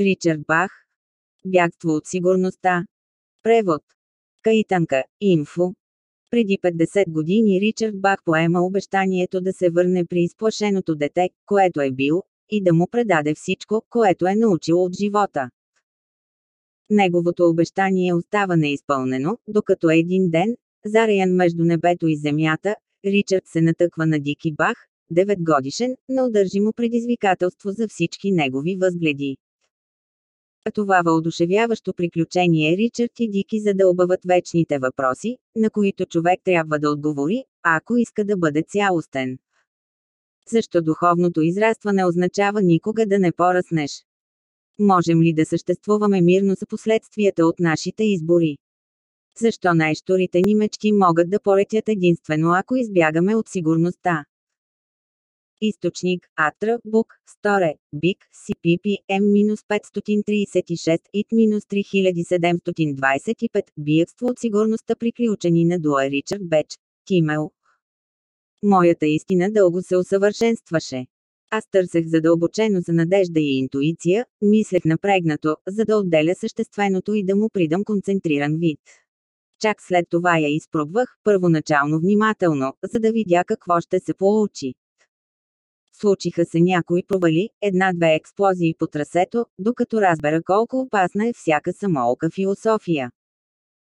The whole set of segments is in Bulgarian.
Ричард Бах. Бягство от сигурността. Превод. Каитанка. Инфо. Преди 50 години Ричард Бах поема обещанието да се върне при изплашеното дете, което е бил, и да му предаде всичко, което е научил от живота. Неговото обещание остава неизпълнено, докато един ден, зараян между небето и земята, Ричард се натъква на Дики Бах, 9 годишен, на удържимо предизвикателство за всички негови възгледи. А това въодушевяващо приключение Ричард и Дики задълбават вечните въпроси, на които човек трябва да отговори, ако иска да бъде цялостен. Защо духовното израстване означава никога да не поръснеш? Можем ли да съществуваме мирно за последствията от нашите избори? Защо най-шторите ни мечти могат да полетят единствено ако избягаме от сигурността? Източник Атра, Бук, Сторе, Бик, CPP, M-536, IT-3725, Биекство от сигурността приключени на Дуа Ричард Беч, Кимел. Моята истина дълго се усъвършенстваше. Аз търсех задълбочено за надежда и интуиция, мислех напрегнато, за да отделя същественото и да му придам концентриран вид. Чак след това я изпробвах, първоначално внимателно, за да видя какво ще се получи. Случиха се някои провали, една-две експлозии по трасето, докато разбера колко опасна е всяка самолка философия.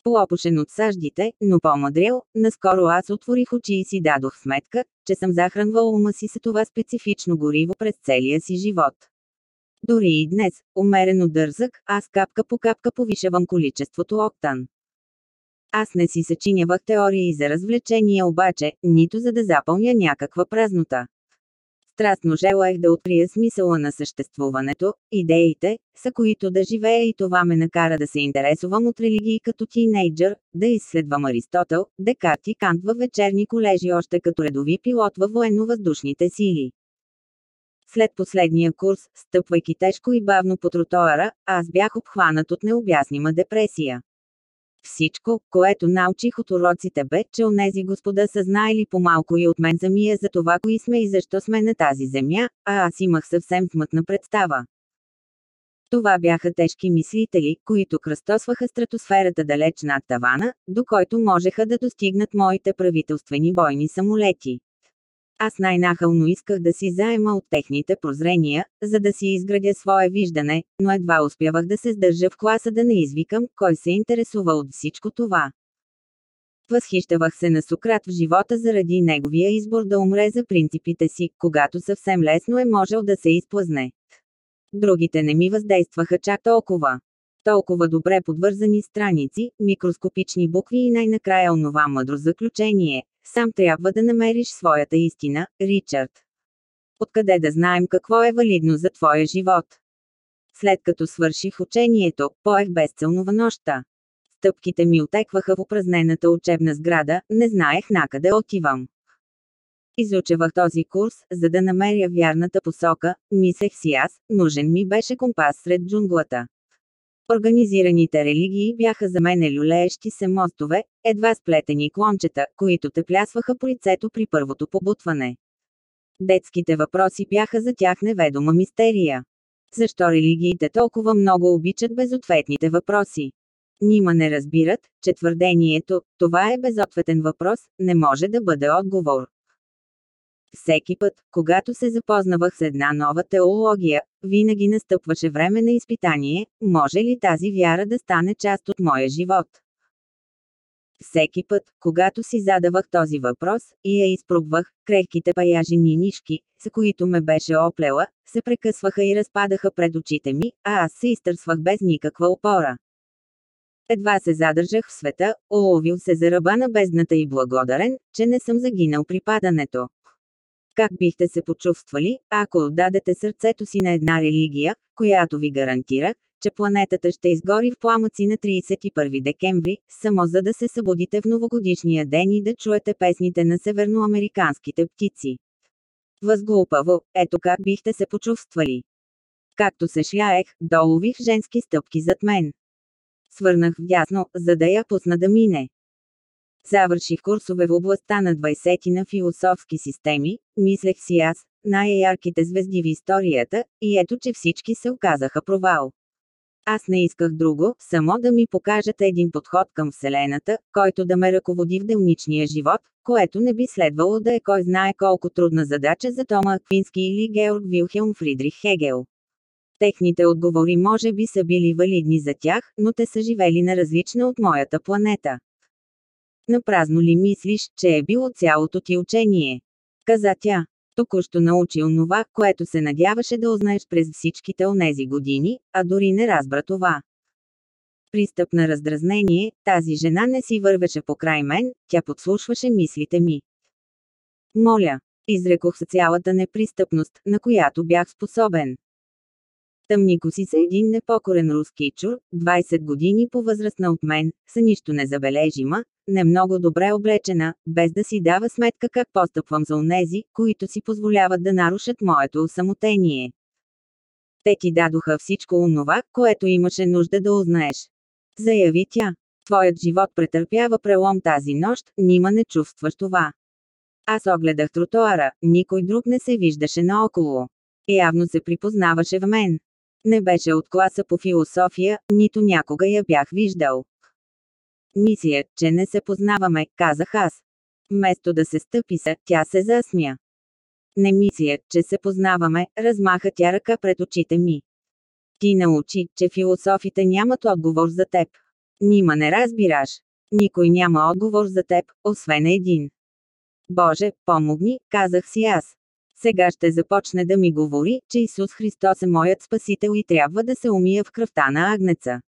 Полопушен от саждите, но по-мъдрил, наскоро аз отворих очи и си дадох сметка, че съм захранвал ума си с това специфично гориво през целия си живот. Дори и днес, умерено дързък, аз капка по капка повишавам количеството октан. Аз не си съчинявах теории за развлечение обаче, нито за да запълня някаква празнота. Страстно желаех да открия смисъла на съществуването, идеите, са които да живея и това ме накара да се интересувам от религии като тинейджър, да изследвам Аристотел, Декарт и Кант във вечерни колежи още като редови пилот във военно-въздушните сили. След последния курс, стъпвайки тежко и бавно по тротоара, аз бях обхванат от необяснима депресия. Всичко, което научих от уроците бе, че онези господа са знаели по-малко и от мен самия за това кои сме и защо сме на тази земя, а аз имах съвсем смътна представа. Това бяха тежки мислители, които кръстосваха стратосферата далеч над тавана, до който можеха да достигнат моите правителствени бойни самолети. Аз най-нахално исках да си заема от техните прозрения, за да си изградя свое виждане, но едва успявах да се сдържа в класа да не извикам, кой се интересува от всичко това. Възхищавах се на Сократ в живота заради неговия избор да умре за принципите си, когато съвсем лесно е можел да се изплъзне. Другите не ми въздействаха чак толкова. Толкова добре подвързани страници, микроскопични букви и най-накрая онова мъдро заключение. Сам трябва да намериш своята истина, Ричард. Откъде да знаем какво е валидно за твоя живот? След като свърших учението, поех безцелно в нощта. Стъпките ми отекваха в упразнената учебна сграда, не знаех накъде отивам. Изучавах този курс, за да намеря вярната посока, мислех си аз, нужен ми беше компас сред джунглата. Организираните религии бяха за мене люлеещи се мостове, едва сплетени клончета, които те плясваха по лицето при първото побутване. Детските въпроси бяха за тях неведома мистерия. Защо религиите толкова много обичат безответните въпроси? Нима не разбират, че твърдението, това е безответен въпрос, не може да бъде отговор. Всеки път, когато се запознавах с една нова теология, винаги настъпваше време на изпитание, може ли тази вяра да стане част от моя живот. Всеки път, когато си задавах този въпрос, и я изпробвах, крехките паяжи нинишки, с които ме беше оплела, се прекъсваха и разпадаха пред очите ми, а аз се изтърсвах без никаква опора. Едва се задържах в света, уловил се за ръба на бездната и благодарен, че не съм загинал при падането. Как бихте се почувствали, ако отдадете сърцето си на една религия, която ви гарантира, че планетата ще изгори в пламъци на 31 декември, само за да се събудите в новогодишния ден и да чуете песните на северноамериканските птици? Възглупаво, ето как бихте се почувствали. Както се шляех, долових женски стъпки зад мен. Свърнах вдясно, за да я пусна да мине. Завърших курсове в областта на 20 на философски системи, мислех си аз, най-ярките звезди в историята, и ето че всички се оказаха провал. Аз не исках друго, само да ми покажат един подход към Вселената, който да ме ръководи в делничния живот, което не би следвало да е кой знае колко трудна задача за Тома Аквински или Георг Вилхелм Фридрих Хегел. Техните отговори може би са били валидни за тях, но те са живели на различна от моята планета. Напразно ли мислиш, че е било цялото ти учение? Каза тя. Току-що научи онова, което се надяваше да узнаеш през всичките онези години, а дори не разбра това. Пристъп на раздразнение, тази жена не си вървеше по край мен, тя подслушваше мислите ми. Моля, изрекох с цялата непристъпност, на която бях способен. Тъмнико си са един непокорен руски чур, 20 години по-възрастна от мен, са нищо незабележима, не много добре облечена, без да си дава сметка как постъпвам за онези, които си позволяват да нарушат моето усамотение. Те ти дадоха всичко онова, което имаше нужда да узнаеш. Заяви тя. Твоят живот претърпява прелом тази нощ, нима не чувстваш това. Аз огледах тротуара, никой друг не се виждаше наоколо. Явно се припознаваше в мен. Не беше от класа по философия, нито някога я бях виждал. Мисля, че не се познаваме, казах аз. Вместо да се стъпи се, тя се засмя. Не мисля, че се познаваме, размаха тя ръка пред очите ми. Ти научи, че философите нямат отговор за теб. Нима не разбираш. Никой няма отговор за теб, освен един. Боже, помогни, казах си аз. Сега ще започне да ми говори, че Исус Христос е моят спасител и трябва да се умия в кръвта на агнеца.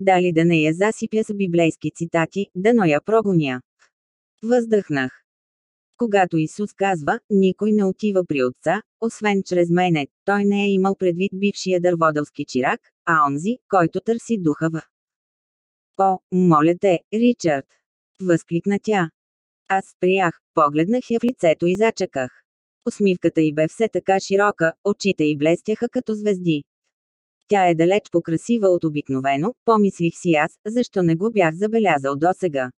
Дали да не я засипя с библейски цитати, да но я прогоня. Въздъхнах. Когато Исус казва, никой не отива при Отца, освен чрез мене, той не е имал предвид бившия дърводълски чирак, а онзи, който търси духа в. О, моля те, Ричард! Възкликна тя. Аз спрях, погледнах я в лицето и зачаках. Усмивката й бе все така широка, очите й блестяха като звезди. Тя е далеч по-красива от обикновено, помислих си аз, защо не го бях забелязал досега.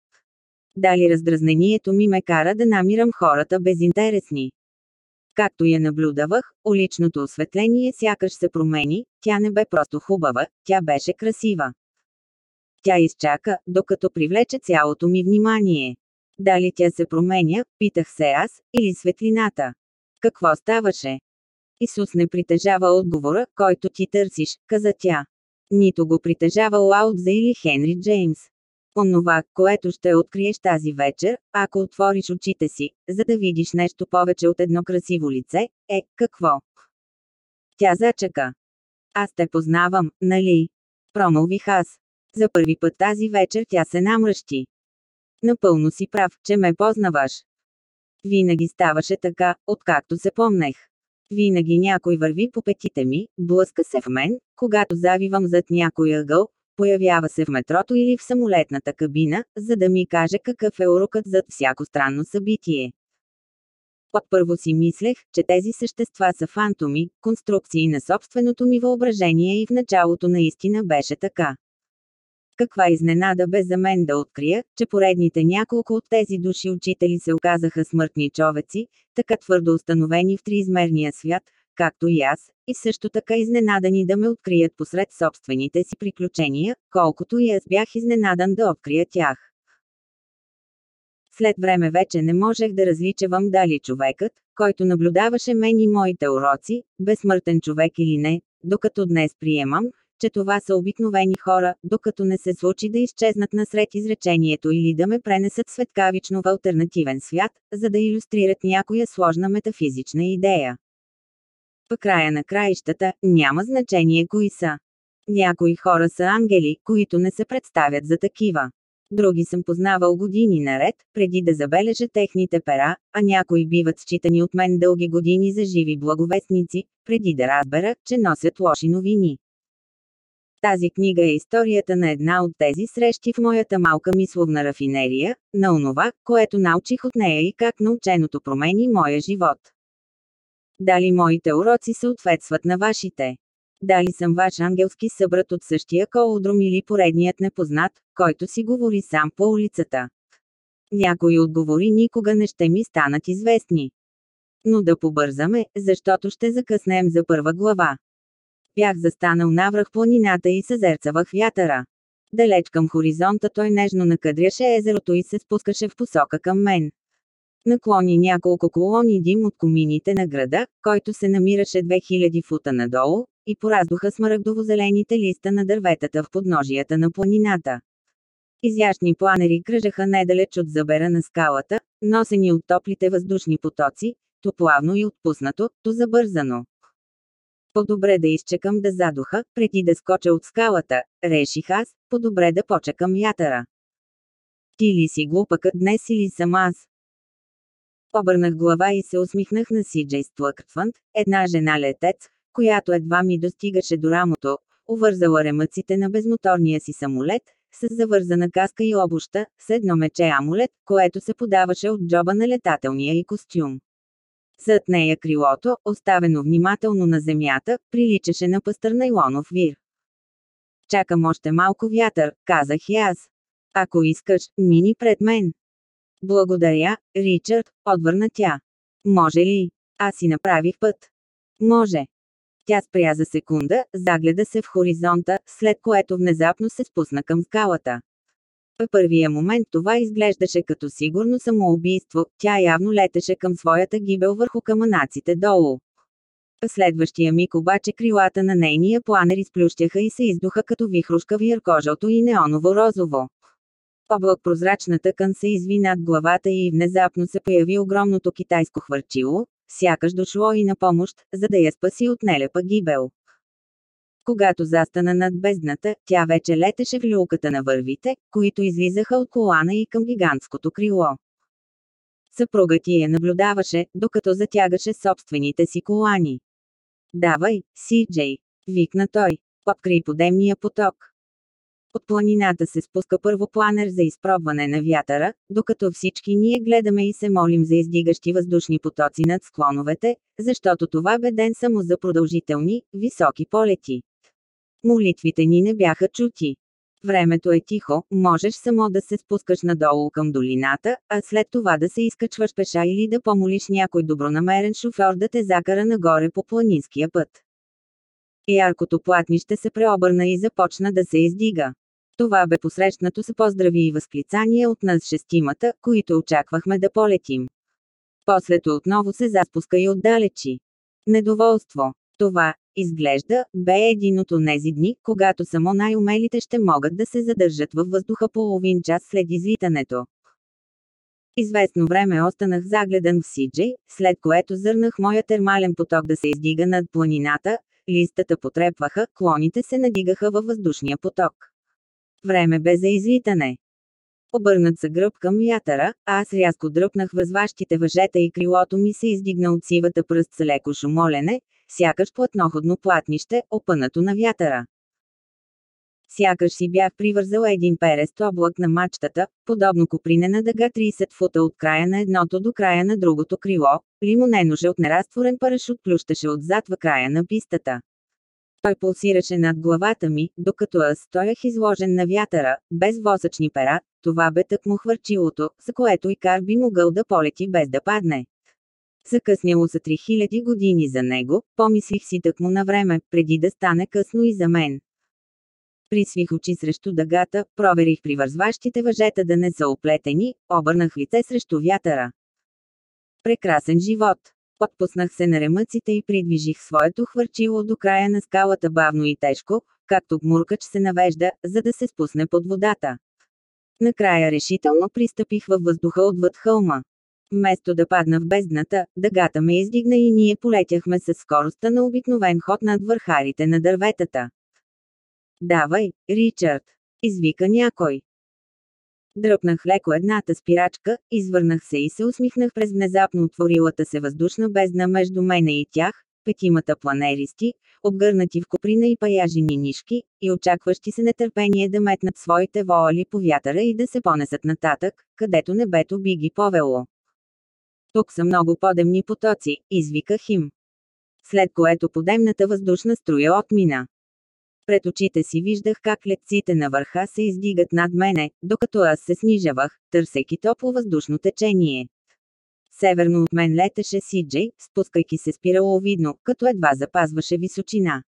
Дали раздразнението ми ме кара да намирам хората безинтересни. Както я наблюдавах, уличното осветление сякаш се промени, тя не бе просто хубава, тя беше красива. Тя изчака, докато привлече цялото ми внимание. Дали тя се променя, питах се аз, или светлината. Какво ставаше? Исус не притежава отговора, който ти търсиш, каза тя. Нито го притежава Лаудза или Хенри Джеймс. Онова, което ще откриеш тази вечер, ако отвориш очите си, за да видиш нещо повече от едно красиво лице, е, какво? Тя зачака. Аз те познавам, нали? Промълвих аз. За първи път тази вечер тя се намръщи. Напълно си прав, че ме познаваш. Винаги ставаше така, откакто се помнех. Винаги някой върви по петите ми, блъска се в мен, когато завивам зад някой ъгъл, появява се в метрото или в самолетната кабина, за да ми каже какъв е урокът зад всяко странно събитие. Отпърво си мислех, че тези същества са фантоми, конструкции на собственото ми въображение и в началото наистина беше така. Каква изненада бе за мен да открия, че поредните няколко от тези души учители се оказаха смъртни човеци, така твърдо установени в триизмерния свят, както и аз, и също така изненадани да ме открият посред собствените си приключения, колкото и аз бях изненадан да открия тях. След време вече не можех да различавам дали човекът, който наблюдаваше мен и моите уроци, безсмъртен човек или не, докато днес приемам, че това са обикновени хора, докато не се случи да изчезнат насред изречението или да ме пренесат светкавично в альтернативен свят, за да иллюстрират някоя сложна метафизична идея. По края на краищата, няма значение кои са. Някои хора са ангели, които не се представят за такива. Други съм познавал години наред, преди да забележа техните пера, а някои биват считани от мен дълги години за живи благовестници, преди да разбера, че носят лоши новини. Тази книга е историята на една от тези срещи в моята малка мисловна рафинерия, на онова, което научих от нея и как наученото промени моя живот. Дали моите уроци съответстват на вашите? Дали съм ваш ангелски събрат от същия колодром или поредният непознат, който си говори сам по улицата? Някои отговори никога не ще ми станат известни. Но да побързаме, защото ще закъснем за първа глава. Бях застанал навръх планината и съзерцавах вятъра. Далеч към хоризонта той нежно накадряше езерото и се спускаше в посока към мен. Наклони няколко колони дим от комините на града, който се намираше 2000 фута надолу, и пораздуха смарагдово-зелените листа на дърветата в подножията на планината. Изящни планери кръжаха недалеч от забера на скалата, носени от топлите въздушни потоци, то плавно и отпуснато, то забързано. По-добре да изчекам да задуха, преди да скоча от скалата, реших аз, по-добре да почекам ятъра. Ти ли си глупакът днес или съм аз? Обърнах глава и се усмихнах на Сиджей Стлъквант, една жена летец, която едва ми достигаше до рамото, увързала ремъците на безмоторния си самолет, с завързана каска и обуща, с едно мече амулет, което се подаваше от джоба на летателния и костюм. Зад нея крилото, оставено внимателно на земята, приличаше на пъстър найлонов вир. Чакам още малко вятър, казах и аз. Ако искаш, мини пред мен. Благодаря, Ричард, отвърна тя. Може ли? Аз си направих път. Може. Тя спря за секунда, загледа се в хоризонта, след което внезапно се спусна към скалата. В първия момент това изглеждаше като сигурно самоубийство, тя явно летеше към своята гибел върху каманаците долу. В следващия миг обаче крилата на нейния планер изплющяха и се издуха като вихрушка в яркожълто и неоново-розово. Облак прозрачна тъкан се изви над главата и внезапно се появи огромното китайско хвърчило, сякаш дошло и на помощ, за да я спаси от нелепа гибел. Когато застана над бездната, тя вече летеше в люлката на вървите, които излизаха от колана и към гигантското крило. Съпругът ти я наблюдаваше, докато затягаше собствените си колани. Давай, Си Джей, викна той. Откри подемния поток. От планината се спуска първопланер за изпробване на вятъра, докато всички ние гледаме и се молим за издигащи въздушни потоци над склоновете, защото това бе ден само за продължителни, високи полети. Молитвите ни не бяха чути. Времето е тихо, можеш само да се спускаш надолу към долината, а след това да се изкачваш пеша или да помолиш някой добронамерен шофьор да те закара нагоре по планинския път. Яркото платнище се преобърна и започна да се издига. Това бе посрещнато с поздрави и възклицания от нас шестимата, които очаквахме да полетим. Послето отново се заспуска и отдалечи. Недоволство. Това, изглежда, бе един от онези дни, когато само най-умелите ще могат да се задържат във въздуха половин час след излитането. Известно време останах загледан в Сиджей, след което зърнах моя термален поток да се издига над планината, листата потрепваха, клоните се надигаха във въздушния поток. Време бе за излитане. Обърнат се гръб към вятъра, а аз рязко дръпнах възващите въжета и крилото ми се издигна от сивата пръст с леко шумолене, сякаш платноходно платнище, опънато на вятъра. Сякаш си бях привързал един перест облак на мачтата, подобно копринена дъга 30 фута от края на едното до края на другото крило, лимоненоже от неразтворен парашут плющеше отзад в края на пистата. Той пулсираше над главата ми, докато аз стоях изложен на вятъра, без восъчни пера, това бе тъкмо хвърчилото, за което и кар би могъл да полети без да падне. Закъсняло са 3000 години за него, помислих си тъкмо на време, преди да стане късно и за мен. Присвих очи срещу дъгата, проверих привързващите въжета да не са оплетени, обърнах лице срещу вятъра. Прекрасен живот. Отпуснах се на ремъците и придвижих своето хвърчило до края на скалата бавно и тежко, както гмуркач се навежда, за да се спусне под водата. Накрая решително пристъпих във въздуха отвъд хълма. Вместо да падна в бездната, дъгата ме издигна и ние полетяхме с скоростта на обикновен ход над върхарите на дърветата. Давай, Ричард! Извика някой. Дръпнах леко едната спирачка, извърнах се и се усмихнах през внезапно отворилата се въздушна бездна между мене и тях, петимата планеристи, обгърнати в коприна и паяжени нишки, и очакващи се нетърпение да метнат своите воали по вятъра и да се понесат нататък, където небето би ги повело. Тук са много подемни потоци, извиках им. След което подемната въздушна струя отмина. Пред очите си виждах как летците на върха се издигат над мене, докато аз се снижавах, търсейки топло въздушно течение. Северно от мен летеше Сиджей, спускайки се спирало видно, като едва запазваше височина.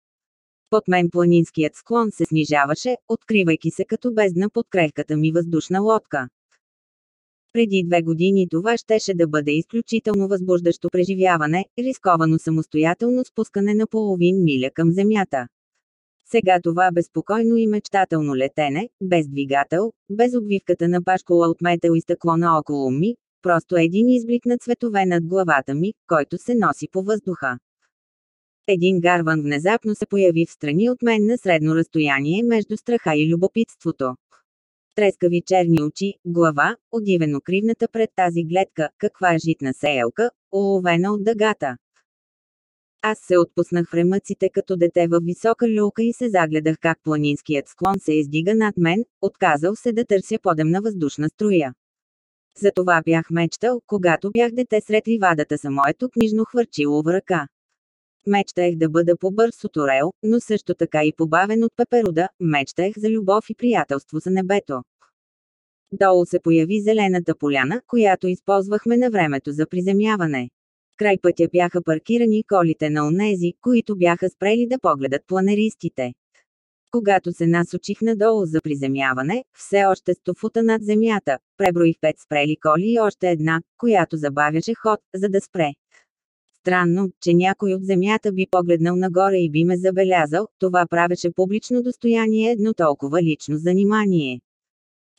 Под мен планинският склон се снижаваше, откривайки се като бездна под крехката ми въздушна лодка. Преди две години това щеше да бъде изключително възбуждащо преживяване, рисковано самостоятелно спускане на половин миля към земята. Сега това безпокойно и мечтателно летене, без двигател, без обвивката на пашкола от метал и стъкло наоколо ми, просто един изблик на цветове над главата ми, който се носи по въздуха. Един гарван внезапно се появи в страни от мен на средно разстояние между страха и любопитството. Трескави черни очи, глава, удивено кривната пред тази гледка, каква е житна сеялка, уловена от дъгата. Аз се отпуснах в ремъците като дете във висока люлка и се загледах как планинският склон се издига над мен, отказал се да търся подемна въздушна струя. За това бях мечтал, когато бях дете сред ливадата са моето книжно хвърчило в ръка. Мечтаех да бъда по-бърз от орел, но също така и побавен от пеперуда, мечтаех за любов и приятелство за небето. Долу се появи зелената поляна, която използвахме на времето за приземяване. Край пътя бяха паркирани колите на онези, които бяха спрели да погледат планеристите. Когато се насочих надолу за приземяване, все още сто фута над земята, преброих пет спрели коли и още една, която забавяше ход, за да спре. Странно, че някой от земята би погледнал нагоре и би ме забелязал, това правеше публично достояние едно толкова лично занимание.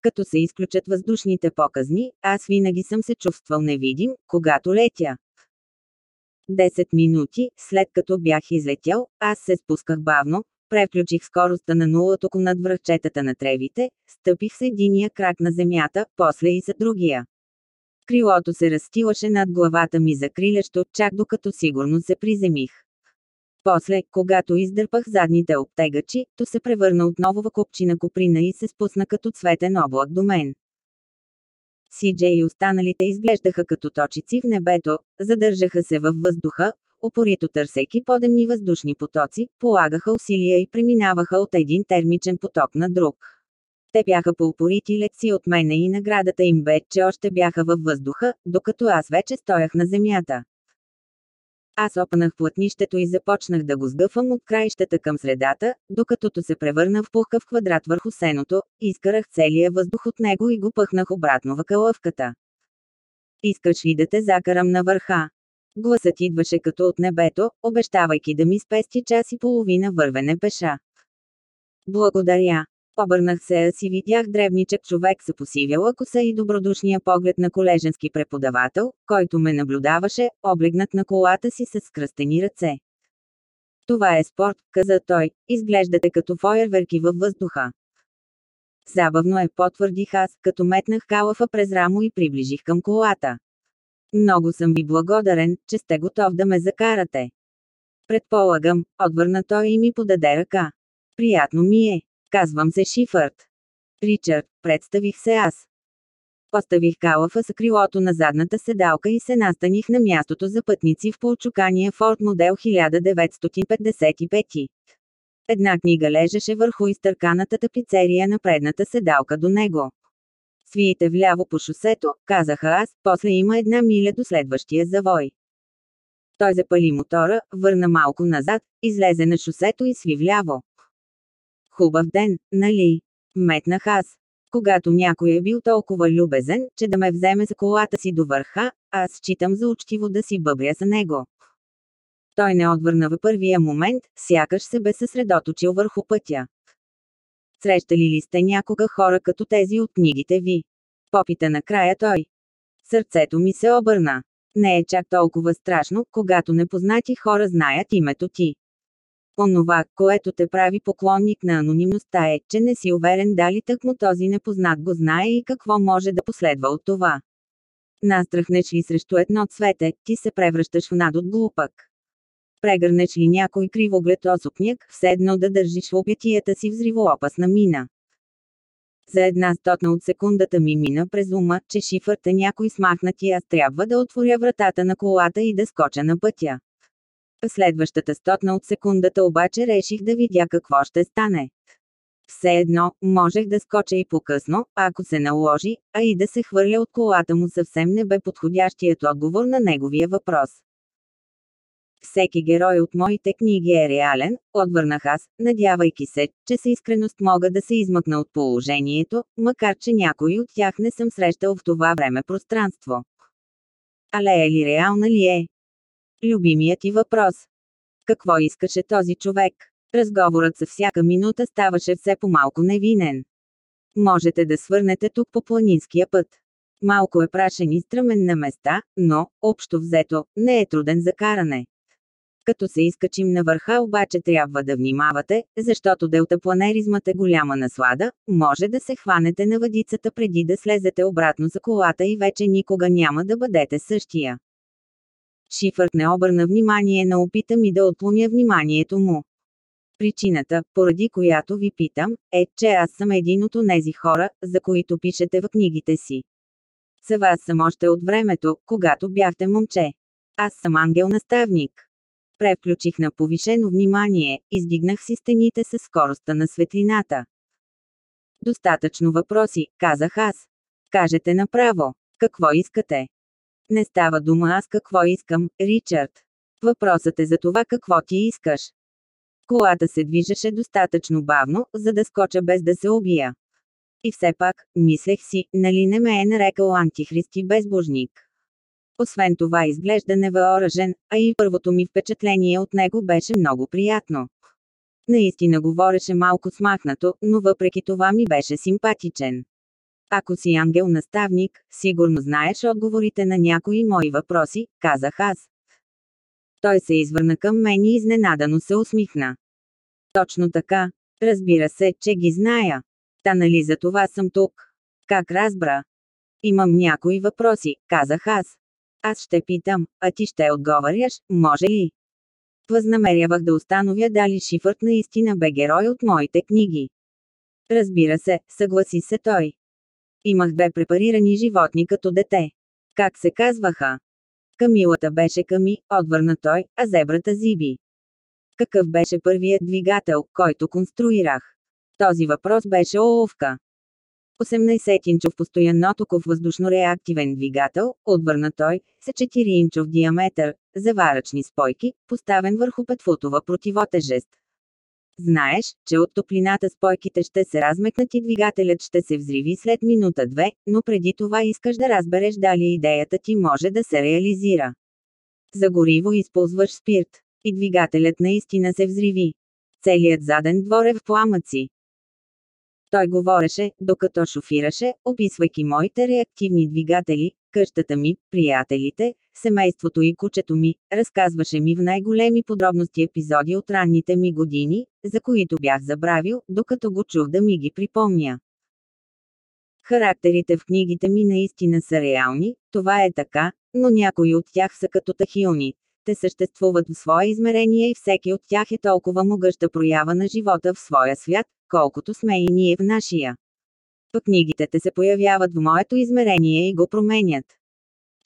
Като се изключат въздушните показни, аз винаги съм се чувствал невидим, когато летя. Десет минути, след като бях излетял, аз се спусках бавно, превключих скоростта на нулата над връхчетата на тревите, стъпих с единия крак на земята, после и за другия. Крилото се разстилаше над главата ми закрилящо, чак докато сигурно се приземих. После, когато издърпах задните обтегачи, то се превърна отново в купчина куприна и се спусна като цветен облак до мен. Сиджей и останалите изглеждаха като точици в небето, задържаха се във въздуха, опорито търсейки подемни въздушни потоци, полагаха усилия и преминаваха от един термичен поток на друг. Те бяха по-упорити лекции от мене и наградата им бе, че още бяха във въздуха, докато аз вече стоях на земята. Аз опнах плътнището и започнах да го сгъфам от краищата към средата, докато то се превърна в пухкав квадрат върху сеното, изкарах целия въздух от него и го пъхнах обратно в калъвката. Искаш ли да те закарам на върха? Гласът идваше като от небето, обещавайки да ми спести час и половина вървене пеша. Благодаря. Обърнах се, а си видях древничък човек с посивяла коса и добродушния поглед на колеженски преподавател, който ме наблюдаваше, облегнат на колата си с скръстени ръце. Това е спорт, каза той, изглеждате като фойерверки във въздуха. Забавно е, потвърдих аз, като метнах калафа през рамо и приближих към колата. Много съм ви благодарен, че сте готов да ме закарате. Предполагам, отвърна той и ми подаде ръка. Приятно ми е. Казвам се Шифърт. Ричард, представих се аз. Поставих калафа с крилото на задната седалка и се настаних на мястото за пътници в полчукания Форд модел 1955. Една книга лежеше върху изтърканата тапицерия на предната седалка до него. Свиете вляво по шосето, казаха аз, после има една миля до следващия завой. Той запали мотора, върна малко назад, излезе на шосето и сви вляво. Хубав ден, нали? Метнах аз. Когато някой е бил толкова любезен, че да ме вземе за колата си до върха, аз считам за учтиво да си бъбря за него. Той не отвърна в първия момент, сякаш се бе съсредоточил върху пътя. Срещали ли сте някога хора като тези от книгите ви? Попита накрая той. Сърцето ми се обърна. Не е чак толкова страшно, когато непознати хора знаят името ти. Онова, което те прави поклонник на анонимността е, че не си уверен дали тъкмо този непознат го знае и какво може да последва от това. Настрахнеш ли срещу едно цвете, ти се превръщаш в надот глупък. Прегърнеш ли някой кривоглед осопняк, все едно да държиш в обятията си взривоопасна мина. За една стотна от секундата ми мина през ума, че шифърта някой смахнат и аз трябва да отворя вратата на колата и да скоча на пътя. Следващата стотна от секундата обаче реших да видя какво ще стане. Все едно, можех да скоча и по-късно, ако се наложи, а и да се хвърля от колата му съвсем не бе подходящият отговор на неговия въпрос. Всеки герой от моите книги е реален, отвърнах аз, надявайки се, че с искреност мога да се измъкна от положението, макар че някой от тях не съм срещал в това време пространство. Але е ли реална ли е? Любимият ти въпрос. Какво искаше този човек? Разговорът за всяка минута ставаше все по-малко невинен. Можете да свърнете тук по планинския път. Малко е прашен и стръмен на места, но, общо взето, не е труден за каране. Като се изкачим на върха обаче трябва да внимавате, защото делтапланеризмът е голяма наслада, може да се хванете на въдицата преди да слезете обратно за колата и вече никога няма да бъдете същия. Шифърт не обърна внимание на опита ми да отклоня вниманието му. Причината, поради която ви питам, е, че аз съм един от онези хора, за които пишете в книгите си. За вас съм още от времето, когато бяхте момче. Аз съм ангел-наставник. Превключих на повишено внимание, издигнах си стените с скоростта на светлината. Достатъчно въпроси, казах аз. Кажете направо. Какво искате? Не става дума аз какво искам, Ричард. Въпросът е за това какво ти искаш. Колата се движеше достатъчно бавно, за да скоча без да се убия. И все пак, мислех си, нали не ме е нарекал антихрист и безбожник. Освен това изглежда невъоръжен, а и първото ми впечатление от него беше много приятно. Наистина говореше малко смахнато, но въпреки това ми беше симпатичен. Ако си ангел-наставник, сигурно знаеш отговорите на някои мои въпроси, казах аз. Той се извърна към мен и изненадано се усмихна. Точно така. Разбира се, че ги зная. Та нали за това съм тук? Как разбра? Имам някои въпроси, казах аз. Аз ще питам, а ти ще отговаряш, може ли? Възнамерявах да установя дали Шифърт наистина бе герой от моите книги. Разбира се, съгласи се той. Имах две препарирани животни като дете. Как се казваха? Камилата беше Ками, отвърна той, а зебрата Зиби. Какъв беше първият двигател, който конструирах? Този въпрос беше оловка. 18-инчов постояннотоков въздушно-реактивен двигател, отвърна той, с 4-инчов диаметър, заваръчни спойки, поставен върху петфутова противотежест. Знаеш, че от топлината спойките ще се размекнат и двигателят ще се взриви след минута-две, но преди това искаш да разбереш дали идеята ти може да се реализира. За гориво използваш спирт. И двигателят наистина се взриви. Целият заден двор е в пламъци. Той говореше, докато шофираше, описвайки моите реактивни двигатели, къщата ми, приятелите, семейството и кучето ми, разказваше ми в най-големи подробности епизоди от ранните ми години, за които бях забравил, докато го чух да ми ги припомня. Характерите в книгите ми наистина са реални, това е така, но някои от тях са като тахилни. Те съществуват в свое измерение и всеки от тях е толкова могъща проява на живота в своя свят, колкото сме и ние в нашия. По книгите те се появяват в моето измерение и го променят.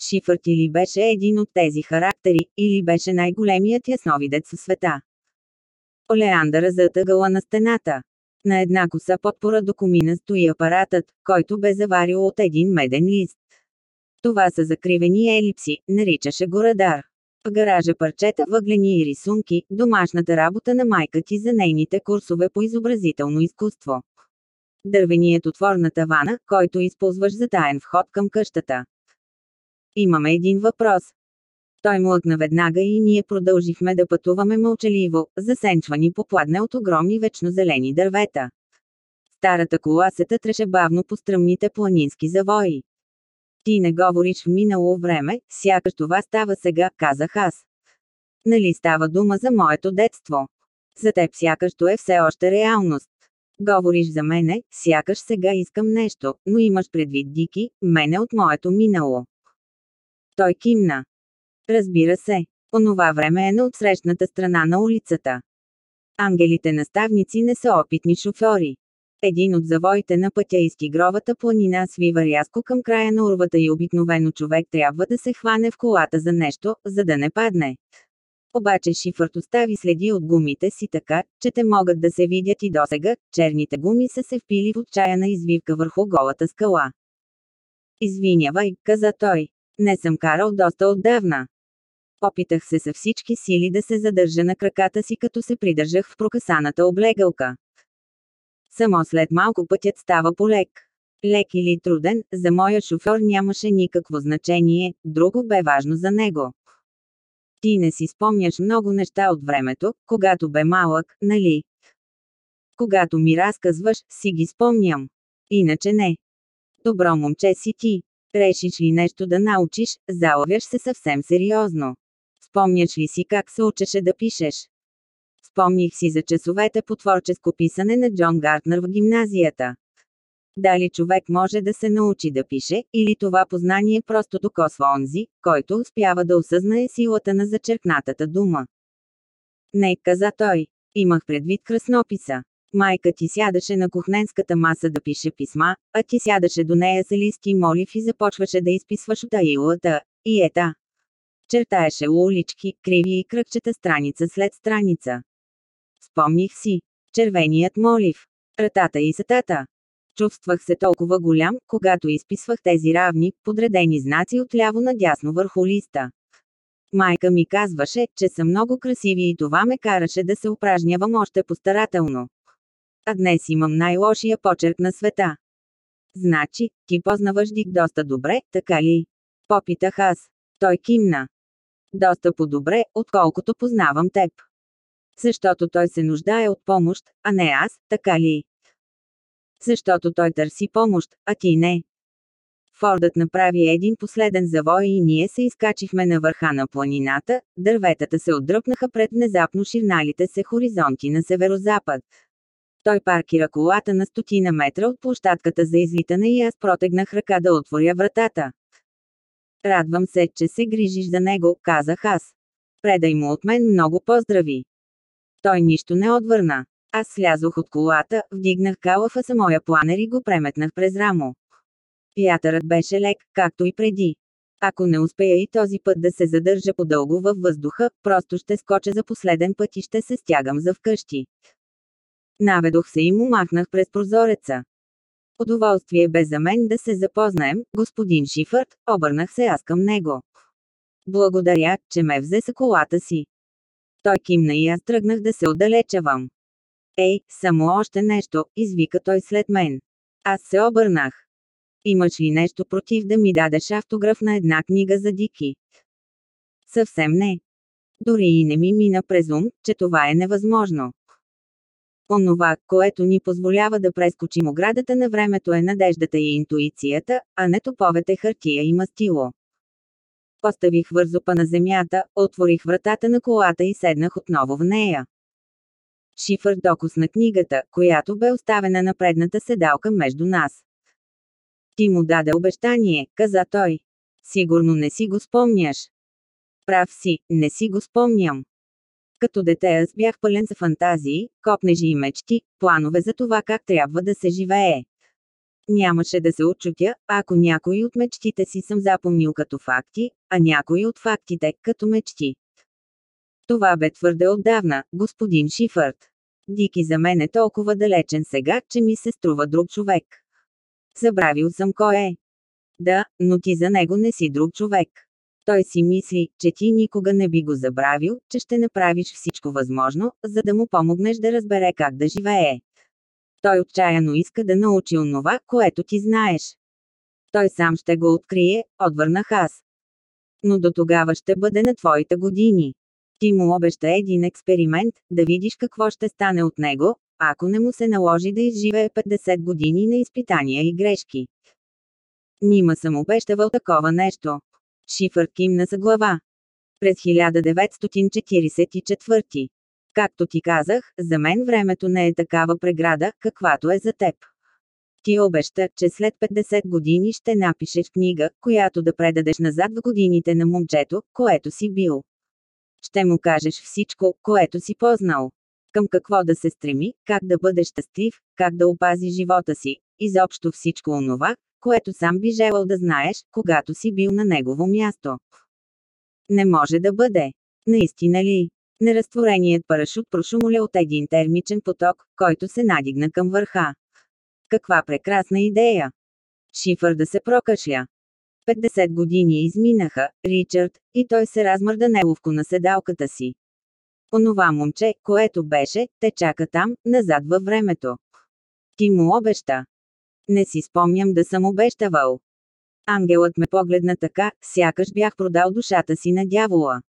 Шифърт или беше един от тези характери, или беше най-големият ясновидец в света. Олеандъра затъгала на стената. На една коса подпора до комина стои апаратът, който бе заварил от един меден лист. Това са закривени елипси, наричаше го радар. В гаража парчета въглени и рисунки, домашната работа на майка ти за нейните курсове по изобразително изкуство. Дървеният отвор на тавана, който използваш за таен вход към къщата. Имаме един въпрос. Той млъкна веднага и ние продължихме да пътуваме мълчаливо, засенчвани по пладне от огромни вечно зелени дървета. Старата кола се тътреше бавно по стръмните планински завои. Ти не говориш в минало време, сякаш това става сега, казах аз. Нали става дума за моето детство? За теб сякаш то е все още реалност. Говориш за мене, сякаш сега искам нещо, но имаш предвид Дики, мене от моето минало. Той кимна. Разбира се, онова време е на отсрещната страна на улицата. Ангелите наставници не са опитни шофьори. Един от завоите на пътя из Тигровата планина свива рязко към края на урвата и обикновено човек трябва да се хване в колата за нещо, за да не падне. Обаче шифърт остави следи от гумите си така, че те могат да се видят и досега, черните гуми са се впили в отчаяна извивка върху голата скала. Извинявай, каза той. Не съм карал доста отдавна. Опитах се със всички сили да се задържа на краката си като се придържах в прокасаната облегалка. Само след малко пътят става полек. Лек или труден, за моя шофьор нямаше никакво значение, друго бе важно за него. Ти не си спомняш много неща от времето, когато бе малък, нали? Когато ми разказваш, си ги спомням. Иначе не. Добро момче си ти. Решиш ли нещо да научиш, залавяш се съвсем сериозно. Спомняш ли си как се учеше да пишеш? Спомних си за часовете по творческо писане на Джон Гартнер в гимназията. Дали човек може да се научи да пише, или това познание просто докосва онзи, който успява да осъзнае силата на зачеркнатата дума. Не, каза той. Имах предвид краснописа. Майка ти сядаше на кухненската маса да пише писма, а ти сядаше до нея с листи молив и започваше да изписваш от аилата, и ета. Чертаеше улички, криви и кръгчета страница след страница. Спомних си. Червеният молив. Ратата и сатата. Чувствах се толкова голям, когато изписвах тези равни, подредени знаци от ляво надясно върху листа. Майка ми казваше, че са много красиви и това ме караше да се упражнявам още постарателно. А днес имам най-лошия почерк на света. Значи, ти познаваш Дик доста добре, така ли? Попитах аз. Той кимна. Доста по-добре, отколкото познавам теб. Защото той се нуждае от помощ, а не аз, така ли? Защото той търси помощ, а ти не. Фордът направи един последен завой и ние се изкачихме на върха на планината, дърветата се отдръпнаха пред внезапно ширналите се хоризонти на северозапад. Той паркира колата на стотина метра от площадката за излитане и аз протегнах ръка да отворя вратата. Радвам се, че се грижиш за него, казах аз. Предай му от мен много поздрави. Той нищо не отвърна. Аз слязох от колата, вдигнах калафа за моя планер и го преметнах през рамо. Вятърът беше лек, както и преди. Ако не успея и този път да се задържа подълго във въздуха, просто ще скоча за последен път и ще се стягам за вкъщи. Наведох се и му махнах през прозореца. Удоволствие бе за мен да се запознаем, господин Шифърт, обърнах се аз към него. Благодаря, че ме взе с колата си. Той кимна и аз тръгнах да се отдалечавам. Ей, само още нещо, извика той след мен. Аз се обърнах. Имаш ли нещо против да ми дадеш автограф на една книга за Дики? Съвсем не. Дори и не ми мина през ум, че това е невъзможно. Онова, което ни позволява да прескочим оградата на времето е надеждата и интуицията, а не топовете хартия и мастило. Поставих вързопа на земята, отворих вратата на колата и седнах отново в нея. Шифър докосна книгата, която бе оставена на предната седалка между нас. Ти му даде обещание, каза той. Сигурно не си го спомняш. Прав си, не си го спомням. Като дете аз бях пълен с фантазии, копнежи и мечти, планове за това как трябва да се живее. Нямаше да се отчутя, ако някои от мечтите си съм запомнил като факти, а някои от фактите като мечти. Това бе твърде отдавна, господин Шифърт. Дики за мен е толкова далечен сега, че ми се струва друг човек. Забравил съм кой е. Да, но ти за него не си друг човек. Той си мисли, че ти никога не би го забравил, че ще направиш всичко възможно, за да му помогнеш да разбере как да живее. Той отчаяно иска да научи онова, което ти знаеш. Той сам ще го открие, отвърнах аз. Но до тогава ще бъде на твоите години. Ти му обеща един експеримент, да видиш какво ще стане от него, ако не му се наложи да изживее 50 години на изпитания и грешки. Нима съм обещавал такова нещо. Шифър кимна за глава. През 1944. Както ти казах, за мен времето не е такава преграда, каквато е за теб. Ти обеща, че след 50 години ще напишеш книга, която да предадеш назад в годините на момчето, което си бил. Ще му кажеш всичко, което си познал. Към какво да се стреми, как да бъде щастлив, как да опази живота си, изобщо всичко онова, което сам би желал да знаеш, когато си бил на негово място. Не може да бъде. Наистина ли? Неразтвореният парашут прошумоля от един термичен поток, който се надигна към върха. Каква прекрасна идея! Шифър да се прокашля. 50 години изминаха, Ричард, и той се размърда неловко на седалката си. Онова момче, което беше, те чака там, назад във времето. Ти му обеща. Не си спомням да съм обещавал. Ангелът ме погледна така, сякаш бях продал душата си на дявола.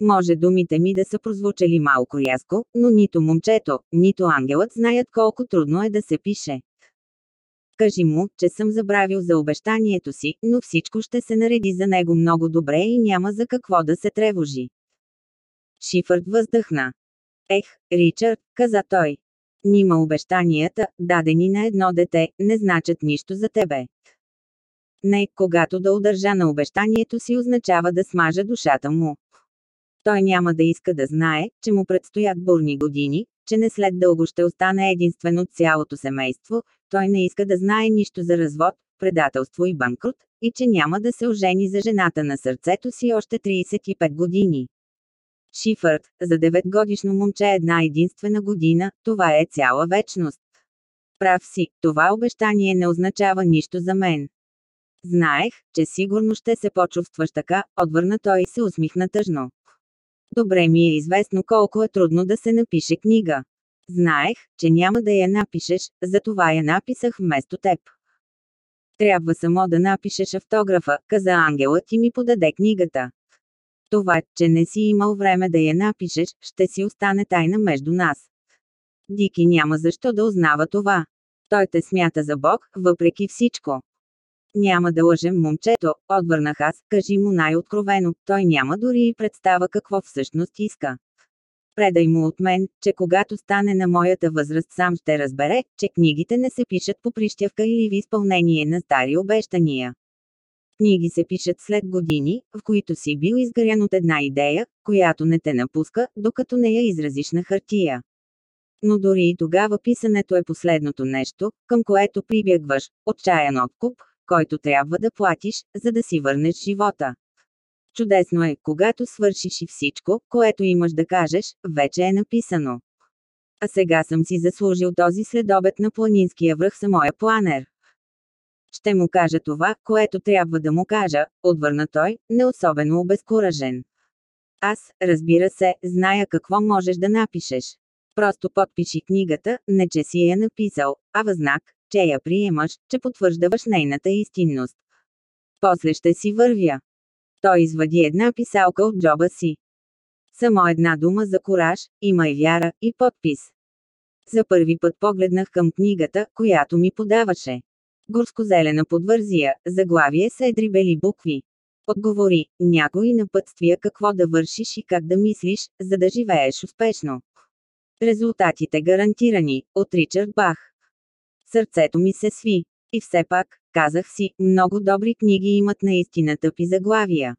Може думите ми да са прозвучали малко рязко, но нито момчето, нито ангелът знаят колко трудно е да се пише. Кажи му, че съм забравил за обещанието си, но всичко ще се нареди за него много добре и няма за какво да се тревожи. Шифърт въздъхна. Ех, Ричард, каза той. Нима обещанията, дадени на едно дете, не значат нищо за тебе. Не, когато да удържа на обещанието си означава да смажа душата му. Той няма да иска да знае, че му предстоят бурни години, че не след дълго ще остане единствен от цялото семейство, той не иска да знае нищо за развод, предателство и банкрут, и че няма да се ожени за жената на сърцето си още 35 години. Шифърт, за 9 годишно момче една единствена година, това е цяла вечност. Прав си, това обещание не означава нищо за мен. Знаех, че сигурно ще се почувстваш така, отвърна той и се усмихна тъжно. Добре ми е известно колко е трудно да се напише книга. Знаех, че няма да я напишеш, затова я написах вместо теб. Трябва само да напишеш автографа, каза ангелът и ми подаде книгата. Това, че не си имал време да я напишеш, ще си остане тайна между нас. Дики няма защо да узнава това. Той те смята за Бог, въпреки всичко. Няма да лъжем момчето, отвърнах аз, кажи му най-откровено, той няма дори и представа какво всъщност иска. Предай му от мен, че когато стане на моята възраст сам ще разбере, че книгите не се пишат по прищявка или в изпълнение на стари обещания. Книги се пишат след години, в които си бил изгарян от една идея, която не те напуска, докато не я изразиш на хартия. Но дори и тогава писането е последното нещо, към което прибягваш, отчаян откуп, който трябва да платиш, за да си върнеш живота. Чудесно е, когато свършиш и всичко, което имаш да кажеш, вече е написано. А сега съм си заслужил този следобед на планинския връх за моя планер. Ще му кажа това, което трябва да му кажа, отвърна той, не особено обезкуражен. Аз, разбира се, зная какво можеш да напишеш. Просто подпиши книгата, не че си я написал, а в знак, че я приемаш, че потвърждаваш нейната истинност. После ще си вървя. Той извади една писалка от джоба си. Само една дума за кураж, има и вяра, и подпис. За първи път погледнах към книгата, която ми подаваше. Горско-зелена подвързия, заглавие с едри бели букви. Отговори, някои напътствия какво да вършиш и как да мислиш, за да живееш успешно. Резултатите гарантирани, от Ричард Бах. Сърцето ми се сви. И все пак, казах си, много добри книги имат наистина тъпи заглавия.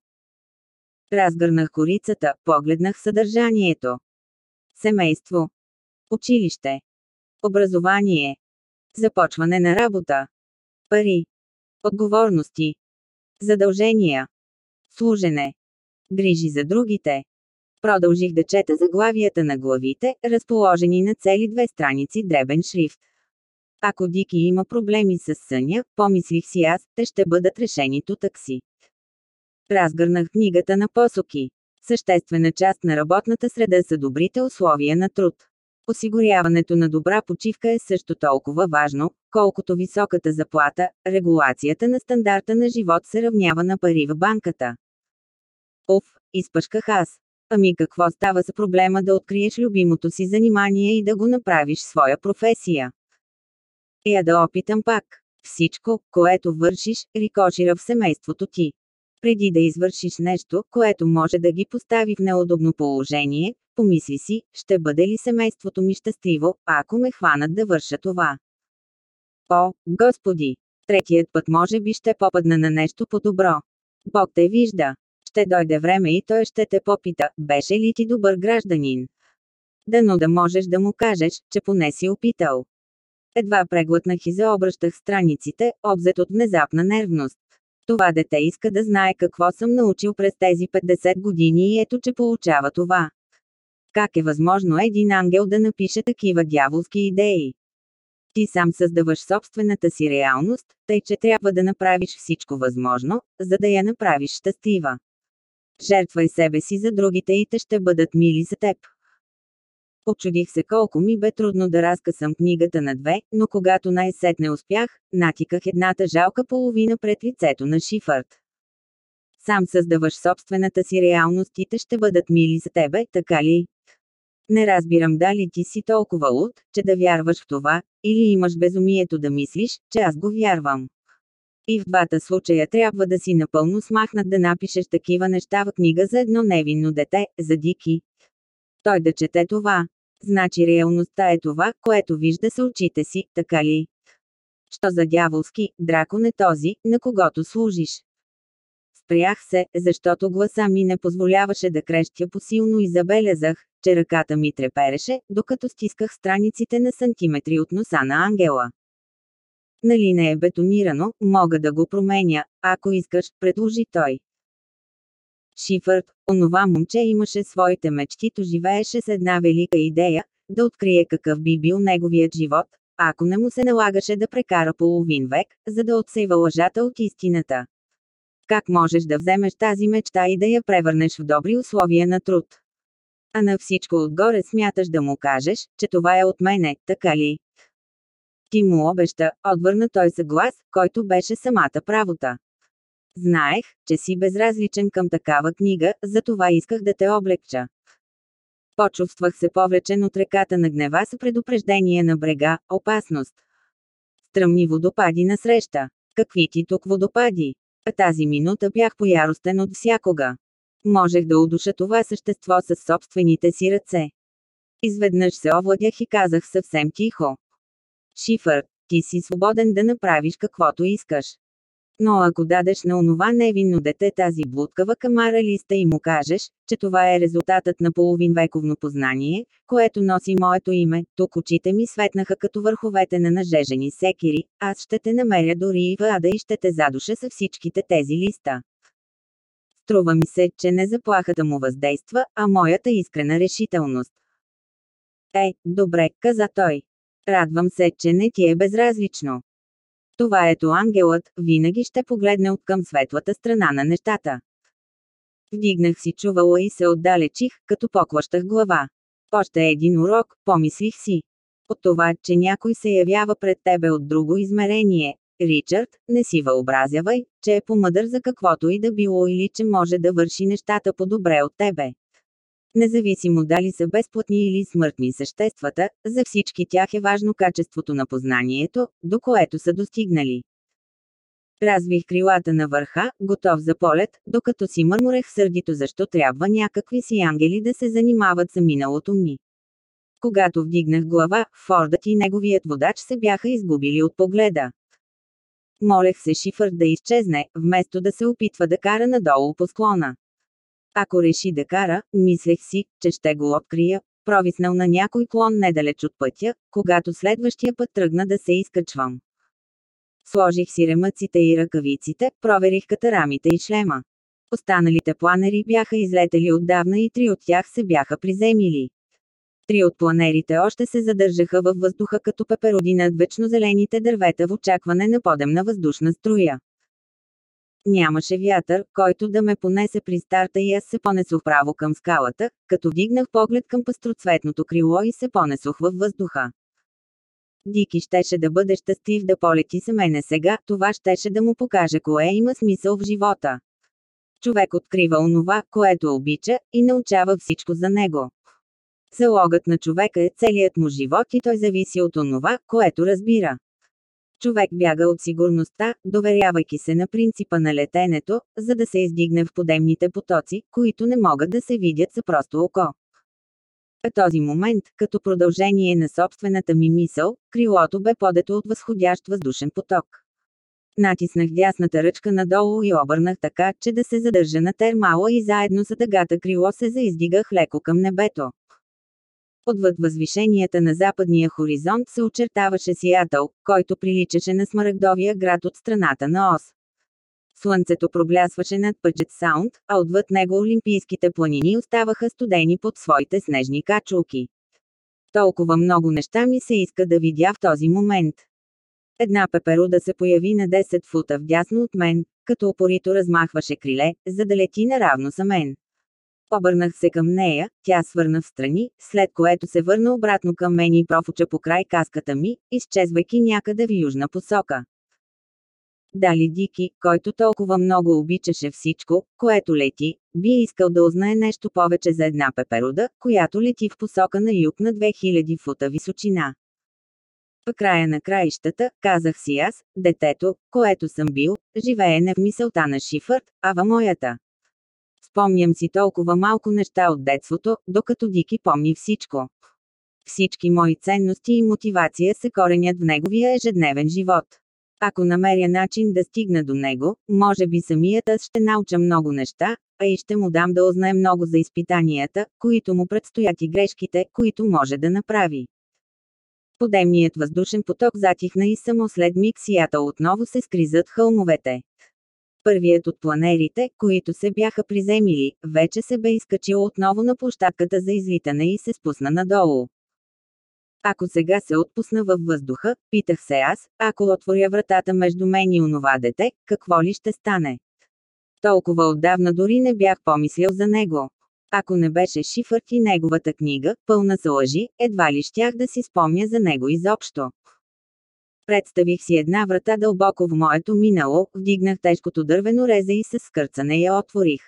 Разгърнах корицата, погледнах съдържанието. Семейство. Училище. Образование. Започване на работа. Пари. Отговорности. Задължения. Служене. Грижи за другите. Продължих да чета заглавията на главите, разположени на цели две страници дребен шрифт. Ако Дики има проблеми с съня, помислих си аз, те ще бъдат решени такси. Разгърнах книгата на посоки. Съществена част на работната среда са добрите условия на труд. Осигуряването на добра почивка е също толкова важно, колкото високата заплата, регулацията на стандарта на живот се равнява на пари в банката. Оф, изпъшках аз. Ами какво става с проблема да откриеш любимото си занимание и да го направиш своя професия? Я да опитам пак. Всичко, което вършиш, рикошира в семейството ти. Преди да извършиш нещо, което може да ги постави в неудобно положение, помисли си, ще бъде ли семейството ми щастливо, ако ме хванат да върша това. О, Господи! Третият път може би ще попадна на нещо по-добро. Бог те вижда. Ще дойде време и той ще те попита, беше ли ти добър гражданин? Дано да можеш да му кажеш, че поне си опитал. Едва преглътнах и заобръщах страниците, обзет от внезапна нервност. Това дете иска да знае какво съм научил през тези 50 години и ето че получава това. Как е възможно един ангел да напише такива дяволски идеи? Ти сам създаваш собствената си реалност, тъй че трябва да направиш всичко възможно, за да я направиш щастлива. Жертвай себе си за другите и те ще бъдат мили за теб. Очудих се колко ми бе трудно да разкъсам книгата на две, но когато най-сетне успях, натиках едната жалка половина пред лицето на Шифърт. Сам създаваш собствената си реалност и те ще бъдат мили за тебе, така ли? Не разбирам дали ти си толкова луд, че да вярваш в това, или имаш безумието да мислиш, че аз го вярвам. И в двата случая трябва да си напълно смахнат да напишеш такива неща в книга за едно невинно дете, за Дики. Той да чете това. Значи реалността е това, което вижда с очите си, така ли? Що за дяволски, дракон е този, на когото служиш? Спрях се, защото гласа ми не позволяваше да крещя посилно и забелязах, че ръката ми трепереше, докато стисках страниците на сантиметри от носа на ангела. Нали не е бетонирано, мога да го променя, ако искаш, предложи той. Шифърт, онова момче имаше своите мечти, то живееше с една велика идея, да открие какъв би бил неговият живот, ако не му се налагаше да прекара половин век, за да отсейва лъжата от истината. Как можеш да вземеш тази мечта и да я превърнеш в добри условия на труд? А на всичко отгоре смяташ да му кажеш, че това е от мене, така ли? Ти му обеща, отвърна той с глас, който беше самата правота. Знаех, че си безразличен към такава книга, затова исках да те облегча. Почувствах се повлечен от реката на гнева с предупреждение на брега, опасност. Стръмни водопади насреща. Какви ти тук водопади? А тази минута бях пояростен от всякога. Можех да удуша това същество с собствените си ръце. Изведнъж се овладях и казах съвсем тихо. Шифър, ти си свободен да направиш каквото искаш. Но ако дадеш на онова невинно дете тази блудкава камара листа и му кажеш, че това е резултатът на половин вековно познание, което носи моето име, тук очите ми светнаха като върховете на нажежени секири, аз ще те намеря дори и в ада и ще те задуша с всичките тези листа. Струва ми се, че не заплахата му въздейства, а моята искрена решителност. Е, добре, каза той. Радвам се, че не ти е безразлично. Това ето ангелът, винаги ще погледне от към светлата страна на нещата. Вдигнах си чувала и се отдалечих, като поклащах глава. Още един урок, помислих си. От това, че някой се явява пред тебе от друго измерение. Ричард, не си въобразявай, че е помъдър за каквото и да било или че може да върши нещата по-добре от тебе. Независимо дали са безплатни или смъртни съществата, за всички тях е важно качеството на познанието, до което са достигнали. Развих крилата на върха, готов за полет, докато си мърморех сърдито защо трябва някакви си ангели да се занимават за миналото ми. Когато вдигнах глава, Фордът и неговият водач се бяха изгубили от погледа. Молех се шифър да изчезне, вместо да се опитва да кара надолу по склона. Ако реши да кара, мислех си, че ще го открия, провиснал на някой клон недалеч от пътя, когато следващия път тръгна да се изкачвам. Сложих си ремъците и ръкавиците, проверих катарамите и шлема. Останалите планери бяха излетели отдавна и три от тях се бяха приземили. Три от планерите още се задържаха във въздуха като пепероди над вечно зелените дървета в очакване на подемна въздушна струя. Нямаше вятър, който да ме понесе при старта и аз се понесох право към скалата, като вдигнах поглед към пастроцветното крило и се понесох във въздуха. Дики щеше да бъде щастлив да полети с мене сега, това щеше да му покаже кое има смисъл в живота. Човек открива онова, което обича, и научава всичко за него. Залогът на човека е целият му живот и той зависи от онова, което разбира. Човек бяга от сигурността, доверявайки се на принципа на летенето, за да се издигне в подемните потоци, които не могат да се видят за просто око. А този момент, като продължение на собствената ми мисъл, крилото бе подето от възходящ въздушен поток. Натиснах дясната ръчка надолу и обърнах така, че да се задържа на термала и заедно с дъгата крило се заиздигах леко към небето. Отвъд възвишенията на западния хоризонт се очертаваше Сиатъл, който приличаше на смарагдовия град от страната на Ос. Слънцето проблясваше над Пъджет Саунд, а отвъд него Олимпийските планини оставаха студени под своите снежни качулки. Толкова много неща ми се иска да видя в този момент. Една пеперуда се появи на 10 фута вдясно от мен, като опорито размахваше криле, за да лети наравно за мен. Обърнах се към нея, тя свърна в страни, след което се върна обратно към мен и профуча по край каската ми, изчезвайки някъде в южна посока. Дали Дики, който толкова много обичаше всичко, което лети, би искал да узнае нещо повече за една пеперуда, която лети в посока на юг на 2000 фута височина. В края на краищата, казах си аз, детето, което съм бил, живее не в мисълта на Шифърт, а в моята. Спомням си толкова малко неща от детството, докато Дики помни всичко. Всички мои ценности и мотивация се коренят в неговия ежедневен живот. Ако намеря начин да стигна до него, може би самият аз ще науча много неща, а и ще му дам да узнае много за изпитанията, които му предстоят и грешките, които може да направи. Подемният въздушен поток затихна и само след миг Сиатъл отново се скри зад хълмовете. Първият от планерите, които се бяха приземили, вече се бе изкачил отново на площадката за излитане и се спусна надолу. Ако сега се отпусна във въздуха, питах се аз, ако отворя вратата между мен и онова дете, какво ли ще стане? Толкова отдавна дори не бях помислил за него. Ако не беше Шифърт и неговата книга, пълна с лъжи, едва ли щях да си спомня за него изобщо. Представих си една врата дълбоко в моето минало, вдигнах тежкото дървено резе и с скърцане я отворих.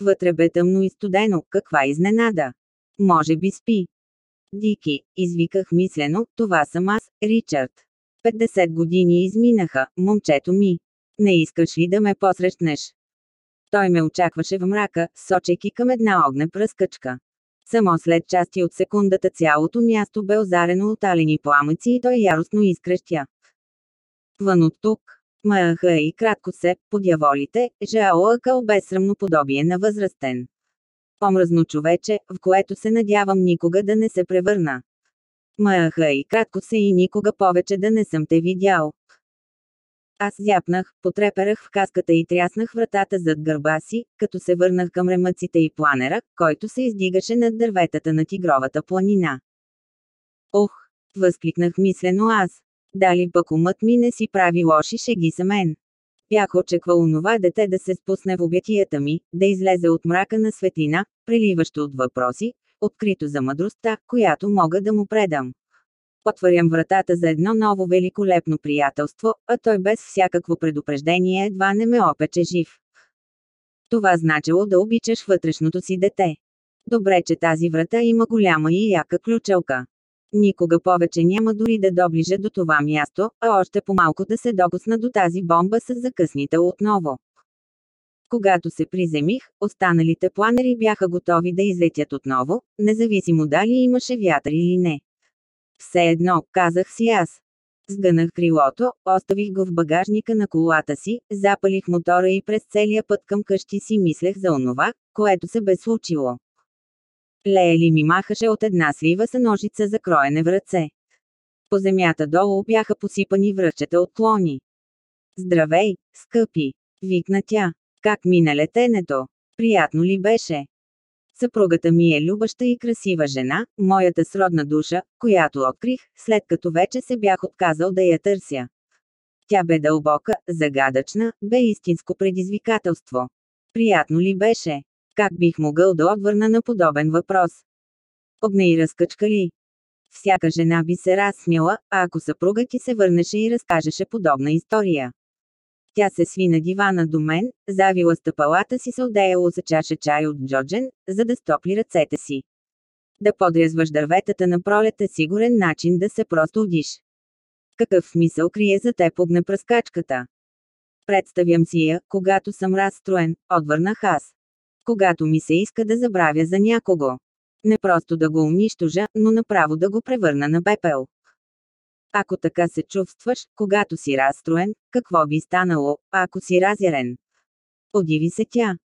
Вътре бе тъмно и студено, каква изненада. Може би спи. Дики, извиках мислено, това съм аз, Ричард. 50 години изминаха, момчето ми. Не искаш ли да ме посрещнеш? Той ме очакваше в мрака, сочейки към една огнепръскачка. Само след части от секундата цялото място бе озарено от алени пламъци и той яростно изкрещя. Вън от тук. Мъха и кратко се, подяволите, жалъкал безсрамно подобие на възрастен. Помръзно човече, в което се надявам никога да не се превърна. Мъха и кратко се и никога повече да не съм те видял. Аз зяпнах, потреперах в каската и тряснах вратата зад гърба си, като се върнах към ремъците и планера, който се издигаше над дърветата на тигровата планина. Ох! Възкликнах мислено аз. Дали пък умът ми не си прави лоши шеги за мен. Бях очаквал онова дете да се спусне в обятията ми, да излезе от мрака на светлина, преливащо от въпроси, открито за мъдростта, която мога да му предам. Отварям вратата за едно ново великолепно приятелство, а той без всякакво предупреждение едва не ме опече жив. Това значило да обичаш вътрешното си дете. Добре, че тази врата има голяма и яка ключелка. Никога повече няма дори да доближа до това място, а още по-малко да се докосна до тази бомба с закъсните отново. Когато се приземих, останалите планери бяха готови да излетят отново, независимо дали имаше вятър или не. Все едно, казах си аз. Сгънах крилото, оставих го в багажника на колата си, запалих мотора и през целия път към къщи си мислех за онова, което се бе случило. Леели ми махаше от една слива с ножица за кроене в ръце. По земята долу бяха посипани връхчета от клони. Здравей, скъпи! Викна тя. Как мина летенето? Приятно ли беше? Съпругата ми е любаща и красива жена, моята сродна душа, която открих, след като вече се бях отказал да я търся. Тя бе дълбока, загадъчна, бе истинско предизвикателство. Приятно ли беше? Как бих могъл да отвърна на подобен въпрос? Огне и разкачка ли? Всяка жена би се разсмяла, ако съпругът ти се върнеше и разкажеше подобна история. Тя се сви на дивана до мен, завила стъпалата си се отдеяло за чаша чай от Джоджен, за да стопли ръцете си. Да подрязваш дърветата на пролет е сигурен начин да се просто удиш. Какъв смисъл крие за теб огнепръскачката? Представям си я, когато съм разстроен, отвърнах аз. Когато ми се иска да забравя за някого. Не просто да го унищожа, но направо да го превърна на пепел. Ако така се чувстваш, когато си разстроен, какво би станало, ако си разярен? Подиви се тя.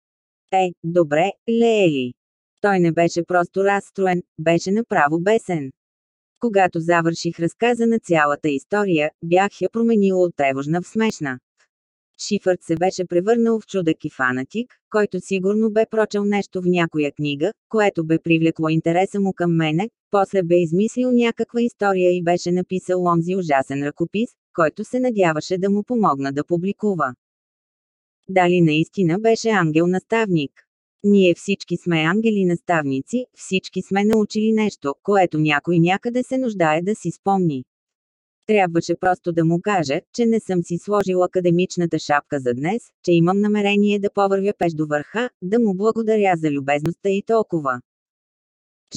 Е, добре, Леели. Той не беше просто разстроен, беше направо бесен. Когато завърших разказа на цялата история, бях я променила от тревожна в смешна. Шифърт се беше превърнал в чудък и фанатик, който сигурно бе прочел нещо в някоя книга, което бе привлекло интереса му към мене, после бе измислил някаква история и беше написал онзи ужасен ръкопис, който се надяваше да му помогна да публикува. Дали наистина беше ангел-наставник? Ние всички сме ангели-наставници, всички сме научили нещо, което някой някъде се нуждае да си спомни. Трябваше просто да му кажа, че не съм си сложил академичната шапка за днес, че имам намерение да повървя пеш до върха, да му благодаря за любезността и толкова.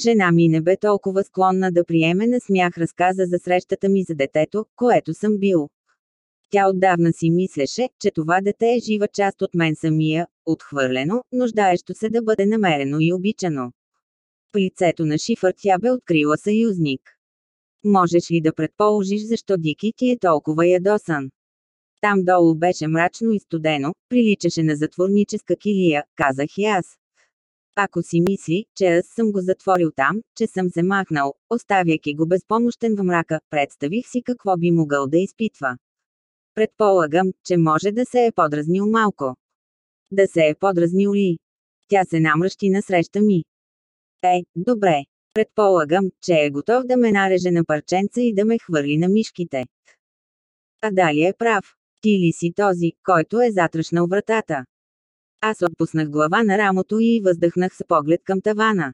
Жена ми не бе толкова склонна да приеме на смях разказа за срещата ми за детето, което съм бил. Тя отдавна си мислеше, че това дете е жива част от мен самия, отхвърлено, нуждаещо се да бъде намерено и обичано. В лицето на Шифър тя бе открила съюзник. Можеш ли да предположиш защо Дики ти е толкова ядосан? Там долу беше мрачно и студено, приличаше на затворническа килия, казах и аз. Ако си мисли, че аз съм го затворил там, че съм се махнал, оставяйки го безпомощен в мрака, представих си какво би могъл да изпитва. Предполагам, че може да се е подразнил малко. Да се е подразнил ли? Тя се намръщи на среща ми. Е, добре. Предполагам, че е готов да ме нареже на парченца и да ме хвърли на мишките. А дали е прав? Ти ли си този, който е затръшнал вратата? Аз отпуснах глава на рамото и въздъхнах с поглед към тавана.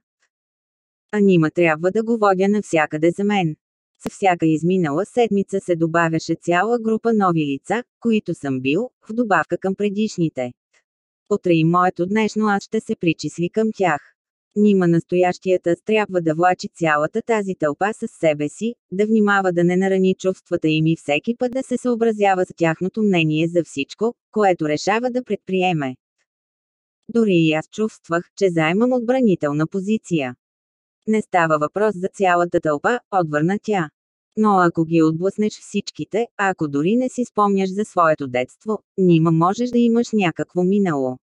А нима трябва да го водя навсякъде за мен. С всяка изминала седмица се добавяше цяла група нови лица, които съм бил, в добавка към предишните. Утре и моето днешно аз ще се причисли към тях. Нима настоящият аз трябва да влачи цялата тази тълпа с себе си, да внимава да не нарани чувствата им и всеки път да се съобразява с тяхното мнение за всичко, което решава да предприеме. Дори и аз чувствах, че заемам отбранителна позиция. Не става въпрос за цялата тълпа, отвърна тя. Но ако ги отблъснеш всичките, ако дори не си спомняш за своето детство, нима можеш да имаш някакво минало.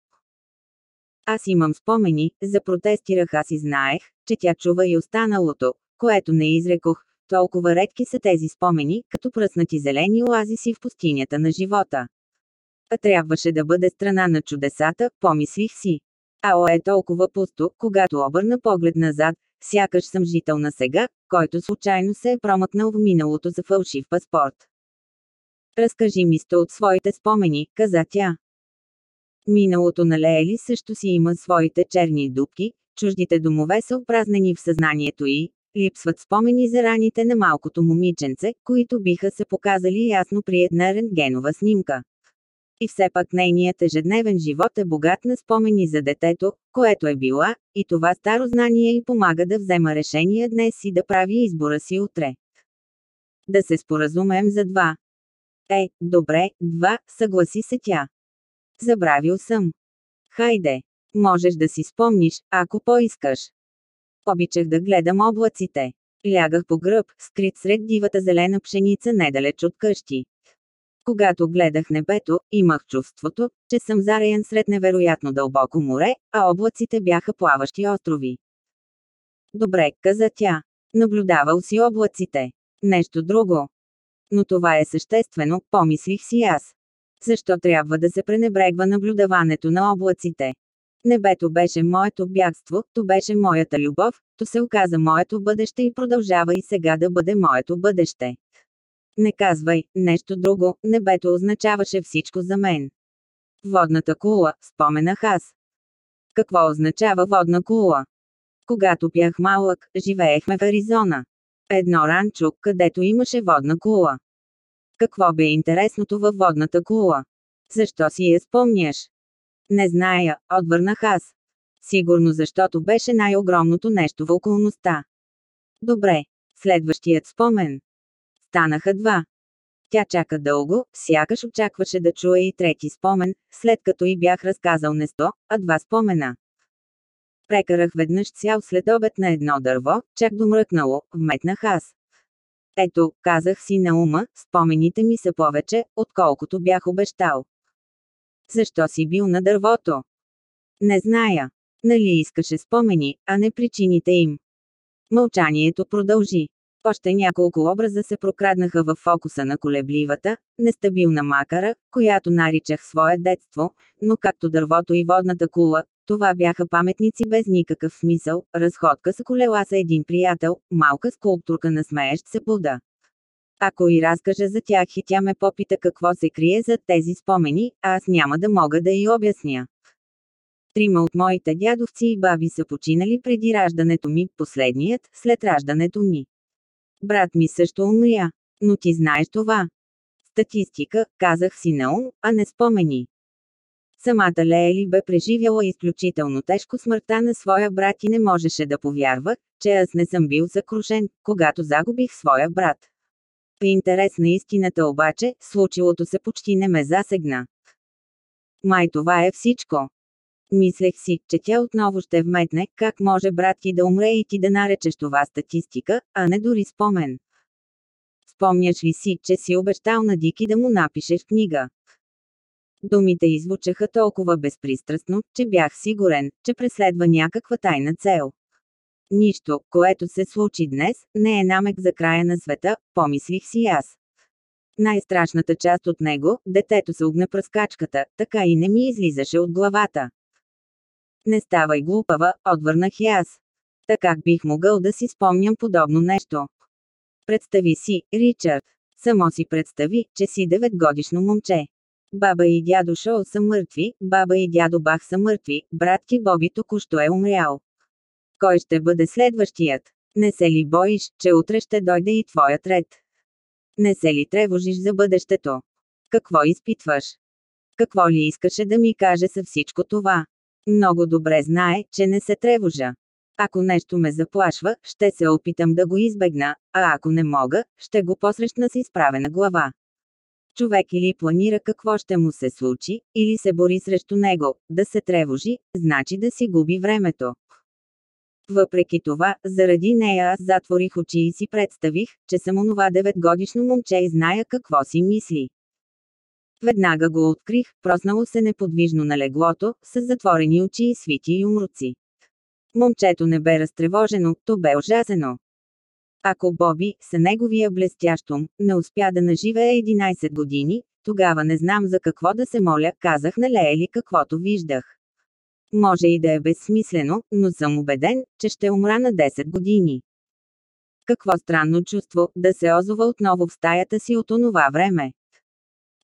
Аз имам спомени, запротестирах аз и знаех, че тя чува и останалото, което не изрекох. Толкова редки са тези спомени, като пръснати зелени оазиси в пустинята на живота. А трябваше да бъде страна на чудесата, помислих си. Ао е толкова пусто, когато обърна поглед назад, сякаш съм жител на сега, който случайно се е промъкнал в миналото за фалшив паспорт. Разкажи ми сто от своите спомени, каза тя. Миналото на Леели също си има своите черни дубки, чуждите домове са опразнени в съзнанието и, липсват спомени за раните на малкото момиченце, които биха се показали ясно при една рентгенова снимка. И все пак нейният ежедневен живот е богат на спомени за детето, което е била, и това старо знание й помага да взема решение днес и да прави избора си утре. Да се споразумеем за два. Е, добре, два, съгласи се тя. Забравил съм. Хайде. Можеш да си спомниш, ако поискаш. Обичах да гледам облаците. Лягах по гръб, скрит сред дивата зелена пшеница недалеч от къщи. Когато гледах небето, имах чувството, че съм зареян сред невероятно дълбоко море, а облаците бяха плаващи острови. Добре, каза тя. Наблюдавал си облаците. Нещо друго. Но това е съществено, помислих си аз. Защо трябва да се пренебрегва наблюдаването на облаците? Небето беше моето бягство, то беше моята любов, то се оказа моето бъдеще и продължава и сега да бъде моето бъдеще. Не казвай, нещо друго, небето означаваше всичко за мен. Водната кула, споменах аз. Какво означава водна кула? Когато бях малък, живеехме в Аризона. Едно ранчо, където имаше водна кула. Какво бе интересното във водната кула? Защо си я спомняш? Не зная, отвърнах аз. Сигурно защото беше най-огромното нещо в околността. Добре, следващият спомен. Станаха два. Тя чака дълго, сякаш очакваше да чуе и трети спомен, след като и бях разказал не сто, а два спомена. Прекарах веднъж цял след обед на едно дърво, чак домръкнало, вметнах аз. Ето, казах си на ума, спомените ми са повече, отколкото бях обещал. Защо си бил на дървото? Не зная. Нали искаше спомени, а не причините им. Мълчанието продължи. Още няколко образа се прокраднаха в фокуса на колебливата, нестабилна макара, която наричах свое детство, но както дървото и водната кула, това бяха паметници без никакъв смисъл, разходка с колела са един приятел, малка скулптурка на смеещ се Буда. Ако и разкажа за тях и тя ме попита какво се крие зад тези спомени, аз няма да мога да й обясня. Трима от моите дядовци и баби са починали преди раждането ми, последният, след раждането ми. Брат ми също умря. Но ти знаеш това. Статистика, казах си на ум, а не спомени. Самата Леели бе преживяла изключително тежко смъртта на своя брат и не можеше да повярва, че аз не съм бил закрушен, когато загубих своя брат. При интерес на истината обаче, случилото се почти не ме засегна. Май това е всичко. Мислех си, че тя отново ще вметне, как може брат ти да умре и ти да наречеш това статистика, а не дори спомен. Спомняш ли си, че си обещал на Дики да му напишеш книга? Думите извучаха толкова безпристрастно, че бях сигурен, че преследва някаква тайна цел. Нищо, което се случи днес, не е намек за края на света, помислих си аз. Най-страшната част от него, детето се огне пръскачката, така и не ми излизаше от главата. Не ставай глупава, отвърнах и аз. Така бих могъл да си спомням подобно нещо. Представи си, Ричард. Само си представи, че си 9 годишно момче. Баба и дядо Шоу са мъртви, баба и дядо Бах са мъртви, брат ти Боби току-що е умрял. Кой ще бъде следващият? Не се ли боиш, че утре ще дойде и твоят ред? Не се ли тревожиш за бъдещето? Какво изпитваш? Какво ли искаше да ми каже със всичко това? Много добре знае, че не се тревожа. Ако нещо ме заплашва, ще се опитам да го избегна, а ако не мога, ще го посрещна с изправена глава. Човек или планира какво ще му се случи, или се бори срещу него, да се тревожи, значи да си губи времето. Въпреки това, заради нея аз затворих очи и си представих, че съм онова 9-годишно момче и зная какво си мисли. Веднага го открих, проснало се неподвижно на леглото, с затворени очи и свити юмруци. Момчето не бе разтревожено, то бе ужасено. Ако Боби, с неговия блестящ ум, не успя да наживее 11 години, тогава не знам за какво да се моля, казах на Леели каквото виждах. Може и да е безсмислено, но съм убеден, че ще умра на 10 години. Какво странно чувство, да се озова отново в стаята си от онова време.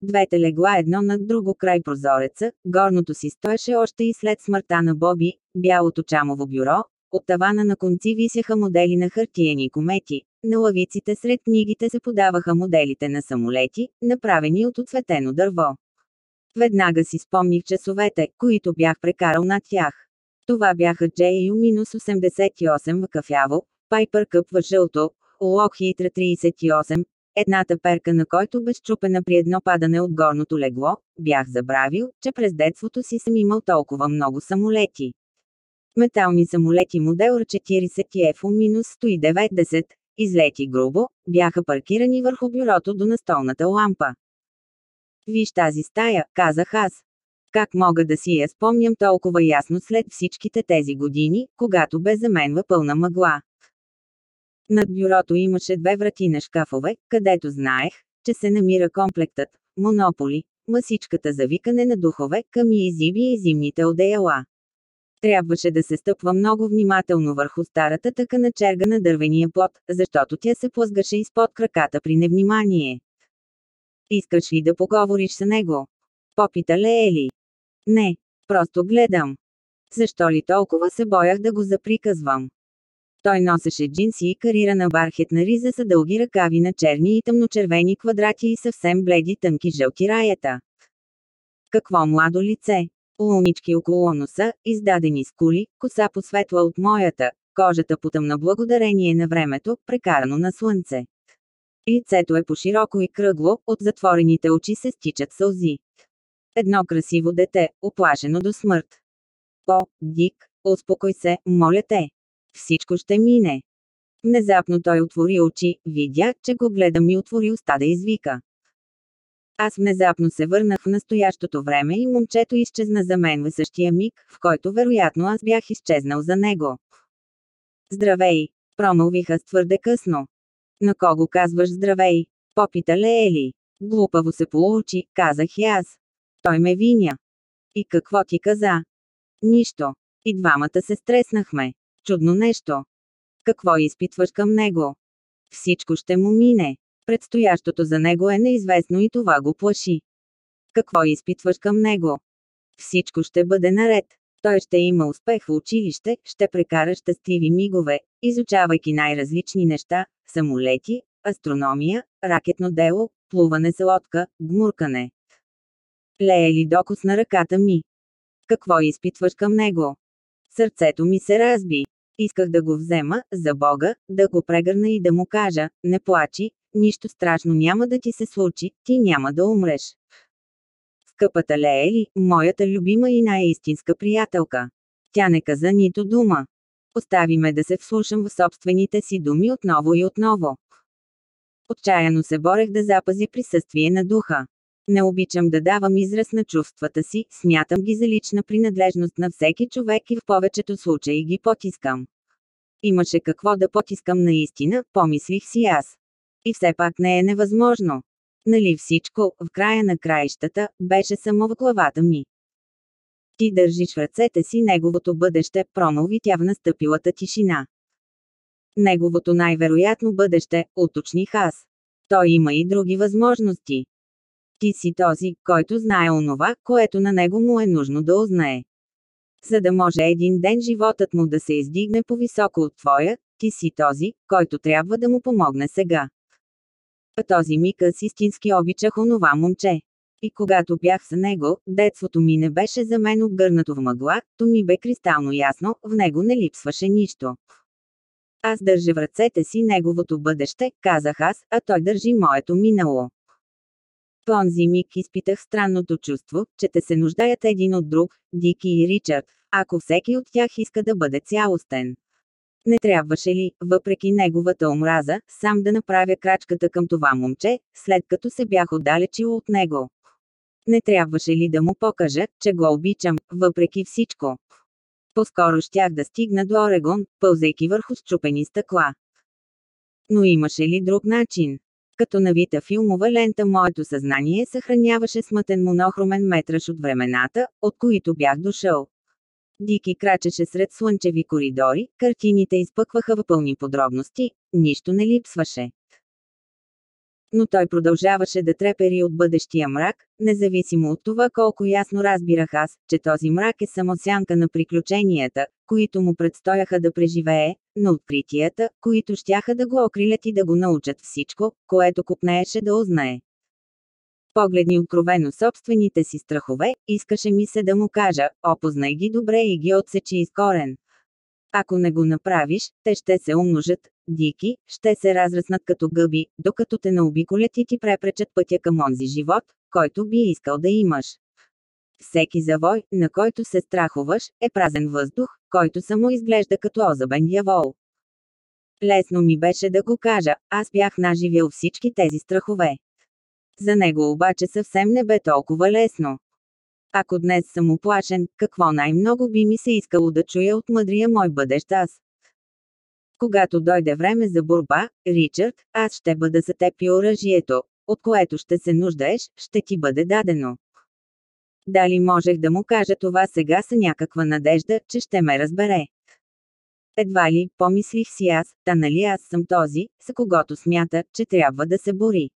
Двете легла едно над друго край прозореца, горното си стоеше още и след смъртта на Боби, бялото чамово бюро, от тавана на конци висяха модели на хартиени комети, на лавиците сред книгите се подаваха моделите на самолети, направени от оцветено дърво. Веднага си спомних часовете, които бях прекарал над тях. Това бяха JU-88 в кафяво, Пайпер Къп в жълто, Lockheed 38, едната перка на който бе щупена при едно падане от горното легло, бях забравил, че през детството си съм имал толкова много самолети. Метални самолети модел R40 F-190, излети грубо, бяха паркирани върху бюрото до настолната лампа. Виж тази стая, казах аз. Как мога да си я спомням толкова ясно след всичките тези години, когато бе заменва пълна мъгла. Над бюрото имаше две врати на шкафове, където знаех, че се намира комплектът Монополи, масичката за викане на духове, ками и зиби и зимните одеяла. Трябваше да се стъпва много внимателно върху старата така на черга на дървения плод, защото тя се плъзгаше изпод краката при невнимание. Искаш ли да поговориш с него? Попита Леели. Не, просто гледам. Защо ли толкова се боях да го заприказвам? Той носеше джинси и карирана бархетна риза с дълги ръкави на черни и тъмночервени квадрати и съвсем бледи тънки жълти раята. Какво младо лице! Лунички около носа, издадени скули, коса посветла от моята, кожата потъмна благодарение на времето, прекарано на слънце. Лицето е по-широко и кръгло, от затворените очи се стичат сълзи. Едно красиво дете, оплашено до смърт. О, Дик, успокой се, моля те. Всичко ще мине. Внезапно той отвори очи, видя, че го гледам и отвори уста да извика. Аз внезапно се върнах в настоящото време и момчето изчезна за мен в същия миг, в който вероятно аз бях изчезнал за него. Здравей! Промълвих аз твърде късно. На кого казваш здравей? Попита Леели. Глупаво се получи, казах и аз. Той ме виня. И какво ти каза? Нищо. И двамата се стреснахме. Чудно нещо. Какво изпитваш към него? Всичко ще му мине. Предстоящото за него е неизвестно и това го плаши. Какво изпитваш към него? Всичко ще бъде наред. Той ще има успех в училище, ще прекара щастливи мигове, изучавайки най-различни неща – самолети, астрономия, ракетно дело, плуване с лодка, гмуркане. Лея ли докосна ръката ми? Какво изпитваш към него? Сърцето ми се разби. Исках да го взема, за Бога, да го прегърна и да му кажа, не плачи, нищо страшно няма да ти се случи, ти няма да умреш. Скъпата Леели, моята любима и най-истинска приятелка. Тя не каза нито дума. Остави ме да се вслушам в собствените си думи отново и отново. Отчаяно се борех да запази присъствие на духа. Не обичам да давам израз на чувствата си, смятам ги за лична принадлежност на всеки човек и в повечето случаи ги потискам. Имаше какво да потискам наистина, помислих си аз. И все пак не е невъзможно. Нали всичко, в края на краищата, беше само в главата ми. Ти държиш в ръцете си неговото бъдеще, промълви тя в настъпилата тишина. Неговото най-вероятно бъдеще, уточних аз. Той има и други възможности. Ти си този, който знае онова, което на него му е нужно да узнае. За да може един ден животът му да се издигне по-високо от твоя, ти си този, който трябва да му помогне сега. А този миг аз истински обичах онова момче. И когато бях с него, детството ми не беше за мен обгърнато в мъгла, то ми бе кристално ясно, в него не липсваше нищо. Аз държа в ръцете си неговото бъдеще, казах аз, а той държи моето минало. В онзи миг изпитах странното чувство, че те се нуждаят един от друг, Дики и Ричард, ако всеки от тях иска да бъде цялостен. Не трябваше ли, въпреки неговата омраза, сам да направя крачката към това момче, след като се бях отдалечил от него? Не трябваше ли да му покажа, че го обичам, въпреки всичко? По-скоро щях да стигна до Орегон, пълзайки върху счупени стъкла. Но имаше ли друг начин? Като навита филмова лента моето съзнание съхраняваше смътен монохромен метраж от времената, от които бях дошъл. Дики крачеше сред слънчеви коридори, картините изпъкваха в пълни подробности, нищо не липсваше. Но той продължаваше да трепери от бъдещия мрак, независимо от това колко ясно разбирах аз, че този мрак е само сянка на приключенията, които му предстояха да преживее, на откритията, които щяха да го окрилят и да го научат всичко, което купнееше да узнае. Погледни откровено собствените си страхове, искаше ми се да му кажа, опознай ги добре и ги отсечи из корен. Ако не го направиш, те ще се умножат, дики, ще се разраснат като гъби, докато те наобиколят и ти препречат пътя към онзи живот, който би искал да имаш. Всеки завой, на който се страхуваш, е празен въздух, който само изглежда като озабен дявол. Лесно ми беше да го кажа, аз бях наживял всички тези страхове. За него обаче съвсем не бе толкова лесно. Ако днес съм оплашен, какво най-много би ми се искало да чуя от мъдрия мой бъдещ аз? Когато дойде време за борба, Ричард, аз ще бъда за теб и оръжието, от което ще се нуждаеш, ще ти бъде дадено. Дали можех да му кажа това сега с някаква надежда, че ще ме разбере? Едва ли, помислих си аз, та нали аз съм този, с когото смята, че трябва да се бори.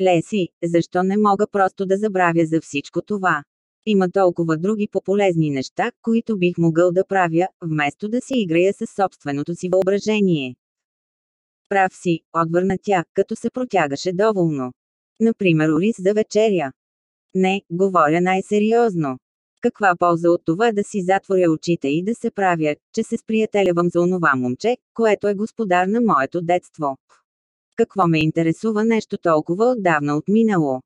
Леси, защо не мога просто да забравя за всичко това? Има толкова други по-полезни неща, които бих могъл да правя, вместо да си играя със собственото си въображение. Прав си, отвърна тя, като се протягаше доволно. Например, ориз за вечеря. Не, говоря най-сериозно. Каква полза от това да си затворя очите и да се правя, че се сприятелявам за онова момче, което е господар на моето детство? Какво ме интересува нещо толкова отдавна отминало?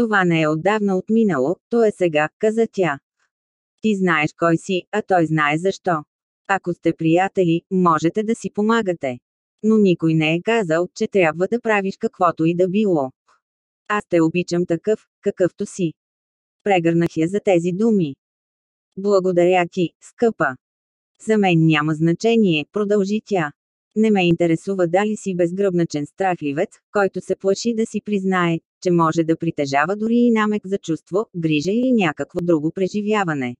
Това не е отдавна отминало, то е сега, каза тя. Ти знаеш кой си, а той знае защо. Ако сте приятели, можете да си помагате. Но никой не е казал, че трябва да правиш каквото и да било. Аз те обичам такъв, какъвто си. Прегърнах я за тези думи. Благодаря ти, скъпа. За мен няма значение, продължи тя. Не ме интересува дали си безгръбначен страхливец, който се плаши да си признае, че може да притежава дори и намек за чувство, грижа или някакво друго преживяване.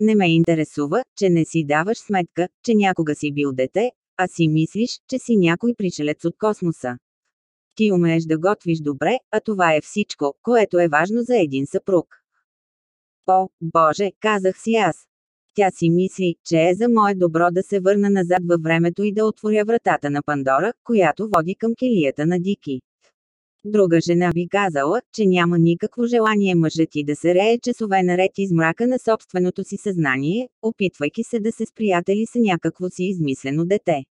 Не ме интересува, че не си даваш сметка, че някога си бил дете, а си мислиш, че си някой пришелец от космоса. Ти умееш да готвиш добре, а това е всичко, което е важно за един съпруг. О, Боже, казах си аз. Тя си мисли, че е за мое добро да се върна назад във времето и да отворя вратата на Пандора, която води към килията на Дики. Друга жена би казала, че няма никакво желание мъжът ти да се рее часове наред из мрака на собственото си съзнание, опитвайки се да се сприятели с някакво си измислено дете.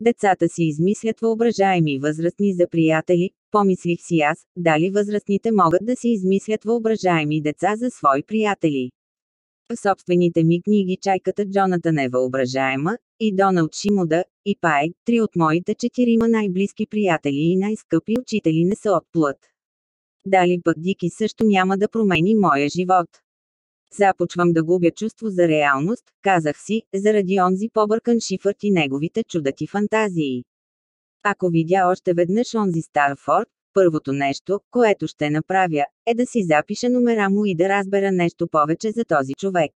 Децата си измислят въображаеми възрастни за приятели, помислих си аз, дали възрастните могат да си измислят въображаеми деца за свои приятели. Собствените ми книги чайката Джонатан е въображаема, и Доналд Шимода, и Пай, три от моите четирима най-близки приятели и най-скъпи учители не са от плът. Дали пък Дики също няма да промени моя живот. Започвам да губя чувство за реалност, казах си, заради онзи побъркан шифърт и неговите чудати фантазии. Ако видя още веднъж онзи Старфорд, първото нещо, което ще направя, е да си запиша номера му и да разбера нещо повече за този човек.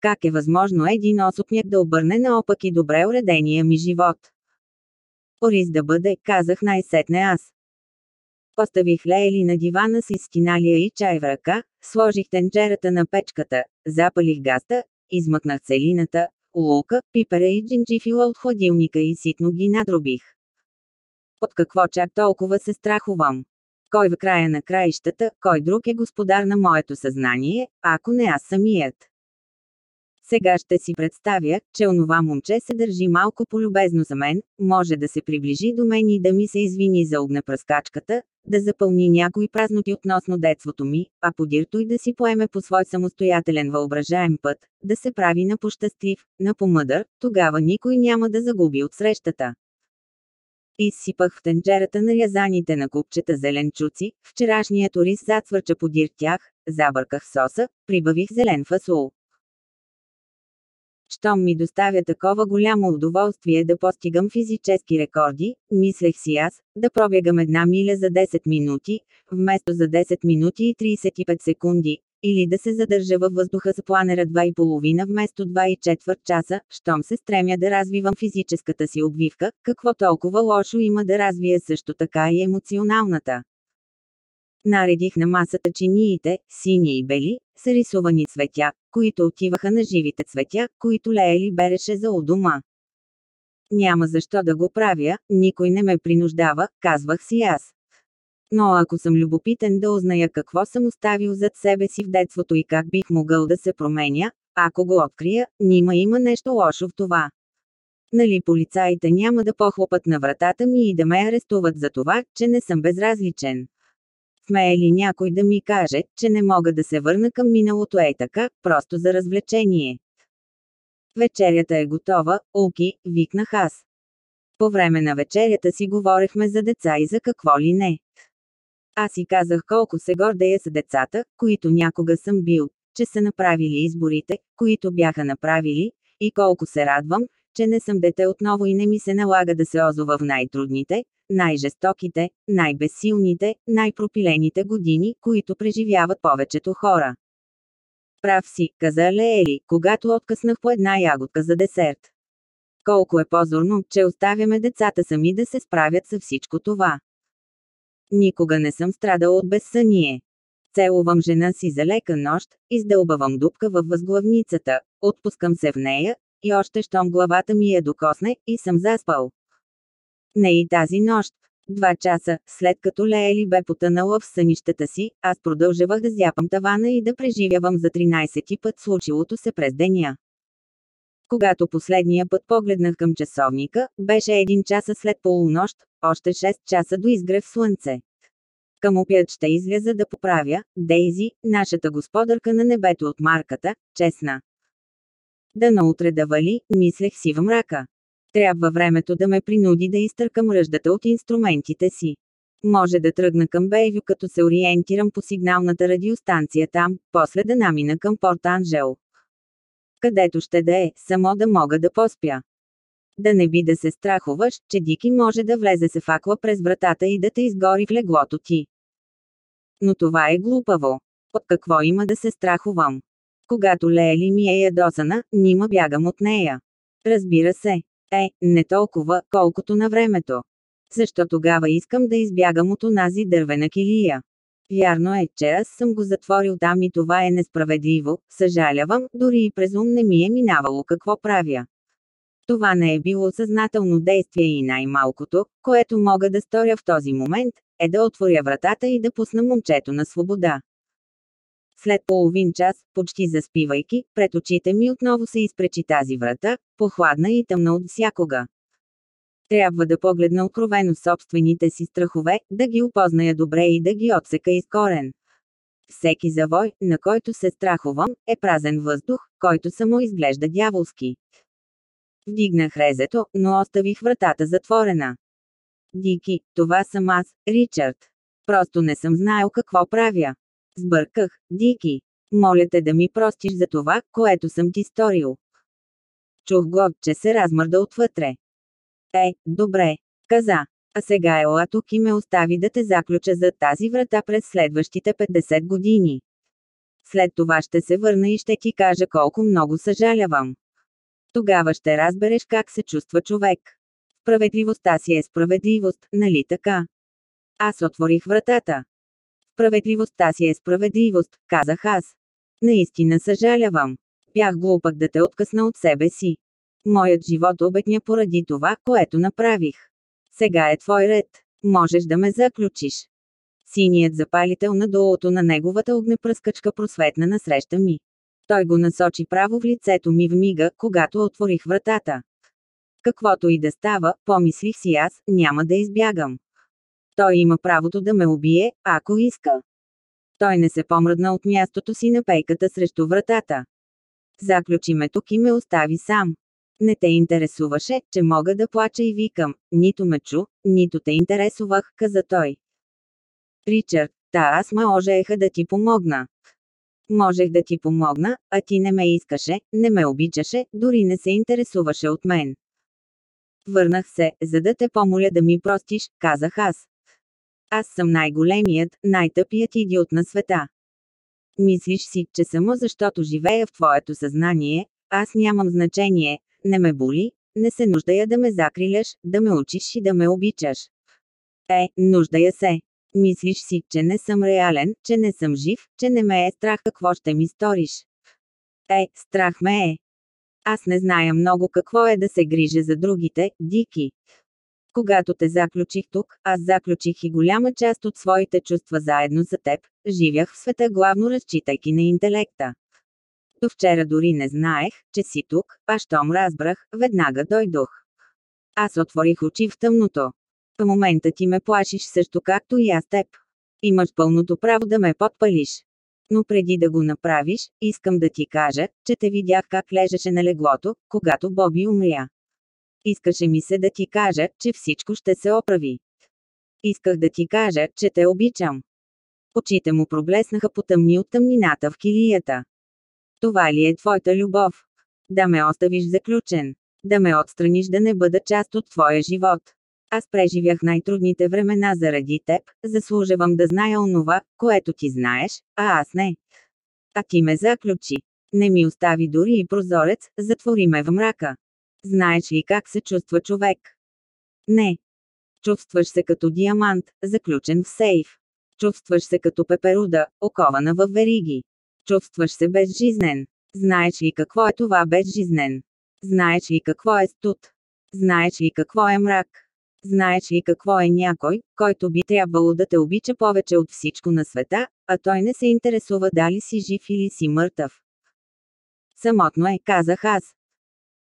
Как е възможно един осопняк да обърне наопак и добре уредения ми живот? Ориз да бъде, казах най-сетне аз. Поставих Лейли на дивана с изкиналия и чай в ръка, сложих тенджерата на печката, запалих гаста, измъкнах целината, лука, пипера и джинджифила от хладилника и ситно ги надробих. От какво чак толкова се страхувам? Кой в края на краищата, кой друг е господар на моето съзнание, ако не аз самият? Сега ще си представя, че онова момче се държи малко полюбезно за мен, може да се приближи до мен и да ми се извини за огнепръскачката, да запълни някои празноти относно детството ми, а подир той да си поеме по свой самостоятелен въображаем път, да се прави на пощастлив, на помъдър, тогава никой няма да загуби от срещата. Изсипах в тенджерата на рязаните на купчета зеленчуци, вчерашният ориз зацвърча подир тях, забърках соса, прибавих зелен фасул. Щом ми доставя такова голямо удоволствие да постигам физически рекорди, мислех си аз, да пробягам една миля за 10 минути, вместо за 10 минути и 35 секунди, или да се задържа във въздуха с планера 2,5 вместо 2,4 часа, щом се стремя да развивам физическата си обвивка, какво толкова лошо има да развия също така и емоционалната. Наредих на масата чиниите, сини и бели, с рисувани цветя, които отиваха на живите цветя, които Леели береше за у дома. Няма защо да го правя, никой не ме принуждава, казвах си аз. Но ако съм любопитен да узная какво съм оставил зад себе си в детството и как бих могъл да се променя, ако го открия, нима има нещо лошо в това. Нали полицаите няма да похлопат на вратата ми и да ме арестуват за това, че не съм безразличен. Смее ли някой да ми каже, че не мога да се върна към миналото е така, просто за развлечение? Вечерята е готова, Улки, викнах аз. По време на вечерята си говорехме за деца и за какво ли не. Аз си казах колко се гордея с децата, които някога съм бил, че са направили изборите, които бяха направили, и колко се радвам, че не съм дете отново и не ми се налага да се озова в най-трудните, най-жестоките, най-безсилните, най-пропилените години, които преживяват повечето хора. Прав си, каза Леели, когато откъснах по една ягодка за десерт. Колко е позорно, че оставяме децата сами да се справят с всичко това. Никога не съм страдал от безсъние. Целувам жена си за лека нощ, издълбавам дупка във възглавницата, отпускам се в нея, и още щом главата ми е докосне, и съм заспал. Не и тази нощ. Два часа, след като Леели бе потънала в сънищата си, аз продължавах да зяпам тавана и да преживявам за 13 път случилото се през деня. Когато последния път погледнах към часовника, беше един часа след полунощ, още 6 часа до изгрев слънце. Към опят ще изляза да поправя, Дейзи, нашата господарка на небето от марката, честна. Да наутре да вали, мислех си в мрака. Трябва времето да ме принуди да изтъркам ръждата от инструментите си. Може да тръгна към Бейвю като се ориентирам по сигналната радиостанция там, после да намина към Порт Анжел. Където ще да е, само да мога да поспя. Да не би да се страхуваш, че Дики може да влезе се факла през вратата и да те изгори в леглото ти. Но това е глупаво. От какво има да се страхувам? Когато Леели ми е ядосана, нима бягам от нея. Разбира се. Е, не толкова, колкото на времето. Защо тогава искам да избягам от онази дървена килия? Вярно е, че аз съм го затворил там и това е несправедливо, съжалявам, дори и през ум не ми е минавало какво правя. Това не е било съзнателно действие и най-малкото, което мога да сторя в този момент, е да отворя вратата и да пусна момчето на свобода. След половин час, почти заспивайки, пред очите ми отново се изпречи тази врата, похладна и тъмна от всякога. Трябва да погледна откровено собствените си страхове, да ги опозная добре и да ги отсека из корен. Всеки завой, на който се страхувам, е празен въздух, който само изглежда дяволски. Вдигнах резето, но оставих вратата затворена. Дики, това съм аз, Ричард. Просто не съм знаел какво правя. Сбърках, Дики. Моля те да ми простиш за това, което съм ти сторил. Чух го, че се размърда отвътре. Е, добре, каза. А сега ела тук и ме остави да те заключа за тази врата през следващите 50 години. След това ще се върна и ще ти кажа колко много съжалявам. Тогава ще разбереш как се чувства човек. Справедливостта си е справедливост, нали така? Аз отворих вратата. Справедливостта си е справедливост, казах аз. Наистина съжалявам. Бях глупак да те откъсна от себе си. Моят живот обетня поради това, което направих. Сега е твой ред. Можеш да ме заключиш. Синият запалител на долото на неговата огнепръскачка просветна насреща ми. Той го насочи право в лицето ми в мига, когато отворих вратата. Каквото и да става, помислих си аз, няма да избягам. Той има правото да ме убие, ако иска. Той не се помръдна от мястото си на пейката срещу вратата. Заключи ме тук и ме остави сам. Не те интересуваше, че мога да плача и викам, нито ме чу, нито те интересувах, каза той. Ричард, та аз ме ожееха да ти помогна. Можех да ти помогна, а ти не ме искаше, не ме обичаше, дори не се интересуваше от мен. Върнах се, за да те помоля да ми простиш, казах аз. Аз съм най-големият, най-тъпият идиот на света. Мислиш си, че само защото живея в твоето съзнание, аз нямам значение, не ме боли, не се нуждая да ме закриляш, да ме учиш и да ме обичаш. Е, нуждая се. Мислиш си, че не съм реален, че не съм жив, че не ме е страх какво ще ми сториш. Е, страх ме е. Аз не зная много какво е да се грижа за другите, Дики. Когато те заключих тук, аз заключих и голяма част от своите чувства заедно за теб, живях в света главно разчитайки на интелекта. До вчера дори не знаех, че си тук, а щом разбрах, веднага дойдох. Аз отворих очи в тъмното. В момента ти ме плашиш също както и аз теб. Имаш пълното право да ме подпалиш. Но преди да го направиш, искам да ти кажа, че те видях как лежеше на леглото, когато Боби умря. Искаше ми се да ти кажа, че всичко ще се оправи. Исках да ти кажа, че те обичам. Очите му проблеснаха потъмни от тъмнината в килията. Това ли е твоята любов? Да ме оставиш заключен. Да ме отстраниш да не бъда част от твоя живот. Аз преживях най-трудните времена заради теб, заслужавам да зная онова, което ти знаеш, а аз не. А ти ме заключи. Не ми остави дори и прозорец, затвори ме в мрака. Знаеш ли как се чувства човек? Не. Чувстваш се като диамант, заключен в сейф. Чувстваш се като пеперуда, окована в вериги. Чувстваш се безжизнен. Знаеш ли какво е това безжизнен? Знаеш ли какво е студ? Знаеш ли какво е мрак? Знаеш ли какво е някой, който би трябвало да те обича повече от всичко на света, а той не се интересува дали си жив или си мъртъв? Самотно е, казах аз.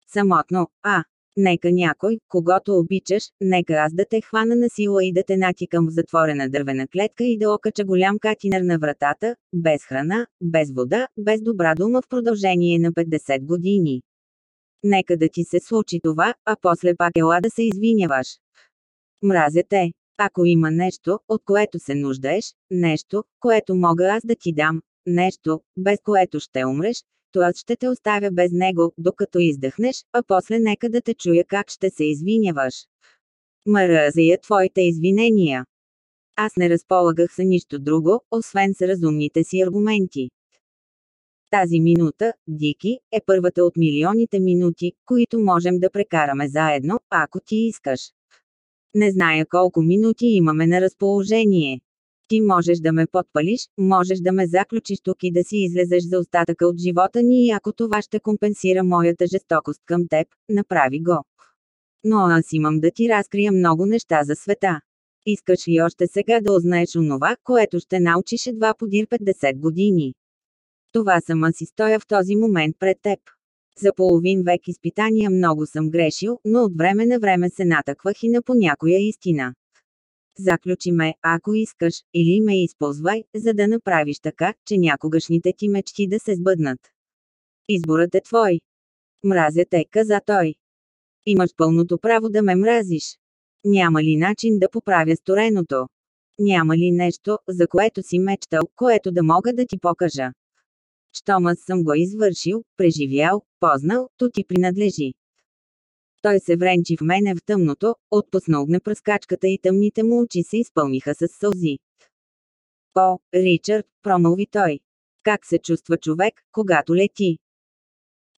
Самотно, а, Нека някой, когато обичаш, нека аз да те хвана на сила и да те натикам в затворена дървена клетка и да окача голям катинер на вратата, без храна, без вода, без добра дума в продължение на 50 години. Нека да ти се случи това, а после пак ела да се извиняваш. Мразя те. Ако има нещо, от което се нуждаеш, нещо, което мога аз да ти дам, нещо, без което ще умреш, както аз ще те оставя без него, докато издъхнеш, а после нека да те чуя как ще се извиняваш. Мразя твоите извинения. Аз не разполагах за нищо друго, освен с разумните си аргументи. Тази минута, Дики, е първата от милионите минути, които можем да прекараме заедно, ако ти искаш. Не зная колко минути имаме на разположение. Ти можеш да ме подпалиш, можеш да ме заключиш тук и да си излезеш за остатъка от живота ни и ако това ще компенсира моята жестокост към теб, направи го. Но аз имам да ти разкрия много неща за света. Искаш ли още сега да узнаеш онова, което ще научиш едва подир 50 години? Това сама си стоя в този момент пред теб. За половин век изпитания много съм грешил, но от време на време се натъквах и на по някоя истина. Заключи ме, ако искаш, или ме използвай, за да направиш така, че някогашните ти мечти да се сбъднат. Изборът е твой. Мразя те, каза той. Имаш пълното право да ме мразиш. Няма ли начин да поправя стореното? Няма ли нещо, за което си мечтал, което да мога да ти покажа? Щом аз съм го извършил, преживял, познал, то ти принадлежи. Той се вренчи в мене в тъмното, отпусна огнепръскачката и тъмните му очи се изпълниха с сълзи. О, Ричард, промълви той. Как се чувства човек, когато лети?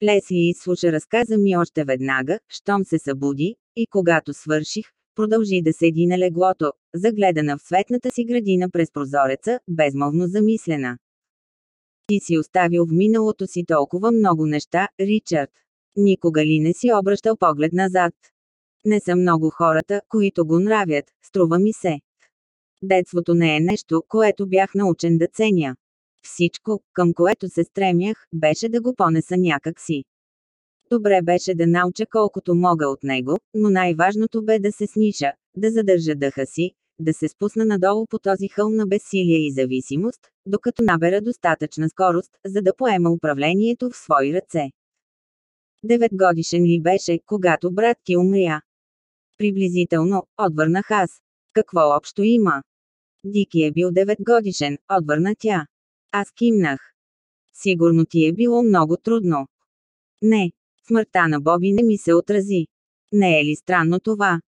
Лесли изслуша разказа ми още веднага, щом се събуди, и когато свърших, продължи да седи на леглото, загледана в светната си градина през прозореца, безмълвно замислена. Ти си оставил в миналото си толкова много неща, Ричард. Никога ли не си обръщал поглед назад? Не са много хората, които го нравят, струва ми се. Детството не е нещо, което бях научен да ценя. Всичко, към което се стремях, беше да го понеса някак си. Добре беше да науча колкото мога от него, но най-важното бе да се сниша, да задържа дъха си, да се спусна надолу по този хълм на безсилие и зависимост, докато набера достатъчна скорост, за да поема управлението в свои ръце. Девет годишен ли беше, когато брат ти умря? Приблизително, отвърнах аз. Какво общо има? Дики е бил 9 годишен, отвърна тя. Аз кимнах. Сигурно ти е било много трудно. Не, смъртта на Боби не ми се отрази. Не е ли странно това?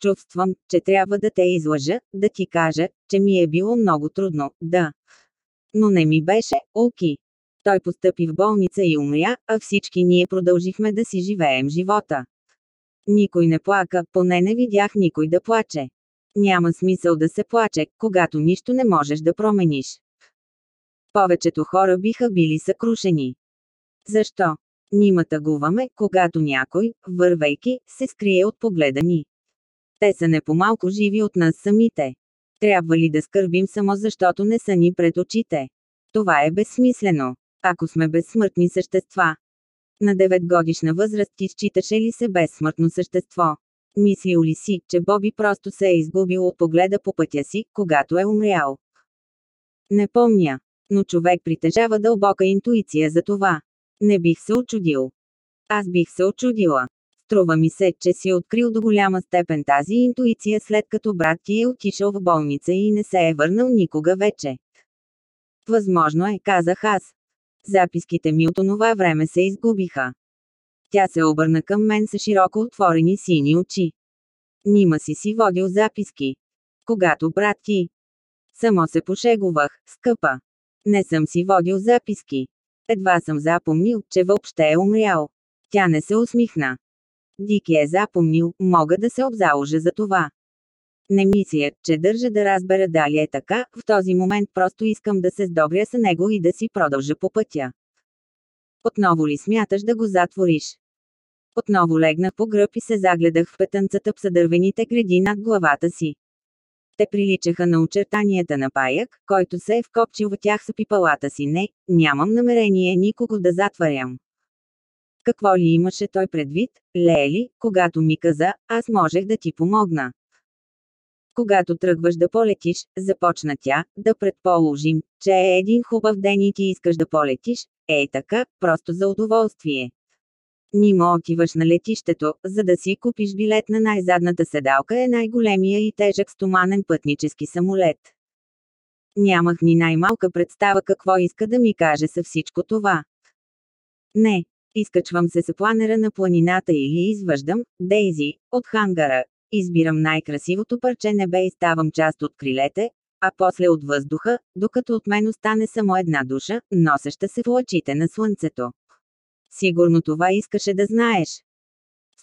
Чувствам, че трябва да те излъжа, да ти кажа, че ми е било много трудно, да. Но не ми беше, оки. Той постъпи в болница и умря, а всички ние продължихме да си живеем живота. Никой не плака, поне не видях никой да плаче. Няма смисъл да се плаче, когато нищо не можеш да промениш. Повечето хора биха били съкрушени. Защо? Нима тъгуваме, когато някой, вървейки, се скрие от погледа ни. Те са не по-малко живи от нас самите. Трябва ли да скърбим само защото не са ни пред очите? Това е безсмислено. Ако сме безсмъртни същества. На 9 годишна възраст ти считаше ли се безсмъртно същество? Мислил ли си, че Боби просто се е изгубил от погледа по пътя си, когато е умрял? Не помня. Но човек притежава дълбока интуиция за това. Не бих се очудил. Аз бих се очудила. Струва ми се, че си открил до голяма степен тази интуиция след като брат ти е отишъл в болница и не се е върнал никога вече. Възможно е, казах аз. Записките ми от онова време се изгубиха. Тя се обърна към мен с широко отворени сини очи. Нима си си водил записки. Когато брат ти. Само се пошегувах, скъпа. Не съм си водил записки. Едва съм запомнил, че въобще е умрял. Тя не се усмихна. Дики е запомнил, мога да се обзаложа за това. Не мисля, че държа да разбера дали е така, в този момент просто искам да се сдобря с него и да си продължа по пътя. Отново ли смяташ да го затвориш? Отново легнах по гръб и се загледах в петънцата псъдървените гради над главата си. Те приличаха на очертанията на паяк, който се е вкопчил в тях с пипалата си. Не, нямам намерение никого да затварям. Какво ли имаше той предвид, Лели, когато ми каза, аз можех да ти помогна. Когато тръгваш да полетиш, започна тя, да предположим, че е един хубав ден и ти искаш да полетиш, е така, просто за удоволствие. Нима отиваш на летището, за да си купиш билет на най-задната седалка е най-големия и тежък стоманен пътнически самолет. Нямах ни най-малка представа какво иска да ми каже със всичко това. Не. Изкачвам се с планера на планината или изваждам, Дейзи, от хангара. Избирам най-красивото парче небе и ставам част от крилете, а после от въздуха, докато от мен остане само една душа, носеща се в лъчите на слънцето. Сигурно това искаше да знаеш.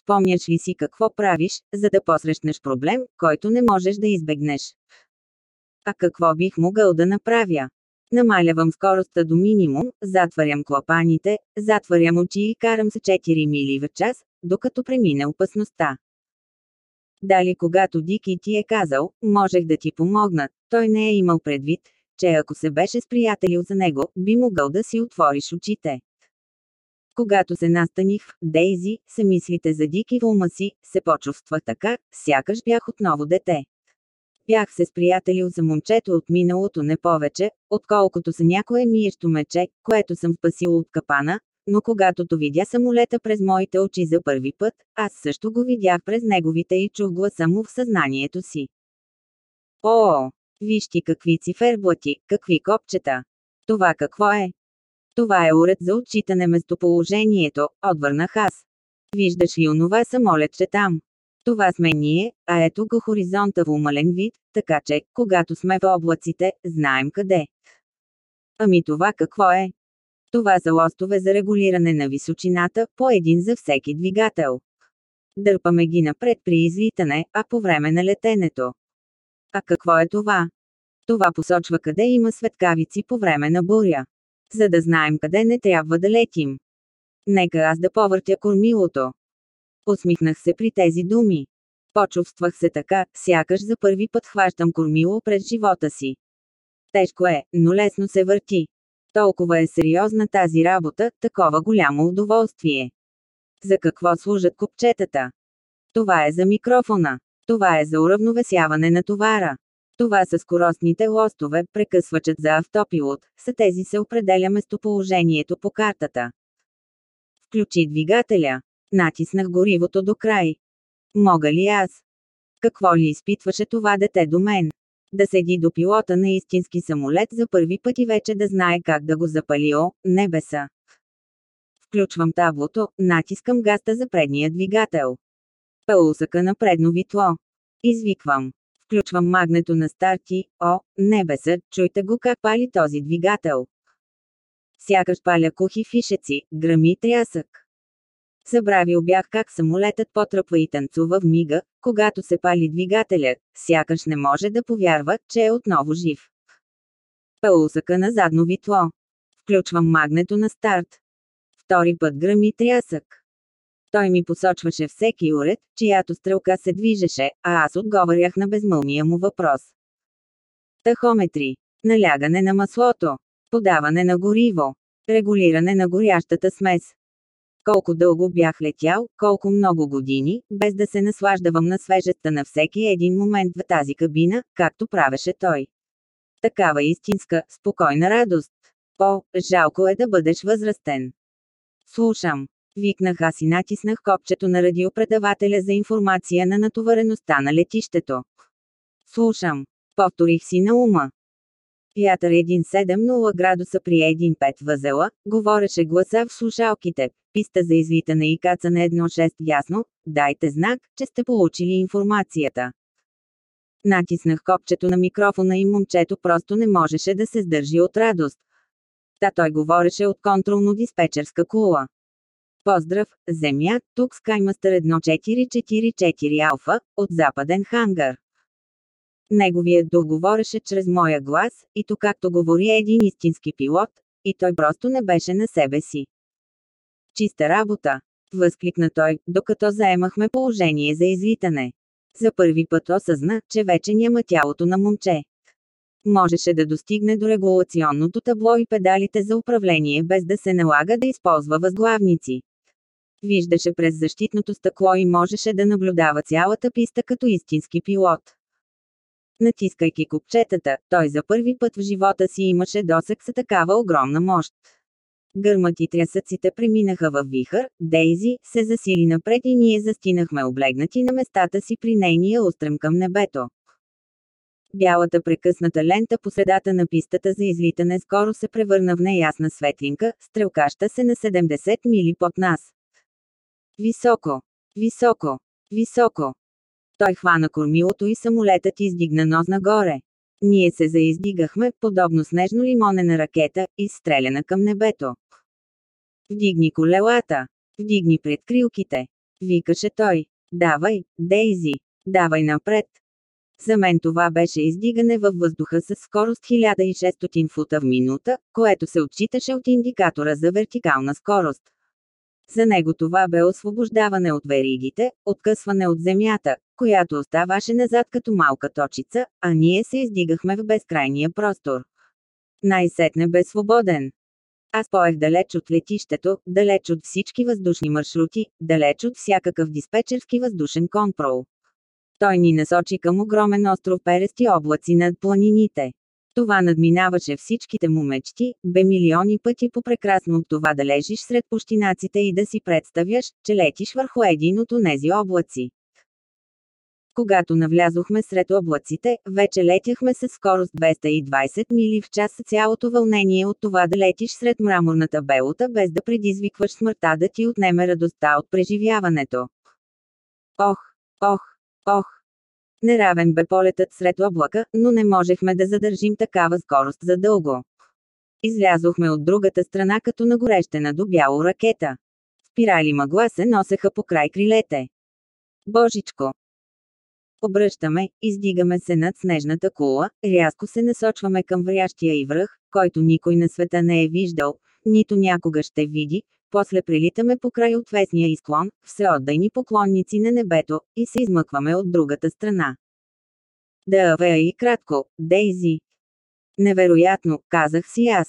Спомняш ли си какво правиш, за да посрещнеш проблем, който не можеш да избегнеш? А какво бих могъл да направя? Намалявам скоростта до минимум, затварям клапаните, затварям очи и карам с 4 мили в час, докато премине опасността. Дали когато Дики ти е казал, можех да ти помогна, той не е имал предвид, че ако се беше сприятелил за него, би могъл да си отвориш очите. Когато се настаних в Дейзи, се мислите за Дики в ума си, се почувствах така, сякаш бях отново дете. Бях се сприятелил за момчето от миналото не повече, отколкото са някое миещо мече, което съм спасил от капана, но когато то видя самолета през моите очи за първи път, аз също го видях през неговите и чух гласа му в съзнанието си. О, виж ти какви циферблати, какви копчета. Това какво е? Това е уред за отчитане местоположението, отвърнах аз. Виждаш ли онова самолетче там? Това сме ние, а ето го хоризонта в умален вид, така че, когато сме в облаците, знаем къде. Ами това какво е? Това са лостове за регулиране на височината, по един за всеки двигател. Дърпаме ги напред при излитане, а по време на летенето. А какво е това? Това посочва къде има светкавици по време на буря. За да знаем къде не трябва да летим. Нека аз да повъртя кормилото. Усмихнах се при тези думи. Почувствах се така, сякаш за първи път хващам кормило през живота си. Тежко е, но лесно се върти. Толкова е сериозна тази работа, такова голямо удоволствие. За какво служат копчетата? Това е за микрофона. Това е за уравновесяване на товара. Това са скоростните лостове, прекъсвачът за автопилот, с тези се определя местоположението по картата. Включи двигателя. Натиснах горивото до край. Мога ли аз? Какво ли изпитваше това дете до мен? Да седи до пилота на истински самолет за първи път и вече да знае как да го запали, о, небеса. Включвам таблото, натискам гаста за предния двигател. Паусъка на предно витло. Извиквам. Включвам магнето на старти, о, небеса, чуйте го как пали този двигател. Сякаш паля кухи фишеци, грами трясък. Забравил бях как самолетът потръпва и танцува в мига, когато се пали двигателят, сякаш не може да повярва, че е отново жив. Паусъка на задно витло. Включвам магнето на старт. Втори път грами трясък. Той ми посочваше всеки уред, чиято стрелка се движеше, а аз отговарях на безмълния му въпрос. Тахометри. Налягане на маслото. Подаване на гориво. Регулиране на горящата смес. Колко дълго бях летял, колко много години, без да се наслаждавам на свежестта на всеки един момент в тази кабина, както правеше той. Такава истинска, спокойна радост. О, жалко е да бъдеш възрастен. Слушам. Викнах аз и натиснах копчето на радиопредавателя за информация на натовареността на летището. Слушам. Повторих си на ума. Вятър 170 градуса при 1,5 възела, говореше гласа в слушалките. Писта за излитане и кацане 1.6 ясно, дайте знак, че сте получили информацията. Натиснах копчето на микрофона и момчето просто не можеше да се сдържи от радост. Та той говореше от контролно-диспетчерска кула. Поздрав, Земя, тук Skymastер 1444 Алфа, от западен хангар. Неговият дух говореше чрез моя глас, и то както говори един истински пилот, и той просто не беше на себе си. Чиста работа! Възкликна той, докато заемахме положение за излитане. За първи път осъзна, че вече няма тялото на момче. Можеше да достигне до регулационното табло и педалите за управление без да се налага да използва възглавници. Виждаше през защитното стъкло и можеше да наблюдава цялата писта като истински пилот. Натискайки копчетата, той за първи път в живота си имаше досек с такава огромна мощ. Гърмът и трясъците преминаха във вихър, Дейзи се засили напред и ние застинахме облегнати на местата си при нейния устрем към небето. Бялата прекъсната лента по средата на пистата за излитане скоро се превърна в неясна светлинка, стрелкаща се на 70 мили под нас. Високо, високо, високо. Той хвана кормилото и самолетът издигна нос нагоре. Ние се заиздигахме, подобно снежно лимонена ракета, изстреляна към небето. Вдигни колелата. Вдигни пред крилките. Викаше той. Давай, Дейзи. Давай напред. За мен това беше издигане във въздуха с скорост 1600 фута в минута, което се отчиташе от индикатора за вертикална скорост. За него това бе освобождаване от веригите, откъсване от земята, която оставаше назад като малка точица, а ние се издигахме в безкрайния простор. Най-сетне бе свободен. Аз поех далеч от летището, далеч от всички въздушни маршрути, далеч от всякакъв диспетчерски въздушен контрол. Той ни насочи към огромен остров перести облаци над планините. Това надминаваше всичките му мечти, бе милиони пъти по-прекрасно от това да лежиш сред пущинаците и да си представяш, че летиш върху един от онези облаци. Когато навлязохме сред облаците, вече летяхме с скорост 220 мили в час с цялото вълнение от това да летиш сред мраморната белота без да предизвикваш смъртта да ти отнеме радостта от преживяването. Ох, ох, ох! Неравен бе полетът сред облака, но не можехме да задържим такава скорост за дълго. Излязохме от другата страна като нагорещена до бяло ракета. Спирали мъгла се носеха по край крилете. Божичко, Обръщаме, издигаме се над снежната кула, рязко се насочваме към врящия и връх, който никой на света не е виждал, нито някога ще види, после прилитаме по край отвесния изклон, всеотдайни поклонници на небето, и се измъкваме от другата страна. Да авея и кратко, Дейзи. Невероятно, казах си аз.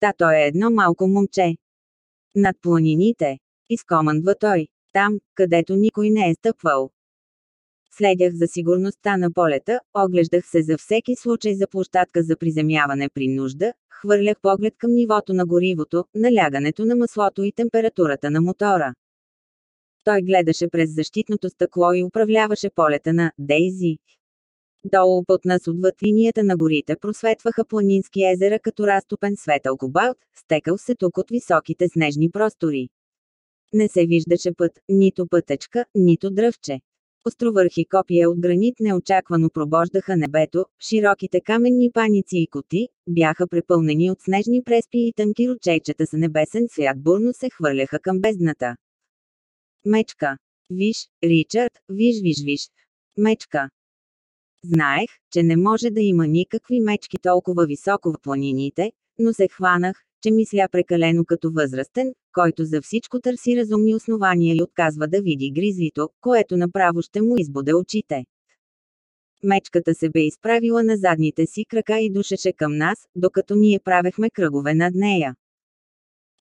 Та той е едно малко момче. Над планините. Изкомандва той. Там, където никой не е стъпвал. Следях за сигурността на полета, оглеждах се за всеки случай за площадка за приземяване при нужда, хвърлях поглед към нивото на горивото, налягането на маслото и температурата на мотора. Той гледаше през защитното стъкло и управляваше полета на Дейзи. Долу под нас отвъд линията на горите просветваха планински езера като разтопен светъл кобалт, стекал се тук от високите снежни простори. Не се виждаше път, нито пътечка, нито дръвче. Островърхи копия от гранит неочаквано пробождаха небето, широките каменни паници и коти, бяха препълнени от снежни преспи и тънки ручейчета с небесен свят бурно се хвърляха към бездната. Мечка. Виж, Ричард, виж, виж, виж. Мечка. Знаех, че не може да има никакви мечки толкова високо в планините, но се хванах, че мисля прекалено като възрастен, който за всичко търси разумни основания и отказва да види гризлито, което направо ще му избуде очите. Мечката се бе изправила на задните си крака и душеше към нас, докато ние правехме кръгове над нея.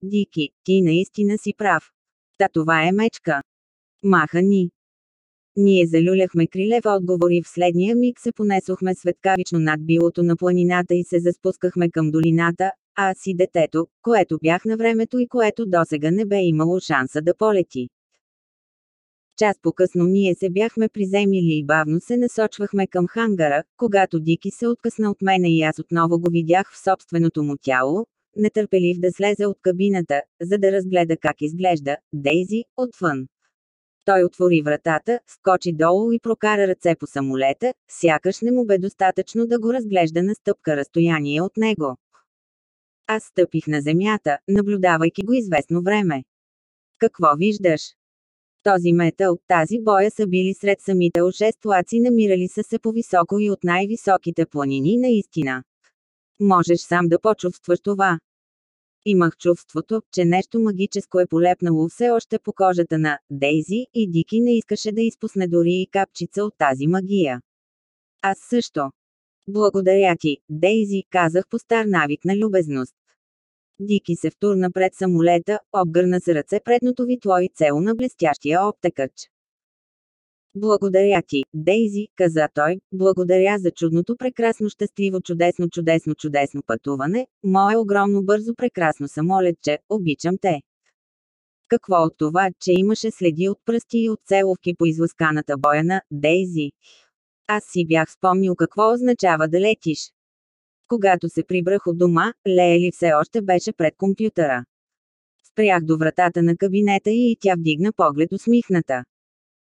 Дики, ти наистина си прав. Та това е мечка. Маха ни. Ние залюляхме криле в отговори в следния миг се понесохме светкавично над билото на планината и се заспускахме към долината, аз и детето, което бях на времето и което досега не бе имало шанса да полети. Час по-късно ние се бяхме приземили и бавно се насочвахме към хангара, когато Дики се откъсна от мене и аз отново го видях в собственото му тяло, нетърпелив да слезе от кабината, за да разгледа как изглежда Дейзи отвън. Той отвори вратата, скочи долу и прокара ръце по самолета, сякаш не му бе достатъчно да го разглежда на стъпка разстояние от него. Аз стъпих на земята, наблюдавайки го известно време. Какво виждаш? Този метал, тази боя са били сред самите ошествлаци намирали са се по-високо и от най-високите планини наистина. Можеш сам да почувстваш това. Имах чувството, че нещо магическо е полепнало все още по кожата на Дейзи и Дики не искаше да изпусне дори и капчица от тази магия. Аз също. Благодаря ти, Дейзи, казах по стар навик на любезност. Дики се втурна пред самолета, обгърна с ръце предното витло и цел на блестящия оптекач. Благодаря ти, Дейзи, каза той, благодаря за чудното прекрасно щастливо чудесно чудесно чудесно пътуване, мое огромно бързо прекрасно самолетче, обичам те. Какво от това, че имаше следи от пръсти и от целовки по излъсканата боя на Дейзи? Аз си бях спомнил какво означава да летиш. Когато се прибрах от дома, Леели все още беше пред компютъра. Спрях до вратата на кабинета и тя вдигна поглед усмихната.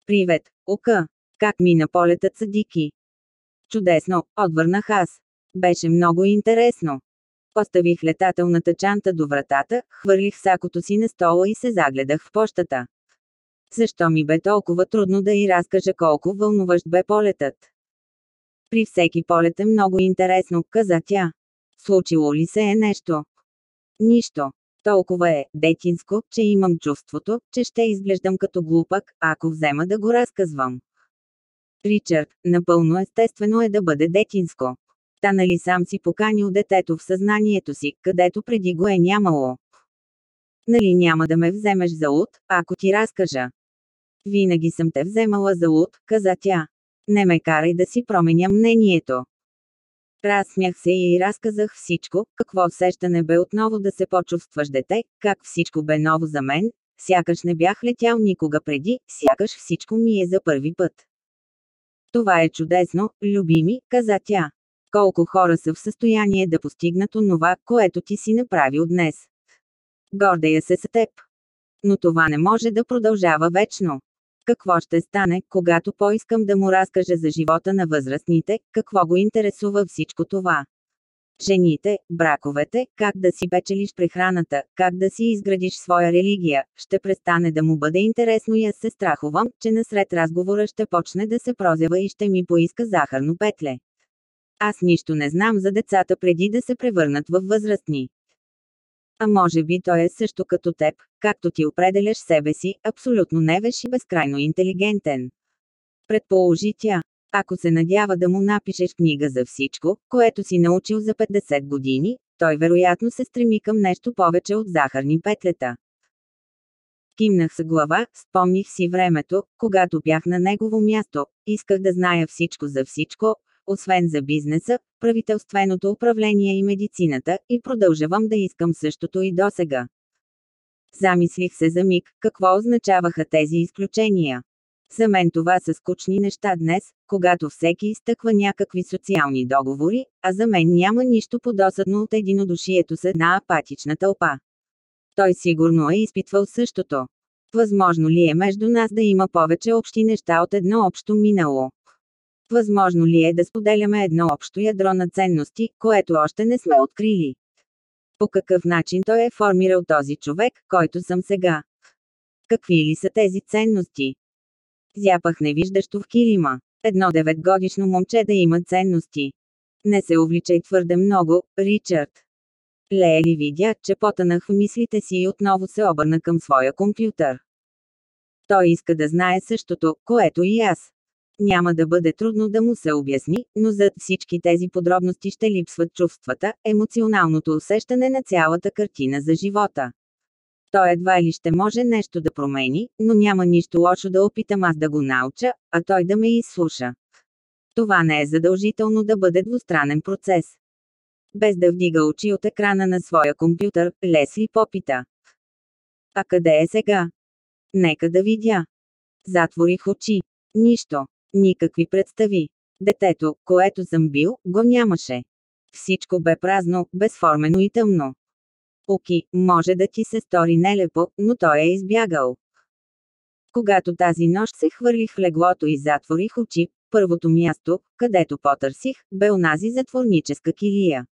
Привет, Ока! Как мина полетът са Дики? Чудесно, отвърнах аз. Беше много интересно. Поставих летателната чанта до вратата, хвърлих сакото си на стола и се загледах в пощата. Защо ми бе толкова трудно да й разкажа колко вълнуващ бе полетът? При всеки полет е много интересно, каза тя. Случило ли се е нещо? Нищо. Толкова е детинско, че имам чувството, че ще изглеждам като глупак, ако взема да го разказвам. Ричард, напълно естествено е да бъде детинско. Та нали сам си поканил детето в съзнанието си, където преди го е нямало. Нали няма да ме вземеш за луд, ако ти разкажа. Винаги съм те вземала за луд, каза тя. Не ме карай да си променя мнението. Разсмях се и разказах всичко, какво усещане бе отново да се почувстваш дете, как всичко бе ново за мен, сякаш не бях летял никога преди, сякаш всичко ми е за първи път. Това е чудесно, любими, каза тя. Колко хора са в състояние да постигнат онова, което ти си направил днес. Гордея се с теб. Но това не може да продължава вечно. Какво ще стане, когато поискам да му разкажа за живота на възрастните, какво го интересува всичко това? Жените, браковете, как да си печелиш прехраната, как да си изградиш своя религия, ще престане да му бъде интересно и аз се страхувам, че насред разговора ще почне да се прозява и ще ми поиска захарно петле. Аз нищо не знам за децата преди да се превърнат в възрастни. А може би той е също като теб, както ти определяш себе си, абсолютно невеш и безкрайно интелигентен. Предположи тя. Ако се надява да му напишеш книга за всичко, което си научил за 50 години, той вероятно се стреми към нещо повече от захарни петлета. Кимнах с глава, спомних си времето, когато бях на негово място, исках да зная всичко за всичко, освен за бизнеса, правителственото управление и медицината, и продължавам да искам същото и досега. Замислих се за миг, какво означаваха тези изключения. За мен това са скучни неща днес, когато всеки изтъква някакви социални договори, а за мен няма нищо подосадно от единодушието с една апатична тълпа. Той сигурно е изпитвал същото. Възможно ли е между нас да има повече общи неща от едно общо минало? Възможно ли е да споделяме едно общо ядро на ценности, което още не сме открили? По какъв начин той е формирал този човек, който съм сега? Какви ли са тези ценности? Зяпах невиждащо в килима. Едно деветгодишно момче да има ценности. Не се увличай твърде много, Ричард. Леели видя, че потънах в мислите си и отново се обърна към своя компютър. Той иска да знае същото, което и аз. Няма да бъде трудно да му се обясни, но зад всички тези подробности ще липсват чувствата, емоционалното усещане на цялата картина за живота. Той едва ли ще може нещо да промени, но няма нищо лошо да опитам аз да го науча, а той да ме изслуша. Това не е задължително да бъде двустранен процес. Без да вдига очи от екрана на своя компютър, Лесли попита. А къде е сега? Нека да видя. Затворих очи. Нищо. Никакви представи. Детето, което съм бил, го нямаше. Всичко бе празно, безформено и тъмно. Оки, може да ти се стори нелепо, но той е избягал. Когато тази нощ се хвърлих в леглото и затворих очи, първото място, където потърсих, бе онази затворническа килия.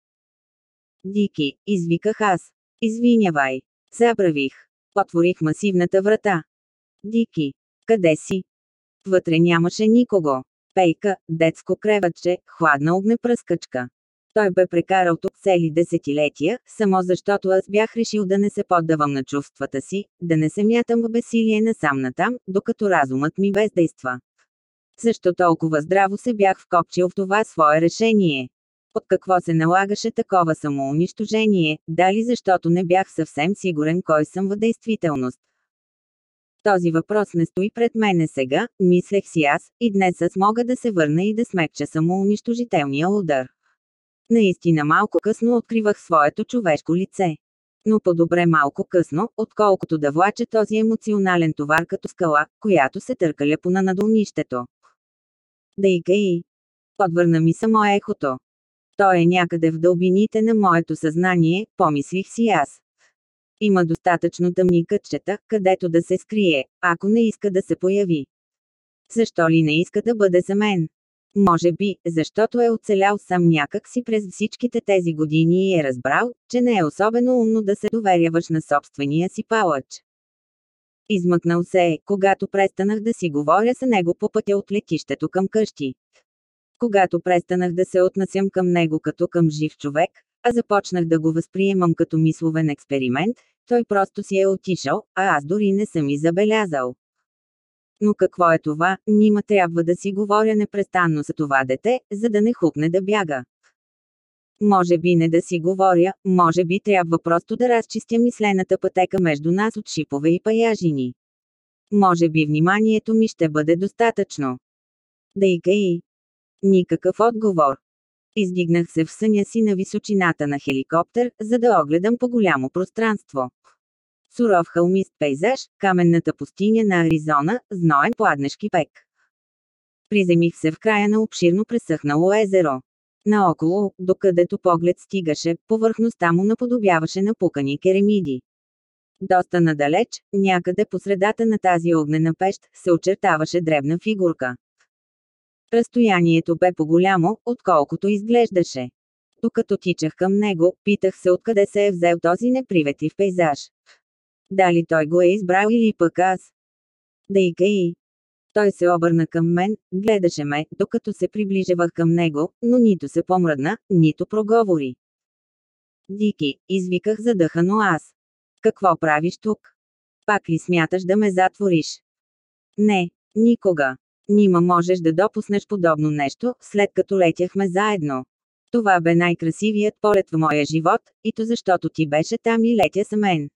Дики, извиках аз. Извинявай. Забравих. Отворих масивната врата. Дики, къде си? Вътре нямаше никого. Пейка, детско креватче, хладна огнепръскачка. Той бе прекарал тук цели десетилетия, само защото аз бях решил да не се поддавам на чувствата си, да не се мятам в бесилие насам натам, докато разумът ми бездейства. Защо толкова здраво се бях вкопчил в това свое решение? От какво се налагаше такова самоунищожение, дали защото не бях съвсем сигурен кой съм в действителност. Този въпрос не стои пред мене сега, мислех си аз, и днес аз мога да се върна и да смекча самоунищожителния удар. Наистина малко късно откривах своето човешко лице. Но по-добре малко късно, отколкото да влача този емоционален товар като скала, която се търкаля по на надолнището. Дейка и. Отвърна ми само ехото. Той е някъде в дълбините на моето съзнание, помислих си аз. Има достатъчно тъмни кътчета, където да се скрие, ако не иска да се появи. Защо ли не иска да бъде за мен? Може би, защото е оцелял сам някак си през всичките тези години и е разбрал, че не е особено умно да се доверяваш на собствения си палач. Измъкнал се е, когато престанах да си говоря с него по пътя от летището към къщи. Когато престанах да се отнасям към него като към жив човек, а започнах да го възприемам като мисловен експеримент, той просто си е отишъл, а аз дори не съм и забелязал. Но какво е това, нима трябва да си говоря непрестанно за това дете, за да не хукне да бяга. Може би не да си говоря, може би трябва просто да разчистя мислената пътека между нас от шипове и паяжини. Може би вниманието ми ще бъде достатъчно. Дейка и. Никакъв отговор. Издигнах се в съня си на височината на хеликоптер, за да огледам по голямо пространство. Суров хълмист пейзаж, каменната пустиня на Аризона, зноен пладнешки пек. Приземих се в края на обширно пресъхнало езеро. Наоколо, докъдето поглед стигаше, повърхността му наподобяваше на пукани керемиди. Доста надалеч, някъде по средата на тази огнена пещ, се очертаваше дребна фигурка. Разстоянието бе по-голямо, отколкото изглеждаше. Докато тичах към него, питах се откъде се е взел този неприветлив пейзаж. Дали той го е избрал или пък аз? Дейка и. Той се обърна към мен, гледаше ме, докато се приближавах към него, но нито се помръдна, нито проговори. Дики, извиках задъхано аз. Какво правиш тук? Пак ли смяташ да ме затвориш? Не, никога. Нима можеш да допуснеш подобно нещо, след като летяхме заедно. Това бе най-красивият полет в моя живот, и то защото ти беше там и летя с мен.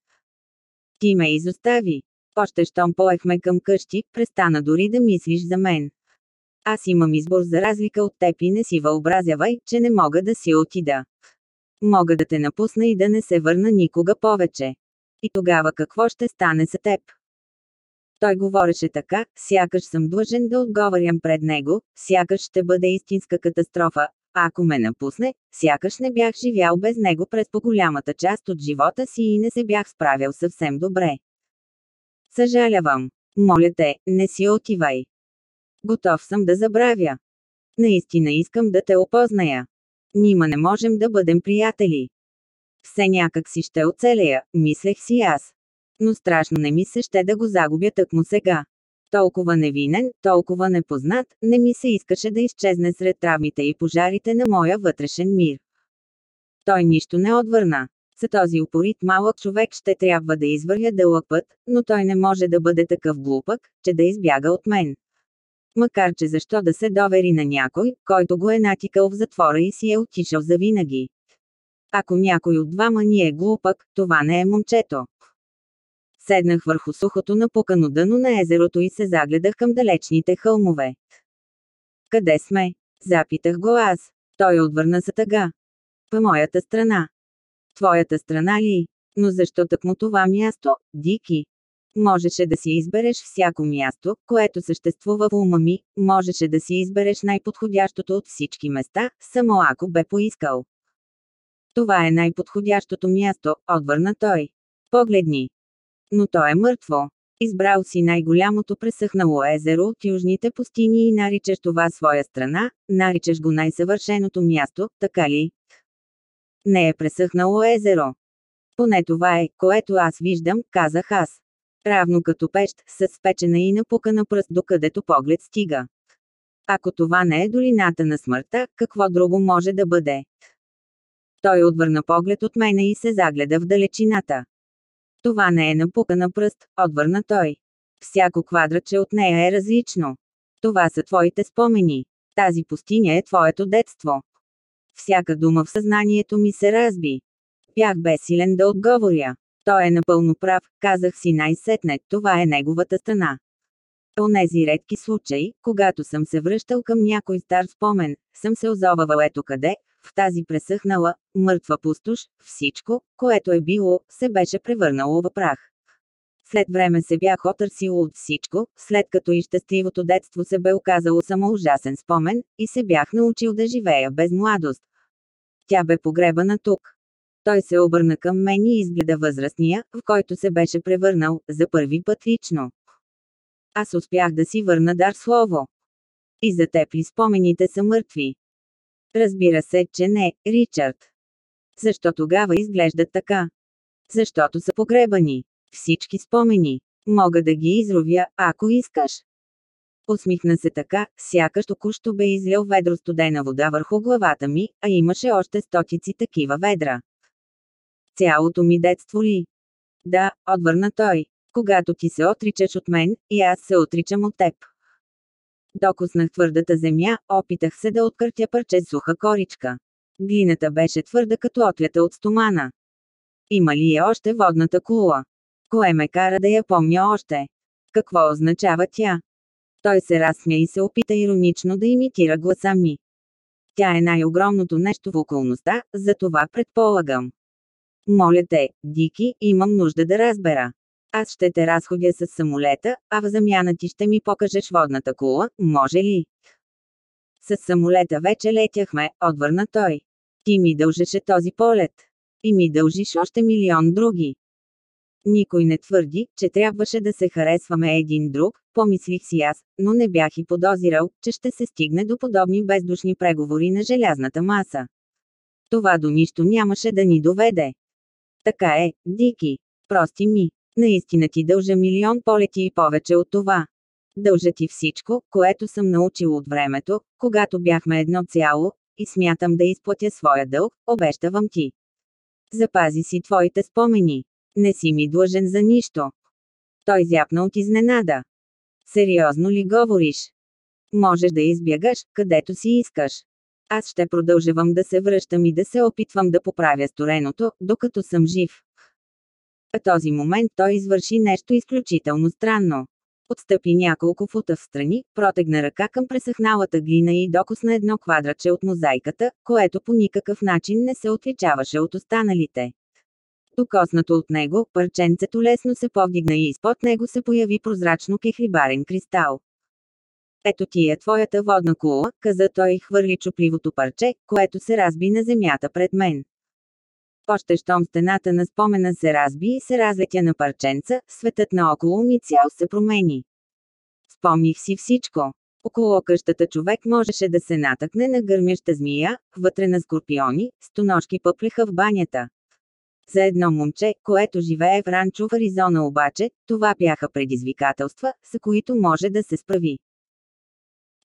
Ти ме изостави. Още щом поехме към къщи, престана дори да мислиш за мен. Аз имам избор за разлика от теб и не си въобразявай, че не мога да си отида. Мога да те напусна и да не се върна никога повече. И тогава какво ще стане с теб? Той говореше така, сякаш съм длъжен да отговарям пред него, сякаш ще бъде истинска катастрофа, ако ме напусне, сякаш не бях живял без него през по-голямата част от живота си и не се бях справял съвсем добре. Съжалявам. Моля те, не си отивай. Готов съм да забравя. Наистина искам да те опозная. Нима не можем да бъдем приятели. Все някак си ще оцелея, мислех си аз. Но страшно не ми се ще да го загубя тъкмо сега. Толкова невинен, толкова непознат, не ми се искаше да изчезне сред травмите и пожарите на моя вътрешен мир. Той нищо не отвърна. За този упорит малък човек ще трябва да извървя дълъг път, но той не може да бъде такъв глупък, че да избяга от мен. Макар че защо да се довери на някой, който го е натикал в затвора и си е отишъл завинаги. Ако някой от двама ни е глупък, това не е момчето. Седнах върху сухото напукано дъно на езерото и се загледах към далечните хълмове. Къде сме? Запитах го аз. Той отвърна за тъга. По моята страна. Твоята страна ли? Но защо тъкмо това място, Дики? Можеше да си избереш всяко място, което съществува в ума ми, можеше да си избереш най-подходящото от всички места, само ако бе поискал. Това е най-подходящото място, отвърна той. Погледни, но то е мъртво. Избрал си най-голямото пресъхнало езеро от южните пустини и наричаш това своя страна, наричаш го най-съвършеното място, така ли? Не е пресъхнало езеро. Поне това е, което аз виждам, казах аз. Равно като пещ, с спечена и напукана пръст докъдето поглед стига. Ако това не е долината на смъртта, какво друго може да бъде? Той отвърна поглед от мене и се загледа в далечината. Това не е напука на пръст, отвърна той. Всяко квадратче от нея е различно. Това са твоите спомени. Тази пустиня е твоето детство. Всяка дума в съзнанието ми се разби. Бях безсилен да отговоря. Той е напълно прав, казах си най-сетне, това е неговата страна. Онези редки случаи, когато съм се връщал към някой стар спомен, съм се озовавал ето къде, в тази пресъхнала, мъртва пустош, всичко, което е било, се беше превърнало в прах. След време се бях отърсил от всичко, след като и щастливото детство се бе оказало само ужасен спомен, и се бях научил да живея без младост. Тя бе погребана тук. Той се обърна към мен и изгледа възрастния, в който се беше превърнал, за първи път лично. Аз успях да си върна дар слово. И за теб ли спомените са мъртви? Разбира се, че не, Ричард. Защо тогава изглеждат така? Защото са погребани. Всички спомени. Мога да ги изровя, ако искаш. Усмихна се така, сякаш току-що бе излял ведро студена вода върху главата ми, а имаше още стотици такива ведра. Цялото ми детство ли? Да, отвърна той. Когато ти се отричаш от мен, и аз се отричам от теб. Докоснах твърдата земя, опитах се да откъртя парче суха коричка. Глината беше твърда като отлята от стомана. Има ли е още водната кула? Кое ме кара да я помня още? Какво означава тя? Той се разсмя и се опита иронично да имитира гласа ми. Тя е най-огромното нещо в околността, за това предполагам. Моля те, Дики, имам нужда да разбера. Аз ще те разходя с самолета, а в замяна ти ще ми покажеш водната кула, може ли? С самолета вече летяхме, отвърна той. Ти ми дължеше този полет. И ми дължиш още милион други. Никой не твърди, че трябваше да се харесваме един друг, помислих си аз, но не бях и подозирал, че ще се стигне до подобни бездушни преговори на желязната маса. Това до нищо нямаше да ни доведе. Така е, Дики. Прости ми. Наистина ти дължа милион полети и повече от това. Дължа ти всичко, което съм научил от времето, когато бяхме едно цяло, и смятам да изплатя своя дълг, обещавам ти. Запази си твоите спомени. Не си ми длъжен за нищо. Той зяпна от изненада. Сериозно ли говориш? Можеш да избягаш, където си искаш. Аз ще продължавам да се връщам и да се опитвам да поправя стореното, докато съм жив. В този момент той извърши нещо изключително странно. Отстъпи няколко фута в страни, протегна ръка към пресъхналата глина и докосна едно квадратче от мозайката, което по никакъв начин не се отличаваше от останалите. Докоснато от него, парченцето лесно се повдигна и изпод него се появи прозрачно кехлибарен кристал. Ето ти е твоята водна кула, каза той и хвърли чупливото парче, което се разби на земята пред мен. Още щом стената на спомена се разби и се разлетя на парченца, светът наоколо ми цял се промени. Спомних си всичко. Около къщата човек можеше да се натъкне на гърмяща змия, вътре на скорпиони, стоножки пъплеха в банята. За едно момче, което живее в ранчо в Аризона обаче, това бяха предизвикателства, с които може да се справи.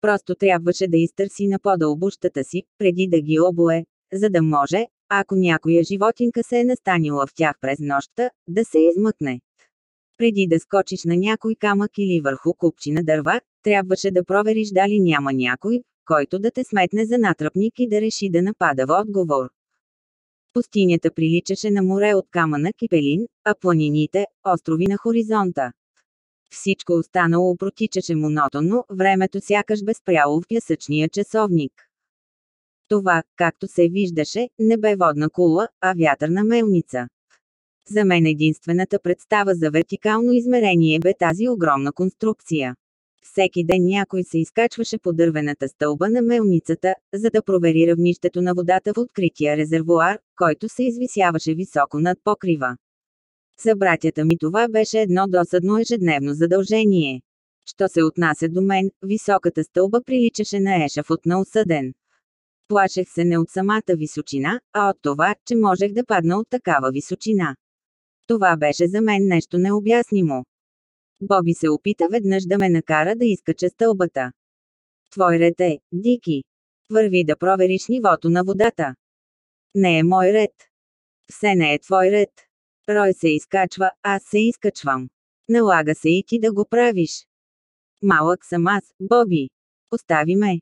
Просто трябваше да изтърси на пода обущата си, преди да ги обое, за да може, ако някоя животинка се е настанила в тях през нощта, да се измъкне. Преди да скочиш на някой камък или върху купчина дърва, трябваше да провериш дали няма някой, който да те сметне за натръпник и да реши да напада в отговор. Пустинята приличаше на море от камъна кипелин, а планините – острови на хоризонта. Всичко останало протичаше монотонно, времето сякаш безпряло в пясъчния часовник. Това, както се виждаше, не бе водна кула, а вятърна мелница. За мен единствената представа за вертикално измерение бе тази огромна конструкция. Всеки ден някой се изкачваше по дървената стълба на мелницата, за да провери равнището на водата в открития резервуар, който се извисяваше високо над покрива. За братята ми това беше едно досадно ежедневно задължение. Що се отнася до мен, високата стълба приличаше на ешафот на осъден. Плашех се не от самата височина, а от това, че можех да падна от такава височина. Това беше за мен нещо необяснимо. Боби се опита веднъж да ме накара да изкача стълбата. Твой ред е, Дики. Върви да провериш нивото на водата. Не е мой ред. Все не е твой ред. Рой се изкачва, аз се изкачвам. Налага се и ти да го правиш. Малък съм аз, Боби. Остави ме.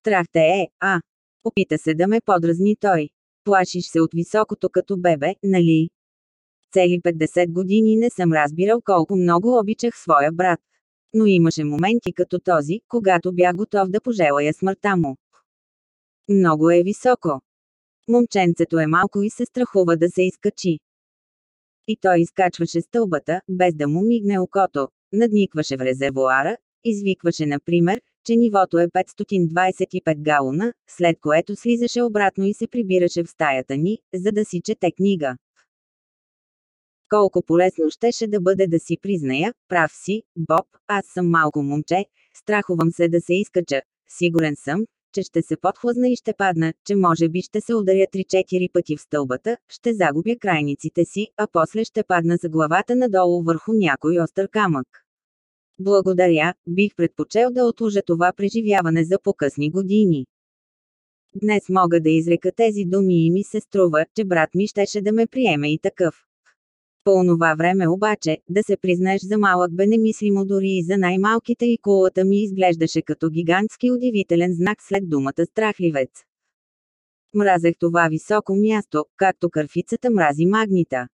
Страх те е, а. Опита се да ме подразни той. Плашиш се от високото като бебе, нали? Цели 50 години не съм разбирал колко много обичах своя брат. Но имаше моменти като този, когато бях готов да пожелая смъртта му. Много е високо. Момченцето е малко и се страхува да се изкачи. И той изкачваше стълбата, без да му мигне окото, надникваше в резервуара, извикваше например, че нивото е 525 галона, след което слизаше обратно и се прибираше в стаята ни, за да си чете книга. Колко полезно щеше да бъде да си призная, прав си, Боб, аз съм малко момче, страхувам се да се изкача, сигурен съм, че ще се подхлъзна и ще падна, че може би ще се ударя 3-4 пъти в стълбата, ще загубя крайниците си, а после ще падна за главата надолу върху някой остър камък. Благодаря, бих предпочел да отложа това преживяване за по-късни години. Днес мога да изрека тези думи и ми се струва, че брат ми щеше да ме приеме и такъв. По онова време обаче, да се признаеш за малък бе немислимо дори и за най-малките и кулата ми изглеждаше като гигантски удивителен знак след думата страхливец. Мразех това високо място, както кърфицата мрази магнита.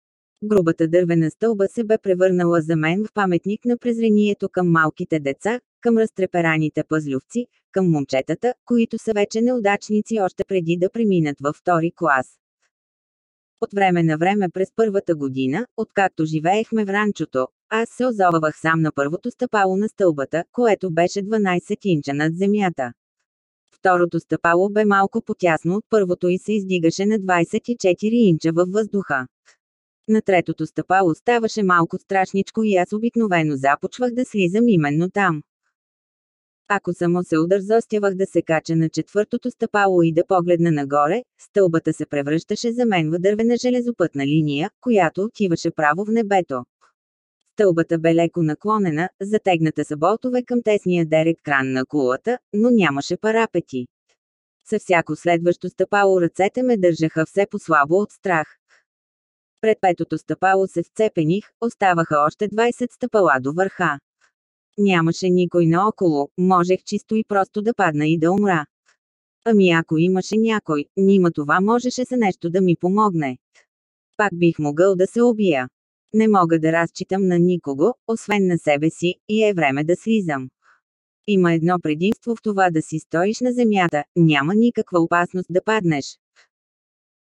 Грубата дървена стълба се бе превърнала за мен в паметник на презрението към малките деца, към разтрепераните пъзлювци, към момчетата, които са вече неудачници още преди да преминат във втори клас. От време на време през първата година, откакто живеехме в ранчото, аз се озовавах сам на първото стъпало на стълбата, което беше 12 инча над земята. Второто стъпало бе малко потясно от първото и се издигаше на 24 инча във въздуха. На третото стъпало ставаше малко страшничко и аз обикновено започвах да слизам именно там. Ако само се удързостявах да се кача на четвъртото стъпало и да погледна нагоре, стълбата се превръщаше за мен в дървена железопътна линия, която отиваше право в небето. Стълбата бе леко наклонена, затегната са болтове към тесния дерек кран на кулата, но нямаше парапети. Със всяко следващо стъпало ръцете ме държаха все по-слабо от страх. Пред петото стъпало се вцепених, оставаха още 20 стъпала до върха. Нямаше никой наоколо, можех чисто и просто да падна и да умра. Ами ако имаше някой, нима това можеше за нещо да ми помогне. Пак бих могъл да се убия. Не мога да разчитам на никого, освен на себе си, и е време да слизам. Има едно предимство в това да си стоиш на земята, няма никаква опасност да паднеш.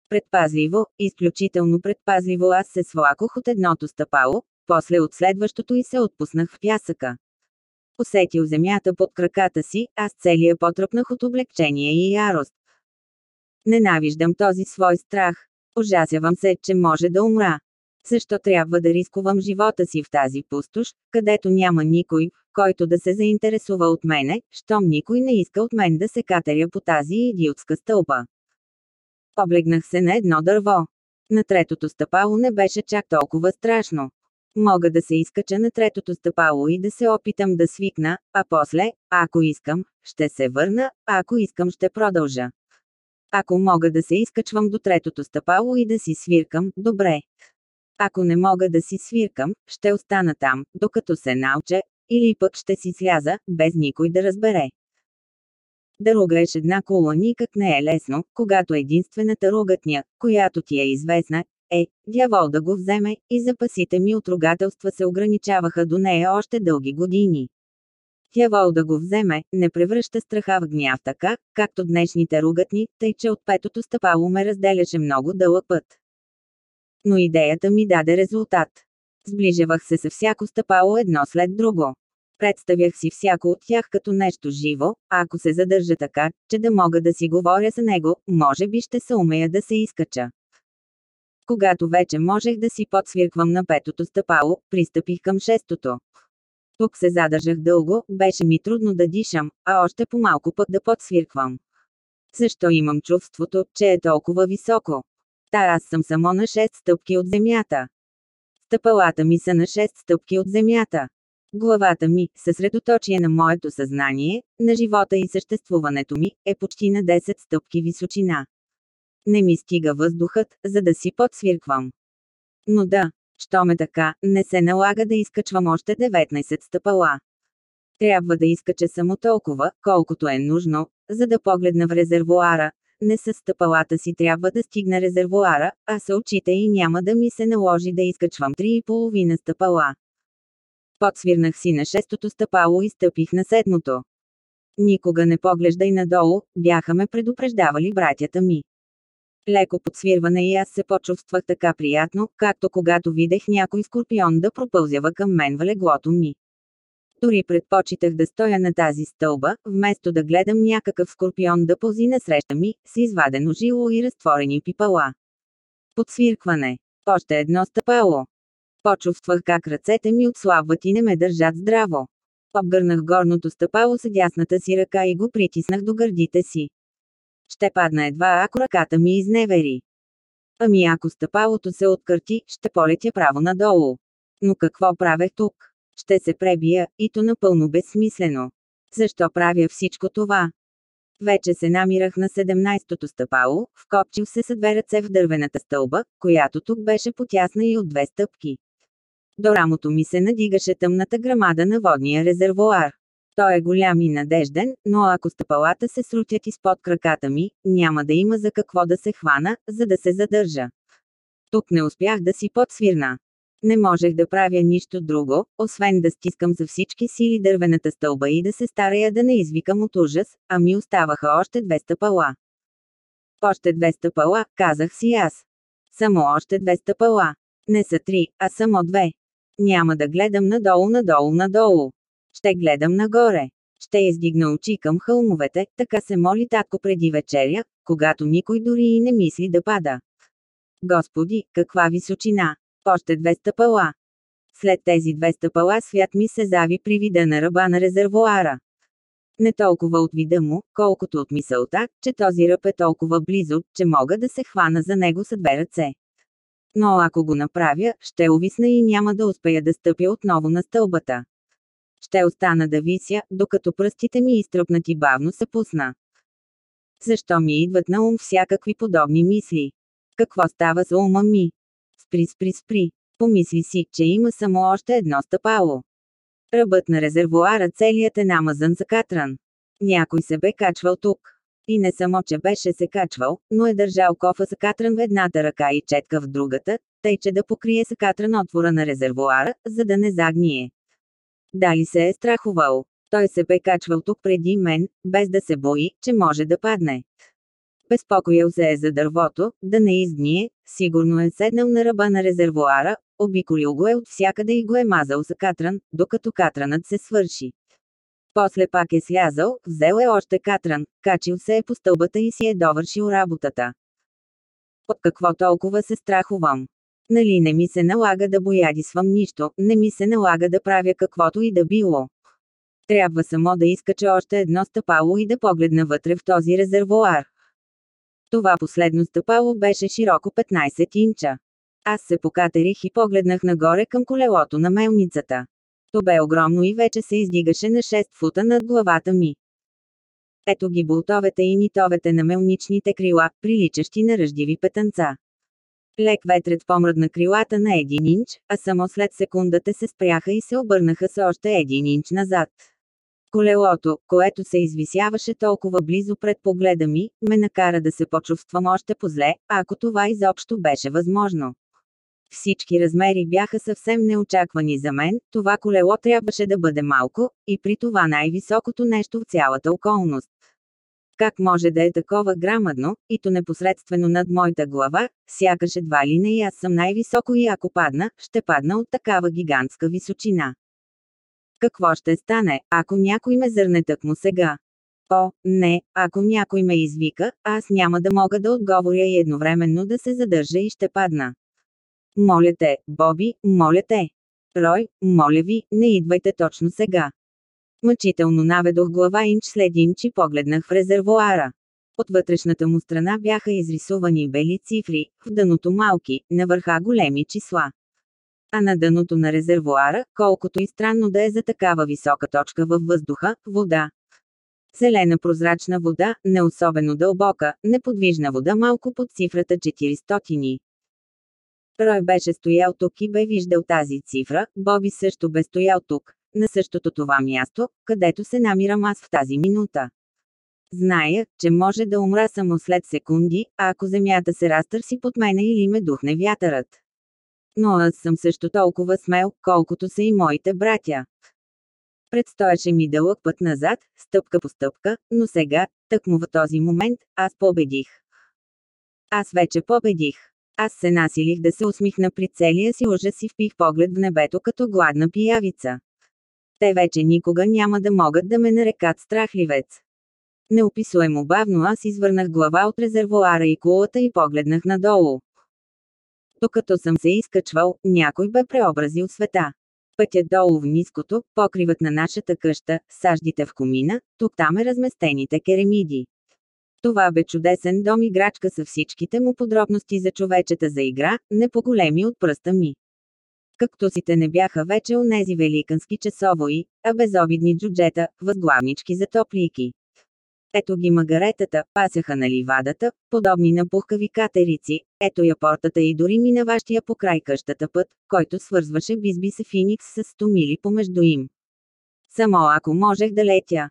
Предпазливо, изключително предпазливо аз се свлакох от едното стъпало, после от следващото и се отпуснах в пясъка. Усетил земята под краката си, аз целия потръпнах от облегчение и ярост. Ненавиждам този свой страх. Ужасявам се, че може да умра. Защо трябва да рискувам живота си в тази пустош, където няма никой, който да се заинтересува от мене, щом никой не иска от мен да се катеря по тази идиотска стълба. Облегнах се на едно дърво. На третото стъпало не беше чак толкова страшно. Мога да се изкача на третото стъпало и да се опитам да свикна, а после, ако искам, ще се върна, а ако искам ще продължа. Ако мога да се изкачвам до третото стъпало и да си свиркам, добре. Ако не мога да си свиркам, ще остана там, докато се науча, или пък ще си сляза, без никой да разбере. Да ругаеш една кола никак не е лесно, когато единствената ругатня, която ти е известна, е, дявол да го вземе, и запасите ми от ругателства се ограничаваха до нея още дълги години. Дявол да го вземе, не превръща страха в гняв така, както днешните ругатни, тъй че от петото стъпало ме разделяше много дълъг път. Но идеята ми даде резултат. Сближавах се с всяко стъпало едно след друго. Представях си всяко от тях като нещо живо, ако се задържа така, че да мога да си говоря за него, може би ще се умея да се изкача. Когато вече можех да си подсвирквам на петото стъпало, пристъпих към шестото. Тук се задържах дълго, беше ми трудно да дишам, а още по-малко пък да подсвирквам. Защо имам чувството, че е толкова високо? Та аз съм само на 6 стъпки от земята. Стъпалата ми са на 6 стъпки от земята. Главата ми, съсредоточие на моето съзнание, на живота и съществуването ми, е почти на 10 стъпки височина. Не ми стига въздухът, за да си подсвирквам. Но да, що ме така, не се налага да изкачвам още 19 стъпала. Трябва да изкача само толкова, колкото е нужно, за да погледна в резервуара. Не с стъпалата си трябва да стигна резервуара, а с очите и няма да ми се наложи да изкачвам 3,5 стъпала. Подсвирнах си на шестото стъпало и стъпих на седмото. Никога не поглеждай надолу, бяха ме предупреждавали братята ми. Леко подсвирване и аз се почувствах така приятно, както когато видех някой скорпион да пропълзява към мен в леглото ми. Дори предпочитах да стоя на тази стълба, вместо да гледам някакъв скорпион да пълзи насреща ми, с извадено жило и разтворени пипала. Подсвиркване. Още едно стъпало. Почувствах как ръцете ми отслабват и не ме държат здраво. Обгърнах горното стъпало с дясната си ръка и го притиснах до гърдите си. Ще падна едва ако ръката ми изневери. Ами ако стъпалото се откърти, ще полетя право надолу. Но какво правех тук? Ще се пребия, и то напълно безсмислено. Защо правя всичко това? Вече се намирах на 17-то стъпало, вкопчил се с две ръце в дървената стълба, която тук беше потясна и от две стъпки. До рамото ми се надигаше тъмната грамада на водния резервуар. Той е голям и надежден, но ако стъпалата се срутят изпод краката ми, няма да има за какво да се хвана, за да се задържа. Тук не успях да си подсвирна. Не можех да правя нищо друго, освен да стискам за всички сили дървената стълба и да се старая да не извикам от ужас, а ми оставаха още две стъпала. Още две стъпала, казах си аз. Само още две стъпала. Не са три, а само две. Няма да гледам надолу, надолу, надолу. Ще гледам нагоре. Ще издигна очи към хълмовете, така се моли татко преди вечеря, когато никой дори и не мисли да пада. Господи, каква височина! Още две стъпала. След тези две стъпала свят ми се зави при вида на ръба на резервуара. Не толкова от вида му, колкото от мисълта, че този ръб е толкова близо, че мога да се хвана за него с две ръце. Но ако го направя, ще увисна и няма да успея да стъпя отново на стълбата. Ще остана да вися, докато пръстите ми изтръпнати бавно се пусна. Защо ми идват на ум всякакви подобни мисли? Какво става с ума ми? Спри, спри, спри. Помисли си, че има само още едно стъпало. Ръбът на резервуара целият е намазан за катран. Някой се бе качвал тук. И не само, че беше се качвал, но е държал кофа с катран в едната ръка и четка в другата, тъй че да покрие с катран отвора на резервуара, за да не загние. Дали се е страхувал. Той се бе качвал тук преди мен, без да се бои, че може да падне. Безпокоял се е за дървото, да не изгние, сигурно е седнал на ръба на резервуара, обиколил го е от всякъде и го е мазал за катран, докато катранът се свърши. После пак е слязал, взел е още катран, качил се е по стълбата и си е довършил работата. От какво толкова се страхувам? Нали не ми се налага да боядисвам нищо, не ми се налага да правя каквото и да било. Трябва само да изкача още едно стъпало и да погледна вътре в този резервуар. Това последно стъпало беше широко 15 инча. Аз се покатерих и погледнах нагоре към колелото на мелницата. То бе огромно и вече се издигаше на 6 фута над главата ми. Ето ги болтовете и нитовете на мелничните крила, приличащи на ръждиви петънца. Лек ветрец помръдна крилата на един инч, а само след секундата се спряха и се обърнаха с още един инч назад. Колелото, което се извисяваше толкова близо пред погледа ми, ме накара да се почувствам още по-зле, ако това изобщо беше възможно. Всички размери бяха съвсем неочаквани за мен, това колело трябваше да бъде малко, и при това най-високото нещо в цялата околност. Как може да е такова грамадно, и то непосредствено над моята глава, сякаш едва ли не и аз съм най-високо и ако падна, ще падна от такава гигантска височина. Какво ще стане, ако някой ме зърне тъкмо сега? О, не, ако някой ме извика, аз няма да мога да отговоря и едновременно да се задържа и ще падна. Моля те, Боби, моля те. Рой, моля ви, не идвайте точно сега. Мъчително наведох глава инч след инч и погледнах в резервуара. От вътрешната му страна бяха изрисувани бели цифри, в дъното малки, на върха големи числа. А на дъното на резервуара, колкото и странно да е за такава висока точка във въздуха, вода. Зелена прозрачна вода, не особено дълбока, неподвижна вода малко под цифрата 400. Рой беше стоял тук и бе виждал тази цифра, Боби също бе стоял тук, на същото това място, където се намирам аз в тази минута. Зная, че може да умра само след секунди, ако земята се разтърси под мене или ме духне вятърът. Но аз съм също толкова смел, колкото са и моите братя. Предстоеше ми дълъг път назад, стъпка по стъпка, но сега, тъкмо в този момент, аз победих. Аз вече победих. Аз се насилих да се усмихна при целия си ужас и впих поглед в небето като гладна пиявица. Те вече никога няма да могат да ме нарекат страхливец. Неописуемо бавно аз извърнах глава от резервуара и кулата и погледнах надолу. Докато съм се изкачвал, някой бе преобразил света. Пътят долу в ниското, покривът на нашата къща, саждите в комина, тук-там е разместените керемиди. Това бе чудесен дом играчка с всичките му подробности за човечета за игра, не по-големи от пръста ми. Кактусите не бяха вече онези великански часовои, а безобидни джуджета, възглавнички за топлийки. Ето ги магаретата, пасяха на ливадата, подобни на пухкави катерици, ето я портата и дори минаващия по край къщата път, който свързваше Бизби с Финикс с 100 мили помежду им. Само ако можех да летя.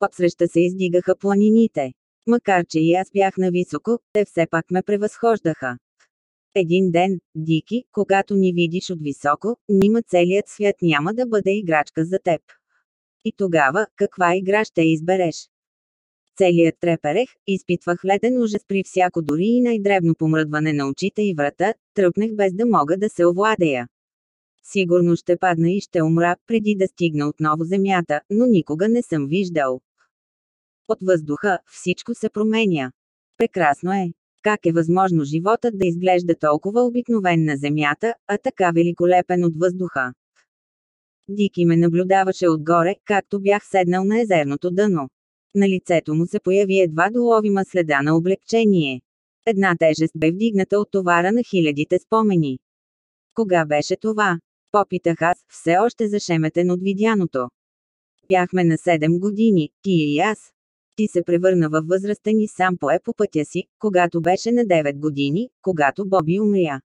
Отсреща се издигаха планините. Макар че и аз бях нависоко, те все пак ме превъзхождаха. Един ден, Дики, когато ни видиш от високо, нима целият свят няма да бъде играчка за теб. И тогава, каква игра ще избереш? Целият треперех, изпитвах леден ужас при всяко дори и най-дребно помръдване на очите и врата, тръпнех без да мога да се овладея. Сигурно ще падна и ще умра, преди да стигна отново земята, но никога не съм виждал. От въздуха, всичко се променя. Прекрасно е. Как е възможно животът да изглежда толкова обикновен на земята, а така великолепен от въздуха? Дики ме наблюдаваше отгоре, както бях седнал на езерното дъно. На лицето му се появи едва доловима следа на облегчение. Една тежест бе вдигната от товара на хилядите спомени. Кога беше това? Попитах аз, все още зашеметен от видяното. Бяхме на 7 години, ти и аз. Ти се превърна във възрастен и сам пое по пътя си, когато беше на 9 години, когато Боби умря.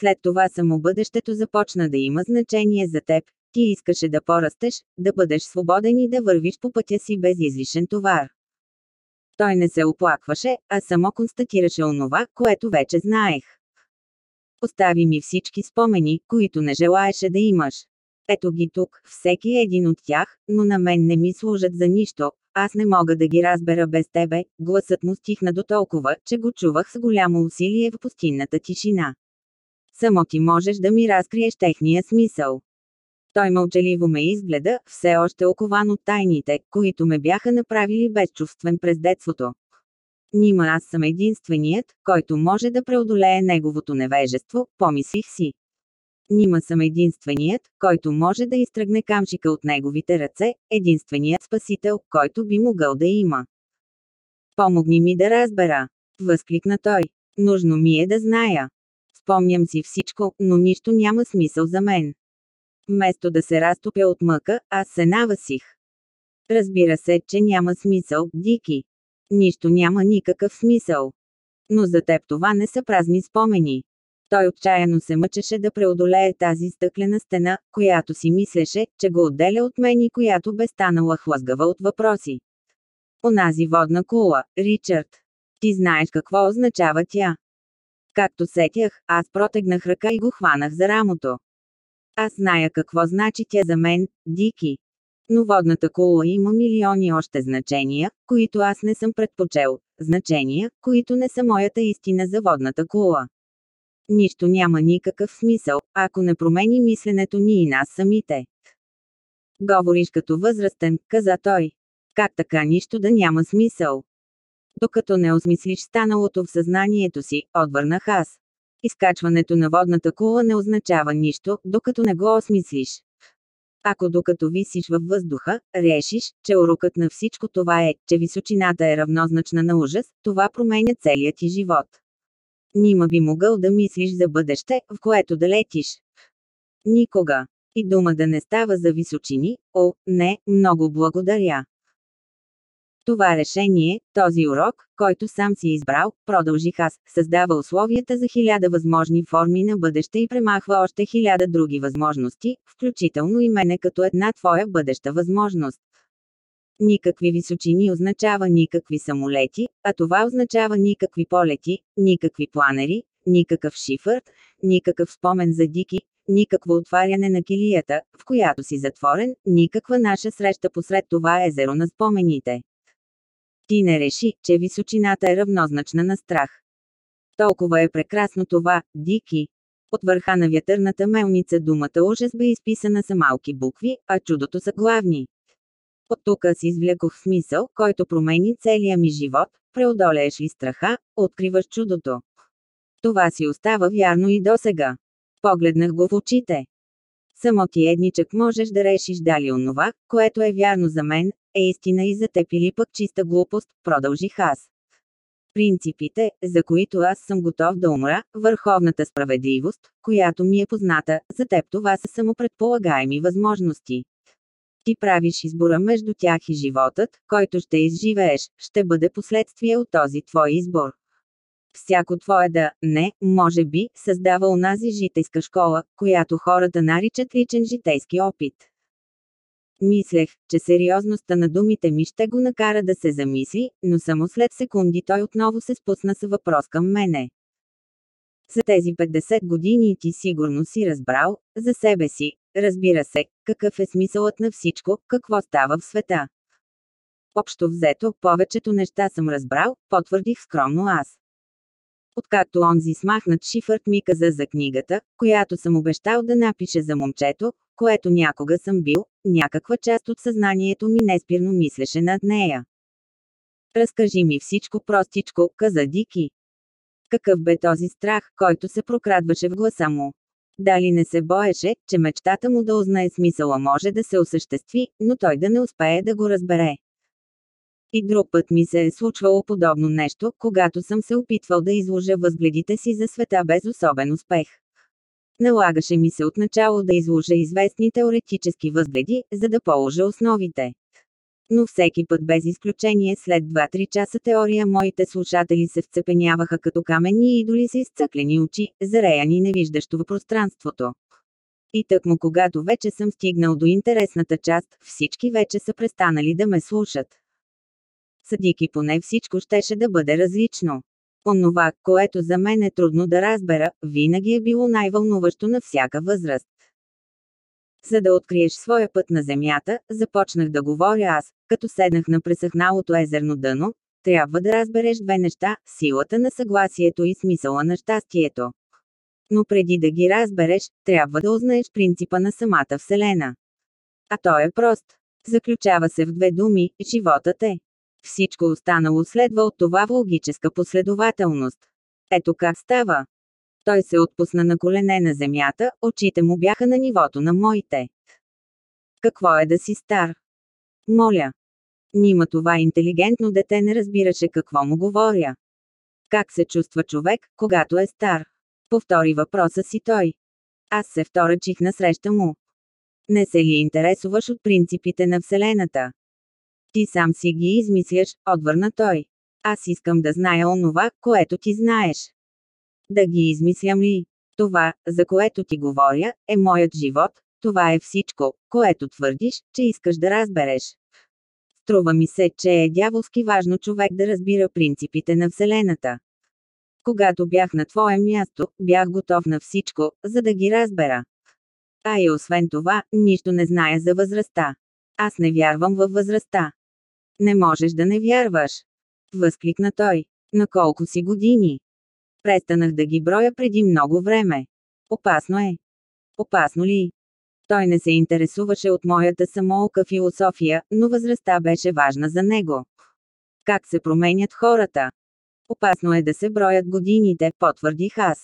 След това само бъдещето започна да има значение за теб, ти искаше да порастеш, да бъдеш свободен и да вървиш по пътя си без излишен товар. Той не се оплакваше, а само констатираше онова, което вече знаех. Остави ми всички спомени, които не желаеше да имаш. Ето ги тук, всеки един от тях, но на мен не ми служат за нищо, аз не мога да ги разбера без тебе, гласът му стихна до толкова, че го чувах с голямо усилие в пустинната тишина. Само ти можеш да ми разкриеш техния смисъл. Той мълчаливо ме изгледа, все още окован от тайните, които ме бяха направили безчувствен през детството. Нима аз съм единственият, който може да преодолее неговото невежество, помислих си. Нима съм единственият, който може да изтръгне камшика от неговите ръце, единственият спасител, който би могъл да има. Помогни ми да разбера. Възкликна той. Нужно ми е да зная. Спомням си всичко, но нищо няма смисъл за мен. Вместо да се разтопя от мъка, аз се навасих. Разбира се, че няма смисъл, Дики. Нищо няма никакъв смисъл. Но за теб това не са празни спомени. Той отчаяно се мъчеше да преодолее тази стъклена стена, която си мислеше, че го отделя от мен и която бе станала хлъзгава от въпроси. Онази водна кула, Ричард. Ти знаеш какво означава тя. Както сетях, аз протегнах ръка и го хванах за рамото. Аз зная какво значи тя за мен, Дики. Но водната кула има милиони още значения, които аз не съм предпочел, значения, които не са моята истина за водната кула. Нищо няма никакъв смисъл, ако не промени мисленето ни и нас самите. Говориш като възрастен, каза той. Как така нищо да няма смисъл? Докато не осмислиш станалото в съзнанието си, отвърнах аз. Изкачването на водната кула не означава нищо, докато не го осмислиш. Ако докато висиш във въздуха, решиш, че урокът на всичко това е, че височината е равнозначна на ужас, това променя целият ти живот. Нима би могъл да мислиш за бъдеще, в което да летиш. Никога. И дума да не става за височини, о, не, много благодаря. Това решение, този урок, който сам си избрал, продължих аз, създава условията за хиляда възможни форми на бъдеще и премахва още хиляда други възможности, включително и мене като една твоя бъдеща възможност. Никакви височини означава никакви самолети, а това означава никакви полети, никакви планери, никакъв шифър, никакъв спомен за дики, никакво отваряне на килията, в която си затворен, никаква наша среща посред това езеро на спомените. Ти не реши, че височината е равнозначна на страх. Толкова е прекрасно това, Дики. От върха на вятърната мелница думата ужас бе изписана са малки букви, а чудото са главни. От тук аз извлякох смисъл, който промени целия ми живот, преодолееш ли страха, откриваш чудото. Това си остава вярно и досега. Погледнах го в очите. Само ти едничък можеш да решиш дали онова, което е вярно за мен, е истина и за теб или пък чиста глупост, продължих аз. Принципите, за които аз съм готов да умра, върховната справедливост, която ми е позната, за теб това са само предполагаеми възможности. Ти правиш избора между тях и животът, който ще изживееш, ще бъде последствие от този твой избор. Всяко твое да, не, може би, създава онази житейска школа, която хората наричат личен житейски опит. Мислех, че сериозността на думите ми ще го накара да се замисли, но само след секунди той отново се спусна с въпрос към мене. За тези 50 години ти сигурно си разбрал, за себе си, разбира се, какъв е смисълът на всичко, какво става в света. Общо взето, повечето неща съм разбрал, потвърдих скромно аз. Откакто онзи смахнат шифърт ми каза за книгата, която съм обещал да напише за момчето, което някога съм бил, някаква част от съзнанието ми неспирно мислеше над нея. Разкажи ми всичко простичко, каза Дики. Какъв бе този страх, който се прокрадваше в гласа му? Дали не се боеше, че мечтата му да узнае смисъла може да се осъществи, но той да не успее да го разбере. И друг път ми се е случвало подобно нещо, когато съм се опитвал да изложа възгледите си за света без особен успех. Налагаше ми се отначало да изложа известни теоретически възгледи, за да положа основите. Но всеки път без изключение след 2-3 часа теория моите слушатели се вцепеняваха като каменни идоли с изцъклени очи, зареяни невиждащо в пространството. И тъкмо когато вече съм стигнал до интересната част, всички вече са престанали да ме слушат. Съдики поне всичко щеше да бъде различно. Онова, което за мен е трудно да разбера, винаги е било най-вълнуващо на всяка възраст. За да откриеш своя път на земята, започнах да говоря аз, като седнах на пресъхналото езерно дъно, трябва да разбереш две неща – силата на съгласието и смисъла на щастието. Но преди да ги разбереш, трябва да узнаеш принципа на самата Вселена. А той е прост. Заключава се в две думи – животът е. Всичко останало следва от това в логическа последователност. Ето как става. Той се отпусна на колене на земята, очите му бяха на нивото на моите. Какво е да си стар? Моля. Нима това интелигентно дете не разбираше какво му говоря. Как се чувства човек, когато е стар? Повтори въпроса си той. Аз се вторачих насреща му. Не се ли интересуваш от принципите на Вселената? Ти сам си ги измисляш, отвърна той. Аз искам да зная онова, което ти знаеш. Да ги измислям ли? Това, за което ти говоря, е моят живот, това е всичко, което твърдиш, че искаш да разбереш. Струва ми се, че е дяволски важно човек да разбира принципите на Вселената. Когато бях на твое място, бях готов на всичко, за да ги разбера. А и освен това, нищо не зная за възрастта. Аз не вярвам във възрастта. Не можеш да не вярваш. Възкликна той. На колко си години? Престанах да ги броя преди много време. Опасно е. Опасно ли? Той не се интересуваше от моята самоука философия, но възрастта беше важна за него. Как се променят хората? Опасно е да се броят годините, потвърдих аз.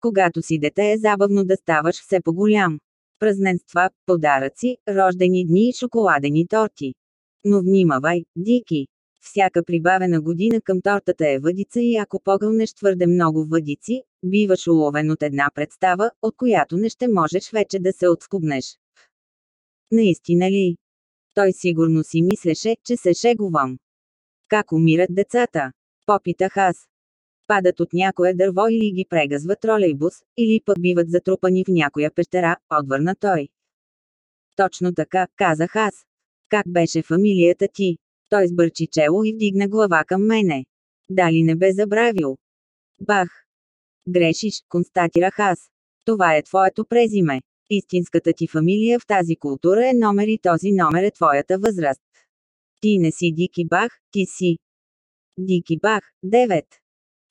Когато си дете е забавно да ставаш все по-голям. Празненства, подаръци, рождени дни и шоколадени торти. Но внимавай, Дики! Всяка прибавена година към тортата е въдица и ако погълнеш твърде много въдици, биваш уловен от една представа, от която не ще можеш вече да се отскубнеш. Наистина ли? Той сигурно си мислеше, че се шегувам. Как умират децата? Попитах аз. Падат от някое дърво или ги прегазва тролейбус, или пък биват затрупани в някоя пещера, отвърна той. Точно така, казах аз. Как беше фамилията ти? Той сбърчи чело и вдигна глава към мене. Дали не бе забравил? Бах! Грешиш, констатирах аз. Това е твоето презиме. Истинската ти фамилия в тази култура е номер и този номер е твоята възраст. Ти не си Дики Бах, ти си. Дики Бах, 9.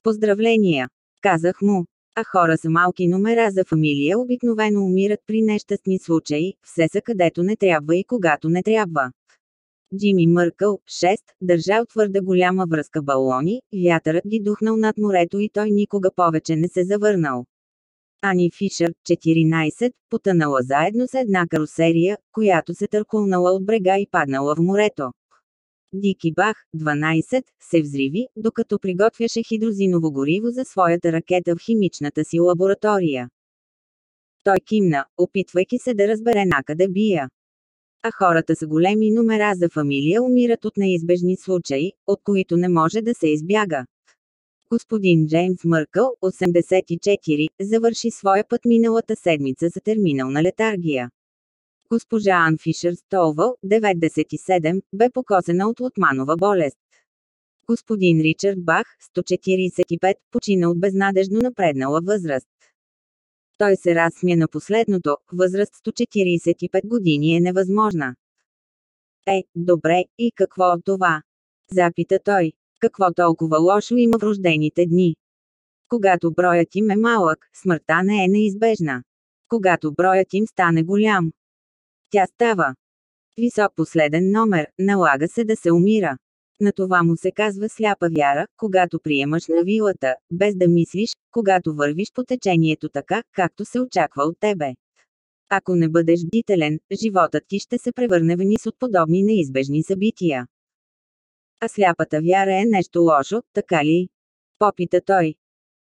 Поздравления! Казах му. А хора са малки номера за фамилия обикновено умират при нещастни случаи, все са където не трябва и когато не трябва. Джими Мъркъл, 6, държал твърде голяма връзка балони, вятърът ги духнал над морето и той никога повече не се завърнал. Ани Фишер, 14, потънала заедно с една карусерия, която се търкулнала от брега и паднала в морето. Дики Бах, 12, се взриви, докато приготвяше хидрозиново гориво за своята ракета в химичната си лаборатория. Той кимна, опитвайки се да разбере накъде бия. А хората с големи номера за фамилия умират от неизбежни случаи, от които не може да се избяга. Господин Джеймс Мъркъл, 84, завърши своя път миналата седмица за терминална летаргия. Госпожа Ан Фишер Столвъл, 97, бе покосена от лотманова болест. Господин Ричард Бах, 145, почина от безнадежно напреднала възраст. Той се разсмя на последното, възраст 145 години е невъзможна. Е, добре, и какво от това? Запита той. Какво толкова лошо има в рождените дни? Когато броят им е малък, смъртта не е неизбежна. Когато броят им стане голям, тя става. Висок последен номер, налага се да се умира. На това му се казва сляпа вяра, когато приемаш на вилата, без да мислиш, когато вървиш по течението така, както се очаква от тебе. Ако не бъдеш бдителен, животът ти ще се превърне в низ от подобни неизбежни събития. А сляпата вяра е нещо лошо, така ли? Попита той.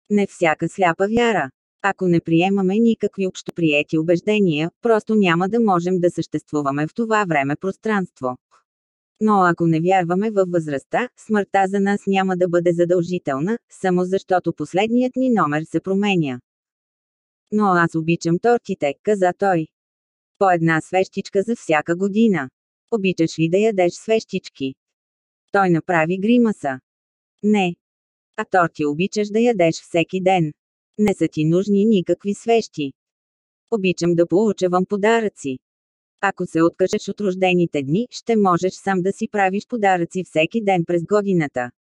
Не всяка сляпа вяра. Ако не приемаме никакви общоприети убеждения, просто няма да можем да съществуваме в това време-пространство. Но ако не вярваме във възрастта, смъртта за нас няма да бъде задължителна, само защото последният ни номер се променя. Но аз обичам тортите, каза той. По една свещичка за всяка година. Обичаш ли да ядеш свещички? Той направи гримаса. Не. А торти обичаш да ядеш всеки ден. Не са ти нужни никакви свещи. Обичам да получавам подаръци. Ако се откажеш от рождените дни, ще можеш сам да си правиш подаръци всеки ден през годината.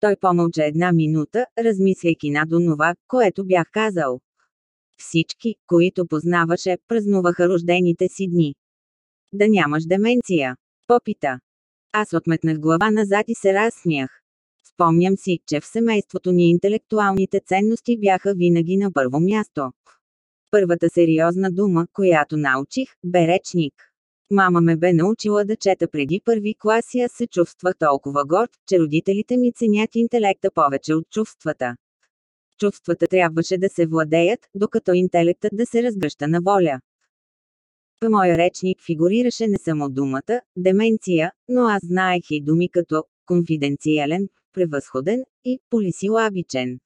Той помълча една минута, размисляйки над онова, което бях казал. Всички, които познаваше, празнуваха рождените си дни. Да нямаш деменция. Попита. Аз отметнах глава назад и се разсмях. Спомням си, че в семейството ни интелектуалните ценности бяха винаги на първо място. Първата сериозна дума, която научих, бе речник. Мама ме бе научила да чета преди първи клас и аз се чувствах толкова горд, че родителите ми ценят интелекта повече от чувствата. Чувствата трябваше да се владеят, докато интелектът да се разгръща на воля. В моя речник фигурираше не само думата деменция, но аз знаех и думи като конфиденциален, превъзходен и полисилабичен.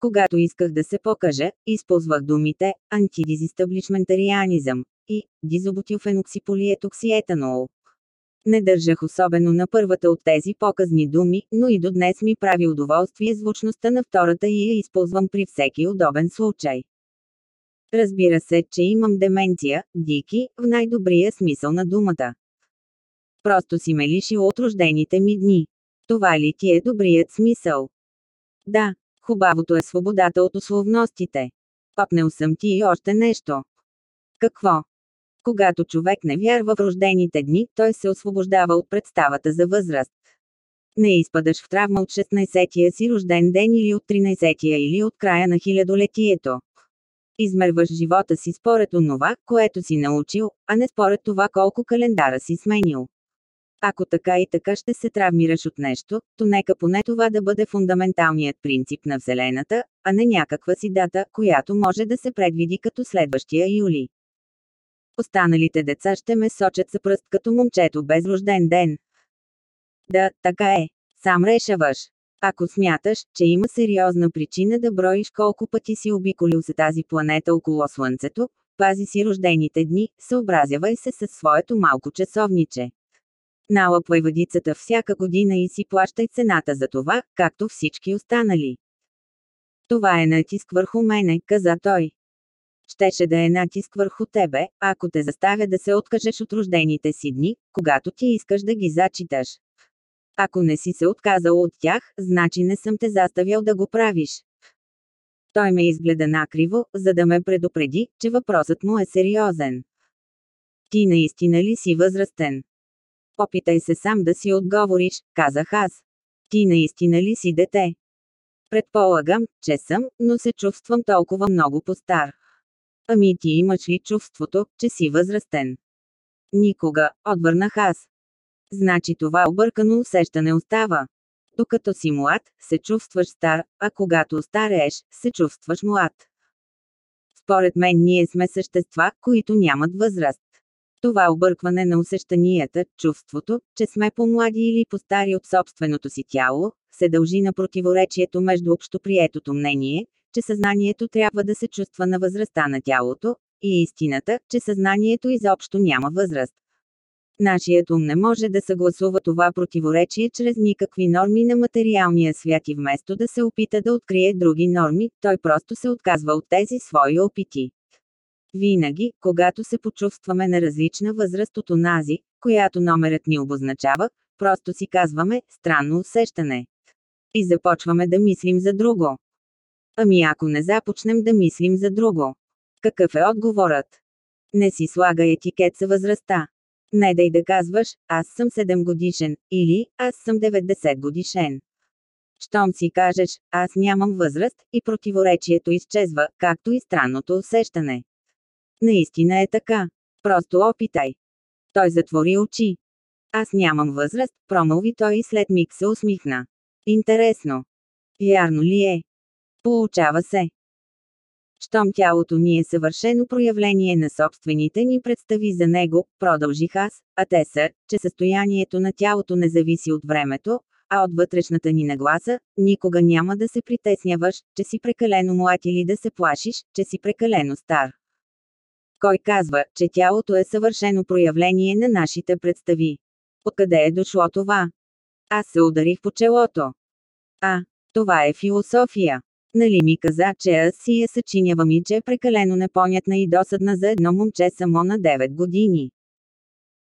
Когато исках да се покажа, използвах думите антидизистаблишментарианизъм и дизоботилфеноксиполиетоксиетанол. Не държах особено на първата от тези показни думи, но и до днес ми прави удоволствие звучността на втората и я използвам при всеки удобен случай. Разбира се, че имам деменция, дики, в най-добрия смисъл на думата. Просто си ме лишил от рождените ми дни. Това ли ти е добрият смисъл? Да, хубавото е свободата от условностите. Попнел съм ти и още нещо. Какво? Когато човек не вярва в рождените дни, той се освобождава от представата за възраст. Не изпадаш в травма от 16-я си рожден ден или от 13-я или от края на хилядолетието. Измерваш живота си според онова, което си научил, а не според това колко календара си сменил. Ако така и така ще се травмираш от нещо, то нека поне това да бъде фундаменталният принцип на Вселената, а не някаква си дата, която може да се предвиди като следващия юли. Останалите деца ще ме сочат за пръст като момчето без рожден ден. Да, така е. Сам решаваш. Ако смяташ, че има сериозна причина да броиш колко пъти си обиколил за тази планета около Слънцето, пази си рождените дни, съобразявай се със своето малко часовниче. Налъпвай въдицата всяка година и си плащай цената за това, както всички останали. Това е натиск върху мене, каза той. Щеше да е натиск върху тебе, ако те заставя да се откажеш от рождените си дни, когато ти искаш да ги зачиташ. Ако не си се отказал от тях, значи не съм те заставял да го правиш. Той ме изгледа накриво, за да ме предупреди, че въпросът му е сериозен. Ти наистина ли си възрастен? Опитай се сам да си отговориш, казах аз. Ти наистина ли си дете? Предполагам, че съм, но се чувствам толкова много по-стар. Ами ти имаш ли чувството, че си възрастен? Никога, отвърнах аз. Значи това объркано усещане остава. Докато си млад, се чувстваш стар, а когато остарееш, се чувстваш млад. Според мен ние сме същества, които нямат възраст. Това объркване на усещанията, чувството, че сме по-млади или по-стари от собственото си тяло, се дължи на противоречието между общоприетото мнение, че съзнанието трябва да се чувства на възрастта на тялото, и истината, че съзнанието изобщо няма възраст. Нашият ум не може да съгласува това противоречие чрез никакви норми на материалния свят и вместо да се опита да открие други норми, той просто се отказва от тези свои опити. Винаги, когато се почувстваме на различна възраст от онази, която номерът ни обозначава, просто си казваме «странно усещане». И започваме да мислим за друго. Ами ако не започнем да мислим за друго? Какъв е отговорът? Не си слага етикет за възрастта. Не дай да казваш, аз съм 7 годишен, или аз съм 90 годишен. Щом си кажеш, аз нямам възраст, и противоречието изчезва, както и странното усещане. Наистина е така. Просто опитай. Той затвори очи. Аз нямам възраст, промълви той и след миг се усмихна. Интересно. Вярно ли е? Получава се. Щом тялото ни е съвършено проявление на собствените ни представи за него, продължих аз, а те са, че състоянието на тялото не зависи от времето, а от вътрешната ни нагласа, никога няма да се притесняваш, че си прекалено млад или да се плашиш, че си прекалено стар. Кой казва, че тялото е съвършено проявление на нашите представи? Откъде е дошло това? Аз се ударих по челото. А, това е философия. Нали ми каза, че аз си я съчинявам и че е прекалено непонятна и досадна за едно момче само на 9 години.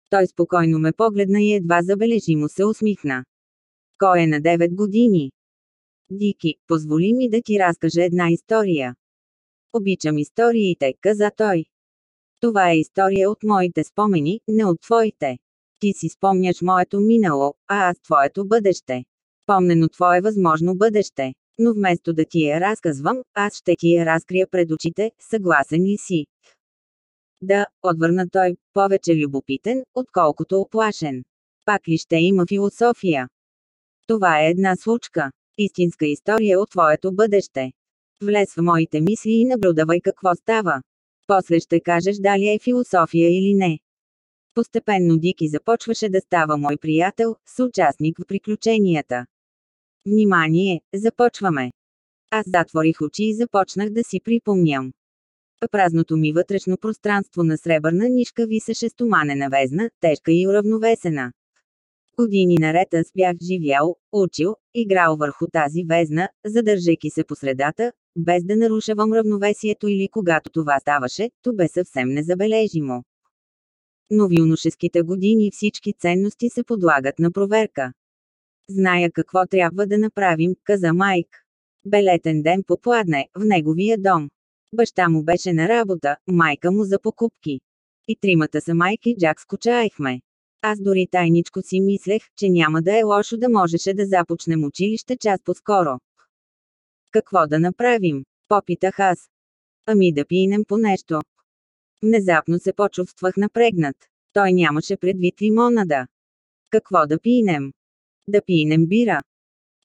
Той спокойно ме погледна и едва забележимо се усмихна. Кой е на 9 години? Дики, позволи ми да ти разкажа една история. Обичам историите, каза той. Това е история от моите спомени, не от твоите. Ти си спомняш моето минало, а аз твоето бъдеще. Помнено твое възможно бъдеще. Но вместо да ти я разказвам, аз ще ти я разкрия пред очите, съгласен ли си? Да, отвърна той, повече любопитен, отколкото оплашен. Пак ли ще има философия? Това е една случка. Истинска история от твоето бъдеще. Влез в моите мисли и наблюдавай какво става. После ще кажеш дали е философия или не. Постепенно Дики започваше да става мой приятел, съучастник в приключенията. Внимание, започваме. Аз затворих очи и започнах да си припомням. Празното ми вътрешно пространство на сребърна нишка висеше стоманена везна, тежка и уравновесена. Години наред аз бях живял, учил, играл върху тази везна, задържайки се по средата, без да нарушавам равновесието или когато това ставаше, то бе съвсем незабележимо. Но в юношеските години всички ценности се подлагат на проверка. Зная какво трябва да направим, каза Майк. Белетен ден попладне, в неговия дом. Баща му беше на работа, майка му за покупки. И тримата са майки Джак скучаехме. Аз дори тайничко си мислех, че няма да е лошо да можеше да започнем училище час по-скоро. Какво да направим? Попитах аз. Ами да пинем по нещо. Внезапно се почувствах напрегнат. Той нямаше предвид лимонада. Какво да пинем? Да пинем бира.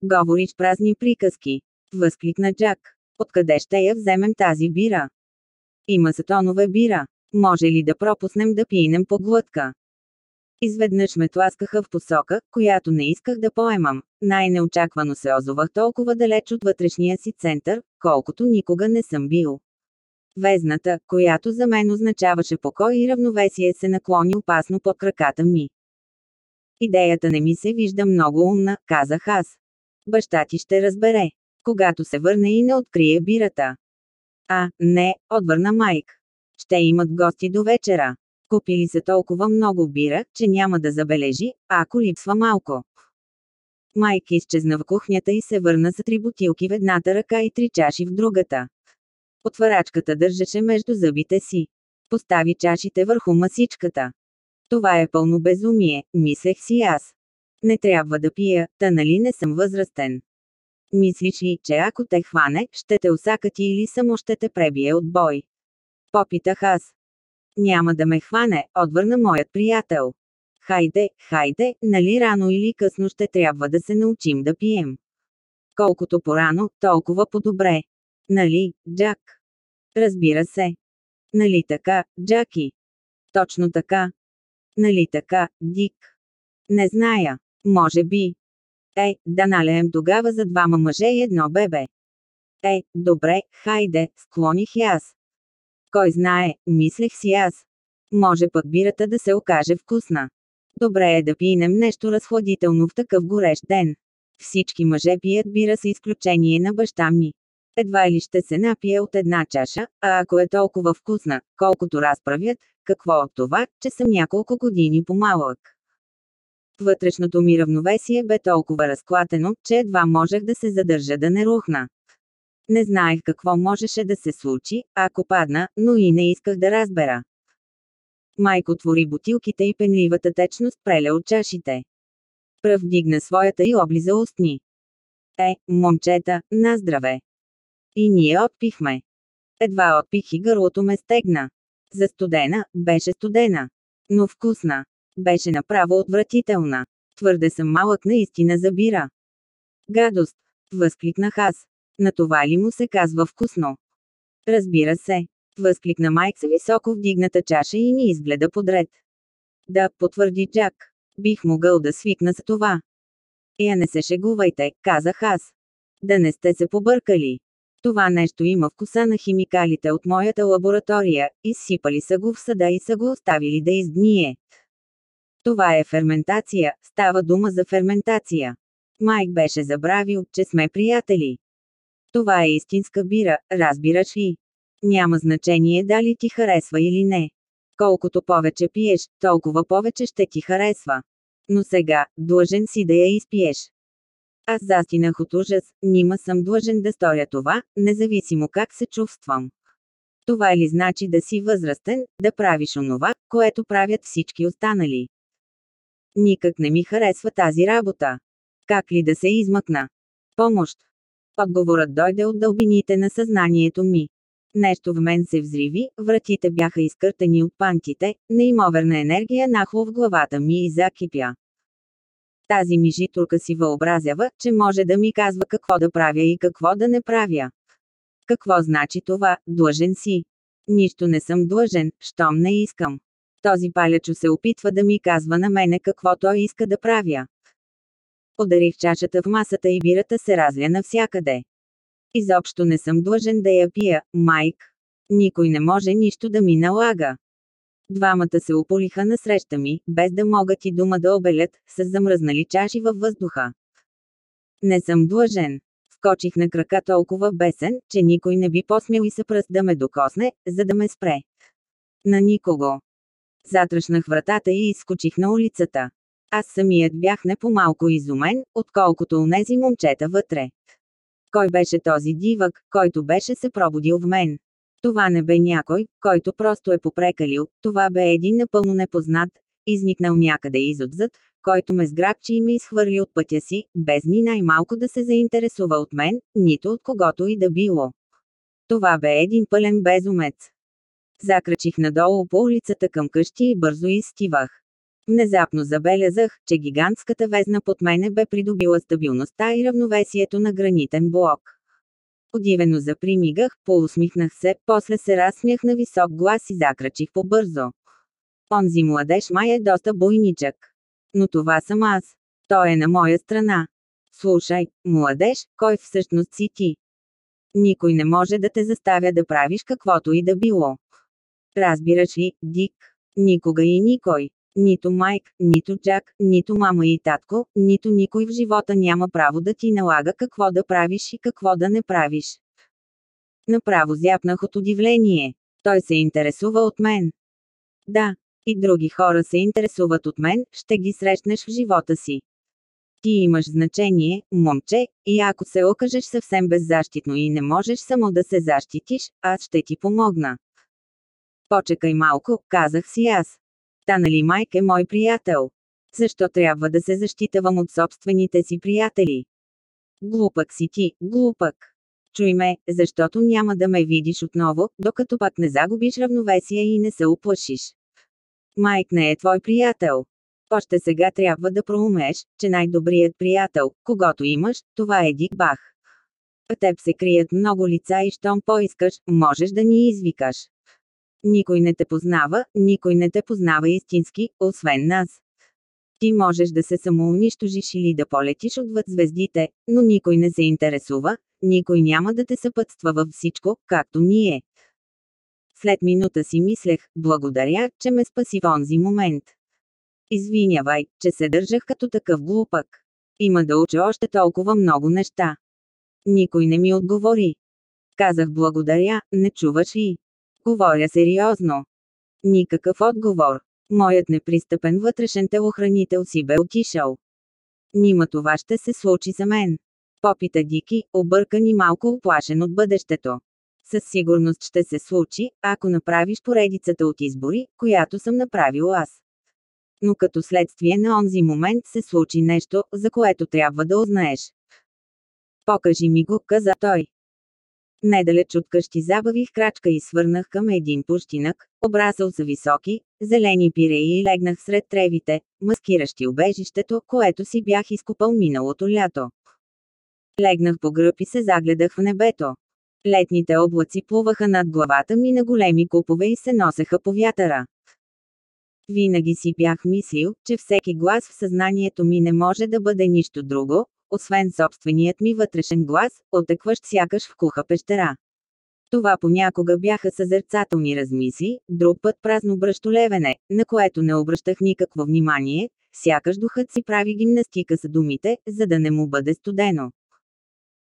Говориш празни приказки. Възкликна Джак. Откъде ще я вземем тази бира? Има тонове бира. Може ли да пропуснем да пинем по глътка? Изведнъж ме тласкаха в посока, която не исках да поемам. Най-неочаквано се озовах толкова далеч от вътрешния си център, колкото никога не съм бил. Везната, която за мен означаваше покой и равновесие се наклони опасно под краката ми. Идеята не ми се вижда много умна, казах аз. Баща ти ще разбере, когато се върне и не открие бирата. А, не, отвърна Майк. Ще имат гости до вечера. Купили се толкова много бира, че няма да забележи, ако липсва малко. Майк изчезна в кухнята и се върна с три бутилки в едната ръка и три чаши в другата. Отварачката държеше между зъбите си. Постави чашите върху масичката. Това е пълно безумие, мислех си аз. Не трябва да пия, та нали не съм възрастен. Мислиш ли, че ако те хване, ще те усакати или само ще те пребие от бой? Попитах аз. Няма да ме хване, отвърна моят приятел. Хайде, хайде, нали рано или късно ще трябва да се научим да пием. Колкото по-рано, толкова по-добре. Нали, Джак? Разбира се. Нали така, Джаки? Точно така. Нали така, Дик? Не зная. Може би. Ей, да налеем тогава за двама мъже и едно бебе. Ей, добре, хайде, склоних аз. Кой знае, мислех си аз. Може пък бирата да се окаже вкусна. Добре е да пинем нещо разхладително в такъв горещ ден. Всички мъже пият бира с изключение на баща ми. Едва ли ще се напие от една чаша, а ако е толкова вкусна, колкото разправят, какво от това, че съм няколко години по-малък. Вътрешното ми равновесие бе толкова разклатено, че едва можех да се задържа да не рухна. Не знаех какво можеше да се случи, ако падна, но и не исках да разбера. Майко отвори бутилките и пенливата течност преля от чашите. Пръв дигна своята и облиза устни. Е, момчета, на здраве! И ние отпихме. Едва отпих и гърлото ме стегна. За студена, беше студена. Но вкусна. Беше направо отвратителна. Твърде съм малък наистина за бира. Гадост! Възкликнах аз. На това ли му се казва вкусно? Разбира се. Възкликна Майк с високо вдигната чаша и ни изгледа подред. Да, потвърди Джак. Бих могъл да свикна с това. Я не се шегувайте, казах аз. Да не сте се побъркали. Това нещо има вкуса на химикалите от моята лаборатория, изсипали са го в съда и са го оставили да изгние. Това е ферментация, става дума за ферментация. Майк беше забравил, че сме приятели. Това е истинска бира, разбираш ли? Няма значение дали ти харесва или не. Колкото повече пиеш, толкова повече ще ти харесва. Но сега, длъжен си да я изпиеш. Аз застинах от ужас, нима съм длъжен да сторя това, независимо как се чувствам. Това ли значи да си възрастен, да правиш онова, което правят всички останали? Никак не ми харесва тази работа. Как ли да се измъкна? Помощ. Отговорът дойде от дълбините на съзнанието ми. Нещо в мен се взриви, вратите бяха изкъртани от пантите, неимоверна енергия нахло в главата ми и закипя. Тази мижитурка си въобразява, че може да ми казва какво да правя и какво да не правя. Какво значи това, длъжен си? Нищо не съм длъжен, щом не искам. Този палячо се опитва да ми казва на мене какво той иска да правя. Ударих чашата в масата и бирата се разля навсякъде. Изобщо не съм длъжен да я пия, Майк. Никой не може нищо да ми налага. Двамата се ополиха насреща ми, без да могат и дума да обелят, с замръзнали чаши във въздуха. Не съм длъжен. Скочих на крака толкова бесен, че никой не би посмел и се пръст да ме докосне, за да ме спре. На никого. Затръшнах вратата и изскочих на улицата. Аз самият бях не по-малко изумен, отколкото унези момчета вътре. Кой беше този дивък, който беше се пробудил в мен? Това не бе някой, който просто е попрекалил, това бе един напълно непознат, изникнал някъде изотзад, който ме сграбчи и ме изхвърли от пътя си, без ни най-малко да се заинтересува от мен, нито от когото и да било. Това бе един пълен безумец. Закрачих надолу по улицата към къщи и бързо изстивах. Внезапно забелязах, че гигантската везна под мене бе придобила стабилността и равновесието на гранитен блок. Удивено запримигах, поусмихнах се, после се разсмях на висок глас и закрачих побързо. Онзи младеж май е доста бойничък. Но това съм аз. Той е на моя страна. Слушай, младеж, кой всъщност си ти? Никой не може да те заставя да правиш каквото и да било. Разбираш ли, Дик? Никога и никой. Нито Майк, нито Джак, нито мама и татко, нито никой в живота няма право да ти налага какво да правиш и какво да не правиш. Направо зяпнах от удивление. Той се интересува от мен. Да, и други хора се интересуват от мен, ще ги срещнеш в живота си. Ти имаш значение, момче, и ако се окажеш съвсем беззащитно и не можеш само да се защитиш, аз ще ти помогна. Почекай малко, казах си аз. Та нали Майк е мой приятел? Защо трябва да се защитавам от собствените си приятели? Глупък си ти, глупък. Чуй ме, защото няма да ме видиш отново, докато пак не загубиш равновесие и не се оплашиш. Майк не е твой приятел. Още сега трябва да проумеш, че най-добрият приятел, когато имаш, това е Дик Бах. А теб се крият много лица и щом поискаш, можеш да ни извикаш. Никой не те познава, никой не те познава истински, освен нас. Ти можеш да се самоунищожиш или да полетиш отвъд звездите, но никой не се интересува, никой няма да те съпътства във всичко, както ние. След минута си мислех, благодаря, че ме спаси в онзи момент. Извинявай, че се държах като такъв глупък. Има да уча още толкова много неща. Никой не ми отговори. Казах благодаря, не чуваш ли? Говоря сериозно. Никакъв отговор. Моят непристъпен вътрешен телохранител си бе отишъл. Нима това ще се случи за мен. Попита Дики, объркан и малко оплашен от бъдещето. Със сигурност ще се случи, ако направиш поредицата от избори, която съм направил аз. Но като следствие на онзи момент се случи нещо, за което трябва да узнаеш. Покажи ми го, каза той. Недалеч от къщи забавих крачка и свърнах към един пущинък, обрасъл са високи, зелени пиреи и легнах сред тревите, маскиращи убежището, което си бях изкупал миналото лято. Легнах по гръб и се загледах в небето. Летните облаци плуваха над главата ми на големи купове и се носеха по вятъра. Винаги си бях мислил, че всеки глас в съзнанието ми не може да бъде нищо друго, освен собственият ми вътрешен глас, отекващ сякаш в куха пещера. Това понякога бяха съзерцателни размисли, друг път празно бръщолевене, на което не обръщах никакво внимание, сякаш духът си прави гимнастика с думите, за да не му бъде студено.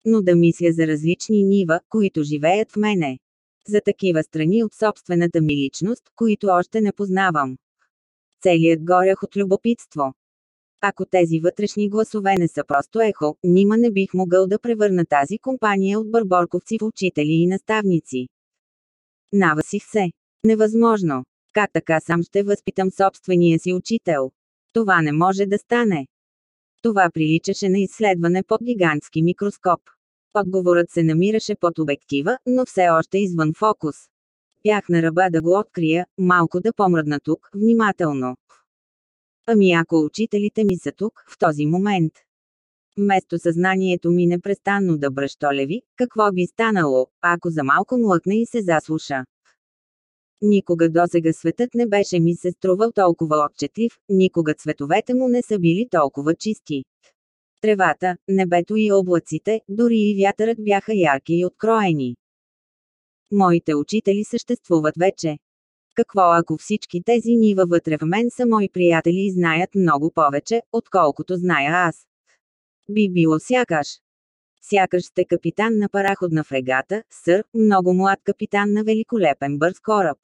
Но да мисля за различни нива, които живеят в мене. За такива страни от собствената ми личност, които още не познавам. Целият горях от любопитство. Ако тези вътрешни гласове не са просто ехо, нима не бих могъл да превърна тази компания от бърборковци в учители и наставници. Навасих се. Невъзможно. Как така сам ще възпитам собствения си учител? Това не може да стане. Това приличаше на изследване под гигантски микроскоп. Отговорът се намираше под обектива, но все още извън фокус. Бях на ръба да го открия, малко да помръдна тук, внимателно. Ами ако учителите ми са тук, в този момент. Вместо съзнанието ми непрестанно да бръщолеви, какво би станало, ако за малко млъкне и се заслуша? Никога досега светът не беше ми се струвал толкова отчетлив, никога цветовете му не са били толкова чисти. Тревата, небето и облаците, дори и вятърът бяха ярки и откроени. Моите учители съществуват вече. Какво ако всички тези нива вътре в мен са мои приятели и знаят много повече, отколкото зная аз? Би било сякаш. Сякаш сте капитан на параходна фрегата, сър, много млад капитан на великолепен бърз кораб.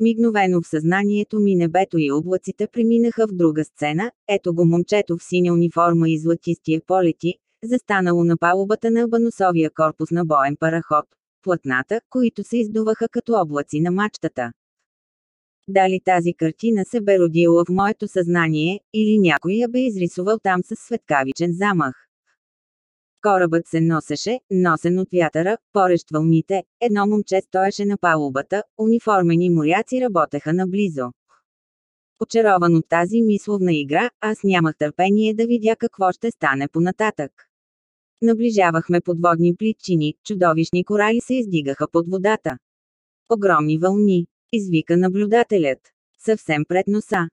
Мигновено в съзнанието ми небето и облаците преминаха в друга сцена, ето го момчето в синя униформа и златистия полети, застанало на палубата на баносовия корпус на боен параход, платната, които се издуваха като облаци на мачтата. Дали тази картина се бе родила в моето съзнание, или някой я бе изрисувал там с светкавичен замах. Корабът се носеше, носен от вятъра, порещ вълните, едно момче стоеше на палубата, униформени моряци работеха наблизо. Очарован от тази мисловна игра, аз нямах търпение да видя какво ще стане понататък. Наближавахме подводни плитчини, чудовищни корали се издигаха под водата. Огромни вълни, извика наблюдателят. Съвсем пред носа.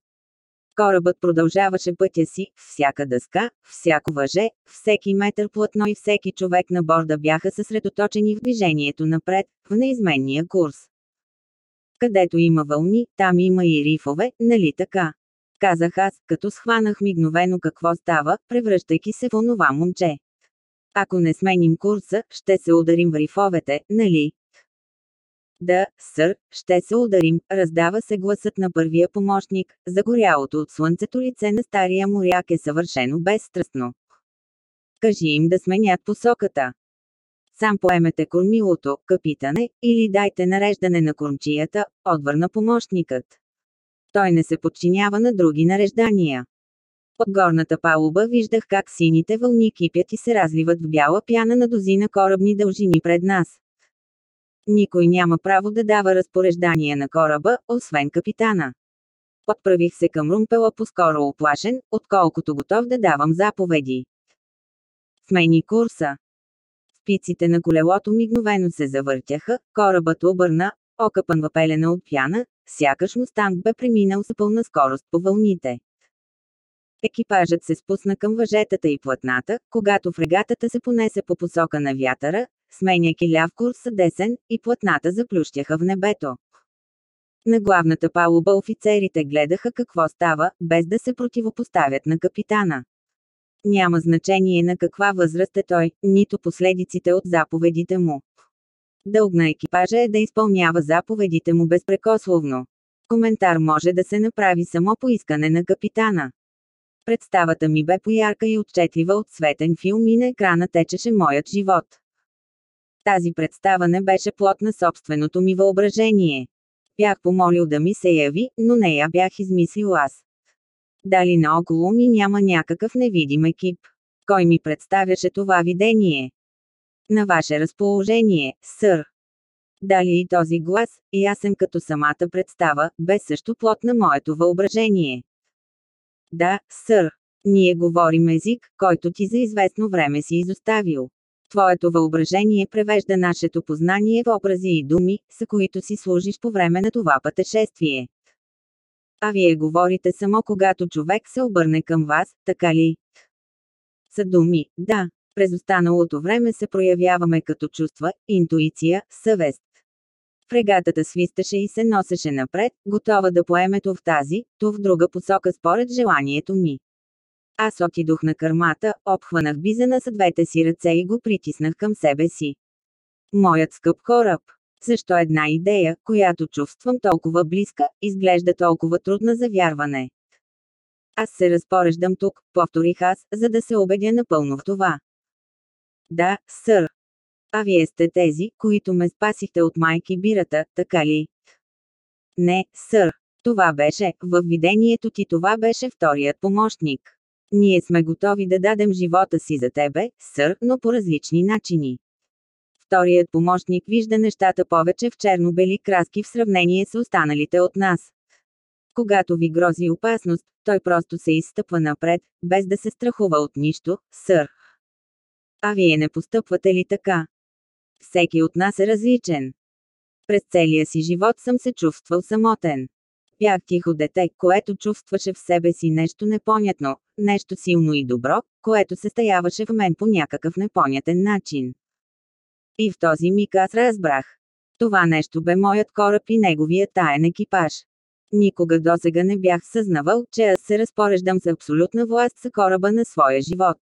Корабът продължаваше пътя си, всяка дъска, всяко въже, всеки метър плътно и всеки човек на борда бяха съсредоточени в движението напред, в неизменния курс. Където има вълни, там има и рифове, нали така? Казах аз, като схванах мигновено какво става, превръщайки се в онова момче. Ако не сменим курса, ще се ударим в рифовете, нали? Да, сър, ще се ударим, раздава се гласът на първия помощник, загорялото от слънцето лице на стария моряк е съвършено безстрастно. Кажи им да сменят посоката. Сам поемете кормилото, капитане, или дайте нареждане на кормчията, отвърна помощникът. Той не се подчинява на други нареждания. От горната палуба виждах как сините вълни кипят и се разливат в бяла пяна на дозина корабни дължини пред нас. Никой няма право да дава разпореждания на кораба, освен капитана. Отправих се към румпела по-скоро оплашен, отколкото готов да давам заповеди. Смени курса. Спиците на колелото мигновено се завъртяха, корабът обърна, окъпан въпелена от пяна, сякаш мустанг бе преминал с пълна скорост по вълните. Екипажът се спусна към въжетата и платната, когато фрегатата се понесе по посока на вятъра, сменяйки ляв курс десен, и платната заплющяха в небето. На главната палуба офицерите гледаха какво става, без да се противопоставят на капитана. Няма значение на каква възраст е той, нито последиците от заповедите му. Дълг на екипажа е да изпълнява заповедите му безпрекословно. Коментар може да се направи само по искане на капитана. Представата ми бе поярка и отчетлива от светен филм и на екрана течеше моят живот. Тази представа не беше плод на собственото ми въображение. Бях помолил да ми се яви, но не я бях измислил аз. Дали наоколо ми няма някакъв невидим екип? Кой ми представяше това видение? На ваше разположение, сър. Дали и този глас, ясен като самата представа, бе също плод на моето въображение. Да, сър. Ние говорим език, който ти за известно време си изоставил. Твоето въображение превежда нашето познание в образи и думи, с които си служиш по време на това пътешествие. А вие говорите само когато човек се обърне към вас, така ли? Са думи, да. През останалото време се проявяваме като чувства, интуиция, съвест. Фрегатата свисташе и се носеше напред, готова да поеме то в тази, то в друга посока според желанието ми. Аз отидох на кърмата, обхванах бизана с двете си ръце и го притиснах към себе си. Моят скъп кораб. Защо една идея, която чувствам толкова близка, изглежда толкова трудна за вярване? Аз се разпореждам тук, повторих аз, за да се убедя напълно в това. Да, сър. А вие сте тези, които ме спасихте от майки бирата, така ли? Не, сър. Това беше, във видението ти това беше вторият помощник. Ние сме готови да дадем живота си за тебе, сър, но по различни начини. Вторият помощник вижда нещата повече в черно-бели краски в сравнение с останалите от нас. Когато ви грози опасност, той просто се изстъпва напред, без да се страхува от нищо, сър. А вие не постъпвате ли така? Всеки от нас е различен. През целия си живот съм се чувствал самотен. Бях тихо дете, което чувстваше в себе си нещо непонятно, нещо силно и добро, което се стаяваше в мен по някакъв непонятен начин. И в този миг аз разбрах. Това нещо бе моят кораб и неговия таен екипаж. Никога досега не бях съзнавал, че аз се разпореждам с абсолютна власт с кораба на своя живот.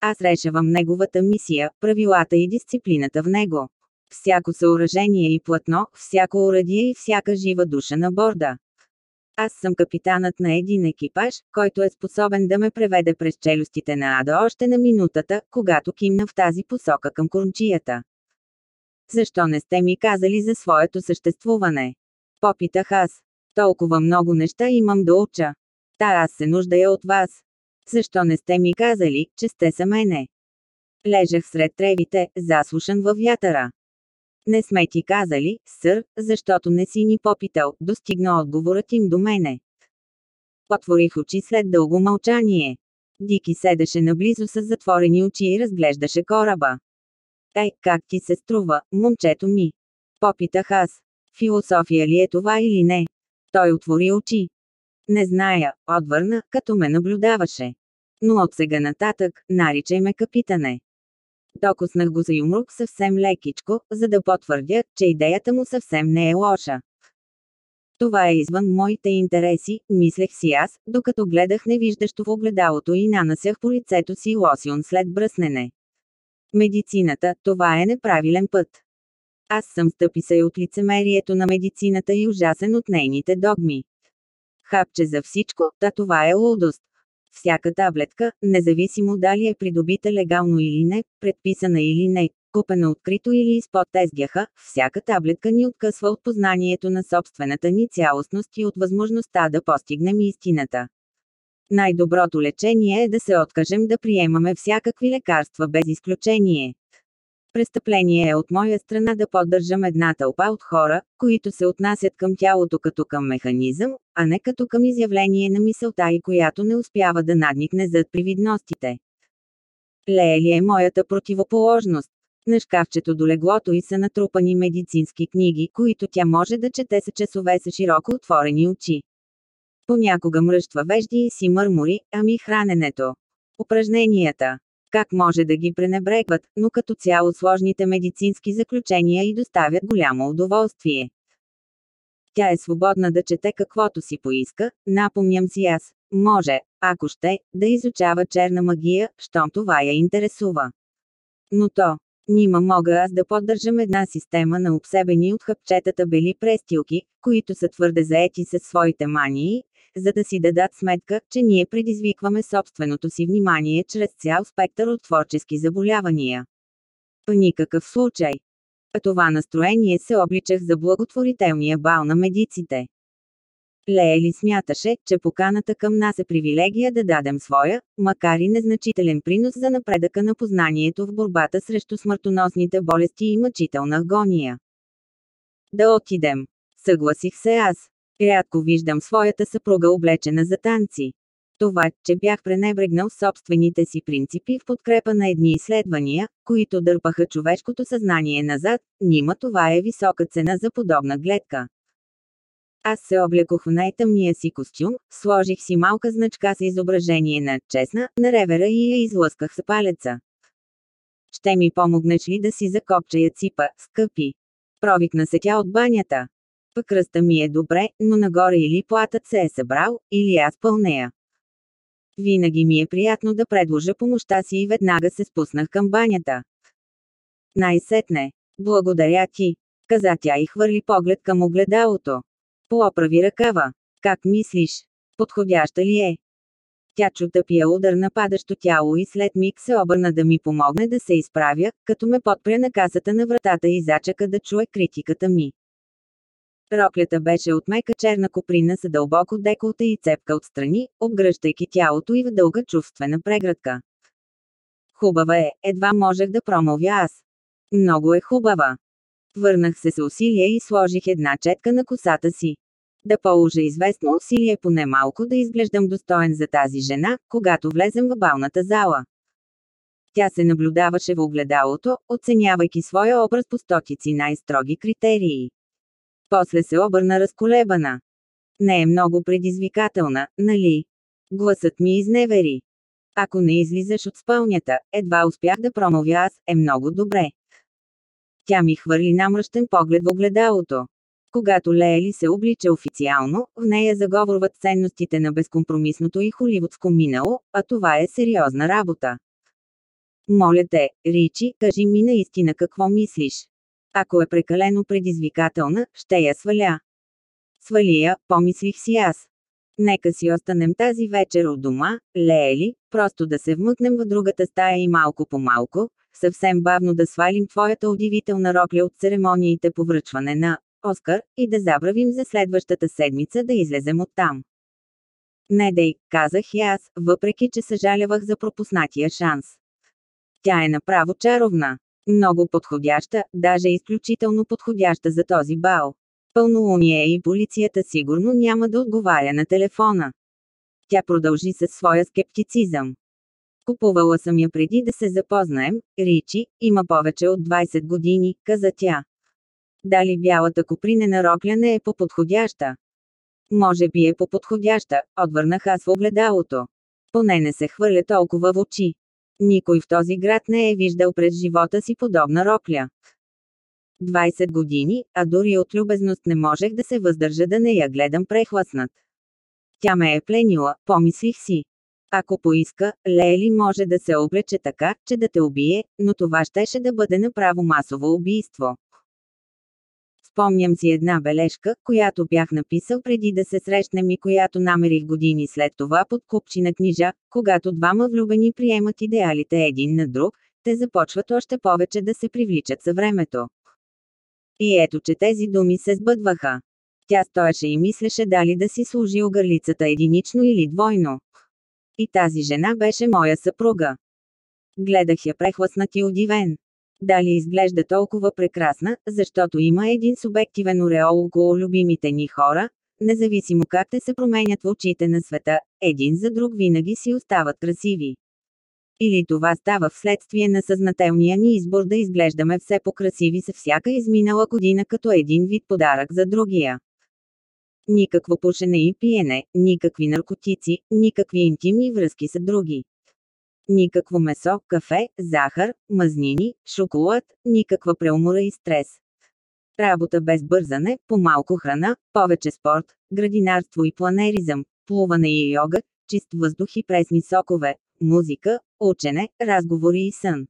Аз решавам неговата мисия, правилата и дисциплината в него. Всяко съоръжение и платно, всяко урадие и всяка жива душа на борда. Аз съм капитанът на един екипаж, който е способен да ме преведе през челюстите на Ада още на минутата, когато кимна в тази посока към корнчията. Защо не сте ми казали за своето съществуване? Попитах аз. Толкова много неща имам да уча. Та аз се нуждая от вас. Защо не сте ми казали, че сте са мене? Лежах сред тревите, заслушан във вятъра. Не сме ти казали, сър, защото не си ни попитал, достигна отговорът им до мене. Отворих очи след дълго мълчание. Дики седеше наблизо с затворени очи и разглеждаше кораба. Ей, как ти се струва, момчето ми? Попитах аз. Философия ли е това или не? Той отвори очи. Не зная, отвърна, като ме наблюдаваше. Но от сега нататък, наричай ме капитане. Докоснах го за юмрук съвсем лекичко, за да потвърдя, че идеята му съвсем не е лоша. Това е извън моите интереси, мислех си аз, докато гледах невиждащо в огледалото и нанасях по лицето си лосион след бръснене. Медицината, това е неправилен път. Аз съм стъписай от лицемерието на медицината и ужасен от нейните догми. Хапче за всичко, та това е лудост. Всяка таблетка, независимо дали е придобита легално или не, предписана или не, купена открито или изпод тезгяха, всяка таблетка ни откъсва от познанието на собствената ни цялостност и от възможността да постигнем истината. Най-доброто лечение е да се откажем да приемаме всякакви лекарства без изключение. Престъпление е от моя страна да поддържам една тълпа от хора, които се отнасят към тялото като към механизъм, а не като към изявление на мисълта и която не успява да надникне зад привидностите. Леели е моята противоположност. На шкафчето до леглото и са натрупани медицински книги, които тя може да чете с часове с широко отворени очи. Понякога мръщва вежди и си мърмори, ами храненето. Упражненията. Как може да ги пренебрегват, но като цяло сложните медицински заключения и доставят голямо удоволствие. Тя е свободна да чете каквото си поиска, напомням си аз. Може, ако ще, да изучава черна магия, щом това я интересува. Но то, Нима мога аз да поддържам една система на обсебени от хъпчетата бели престилки, които са твърде заети със своите мании, за да си дадат сметка, че ние предизвикваме собственото си внимание чрез цял спектър от творчески заболявания. В никакъв случай. А това настроение се обличах за благотворителния бал на медиците. Леели смяташе, че поканата към нас е привилегия да дадем своя, макар и незначителен принос за напредъка на познанието в борбата срещу смъртоносните болести и мъчителна агония. Да отидем. Съгласих се аз. Рядко виждам своята съпруга облечена за танци. Това, че бях пренебрегнал собствените си принципи в подкрепа на едни изследвания, които дърпаха човешкото съзнание назад, нима това е висока цена за подобна гледка. Аз се облекох в най-тъмния си костюм, сложих си малка значка с изображение на честна, на ревера и я излъсках с палеца. Ще ми помогнеш ли да си закопчая ципа, скъпи? Провикна се тя от банята. Пъкръста ми е добре, но нагоре или платът се е събрал, или аз пълнея. Винаги ми е приятно да предложа помощта си и веднага се спуснах към банята. Най-сетне. Благодаря ти, каза тя и хвърли поглед към огледалото. Пооправи ръкава. Как мислиш? Подходяща ли е? Тя чу тъпия удар на падащо тяло и след миг се обърна да ми помогне да се изправя, като ме подпря на касата на вратата и зачака да чуе критиката ми. Роклята беше от мека черна коприна с дълбоко деколта и цепка отстрани, обгръщайки тялото и в дълга чувствена преградка. Хубава е, едва можех да промълвя аз. Много е хубава. Върнах се с усилие и сложих една четка на косата си. Да положа известно усилие поне малко да изглеждам достоен за тази жена, когато влезем в балната зала. Тя се наблюдаваше в огледалото, оценявайки своя образ по стотици най-строги критерии. После се обърна разколебана. Не е много предизвикателна, нали? Гласът ми изневери. Ако не излизаш от спълнята, едва успях да промовя аз, е много добре. Тя ми хвърли намръщен поглед в огледалото. Когато Леели се облича официално, в нея заговорват ценностите на безкомпромисното и холивудско минало, а това е сериозна работа. Моля те, Ричи, кажи ми наистина какво мислиш. Ако е прекалено предизвикателна, ще я сваля. Свали я, помислих си аз. Нека си останем тази вечер от дома, Леели, просто да се вмъкнем в другата стая и малко по малко, съвсем бавно да свалим твоята удивителна рокля от церемониите по връчване на Оскар и да забравим за следващата седмица да излезем оттам. Не дей, казах и аз, въпреки че съжалявах за пропуснатия шанс. Тя е направо чаровна. Много подходяща, даже изключително подходяща за този бал. Пълнолуние и полицията сигурно няма да отговаря на телефона. Тя продължи със своя скептицизъм. Купувала съм я преди да се запознаем, Ричи, има повече от 20 години, каза тя. Дали бялата копринена рокля не е по-подходяща? Може би е по-подходяща, отвърнах аз в огледалото. Поне не се хвърля толкова в очи. Никой в този град не е виждал през живота си подобна рокля. 20 години, а дори от любезност не можех да се въздържа да не я гледам прехласнат. Тя ме е пленила, помислих си. Ако поиска, Лели може да се облече така, че да те убие, но това щеше да бъде направо масово убийство. Спомням си една бележка, която бях написал преди да се срещнем и която намерих години след това под купчина книжа, когато двама влюбени приемат идеалите един на друг, те започват още повече да се привличат със времето. И ето че тези думи се сбъдваха. Тя стоеше и мислеше дали да си служи огърлицата единично или двойно. И тази жена беше моя съпруга. Гледах я прехласнат и удивен. Дали изглежда толкова прекрасна, защото има един субективен ореол около любимите ни хора, независимо как те се променят в очите на света, един за друг винаги си остават красиви. Или това става вследствие на съзнателния ни избор да изглеждаме все по-красиви с всяка изминала година като един вид подарък за другия. Никакво пушене и пиене, никакви наркотици, никакви интимни връзки с други. Никакво месо, кафе, захар, мазнини, шоколад, никаква преумора и стрес. Работа без бързане, по-малко храна, повече спорт, градинарство и планеризъм, плуване и йога, чист въздух и пресни сокове, музика, учене, разговори и сън.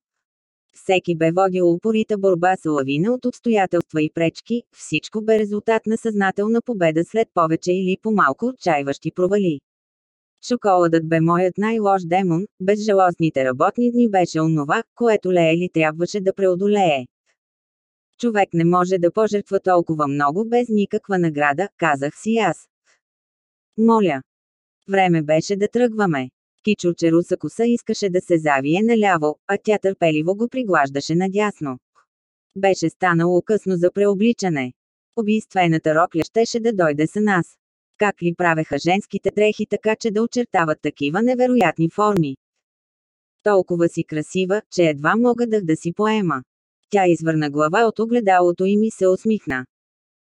Всеки бе водил упорита борба с лавина от обстоятелства и пречки, всичко бе резултат на съзнателна победа след повече или по-малко отчаиващи провали. Шоколадът бе моят най-лош демон, безжалостните работни дни беше онова, което Леели трябваше да преодолее. Човек не може да пожертва толкова много без никаква награда, казах си аз. Моля. Време беше да тръгваме. Кичо Черуса коса искаше да се завие наляво, а тя търпеливо го приглаждаше надясно. Беше станало късно за преобличане. Убийствената рокля щеше да дойде с нас. Как ли правеха женските дрехи така, че да очертават такива невероятни форми? Толкова си красива, че едва мога да да си поема. Тя извърна глава от огледалото и ми се усмихна.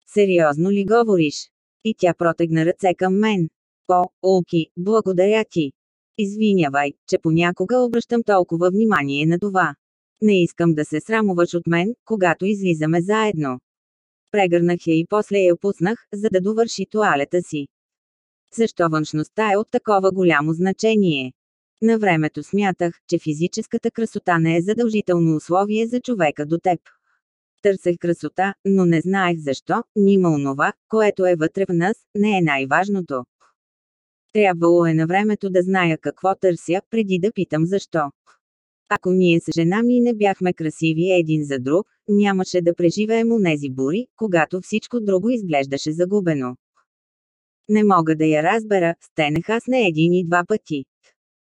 Сериозно ли говориш? И тя протегна ръце към мен. О, Улки, благодаря ти. Извинявай, че понякога обръщам толкова внимание на това. Не искам да се срамуваш от мен, когато излизаме заедно. Прегърнах я и после я пуснах, за да довърши туалета си. Защо външността е от такова голямо значение? На времето смятах, че физическата красота не е задължително условие за човека до теб. Търсех красота, но не знаех защо, нима онова, което е вътре в нас, не е най-важното. Трябвало е на времето да зная какво търся, преди да питам защо. Ако ние с жена ми не бяхме красиви един за друг, нямаше да преживеем онези бури, когато всичко друго изглеждаше загубено. Не мога да я разбера, стенах аз не един и два пъти.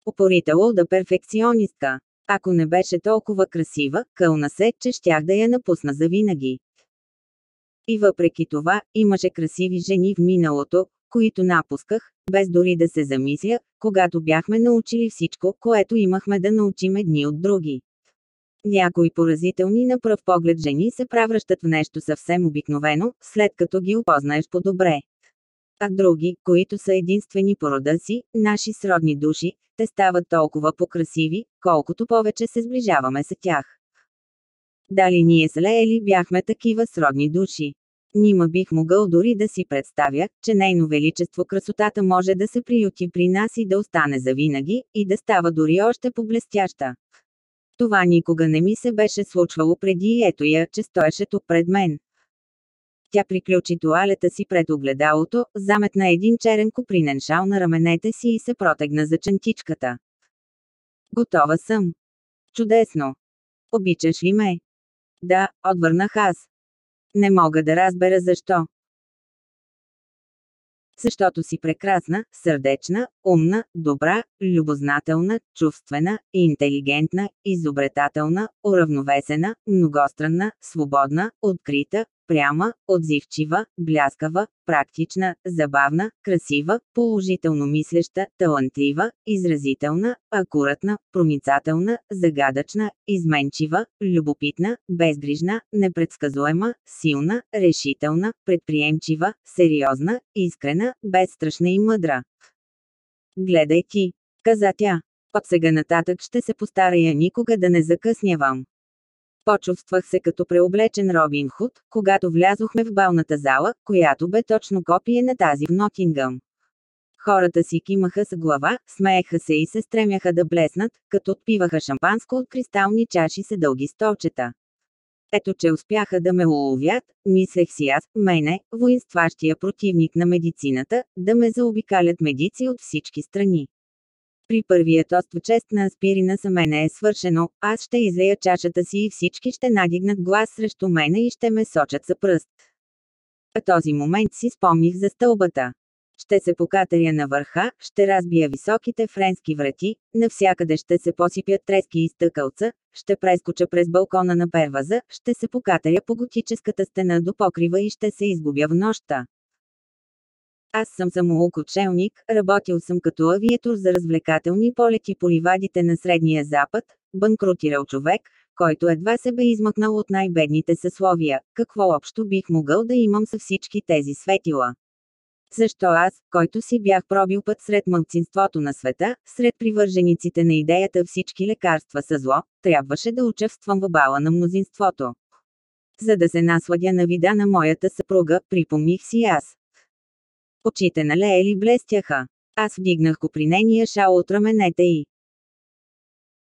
Упорита луда перфекционистка. Ако не беше толкова красива, кълна се, че щях да я напусна завинаги. И въпреки това, имаше красиви жени в миналото, които напусках, без дори да се замисля, когато бяхме научили всичко, което имахме да научим едни от други. Някои поразителни на пръв поглед жени се превръщат в нещо съвсем обикновено, след като ги опознаеш по-добре. А други, които са единствени по рода си, наши сродни души, те стават толкова покрасиви, колкото повече се сближаваме с тях. Дали ние с Леели бяхме такива сродни души? Нима бих могъл дори да си представя, че нейно величество красотата може да се приюти при нас и да остане завинаги, и да става дори още по-блестяща. Това никога не ми се беше случвало преди и ето я, че стоеше тук пред мен. Тя приключи туалета си пред огледалото, заметна един черен купринен шал на раменете си и се протегна за чантичката. Готова съм. Чудесно. Обичаш ли ме? Да, отвърнах аз. Не мога да разбера защо. Защото си прекрасна, сърдечна, умна, добра, любознателна, чувствена, интелигентна, изобретателна, уравновесена, многостранна, свободна, открита, пряма, отзивчива, бляскава, практична, забавна, красива, положително мислеща, талантлива, изразителна, акуратна, проницателна, загадъчна, изменчива, любопитна, безгрижна, непредсказуема, силна, решителна, предприемчива, сериозна, искрена, безстрашна и мъдра. Гледай ти, каза тя. От сега нататък ще се постарая никога да не закъснявам. Почувствах се като преоблечен Робин Худ, когато влязохме в балната зала, която бе точно копие на тази в Нотингъм. Хората си кимаха с глава, смееха се и се стремяха да блеснат, като отпиваха шампанско от кристални чаши с дълги столчета. Ето че успяха да ме уловят, мислех си аз, мене, воинстващия противник на медицината, да ме заобикалят медици от всички страни. При първият тост чест на аспирина за мене е свършено, аз ще излея чашата си и всички ще надигнат глас срещу мене и ще ме сочат за пръст. В този момент си спомних за стълбата. Ще се покатеря на върха, ще разбия високите френски врати, навсякъде ще се посипят трески и стъкълца, ще прескоча през балкона на перваза, ще се покатеря по готическата стена до покрива и ще се изгубя в нощта. Аз съм самоукочелник, работил съм като авиатор за развлекателни полети по ливадите на Средния Запад, банкротирал човек, който едва се бе измъкнал от най-бедните съсловия. Какво общо бих могъл да имам с всички тези светила? Защо аз, който си бях пробил път сред мълцинството на света, сред привържениците на идеята всички лекарства са зло, трябваше да участвам в бала на мнозинството. За да се насладя на вида на моята съпруга, припомних си аз. Очите на Леели блестяха. Аз вдигнах копринения шал от раменете й.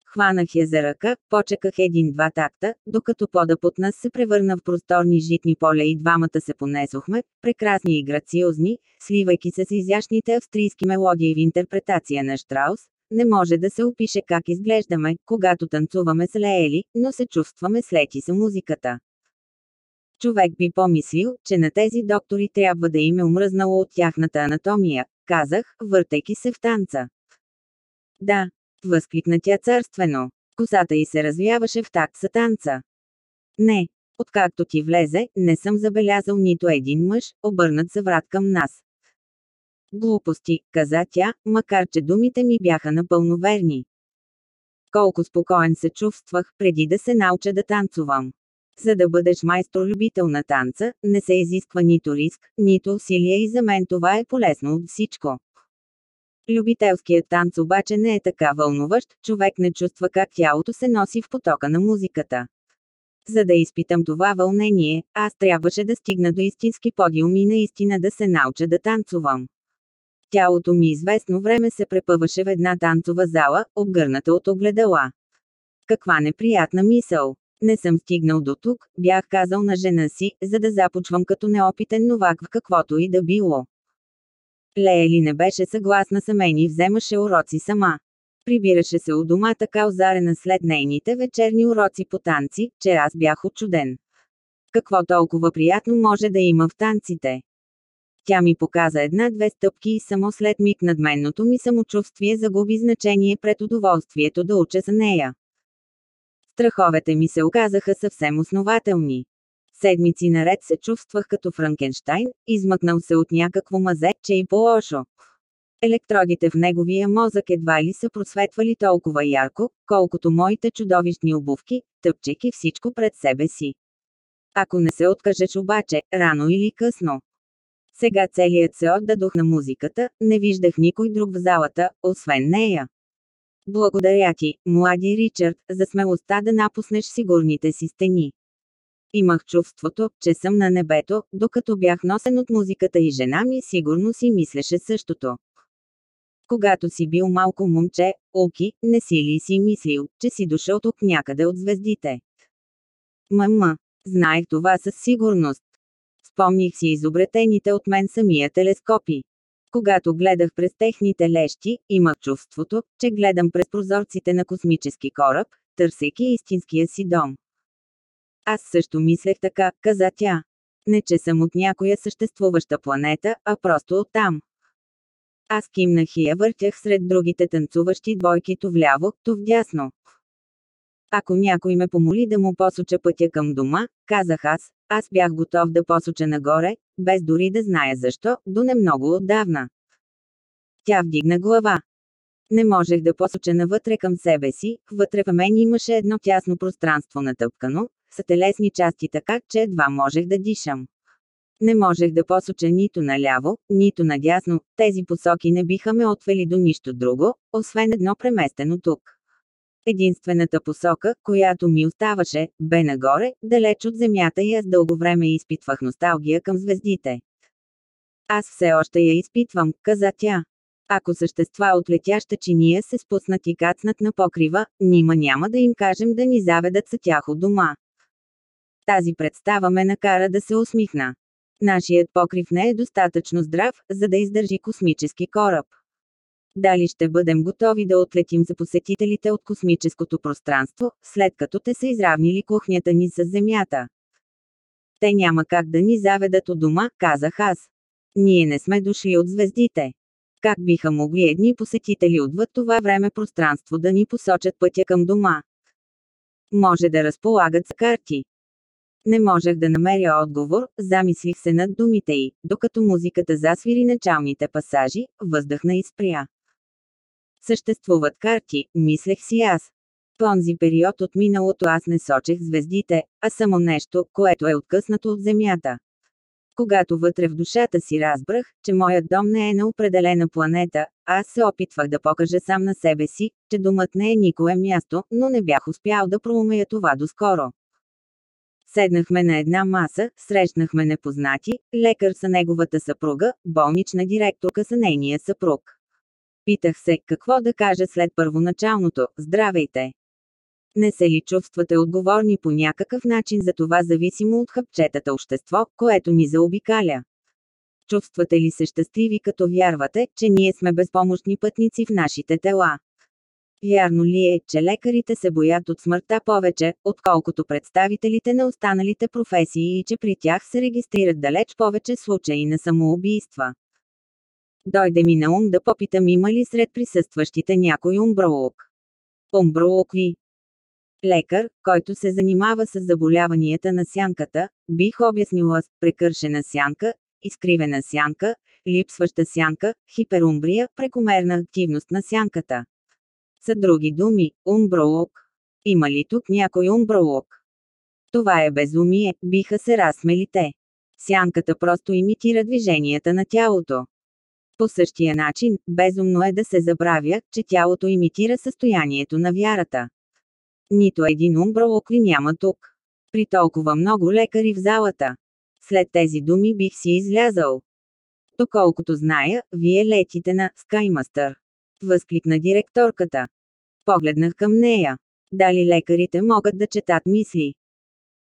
Хванах я за ръка, почеках един-два такта, докато пода под нас се превърна в просторни житни поле и двамата се понесохме, прекрасни и грациозни, сливайки се с изящните австрийски мелодии в интерпретация на Штраус. Не може да се опише как изглеждаме, когато танцуваме с Леели, но се чувстваме слети с музиката. Човек би помислил, че на тези доктори трябва да им е омръзнало от тяхната анатомия, казах, въртейки се в танца. Да, възкликна тя царствено. Косата й се развяваше в такт с танца. Не, откакто ти влезе, не съм забелязал нито един мъж, обърнат за врат към нас. Глупости, каза тя, макар че думите ми бяха напълно верни. Колко спокоен се чувствах, преди да се науча да танцувам. За да бъдеш майстор-любител на танца, не се изисква нито риск, нито усилие и за мен това е полезно от всичко. Любителският танц обаче не е така вълнуващ, човек не чувства как тялото се носи в потока на музиката. За да изпитам това вълнение, аз трябваше да стигна до истински подиум и наистина да се науча да танцувам. Тялото ми известно време се препъваше в една танцова зала, обгърната от огледала. Каква неприятна мисъл! Не съм стигнал до тук, бях казал на жена си, за да започвам като неопитен новак в каквото и да било. Леели не беше съгласна с мен и вземаше уроци сама. Прибираше се у дома така озарена след нейните вечерни уроци по танци, че аз бях очуден. Какво толкова приятно може да има в танците? Тя ми показа една-две стъпки и само след миг надменното ми самочувствие загуби значение пред удоволствието да уча за нея. Страховете ми се оказаха съвсем основателни. Седмици наред се чувствах като Франкенштайн, измъкнал се от някакво мазетче и по-лошо. Електродите в неговия мозък едва ли са просветвали толкова ярко, колкото моите чудовищни обувки, тъпчеки всичко пред себе си. Ако не се откажеш обаче, рано или късно. Сега целият се отдадох на музиката, не виждах никой друг в залата, освен нея. Благодаря ти, млади Ричард, за смелостта да напуснеш сигурните си стени. Имах чувството, че съм на небето, докато бях носен от музиката и жена ми сигурно си мислеше същото. Когато си бил малко момче, Оки, не си ли си мислил, че си дошъл тук някъде от звездите? Мама, знаех това със сигурност. Спомних си изобретените от мен самия телескопи. Когато гледах през техните лещи, имах чувството, че гледам през прозорците на космически кораб, търсейки истинския си дом. Аз също мислех така, каза тя. Не че съм от някоя съществуваща планета, а просто оттам. Аз кимнах и я въртях сред другите танцуващи двойки то вляво, то вдясно. Ако някой ме помоли да му посоча пътя към дома, казах аз, аз бях готов да посоча нагоре, без дори да зная защо, до не много отдавна. Тя вдигна глава. Не можех да посоча навътре към себе си, вътре в мен имаше едно тясно пространство натъпкано, с телесни части така, че едва можех да дишам. Не можех да посоча нито наляво, нито надясно, тези посоки не биха ме отвели до нищо друго, освен едно преместено тук. Единствената посока, която ми оставаше, бе нагоре, далеч от земята и аз дълго време изпитвах носталгия към звездите. Аз все още я изпитвам, каза тя. Ако същества от летяща чиния се спуснат и кацнат на покрива, нима няма да им кажем да ни заведат са тях от дома. Тази представа ме накара да се усмихна. Нашият покрив не е достатъчно здрав, за да издържи космически кораб. Дали ще бъдем готови да отлетим за посетителите от космическото пространство, след като те са изравнили кухнята ни с Земята? Те няма как да ни заведат от дома, казах аз. Ние не сме дошли от звездите. Как биха могли едни посетители отвъд това време пространство да ни посочат пътя към дома? Може да разполагат с карти. Не можех да намеря отговор, замислих се над думите й, докато музиката засвири началните пасажи, въздъхна и спря. Съществуват карти, мислех си аз. В онзи период от миналото аз не сочех звездите, а само нещо, което е откъснато от Земята. Когато вътре в душата си разбрах, че моят дом не е на определена планета, аз се опитвах да покажа сам на себе си, че домът не е никое място, но не бях успял да проумея това доскоро. Седнахме на една маса, срещнахме непознати, лекар са неговата съпруга, болнична директорка са нейния съпруг. Питах се, какво да кажа след първоначалното «Здравейте». Не се ли чувствате отговорни по някакъв начин за това зависимо от хъпчетата общество, което ни заобикаля? Чувствате ли се щастливи като вярвате, че ние сме безпомощни пътници в нашите тела? Вярно ли е, че лекарите се боят от смъртта повече, отколкото представителите на останалите професии и че при тях се регистрират далеч повече случаи на самоубийства? Дойде ми на ум да попитам има ли сред присъстващите някой умброук. Умброук ви. Лекар, който се занимава с заболяванията на сянката, бих обяснила с прекършена сянка, изкривена сянка, липсваща сянка, хиперумбрия, прекомерна активност на сянката. Са други думи, умброук. Има ли тук някой умброук? Това е безумие, биха се разсмели те. Сянката просто имитира движенията на тялото. По същия начин, безумно е да се забравя, че тялото имитира състоянието на вярата. Нито един умбролокли няма тук. При толкова много лекари в залата. След тези думи бих си излязал. Доколкото зная, вие летите на Скаймастър. Възкликна директорката. Погледнах към нея. Дали лекарите могат да четат мисли?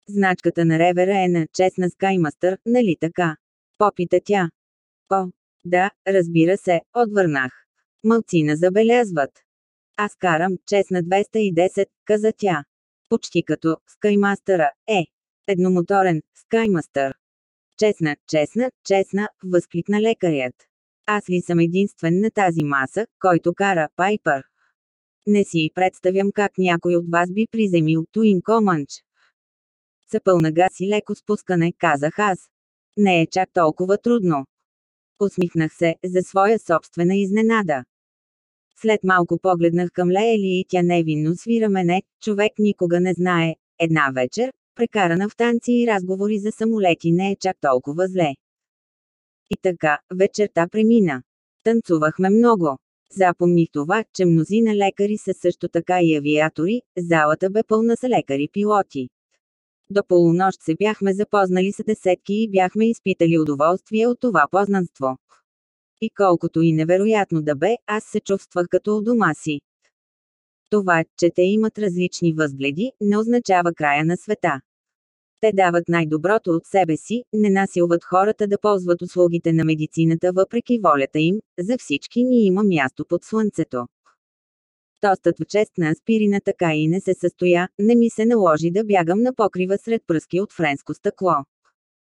Значката на ревера е на честна Скаймастър, нали така? Попита тя. О, да, разбира се, отвърнах. Мълцина забелязват. Аз карам чест на 210, каза тя. Почти като Скаймастъра, е. Едномоторен, Скаймастър. Честна, честна, честна, възкликна лекарят. Аз ли съм единствен на тази маса, който кара Пайпър? Не си представям как някой от вас би приземил Туин Команч. С пълна газ и леко спускане, казах аз. Не е чак толкова трудно. Усмихнах се, за своя собствена изненада. След малко погледнах към Леели и тя невинно свира мене, човек никога не знае. Една вечер, прекарана в танци и разговори за самолети не е чак толкова зле. И така, вечерта премина. Танцувахме много. Запомних това, че мнозина лекари са също така и авиатори, залата бе пълна с лекари-пилоти. До полунощ се бяхме запознали с десетки и бяхме изпитали удоволствие от това познанство. И колкото и невероятно да бе, аз се чувствах като у дома си. Това, че те имат различни възгледи, не означава края на света. Те дават най-доброто от себе си, не насилват хората да ползват услугите на медицината въпреки волята им, за всички ни има място под слънцето. Тостът в чест на аспирина така и не се състоя, не ми се наложи да бягам на покрива сред пръски от френско стъкло.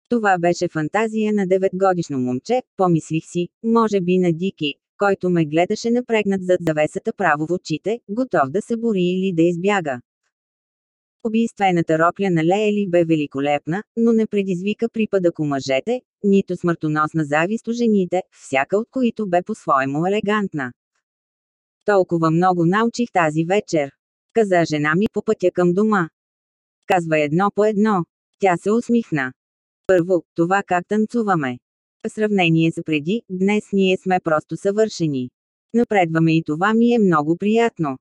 Това беше фантазия на 9-годишно момче, помислих си, може би на Дики, който ме гледаше напрегнат зад завесата право в очите, готов да се бори или да избяга. Убийствената ропля на Леели бе великолепна, но не предизвика припадък у мъжете, нито смъртоносна завист у жените, всяка от които бе по-своему елегантна. Толкова много научих тази вечер. Каза жена ми по пътя към дома. Казва едно по едно. Тя се усмихна. Първо, това как танцуваме. В сравнение с преди, днес ние сме просто съвършени. Напредваме и това ми е много приятно.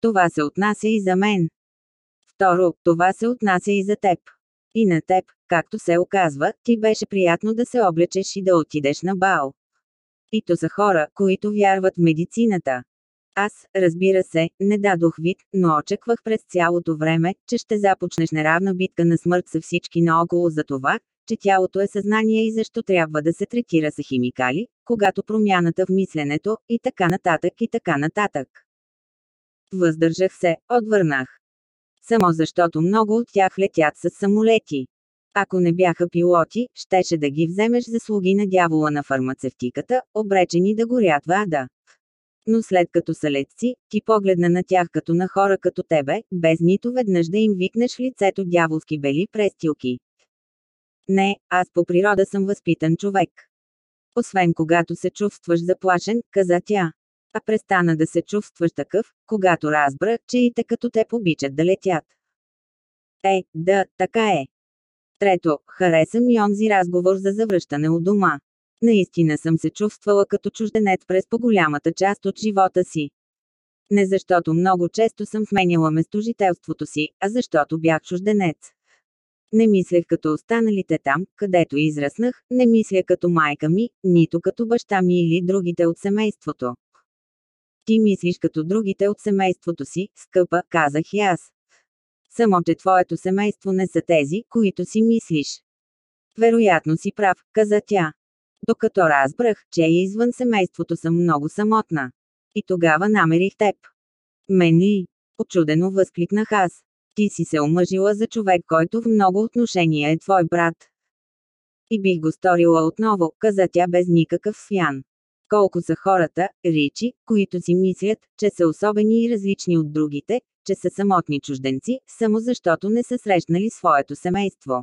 Това се отнася и за мен. Второ, това се отнася и за теб. И на теб, както се оказва, ти беше приятно да се облечеш и да отидеш на бал. И то за хора, които вярват в медицината. Аз, разбира се, не дадох вид, но очаквах през цялото време, че ще започнеш неравна битка на смърт с всички наоколо за това, че тялото е съзнание и защо трябва да се третира с химикали, когато промяната в мисленето, и така нататък и така нататък. Въздържах се, отвърнах. Само защото много от тях летят с самолети. Ако не бяха пилоти, щеше да ги вземеш за слуги на дявола на фармацевтиката, обречени да горят в ада. Но след като са летци, ти погледна на тях като на хора като тебе, без нито веднъж да им викнеш лицето дяволски бели престилки. Не, аз по природа съм възпитан човек. Освен когато се чувстваш заплашен, каза тя. А престана да се чувстваш такъв, когато разбра, че и те като те обичат да летят. Е, да, така е. Трето, хареса ми онзи разговор за завръщане от дома. Наистина съм се чувствала като чужденец през по-голямата част от живота си. Не защото много често съм сменяла местожителството си, а защото бях чужденец. Не мислех като останалите там, където израснах, не мисля като майка ми, нито като баща ми или другите от семейството. Ти мислиш като другите от семейството си, скъпа, казах и аз. Само, че твоето семейство не са тези, които си мислиш. Вероятно си прав, каза тя. Докато разбрах, че е извън семейството съм много самотна. И тогава намерих теб. Мен ли? Очудено възкликнах аз. Ти си се омъжила за човек, който в много отношения е твой брат. И бих го сторила отново, каза тя без никакъв свян. Колко са хората, Ричи, които си мислят, че са особени и различни от другите, че са самотни чужденци, само защото не са срещнали своето семейство.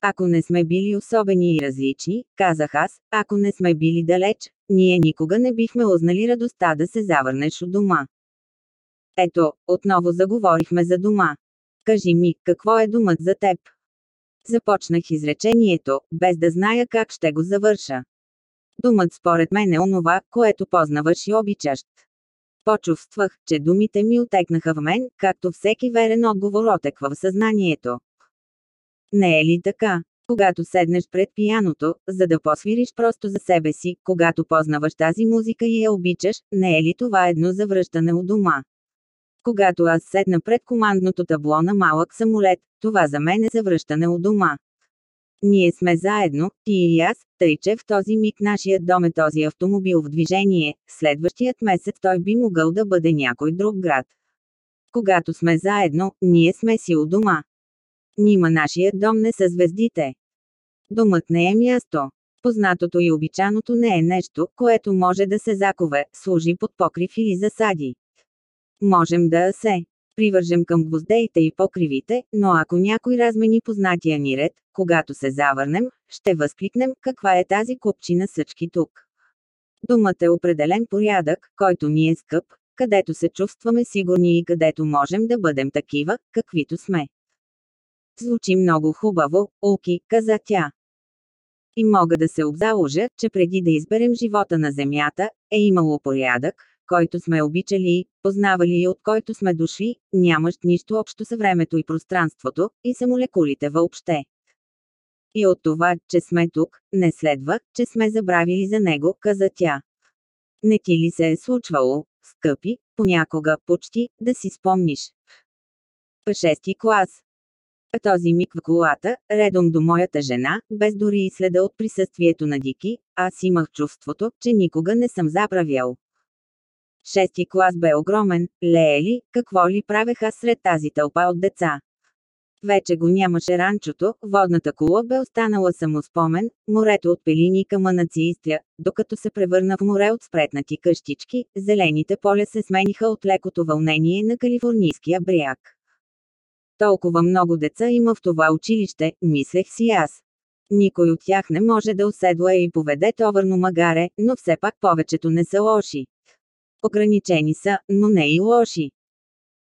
Ако не сме били особени и различни, казах аз, ако не сме били далеч, ние никога не бихме узнали радостта да се завърнеш от дома. Ето, отново заговорихме за дома. Кажи ми, какво е думът за теб? Започнах изречението, без да зная как ще го завърша. Думът според мен е онова, което познаваш и обичаш. Почувствах, че думите ми отекнаха в мен, както всеки верен отговор отеква в съзнанието. Не е ли така? Когато седнеш пред пияното, за да посвириш просто за себе си, когато познаваш тази музика и я обичаш, не е ли това едно завръщане от дома? Когато аз седна пред командното табло на малък самолет, това за мен е завръщане от дома. Ние сме заедно, ти и аз, тъй че в този миг нашият дом е този автомобил в движение, следващият месец той би могъл да бъде някой друг град. Когато сме заедно, ние сме си у дома. Нима нашият дом не са звездите. Домът не е място. Познатото и обичаното не е нещо, което може да се закове, служи под покрив или засади. Можем да се привържем към гвоздеите и покривите, но ако някой размени познатия ни ред, когато се завърнем, ще възкликнем каква е тази купчина съчки тук. Думата е определен порядък, който ни е скъп, където се чувстваме сигурни и където можем да бъдем такива, каквито сме. Звучи много хубаво, Улки, каза тя. И мога да се обзаложа, че преди да изберем живота на Земята, е имало порядък, който сме обичали, познавали и от който сме дошли, нямащ нищо общо с времето и пространството, и са молекулите въобще. И от това, че сме тук, не следва, че сме забравили за него, каза тя. Не ти ли се е случвало, скъпи, понякога, почти, да си спомниш? Шести клас. А този миг в колата, редом до моята жена, без дори и следа от присъствието на Дики, аз имах чувството, че никога не съм заправял. Шести клас бе огромен, лее ли, какво ли правеха сред тази тълпа от деца. Вече го нямаше ранчото, водната кула бе останала само спомен, морето от пелини камънаци изтря, докато се превърна в море от спретнати къщички, зелените поля се смениха от лекото вълнение на калифорнийския бряг. Толкова много деца има в това училище, мислех си аз. Никой от тях не може да оседла и поведе товарно магаре, но все пак повечето не са лоши. Ограничени са, но не и лоши.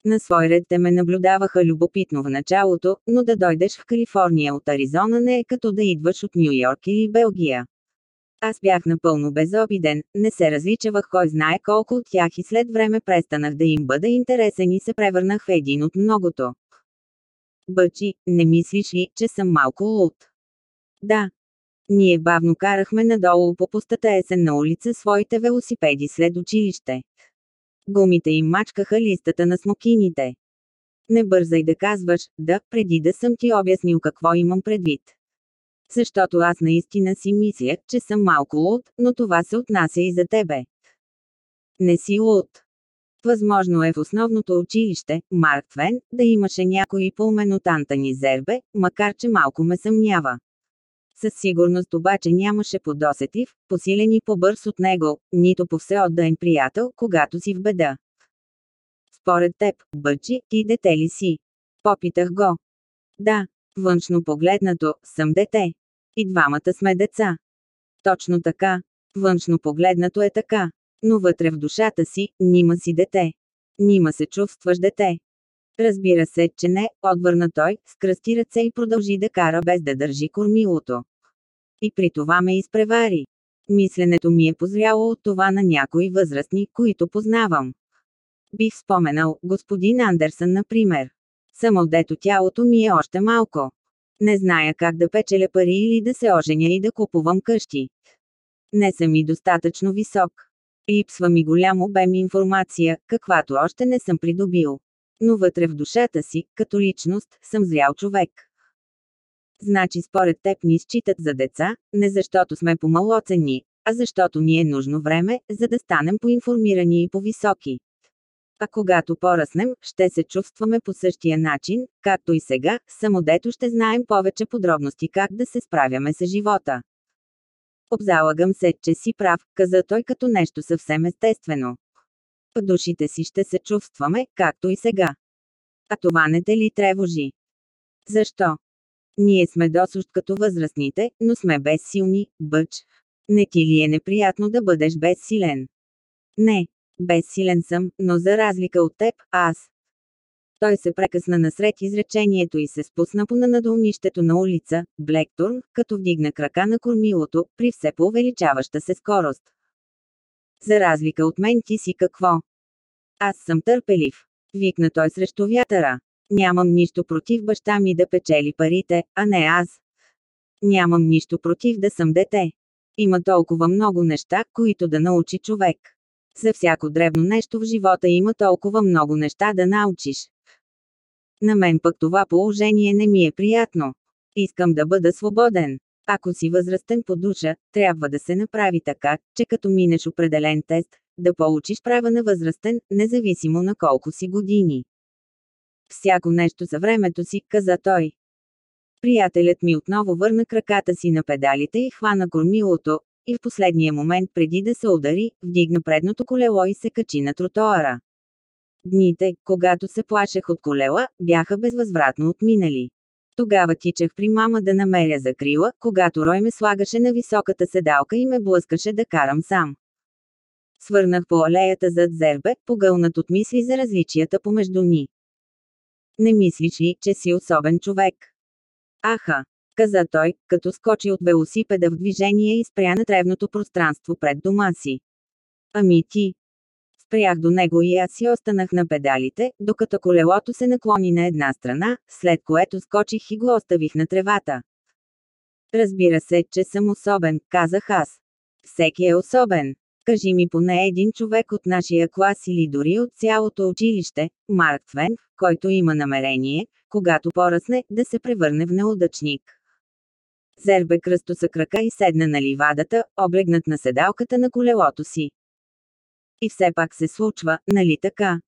На свой ред те ме наблюдаваха любопитно в началото, но да дойдеш в Калифорния от Аризона не е като да идваш от Нью Йорк или Белгия. Аз бях напълно безобиден, не се различавах кой знае колко от тях и след време престанах да им бъда интересен и се превърнах в един от многото. Бъчи, не мислиш ли, че съм малко луд? Да, ние бавно карахме надолу по пустата есенна улица своите велосипеди след училище. Гумите им мачкаха листата на смокините. Не бързай да казваш, да, преди да съм ти обяснил какво имам предвид. Защото аз наистина си мисля, че съм малко луд, но това се отнася и за тебе. Не си луд. Възможно е в основното училище, Марк Твен, да имаше някой поумен от Зербе, макар че малко ме съмнява. Със сигурност обаче нямаше подосетив, посилен и по-бърз от него, нито по всеотдаен приятел, когато си в беда. Според теб, бъчи, ти дете ли си? Попитах го. Да, външно погледнато, съм дете. И двамата сме деца. Точно така. Външно погледнато е така. Но вътре в душата си, нима си дете. Нима се чувстваш дете. Разбира се, че не, отвърна той, скръсти ръце и продължи да кара без да държи кормилото. И при това ме изпревари. Мисленето ми е позряло от това на някои възрастни, които познавам. Бих споменал, господин Андерсън, например. Само дето тялото ми е още малко. Не зная как да печеля пари или да се оженя и да купувам къщи. Не съм и достатъчно висок. Липсва ми голям обем информация, каквато още не съм придобил. Но вътре в душата си, като личност, съм зрял човек. Значи според теб ни считат за деца, не защото сме помалоценни, а защото ни е нужно време, за да станем поинформирани и по-високи. А когато поръснем, ще се чувстваме по същия начин, както и сега, само дето ще знаем повече подробности как да се справяме с живота. Обзалагам се, че си прав, каза той като нещо съвсем естествено. В душите си ще се чувстваме, както и сега. А това не те ли тревожи? Защо? Ние сме досущ като възрастните, но сме безсилни, бъч. Не ти ли е неприятно да бъдеш безсилен? Не, безсилен съм, но за разлика от теб, аз. Той се прекъсна насред изречението и се спусна по на надолнището на улица, Блектурн, като вдигна крака на кормилото, при все по-увеличаваща се скорост. За разлика от мен ти си какво? Аз съм търпелив. Викна той срещу вятъра. Нямам нищо против баща ми да печели парите, а не аз. Нямам нищо против да съм дете. Има толкова много неща, които да научи човек. За всяко дребно нещо в живота има толкова много неща да научиш. На мен пък това положение не ми е приятно. Искам да бъда свободен. Ако си възрастен по душа, трябва да се направи така, че като минеш определен тест, да получиш права на възрастен, независимо на колко си години. Всяко нещо за времето си, каза той. Приятелят ми отново върна краката си на педалите и хвана кормилото, и в последния момент преди да се удари, вдигна предното колело и се качи на тротоара. Дните, когато се плашех от колела, бяха безвъзвратно отминали. Тогава тичах при мама да намеря закрила, когато Рой ме слагаше на високата седалка и ме блъскаше да карам сам. Свърнах по алеята зад Зербе, погълнат от мисли за различията помежду ни. Не мислиш ли, че си особен човек? Аха, каза той, като скочи от велосипеда в движение и спря на тревното пространство пред дома си. Ами ти, Спрях до него и аз си останах на педалите, докато колелото се наклони на една страна, след което скочих и го оставих на тревата. Разбира се, че съм особен, казах аз. Всеки е особен. Кажи ми поне един човек от нашия клас или дори от цялото училище, Марк Твен, който има намерение, когато поръсне, да се превърне в неудачник. Зербе кръстоса крака и седна на ливадата, облегнат на седалката на колелото си. И все пак се случва, нали така?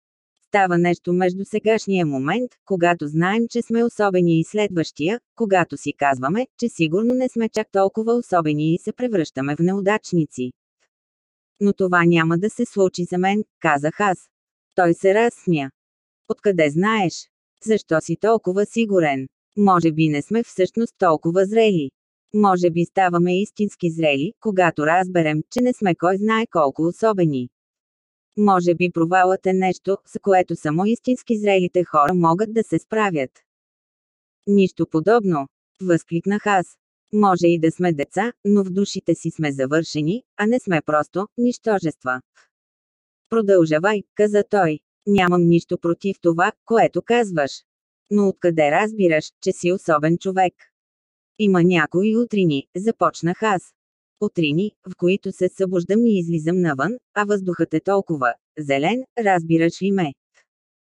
Става нещо между сегашния момент, когато знаем, че сме особени и следващия, когато си казваме, че сигурно не сме чак толкова особени и се превръщаме в неудачници. Но това няма да се случи за мен, казах аз. Той се разсмя. Откъде знаеш? Защо си толкова сигурен? Може би не сме всъщност толкова зрели. Може би ставаме истински зрели, когато разберем, че не сме кой знае колко особени. Може би провалът е нещо, с което само истински зрелите хора могат да се справят. Нищо подобно. Възкликнах аз. Може и да сме деца, но в душите си сме завършени, а не сме просто нищожества. Продължавай, каза той. Нямам нищо против това, което казваш. Но откъде разбираш, че си особен човек? Има някои утрини, започнах аз. Утрини, в които се събуждам и излизам навън, а въздухът е толкова зелен, разбираш ли ме?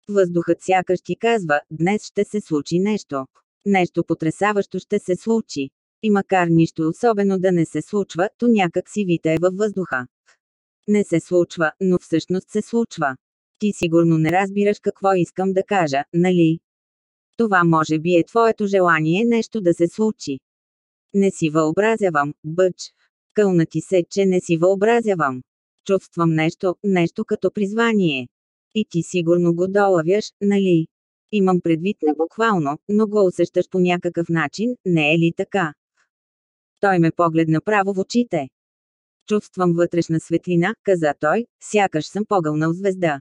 Въздухът сякаш ти казва, днес ще се случи нещо. Нещо потрясаващо ще се случи. И макар нищо особено да не се случва, то някак си витае във въздуха. Не се случва, но всъщност се случва. Ти сигурно не разбираш какво искам да кажа, нали? Това може би е твоето желание нещо да се случи. Не си въобразявам, бъч. Кълна ти се, че не си въобразявам. Чувствам нещо, нещо като призвание. И ти сигурно го долавяш, нали? Имам предвид не буквално, но го усещаш по някакъв начин, не е ли така? Той ме погледна право в очите. Чувствам вътрешна светлина, каза той, сякаш съм погълнал звезда.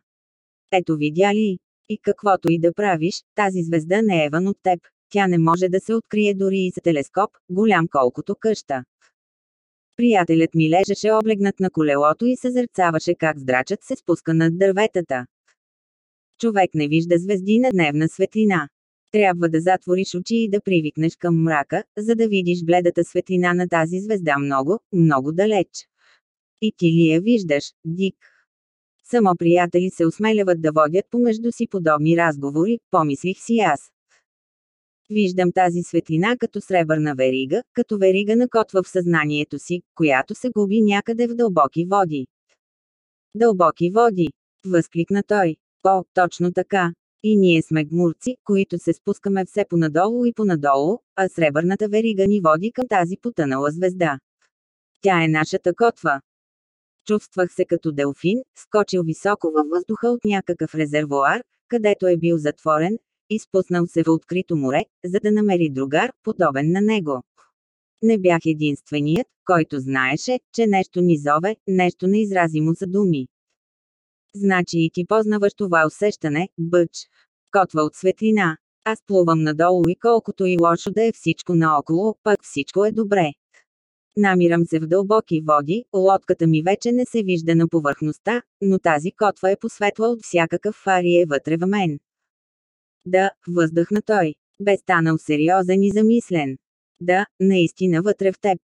Ето видя ли? И каквото и да правиш, тази звезда не е вън от теб. Тя не може да се открие дори и с телескоп, голям колкото къща. Приятелят ми лежеше облегнат на колелото и съзерцаваше как здрачът се спуска над дърветата. Човек не вижда звезди на дневна светлина. Трябва да затвориш очи и да привикнеш към мрака, за да видиш бледата светлина на тази звезда много, много далеч. И ти ли я виждаш, Дик? Само приятели се осмеляват да водят помежду си подобни разговори, помислих си аз. Виждам тази светлина като сребърна верига, като верига на котва в съзнанието си, която се губи някъде в дълбоки води. Дълбоки води! Възкликна той. О, точно така. И ние сме гмурци, които се спускаме все понадолу и понадолу, а сребърната верига ни води към тази потънала звезда. Тя е нашата котва. Чувствах се като делфин, скочил високо във въздуха от някакъв резервуар, където е бил затворен, изпуснал се в открито море, за да намери другар, подобен на него. Не бях единственият, който знаеше, че нещо ни зове, нещо неизразимо за думи. Значи и ти познаваш това усещане, бъч. Котва от светлина. Аз плувам надолу и колкото и лошо да е всичко наоколо, пък всичко е добре. Намирам се в дълбоки води, лодката ми вече не се вижда на повърхността, но тази котва е посветла от всякакъв фарие вътре в мен. Да, въздъхна той. Бе станал сериозен и замислен. Да, наистина вътре в теб.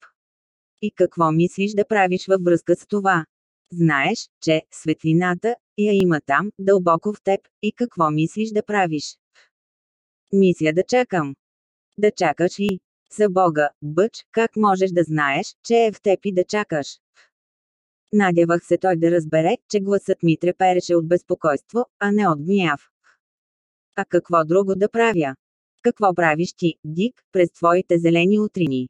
И какво мислиш да правиш във връзка с това? Знаеш, че светлината я има там, дълбоко в теб, и какво мислиш да правиш? Мисля да чакам. Да чакаш ли? За Бога, бъч, как можеш да знаеш, че е в теб и да чакаш? Надявах се той да разбере, че гласът ми трепереше от безпокойство, а не от гняв. А какво друго да правя? Какво правиш ти, Дик, през твоите зелени утрини?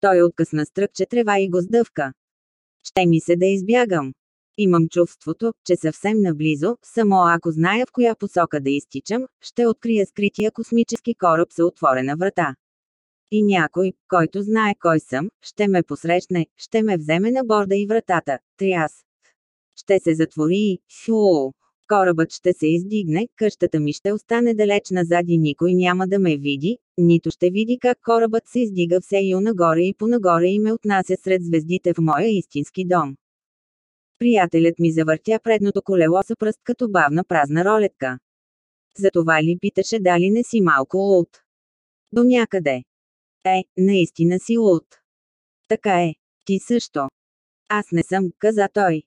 Той откъсна стръкче трева и го сдъвка. Ще ми се да избягам. Имам чувството, че съвсем наблизо, само ако зная в коя посока да изтичам, ще открия скрития космически кораб с отворена врата. И някой, който знае кой съм, ще ме посрещне, ще ме вземе на борда и вратата, тряс. Ще се затвори и, фу, корабът ще се издигне, къщата ми ще остане далеч назад и никой няма да ме види, нито ще види как корабът се издига все и нагоре и понагоре и ме отнася сред звездите в моя истински дом. Приятелят ми завъртя предното колело с пръст като бавна празна ролетка. Затова ли питаше дали не си малко луд? До някъде. Е, наистина си луд. Така е. Ти също. Аз не съм, каза той.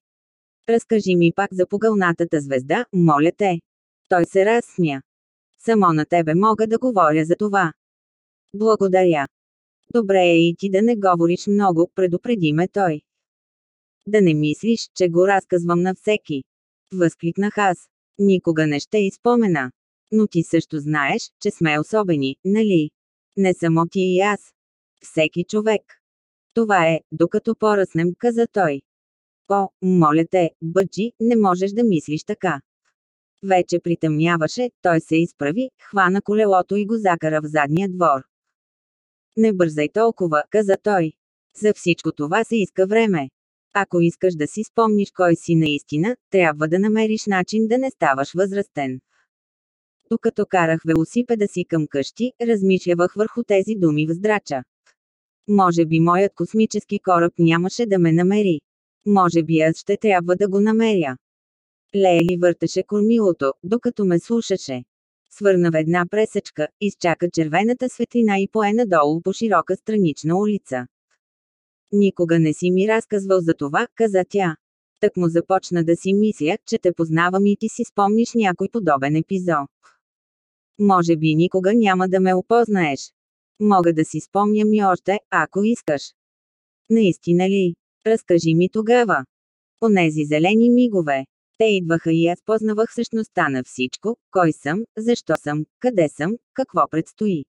Разкажи ми пак за погълнатата звезда, моля те. Той се разсмя. Само на тебе мога да говоря за това. Благодаря. Добре е и ти да не говориш много, предупреди ме той. Да не мислиш, че го разказвам на всеки. Възкликнах аз. Никога не ще изпомена. Но ти също знаеш, че сме особени, нали? Не само ти и аз. Всеки човек. Това е, докато поръснем, каза той. О, моля те, бъджи, не можеш да мислиш така. Вече притъмняваше, той се изправи, хвана колелото и го закара в задния двор. Не бързай толкова, каза той. За всичко това се иска време. Ако искаш да си спомниш кой си наистина, трябва да намериш начин да не ставаш възрастен. Докато карах велосипеда си към къщи, размишлявах върху тези думи в здрача. Може би моят космически кораб нямаше да ме намери. Може би аз ще трябва да го намеря. Лейли въртеше кормилото, докато ме слушаше. Свърна в една пресечка, изчака червената светлина и пое надолу по широка странична улица. Никога не си ми разказвал за това, каза тя. Так му започна да си мисля, че те познавам и ти си спомниш някой подобен епизод. Може би никога няма да ме опознаеш. Мога да си спомням и още, ако искаш. Наистина ли? Разкажи ми тогава. Онези зелени мигове. Те идваха и аз познавах същността на всичко, кой съм, защо съм, къде съм, какво предстои.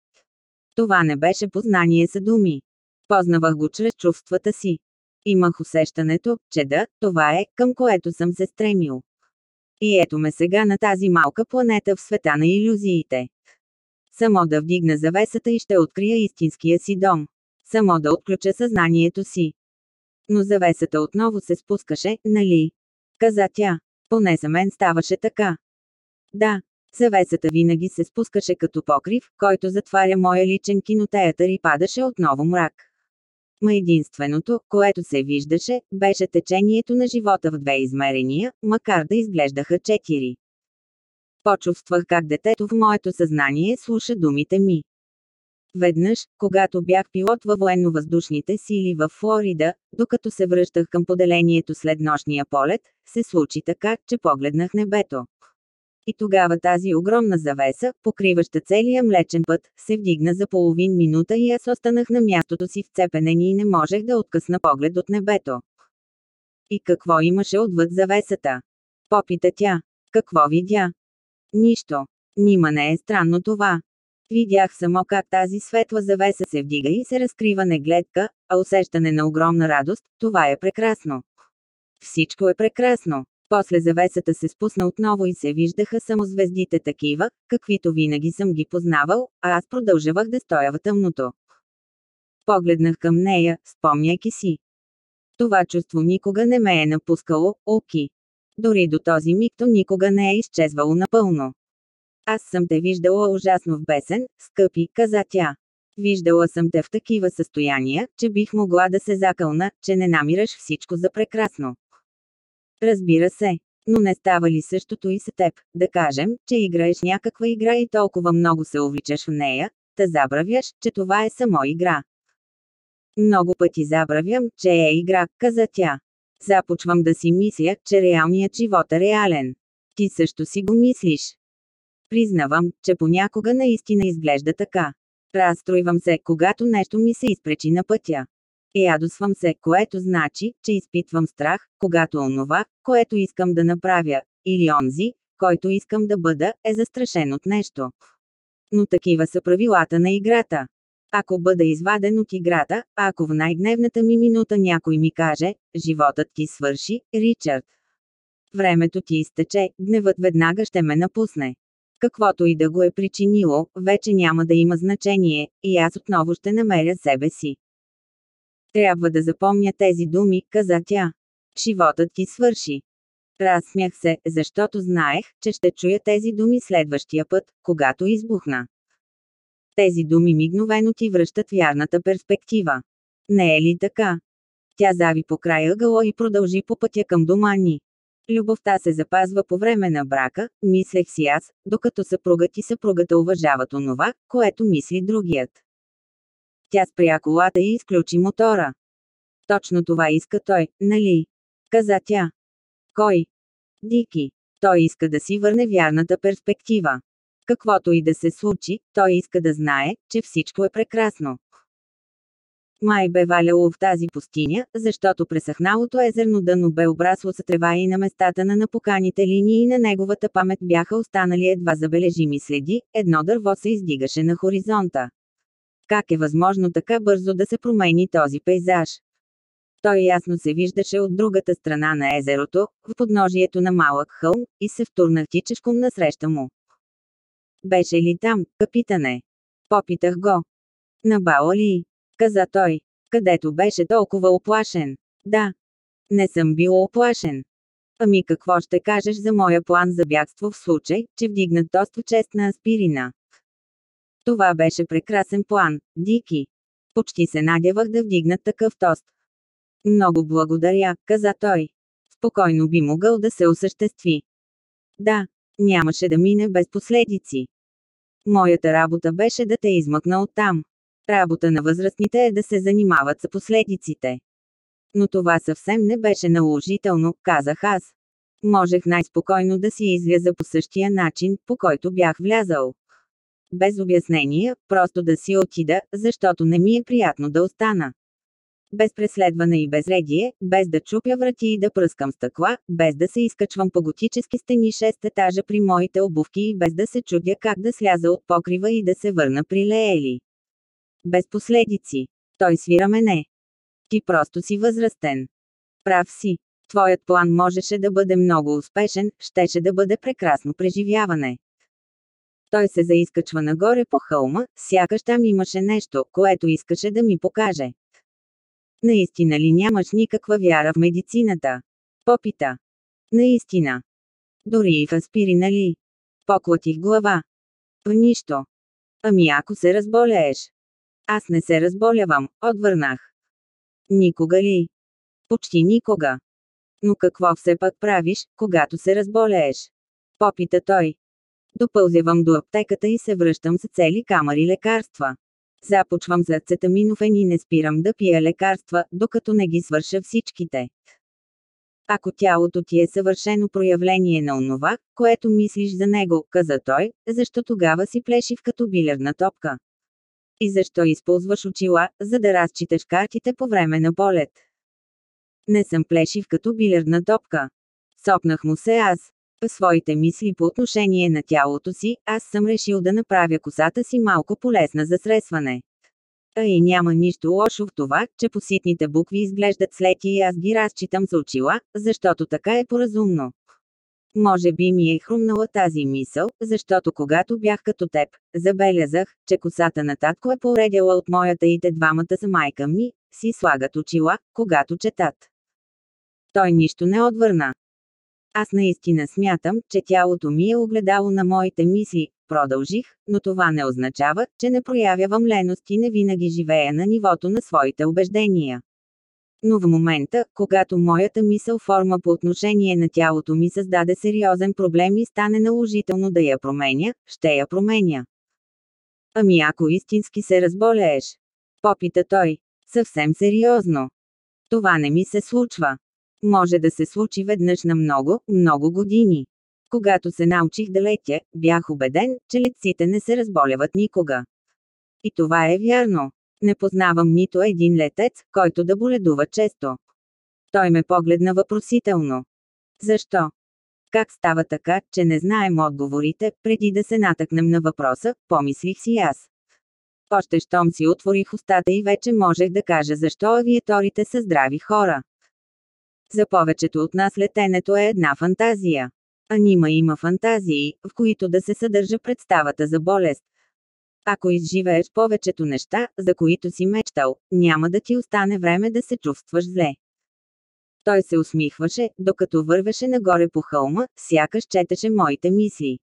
Това не беше познание са думи. Познавах го чрез чувствата си. Имах усещането, че да, това е, към което съм се стремил. И ето ме сега на тази малка планета в света на иллюзиите. Само да вдигна завесата и ще открия истинския си дом. Само да отключа съзнанието си. Но завесата отново се спускаше, нали? Каза тя. Поне за мен ставаше така. Да, завесата винаги се спускаше като покрив, който затваря моя личен кинотеатър и падаше отново мрак. Ма единственото, което се виждаше, беше течението на живота в две измерения, макар да изглеждаха четири. Почувствах как детето в моето съзнание слуша думите ми. Веднъж, когато бях пилот във военно-въздушните сили в Флорида, докато се връщах към поделението след нощния полет, се случи така, че погледнах небето. И тогава тази огромна завеса, покриваща целия млечен път, се вдигна за половин минута и аз останах на мястото си вцепенени и не можех да откъсна поглед от небето. И какво имаше отвъд завесата? Попита тя. Какво видя? Нищо. Нима не е странно това. Видях само как тази светла завеса се вдига и се разкрива не гледка, а усещане на огромна радост, това е прекрасно. Всичко е прекрасно. После завесата се спусна отново и се виждаха само звездите такива, каквито винаги съм ги познавал, а аз продължавах да стоя в тъмното. Погледнах към нея, спомняйки си. Това чувство никога не ме е напускало, Оки. Дори до този миг то никога не е изчезвало напълно. Аз съм те виждала ужасно в бесен, скъпи, каза тя. Виждала съм те в такива състояния, че бих могла да се закълна, че не намираш всичко за прекрасно. Разбира се. Но не става ли същото и с теб, да кажем, че играеш някаква игра и толкова много се увличаш в нея, да забравяш, че това е само игра. Много пъти забравям, че е игра, каза тя. Започвам да си мисля, че реалният живот е реален. Ти също си го мислиш. Признавам, че понякога наистина изглежда така. Разстройвам се, когато нещо ми се изпречи на пътя. Ядосвам се, което значи, че изпитвам страх, когато онова, което искам да направя, или онзи, който искам да бъда, е застрашен от нещо. Но такива са правилата на играта. Ако бъда изваден от играта, ако в най-гневната ми минута някой ми каже, животът ти свърши, Ричард. Времето ти изтече, гневът веднага ще ме напусне. Каквото и да го е причинило, вече няма да има значение, и аз отново ще намеря себе си. Трябва да запомня тези думи, каза тя. Животът ти свърши. Разсмях се, защото знаех, че ще чуя тези думи следващия път, когато избухна. Тези думи мигновено ти връщат вярната перспектива. Не е ли така? Тя зави по края ъгъла и продължи по пътя към дома ни. Любовта се запазва по време на брака, мислех си аз, докато съпругът и съпругата уважават онова, което мисли другият. Тя спря колата и изключи мотора. Точно това иска той, нали? Каза тя. Кой? Дики. Той иска да си върне вярната перспектива. Каквото и да се случи, той иска да знае, че всичко е прекрасно. Май бе валяло в тази пустиня, защото пресъхналото езерно дъно бе обрасло с трева и на местата на напоканите линии на неговата памет бяха останали едва забележими следи, едно дърво се издигаше на хоризонта. Как е възможно така бързо да се промени този пейзаж? Той ясно се виждаше от другата страна на езерото, в подножието на малък хълм, и се втурнах тичешком насреща му. Беше ли там, капитане? Попитах го. На бала ли? Каза той, където беше толкова оплашен. Да. Не съм бил оплашен. Ами какво ще кажеш за моя план за бягство в случай, че вдигнат тост в чест на аспирина? Това беше прекрасен план, Дики. Почти се надявах да вдигнат такъв тост. Много благодаря, каза той. Спокойно би могъл да се осъществи. Да, нямаше да мине без последици. Моята работа беше да те измъкна оттам. Работа на възрастните е да се занимават с последиците. Но това съвсем не беше наложително, казах аз. Можех най-спокойно да си изляза по същия начин, по който бях влязал. Без обяснения, просто да си отида, защото не ми е приятно да остана. Без преследване и безредие, без да чупя врати и да пръскам стъкла, без да се изкачвам по готически стени 6 етажа при моите обувки и без да се чудя как да сляза от покрива и да се върна при Леели. Без последици. Той свира мене. Ти просто си възрастен. Прав си. Твоят план можеше да бъде много успешен, щеше да бъде прекрасно преживяване. Той се заискачва нагоре по хълма, сякаш там имаше нещо, което искаше да ми покаже. Наистина ли нямаш никаква вяра в медицината? Попита. Наистина. Дори и в аспирина ли? Поклатих глава. В нищо. Ами ако се разболееш. Аз не се разболявам, отвърнах. Никога ли? Почти никога. Но какво все пак правиш, когато се разболееш? Попита той. Допълзявам до аптеката и се връщам с цели камари лекарства. Започвам за ацетаминофен и не спирам да пия лекарства, докато не ги свърша всичките. Ако тялото ти е съвършено проявление на онова, което мислиш за него, каза той, защо тогава си плешив като билярна топка? И защо използваш очила, за да разчиташ картите по време на полет? Не съм плешив като билярдна топка. Сопнах му се аз. В своите мисли по отношение на тялото си, аз съм решил да направя косата си малко полезна за сресване. А и няма нищо лошо в това, че поситните букви изглеждат слети и аз ги разчитам за очила, защото така е поразумно. Може би ми е хрумнала тази мисъл, защото когато бях като теб, забелязах, че косата на татко е поредяла от моята и те двамата за майка ми, си слагат очила, когато четат. Той нищо не отвърна. Аз наистина смятам, че тялото ми е огледало на моите мисли, продължих, но това не означава, че не проявявам леност и не винаги живея на нивото на своите убеждения. Но в момента, когато моята мисъл форма по отношение на тялото ми създаде сериозен проблем и стане наложително да я променя, ще я променя. Ами ако истински се разболееш? Попита той. Съвсем сериозно. Това не ми се случва. Може да се случи веднъж на много, много години. Когато се научих да летя, бях убеден, че летците не се разболяват никога. И това е вярно. Не познавам нито един летец, който да боледува често. Той ме погледна въпросително. Защо? Как става така, че не знаем отговорите, преди да се натъкнем на въпроса, помислих си аз. Още щом си отворих устата и вече можех да кажа защо авиаторите са здрави хора. За повечето от нас летенето е една фантазия. А нима има фантазии, в които да се съдържа представата за болест. Ако изживееш повечето неща, за които си мечтал, няма да ти остане време да се чувстваш зле. Той се усмихваше, докато вървеше нагоре по хълма, сякаш четеше моите мисли.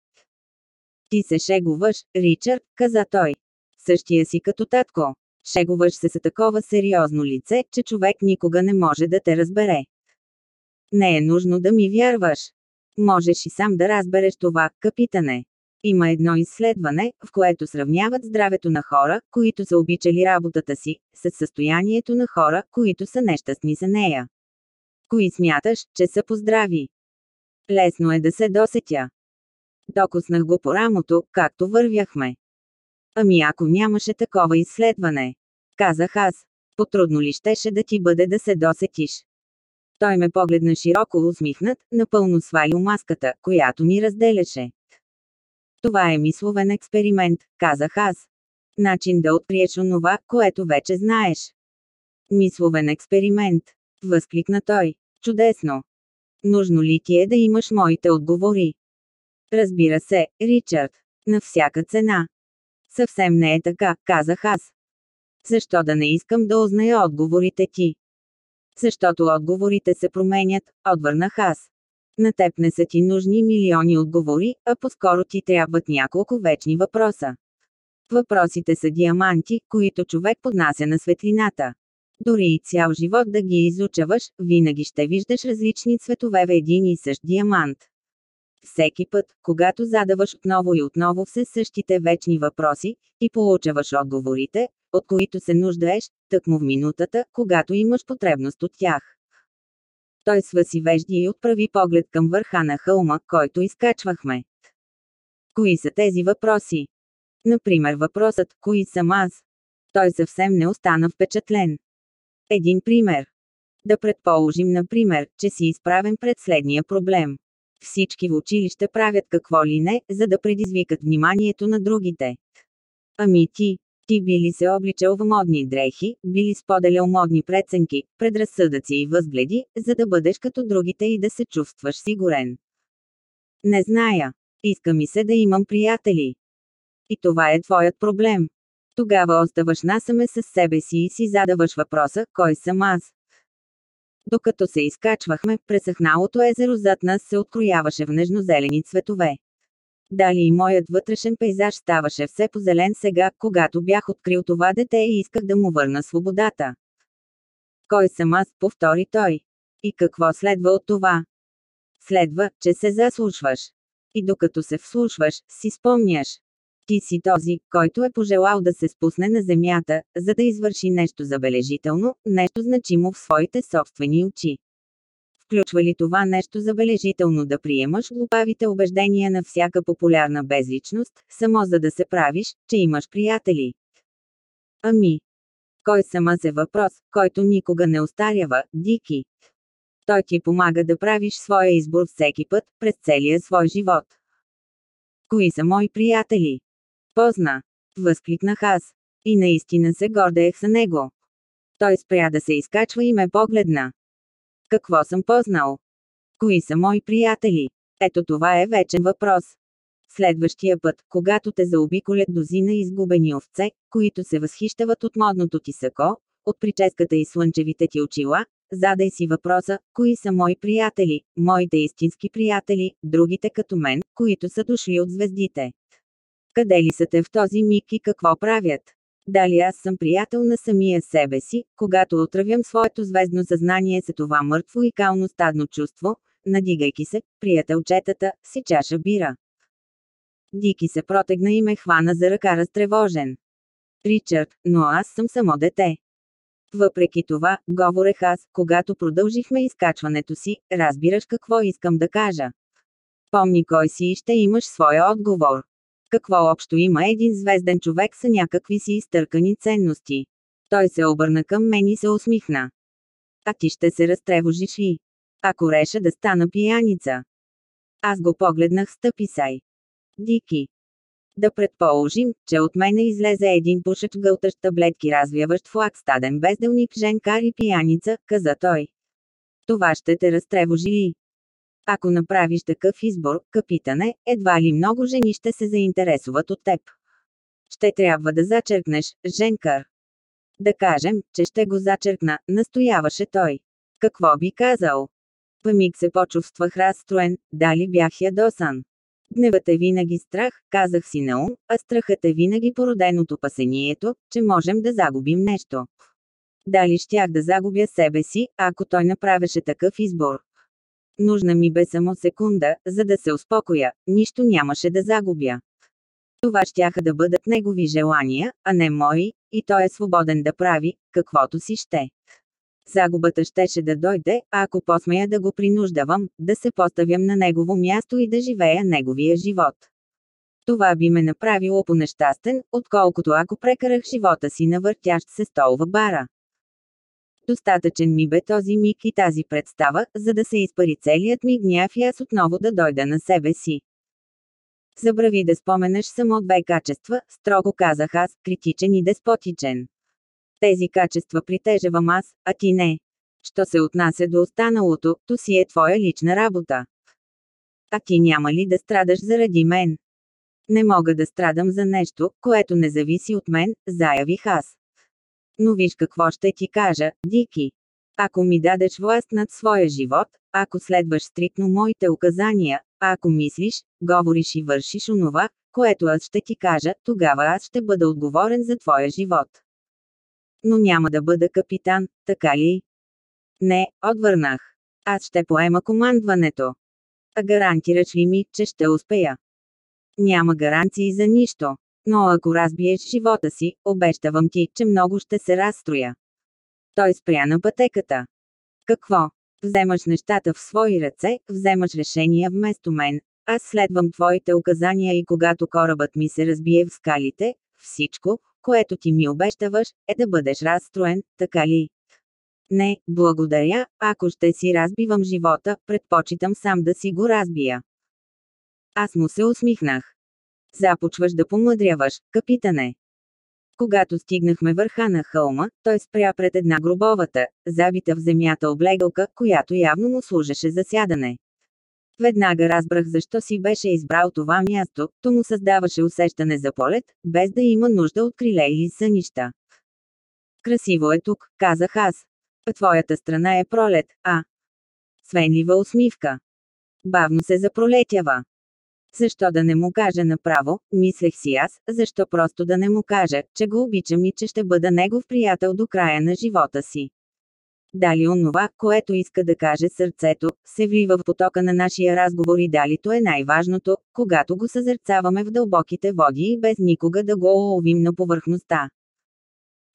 Ти се шегуваш, Ричард, каза той. Същия си като татко. Шегуваш се с такова сериозно лице, че човек никога не може да те разбере. Не е нужно да ми вярваш. Можеш и сам да разбереш това, капитане. Има едно изследване, в което сравняват здравето на хора, които са обичали работата си, с състоянието на хора, които са нещастни за нея. Кои смяташ, че са поздрави? Лесно е да се досетя. Докоснах го по рамото, както вървяхме. Ами ако нямаше такова изследване? Казах аз. Потрудно ли щеше да ти бъде да се досетиш? Той ме погледна широко усмихнат, напълно свалил маската, която ни разделяше. Това е мисловен експеримент, казах аз. Начин да откриеш онова, което вече знаеш. Мисловен експеримент. Възкликна той. Чудесно. Нужно ли ти е да имаш моите отговори? Разбира се, Ричард. На всяка цена. Съвсем не е така, казах аз. Защо да не искам да узная отговорите ти? Защото отговорите се променят, отвърнах аз. На теб не са ти нужни милиони отговори, а по-скоро ти трябват няколко вечни въпроса. Въпросите са диаманти, които човек поднася на светлината. Дори и цял живот да ги изучаваш, винаги ще виждаш различни цветове в един и същ диамант. Всеки път, когато задаваш отново и отново все същите вечни въпроси, и получаваш отговорите, от които се нуждаеш, тъкмо в минутата, когато имаш потребност от тях. Той сваси вежди и отправи поглед към върха на хълма, който изкачвахме. Кои са тези въпроси? Например въпросът «Кои съм аз?» Той съвсем не остана впечатлен. Един пример. Да предположим, например, че си изправен пред следния проблем. Всички в училище правят какво ли не, за да предизвикат вниманието на другите. Ами ти, ти би ли се обличал в модни дрехи, би ли споделял модни преценки, предразсъдъци и възгледи, за да бъдеш като другите и да се чувстваш сигурен? Не зная. Иска ми се да имам приятели. И това е твоят проблем. Тогава оставаш насаме с себе си и си задаваш въпроса, кой съм аз. Докато се изкачвахме, пресъхналото езеро зад нас се открояваше в нежнозелени цветове. Дали и моят вътрешен пейзаж ставаше все позелен сега, когато бях открил това дете и исках да му върна свободата. Кой съм аз, повтори той. И какво следва от това? Следва, че се заслушваш. И докато се вслушваш, си спомняш. Ти си този, който е пожелал да се спусне на земята, за да извърши нещо забележително, нещо значимо в своите собствени очи. Включва ли това нещо забележително да приемаш глупавите убеждения на всяка популярна безличност, само за да се правиш, че имаш приятели? Ами. Кой сама се въпрос, който никога не остарява, Дики? Той ти помага да правиш своя избор всеки път, през целия свой живот. Кои са мои приятели? Позна! Възкликнах аз. И наистина се гордеех за него. Той спря да се изкачва и ме погледна. Какво съм познал? Кои са мои приятели? Ето това е вечен въпрос. Следващия път, когато те заобиколят дозина изгубени овце, които се възхищават от модното ти сако, от прическата и слънчевите ти очила, задай си въпроса, кои са мои приятели, моите истински приятели, другите като мен, които са дошли от звездите. Къде ли са те в този миг и какво правят? Дали аз съм приятел на самия себе си, когато отравям своето звездно съзнание за това мъртво и кално стадно чувство, надигайки се, приятелчетата, си чаша бира. Дики се протегна и ме хвана за ръка разтревожен. Ричард, но аз съм само дете. Въпреки това, говорех аз, когато продължихме изкачването си, разбираш какво искам да кажа. Помни кой си и ще имаш своя отговор. Какво общо има един звезден човек с някакви си изтъркани ценности? Той се обърна към мен и се усмихна. А ти ще се разтревожиш ли? Ако реша да стана пияница. Аз го погледнах с тъписай. Дики. Да предположим, че от мене излезе един пушач гълтащ таблетки развяващ флаг стаден безделник женкар и пияница, каза той. Това ще те разтревожи ли? Ако направиш такъв избор, капитане, едва ли много жени ще се заинтересуват от теб. Ще трябва да зачеркнеш, Женкар. Да кажем, че ще го зачеркна, настояваше той. Какво би казал? Памик се почувствах разстроен, дали бях ядосан. Гневът е винаги страх, казах си на ум, а страхът е винаги породен от опасението, че можем да загубим нещо. Дали щях да загубя себе си, ако той направеше такъв избор? Нужна ми бе само секунда, за да се успокоя, нищо нямаше да загубя. Това щяха да бъдат негови желания, а не мои, и той е свободен да прави, каквото си ще. Загубата щеше да дойде, ако посмея да го принуждавам, да се поставям на негово място и да живея неговия живот. Това би ме направило по-нещастен, отколкото ако прекарах живота си на въртящ се стол в бара. Достатъчен ми бе този миг и тази представа, за да се изпари целият ми гняв и аз отново да дойда на себе си. Забрави да споменеш само две качества, строго казах аз, критичен и деспотичен. Тези качества притежавам аз, а ти не. Що се отнася до останалото, то си е твоя лична работа. А ти няма ли да страдаш заради мен? Не мога да страдам за нещо, което не зависи от мен, заявих аз. Но виж какво ще ти кажа, Дики. Ако ми дадеш власт над своя живот, ако следваш стрикно моите указания, ако мислиш, говориш и вършиш онова, което аз ще ти кажа, тогава аз ще бъда отговорен за твоя живот. Но няма да бъда капитан, така ли? Не, отвърнах. Аз ще поема командването. А гарантираш ли ми, че ще успея? Няма гаранции за нищо. Но ако разбиеш живота си, обещавам ти, че много ще се разстроя. Той спря на пътеката. Какво? Вземаш нещата в свои ръце, вземаш решения вместо мен. Аз следвам твоите указания и когато корабът ми се разбие в скалите, всичко, което ти ми обещаваш, е да бъдеш разстроен, така ли? Не, благодаря, ако ще си разбивам живота, предпочитам сам да си го разбия. Аз му се усмихнах. Започваш да помъдряваш, капитане. Когато стигнахме върха на хълма, той спря пред една гробовата, забита в земята облегалка, която явно му служеше за сядане. Веднага разбрах защо си беше избрал това място, то му създаваше усещане за полет, без да има нужда от криле или сънища. Красиво е тук, казах аз. Твоята страна е пролет, а? Свенлива усмивка. Бавно се запролетява. Защо да не му кажа направо, мислех си аз, защо просто да не му кажа, че го обичам и че ще бъда негов приятел до края на живота си. Дали онова, което иска да каже сърцето, се влива в потока на нашия разговор и дали то е най-важното, когато го съзерцаваме в дълбоките води и без никога да го уловим на повърхността.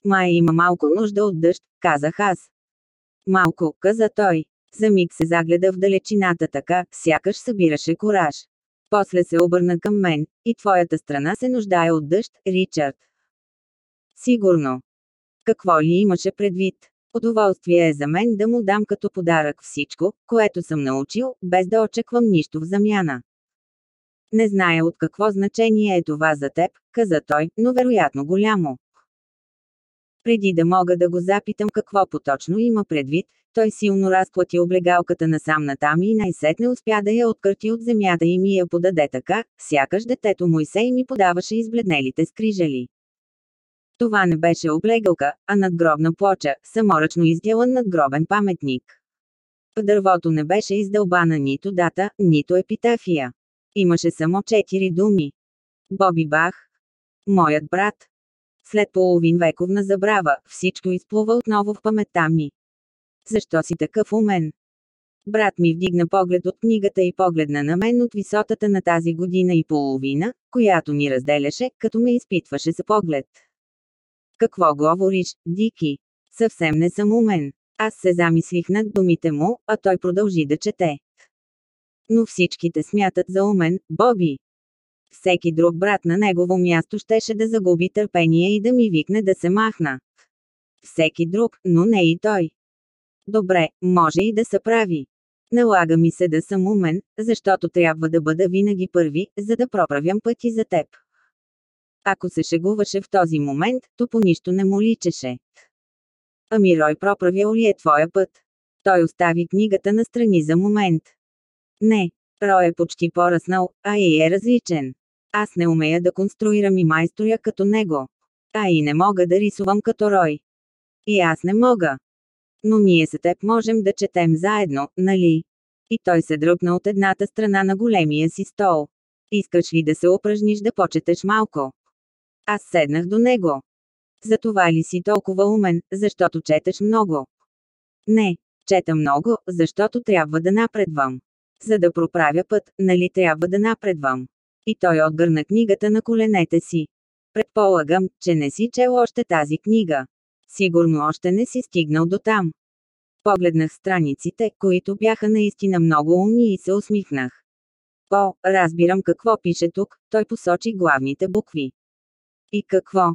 Май има малко нужда от дъжд, казах аз. Малко, каза той. За миг се загледа в далечината така, сякаш събираше кораж. После се обърна към мен, и твоята страна се нуждае от дъжд, Ричард. Сигурно. Какво ли имаше предвид? Удоволствие е за мен да му дам като подарък всичко, което съм научил, без да очаквам нищо в замяна. Не зная от какво значение е това за теб, каза той, но вероятно голямо. Преди да мога да го запитам какво поточно има предвид, той силно разплати облегалката насам натам и най-сетне успя да я откърти от земята и ми я подаде така, сякаш детето Мойсей ми подаваше избледнелите скрижали. Това не беше облегалка, а надгробна плоча, саморъчно изделан надгробен паметник. В дървото не беше издълбана нито дата, нито епитафия. Имаше само четири думи. Боби Бах. Моят брат. След половин вековна забрава, всичко изплува отново в паметта ми. Защо си такъв умен? Брат ми вдигна поглед от книгата и погледна на мен от висотата на тази година и половина, която ни разделяше, като ме изпитваше за поглед. Какво говориш, Дики? Съвсем не съм умен. Аз се замислих над думите му, а той продължи да чете. Но всичките смятат за умен, Боби. Всеки друг брат на негово място щеше да загуби търпение и да ми викне да се махна. Всеки друг, но не и той. Добре, може и да се прави. Налага ми се да съм умен, защото трябва да бъда винаги първи, за да проправям пъти за теб. Ако се шегуваше в този момент, то по нищо не му личеше. Ами Рой проправял ли е твоя път? Той остави книгата на страни за момент. Не, Рой е почти поръснал, а и е различен. Аз не умея да конструирам и майсторя като него. А и не мога да рисувам като Рой. И аз не мога. Но ние с теб можем да четем заедно, нали? И той се дръпна от едната страна на големия си стол. Искаш ли да се упражниш да почетеш малко? Аз седнах до него. За това ли си толкова умен, защото четеш много? Не, чета много, защото трябва да напредвам. За да проправя път, нали трябва да напредвам. И той отгърна книгата на коленете си. Предполагам, че не си чел още тази книга. Сигурно още не си стигнал до там. Погледнах страниците, които бяха наистина много умни и се усмихнах. О, разбирам какво пише тук, той посочи главните букви. И какво?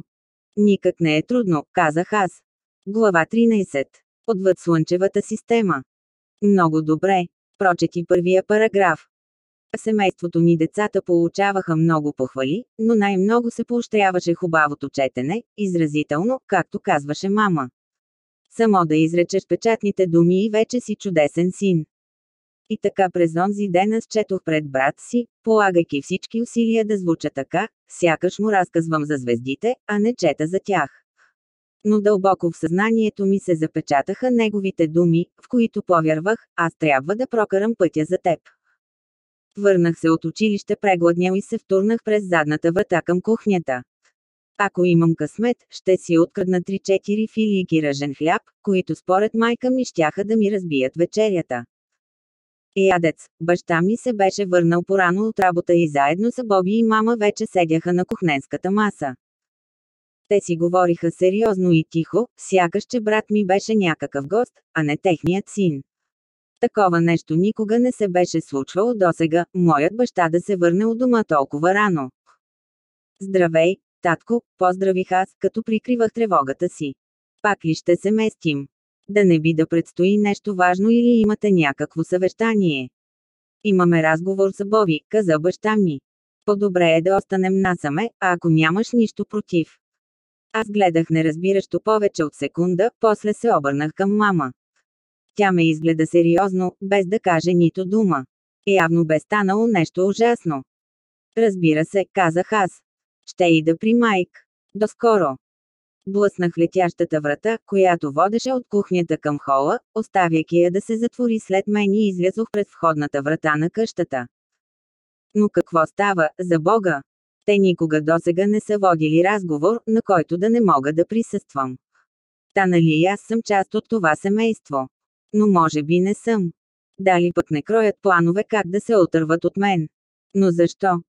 Никак не е трудно, казах аз. Глава 13. Отвъд Слънчевата система. Много добре. Прочети първия параграф. Семейството ни децата получаваха много похвали, но най-много се поощряваше хубавото четене, изразително, както казваше мама. Само да изречеш печатните думи и вече си чудесен син. И така през онзи ден аз четох пред брат си, полагайки всички усилия да звуча така, сякаш му разказвам за звездите, а не чета за тях. Но дълбоко в съзнанието ми се запечатаха неговите думи, в които повярвах, аз трябва да прокарам пътя за теб. Върнах се от училище прегладнял и се втурнах през задната врата към кухнята. Ако имам късмет, ще си открадна 3-4 филийки ръжен хляб, които според майка ми щяха да ми разбият вечерята. Ядец, баща ми се беше върнал порано от работа и заедно с Боби и мама вече седяха на кухненската маса. Те си говориха сериозно и тихо, сякаш че брат ми беше някакъв гост, а не техният син. Такова нещо никога не се беше случвало досега, моят баща да се върне от дома толкова рано. Здравей, татко, поздравих аз, като прикривах тревогата си. Пак ли ще се местим? Да не би да предстои нещо важно или имате някакво съвещание? Имаме разговор с Боби, каза баща ми. По-добре е да останем насаме, а ако нямаш нищо против. Аз гледах неразбиращо повече от секунда, после се обърнах към мама. Тя ме изгледа сериозно, без да каже нито дума. Явно бе станало нещо ужасно. Разбира се, казах аз. Ще ида при Майк. Доскоро. Блъснах летящата врата, която водеше от кухнята към хола, оставяйки я да се затвори след мен и излязох през входната врата на къщата. Но какво става, за Бога? Те никога досега не са водили разговор, на който да не мога да присъствам. Та нали аз съм част от това семейство. Но може би не съм. Дали пък не кроят планове как да се отърват от мен. Но защо?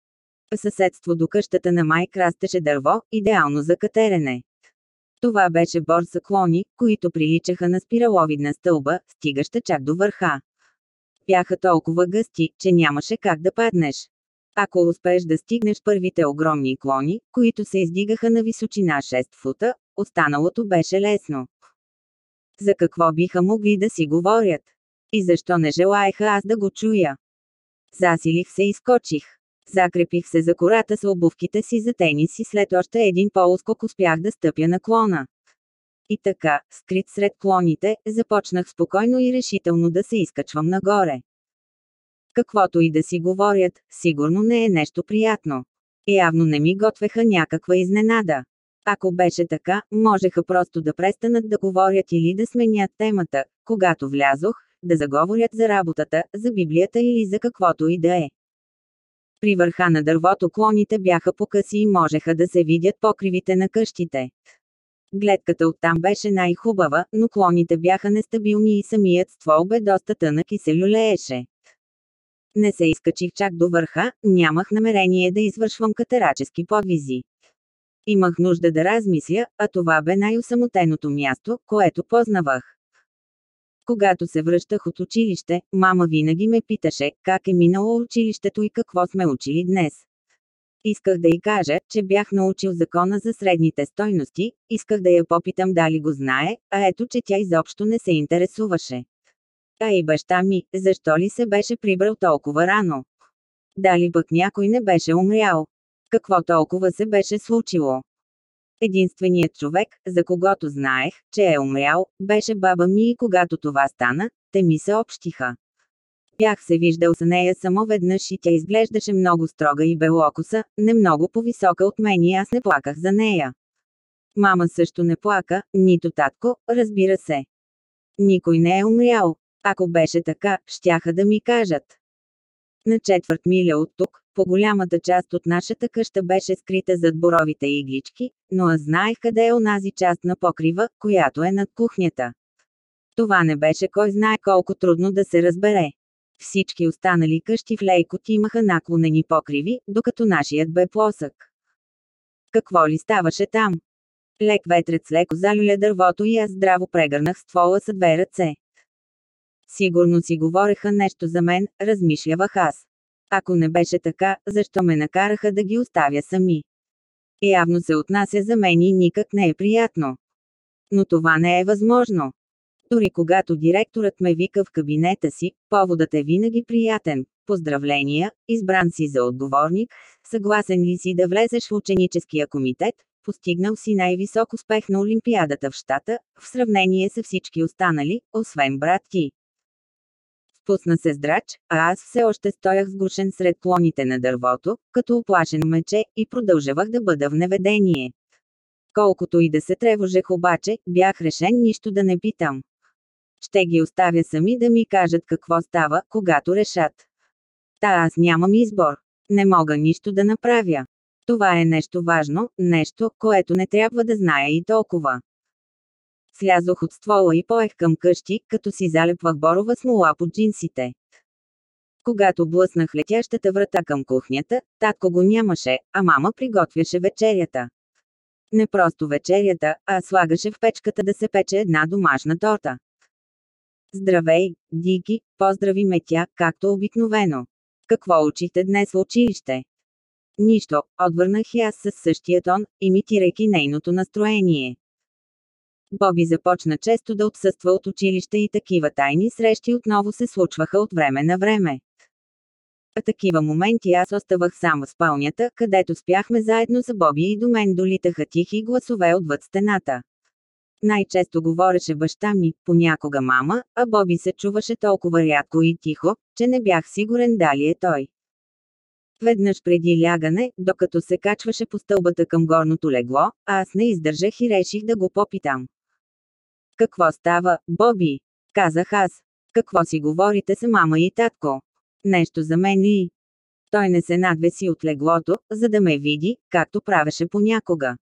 съседство до къщата на Майк растеше дърво, идеално за катерене. Това беше бор с клони, които приличаха на спираловидна стълба, стигаща чак до върха. Бяха толкова гъсти, че нямаше как да паднеш. Ако успееш да стигнеш първите огромни клони, които се издигаха на височина 6 фута, останалото беше лесно. За какво биха могли да си говорят? И защо не желаеха аз да го чуя? Засилих се и скочих. Закрепих се за кората с обувките си за тенис и след още един полускок успях да стъпя на клона. И така, скрит сред клоните, започнах спокойно и решително да се изкачвам нагоре. Каквото и да си говорят, сигурно не е нещо приятно. Явно не ми готвеха някаква изненада. Ако беше така, можеха просто да престанат да говорят или да сменят темата, когато влязох, да заговорят за работата, за Библията или за каквото и да е. При върха на дървото клоните бяха покъси и можеха да се видят покривите на къщите. Гледката оттам беше най-хубава, но клоните бяха нестабилни и самият ствол бе доста тънък и се люлееше. Не се изкачих чак до върха, нямах намерение да извършвам катерачески подвизи. Имах нужда да размисля, а това бе най-осамотеното място, което познавах. Когато се връщах от училище, мама винаги ме питаше, как е минало училището и какво сме учили днес. Исках да й кажа, че бях научил закона за средните стойности, исках да я попитам дали го знае, а ето че тя изобщо не се интересуваше. А и баща ми, защо ли се беше прибрал толкова рано? Дали пък някой не беше умрял? Какво толкова се беше случило? Единственият човек, за когото знаех, че е умрял, беше баба ми и когато това стана, те ми съобщиха. Бях се виждал с нея само веднъж и тя изглеждаше много строга и белокоса, не много по-висока от мен и аз не плаках за нея. Мама също не плака, нито татко, разбира се. Никой не е умрял. Ако беше така, щяха да ми кажат. На четвърт миля от тук, по голямата част от нашата къща беше скрита зад боровите иглички, но аз знаех къде е онази част на покрива, която е над кухнята. Това не беше кой знае колко трудно да се разбере. Всички останали къщи в Лейкот имаха наклонени покриви, докато нашият бе плосък. Какво ли ставаше там? Лек ветрец леко залюля дървото и аз здраво прегърнах ствола с две ръце. Сигурно си говореха нещо за мен, размишлявах аз. Ако не беше така, защо ме накараха да ги оставя сами? Явно се отнася за мен и никак не е приятно. Но това не е възможно. Дори когато директорът ме вика в кабинета си, поводът е винаги приятен. Поздравления, избран си за отговорник, съгласен ли си да влезеш в ученическия комитет, постигнал си най-висок успех на Олимпиадата в щата, в сравнение с всички останали, освен брат ти. Спусна се здрач, а аз все още стоях сгушен сред клоните на дървото, като оплашено мече, и продължавах да бъда в неведение. Колкото и да се тревожех обаче, бях решен нищо да не питам. Ще ги оставя сами да ми кажат какво става, когато решат. Та аз нямам избор. Не мога нищо да направя. Това е нещо важно, нещо, което не трябва да зная и толкова. Слязох от ствола и поех към къщи, като си залепвах борова смола под джинсите. Когато блъснах летящата врата към кухнята, татко го нямаше, а мама приготвяше вечерята. Не просто вечерята, а слагаше в печката да се пече една домашна торта. Здравей, Дики, поздрави ме тя, както обикновено. Какво учихте днес в училище? Нищо, отвърнах и аз със същия тон, имитирайки нейното настроение. Боби започна често да отсъства от училище и такива тайни срещи отново се случваха от време на време. А такива моменти аз оставах сам в спалнята, където спяхме заедно за Боби и до мен долитаха тихи гласове отвъд стената. Най-често говореше баща ми, понякога мама, а Боби се чуваше толкова рядко и тихо, че не бях сигурен дали е той. Веднъж преди лягане, докато се качваше по стълбата към горното легло, аз не издържах и реших да го попитам. Какво става, Боби? Казах аз. Какво си говорите с мама и татко? Нещо за мен ли? Той не се надвеси от леглото, за да ме види, както правеше понякога.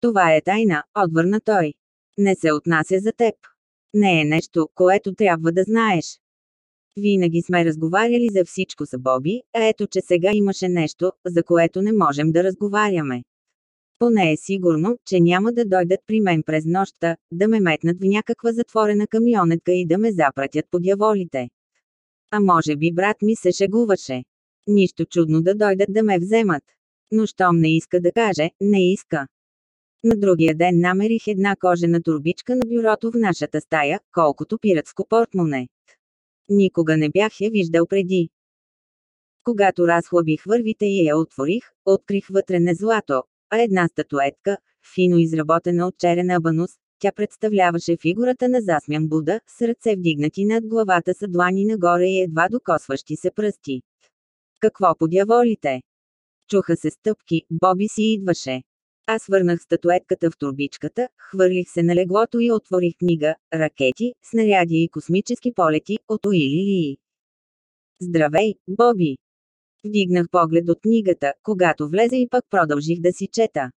Това е тайна, отвърна той. Не се отнася за теб. Не е нещо, което трябва да знаеш. Винаги сме разговаряли за всичко с Боби, а ето че сега имаше нещо, за което не можем да разговаряме. Поне е сигурно, че няма да дойдат при мен през нощта, да ме метнат в някаква затворена камионетка и да ме запратят по дяволите. А може би брат ми се шегуваше. Нищо чудно да дойдат да ме вземат. Но щом не иска да каже, не иска. На другия ден намерих една кожена турбичка на бюрото в нашата стая, колкото пиратско портмоне. Никога не бях я виждал преди. Когато разхлабих вървите и я отворих, открих вътре не злато, а една статуетка, фино изработена от черен абанус, тя представляваше фигурата на засмян Буда, с ръце вдигнати над главата са длани нагоре и едва докосващи се пръсти. Какво подяволите? Чуха се стъпки, Боби си идваше. Аз върнах статуетката в турбичката, хвърлих се на леглото и отворих книга «Ракети, снаряди и космически полети» от Уили Лии. Здравей, Боби! Вдигнах поглед от книгата, когато влезе и пък продължих да си чета.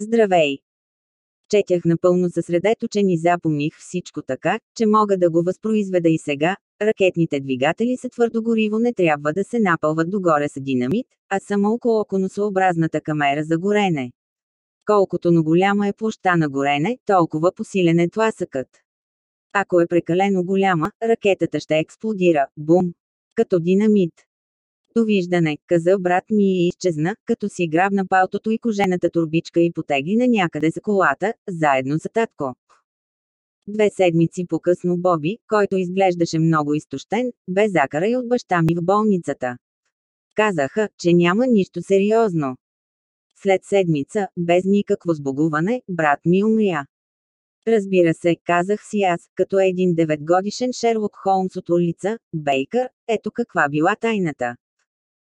Здравей! Четях напълно съсредеточен и запомних всичко така, че мога да го възпроизведа и сега. Ракетните двигатели са твърдо гориво не трябва да се напълват догоре с динамит, а само около конусообразната камера за горене. Колкото но голяма е площа на горене, толкова посилен е тласъкът. Ако е прекалено голяма, ракетата ще експлодира, бум, като динамит. Довиждане, каза брат ми и изчезна, като си грабна палтото и кожената турбичка и потегли на някъде за колата, заедно за татко. Две седмици по-късно Боби, който изглеждаше много изтощен, бе закарай от баща ми в болницата. Казаха, че няма нищо сериозно. След седмица, без никакво сбогуване, брат ми умря. Разбира се, казах си аз, като един деветгодишен Шерлок Холмс от улица, Бейкър, ето каква била тайната.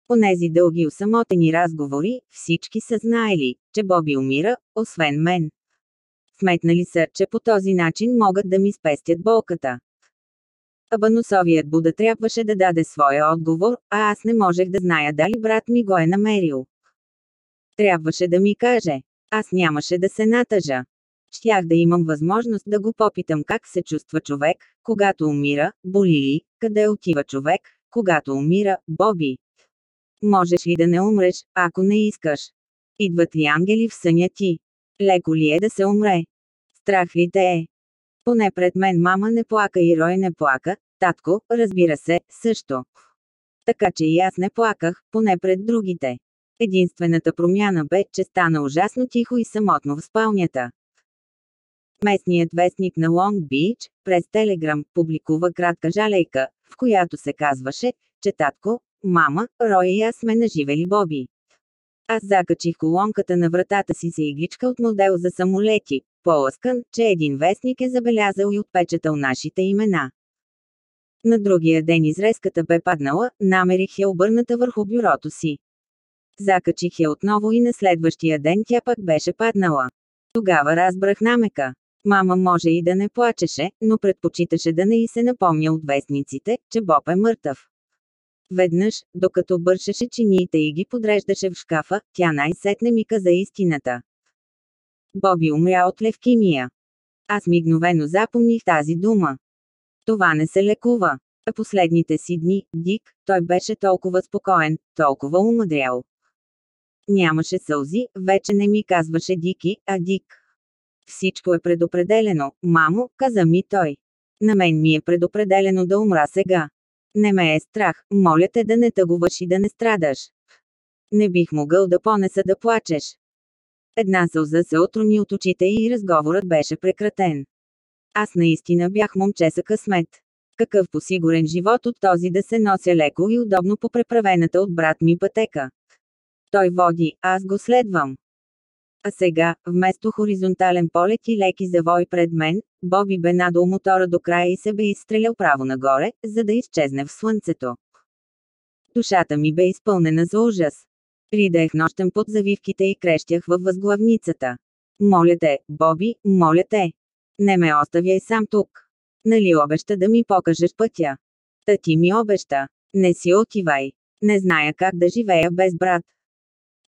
Понези дълги усамотени разговори, всички са знаели, че Боби умира, освен мен. Сметнали са, че по този начин могат да ми спестят болката. Абанусовият Буда трябваше да даде своя отговор, а аз не можех да зная дали брат ми го е намерил. Трябваше да ми каже. Аз нямаше да се натъжа. Щях да имам възможност да го попитам как се чувства човек, когато умира, боли ли, къде отива човек, когато умира, Боби. Можеш ли да не умреш, ако не искаш? Идват ли ангели в съня ти? Леко ли е да се умре? Страх ли те е? Поне пред мен мама не плака и Рой не плака, татко, разбира се, също. Така че и аз не плаках, поне пред другите. Единствената промяна бе, че стана ужасно тихо и самотно в спалнята. Местният вестник на Лонг Бич, през Телеграм, публикува кратка жалейка, в която се казваше, че татко, Мама, Рой и аз сме наживели Боби. Аз закачих колонката на вратата си с игличка от модел за самолети, полъскан, че един вестник е забелязал и отпечатал нашите имена. На другия ден изрезката бе паднала, намерих я обърната върху бюрото си. Закачих я отново и на следващия ден тя пък беше паднала. Тогава разбрах намека. Мама може и да не плачеше, но предпочиташе да не и се напомня от вестниците, че Боб е мъртъв. Веднъж, докато бършеше чиниите и ги подреждаше в шкафа, тя най-сетне ми каза истината. Боби умря от левкимия. Аз мигновено запомних тази дума. Това не се лекува. А последните си дни, Дик, той беше толкова спокоен, толкова умъдрял. Нямаше сълзи, вече не ми казваше Дики, а Дик. Всичко е предопределено, мамо, каза ми той. На мен ми е предопределено да умра сега. Не ме е страх, моля те да не тъгуваш и да не страдаш. Не бих могъл да понеса да плачеш. Една сълза се отруни от очите и разговорът беше прекратен. Аз наистина бях момче са късмет. Какъв посигурен живот от този да се нося леко и удобно по преправената от брат ми пътека. Той води, аз го следвам. А сега, вместо хоризонтален полет и леки завой пред мен, Боби бе надол мотора до края и се бе изстрелял право нагоре, за да изчезне в слънцето. Душата ми бе изпълнена за ужас. Ридех нощем под завивките и крещях във възглавницата. Моля те, Боби, моля те. Не ме оставяй сам тук. Нали обеща да ми покажеш пътя? Та ти ми обеща. Не си отивай. Не зная как да живея без брат.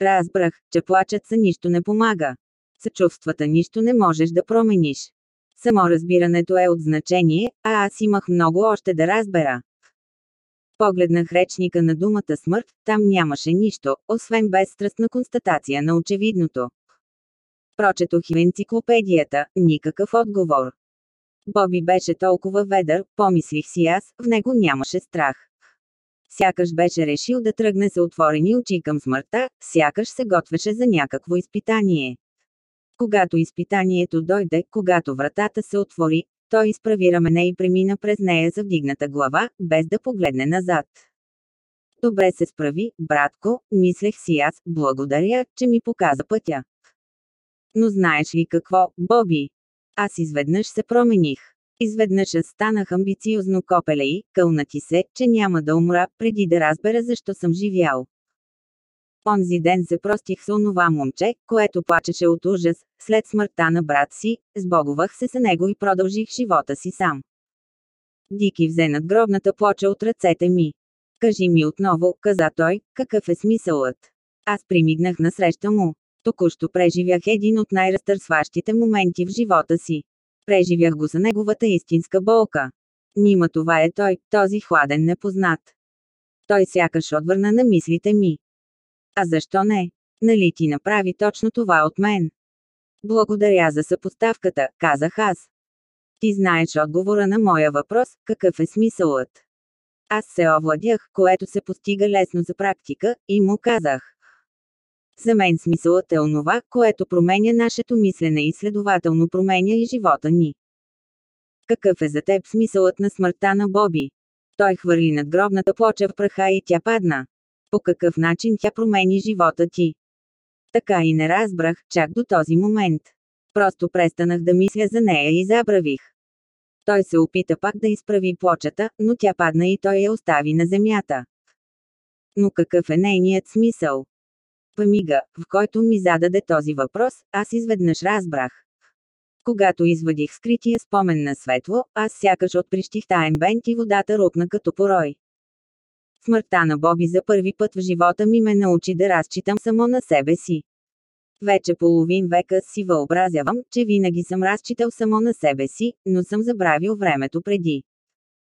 Разбрах, че плачът са нищо не помага. Съчувствата нищо не можеш да промениш. Само разбирането е от значение, а аз имах много още да разбера. Погледнах речника на думата смърт, там нямаше нищо, освен безстрастна констатация на очевидното. Прочетох и енциклопедията, никакъв отговор. Боби беше толкова ведър, помислих си аз, в него нямаше страх. Сякаш беше решил да тръгне с отворени очи към смъртта, сякаш се готвеше за някакво изпитание. Когато изпитанието дойде, когато вратата се отвори, той изправи рамене и премина през нея за вдигната глава, без да погледне назад. Добре се справи, братко, мислех си аз, благодаря, че ми показа пътя. Но знаеш ли какво, Боби? Аз изведнъж се промених. Изведнъж аз станах амбициозно копелей, кълнати се, че няма да умра, преди да разбера защо съм живял. Онзи ден се простих с онова момче, което плачеше от ужас, след смъртта на брат си, сбоговах се с него и продължих живота си сам. Дики взе над гробната плоча от ръцете ми. Кажи ми отново, каза той, какъв е смисълът. Аз примигнах насреща му. Току-що преживях един от най-разтърсващите моменти в живота си. Преживях го за неговата истинска болка. Нима това е той, този хладен непознат. Той сякаш отвърна на мислите ми. А защо не? Нали ти направи точно това от мен? Благодаря за съпоставката, казах аз. Ти знаеш отговора на моя въпрос, какъв е смисълът. Аз се овладях, което се постига лесно за практика, и му казах. За мен смисълът е онова, което променя нашето мислене и следователно променя и живота ни. Какъв е за теб смисълът на смъртта на Боби? Той хвърли над гробната плоча в праха и тя падна. По какъв начин тя промени живота ти? Така и не разбрах, чак до този момент. Просто престанах да мисля за нея и забравих. Той се опита пак да изправи плочата, но тя падна и той я остави на земята. Но какъв е нейният смисъл? Памига, в който ми зададе този въпрос, аз изведнъж разбрах. Когато извадих скрития спомен на светло, аз сякаш отприщих таен бент и водата рукна като порой. Смъртта на Боби за първи път в живота ми ме научи да разчитам само на себе си. Вече половин века си въобразявам, че винаги съм разчитал само на себе си, но съм забравил времето преди.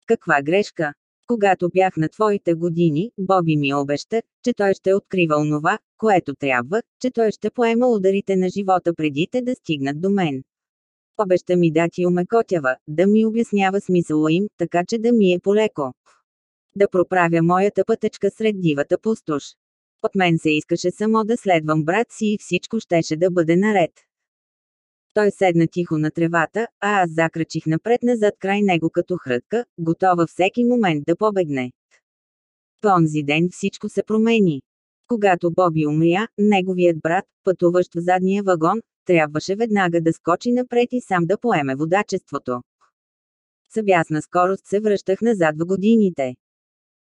Каква грешка? Когато бях на твоите години, Боби ми обеща, че той ще открива онова, което трябва, че той ще поема ударите на живота преди те да стигнат до мен. Обеща ми да ти умекотява, да ми обяснява смисъла им, така че да ми е полеко да проправя моята пътечка сред дивата пустош. От мен се искаше само да следвам брат си и всичко щеше да бъде наред. Той седна тихо на тревата, а аз закрачих напред-назад край него като хрътка, готова всеки момент да побегне. В онзи ден всичко се промени. Когато Боби умря, неговият брат, пътуващ в задния вагон, трябваше веднага да скочи напред и сам да поеме водачеството. С бясна скорост се връщах назад в годините.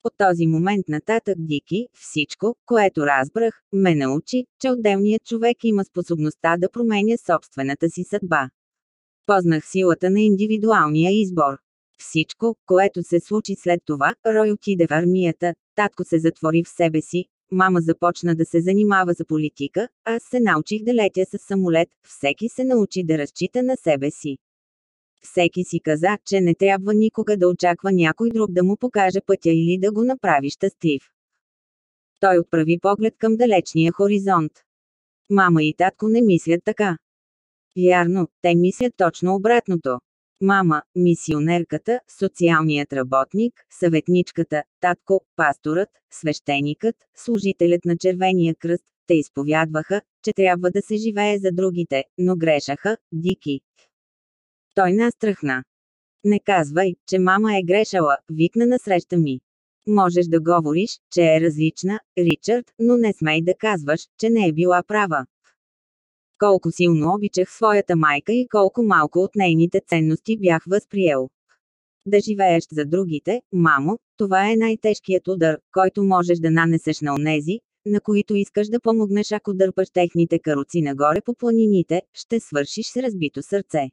От този момент нататък Дики, всичко, което разбрах, ме научи, че отделният човек има способността да променя собствената си съдба. Познах силата на индивидуалния избор. Всичко, което се случи след това, Рой отиде в армията, татко се затвори в себе си, мама започна да се занимава за политика, аз се научих да летя с самолет, всеки се научи да разчита на себе си. Всеки си каза, че не трябва никога да очаква някой друг да му покаже пътя или да го направи щастлив. Той отправи поглед към далечния хоризонт. Мама и татко не мислят така. Вярно, те мислят точно обратното. Мама, мисионерката, социалният работник, съветничката, татко, пасторът, свещеникът, служителят на Червения кръст, те изповядваха, че трябва да се живее за другите, но грешаха, дики. Той настръхна. Не казвай, че мама е грешала, викна насреща ми. Можеш да говориш, че е различна, Ричард, но не смей да казваш, че не е била права. Колко силно обичах своята майка и колко малко от нейните ценности бях възприел. Да живееш за другите, мамо, това е най-тежкият удар, който можеш да нанесеш на онези, на които искаш да помогнеш ако дърпаш техните каруци нагоре по планините, ще свършиш с разбито сърце.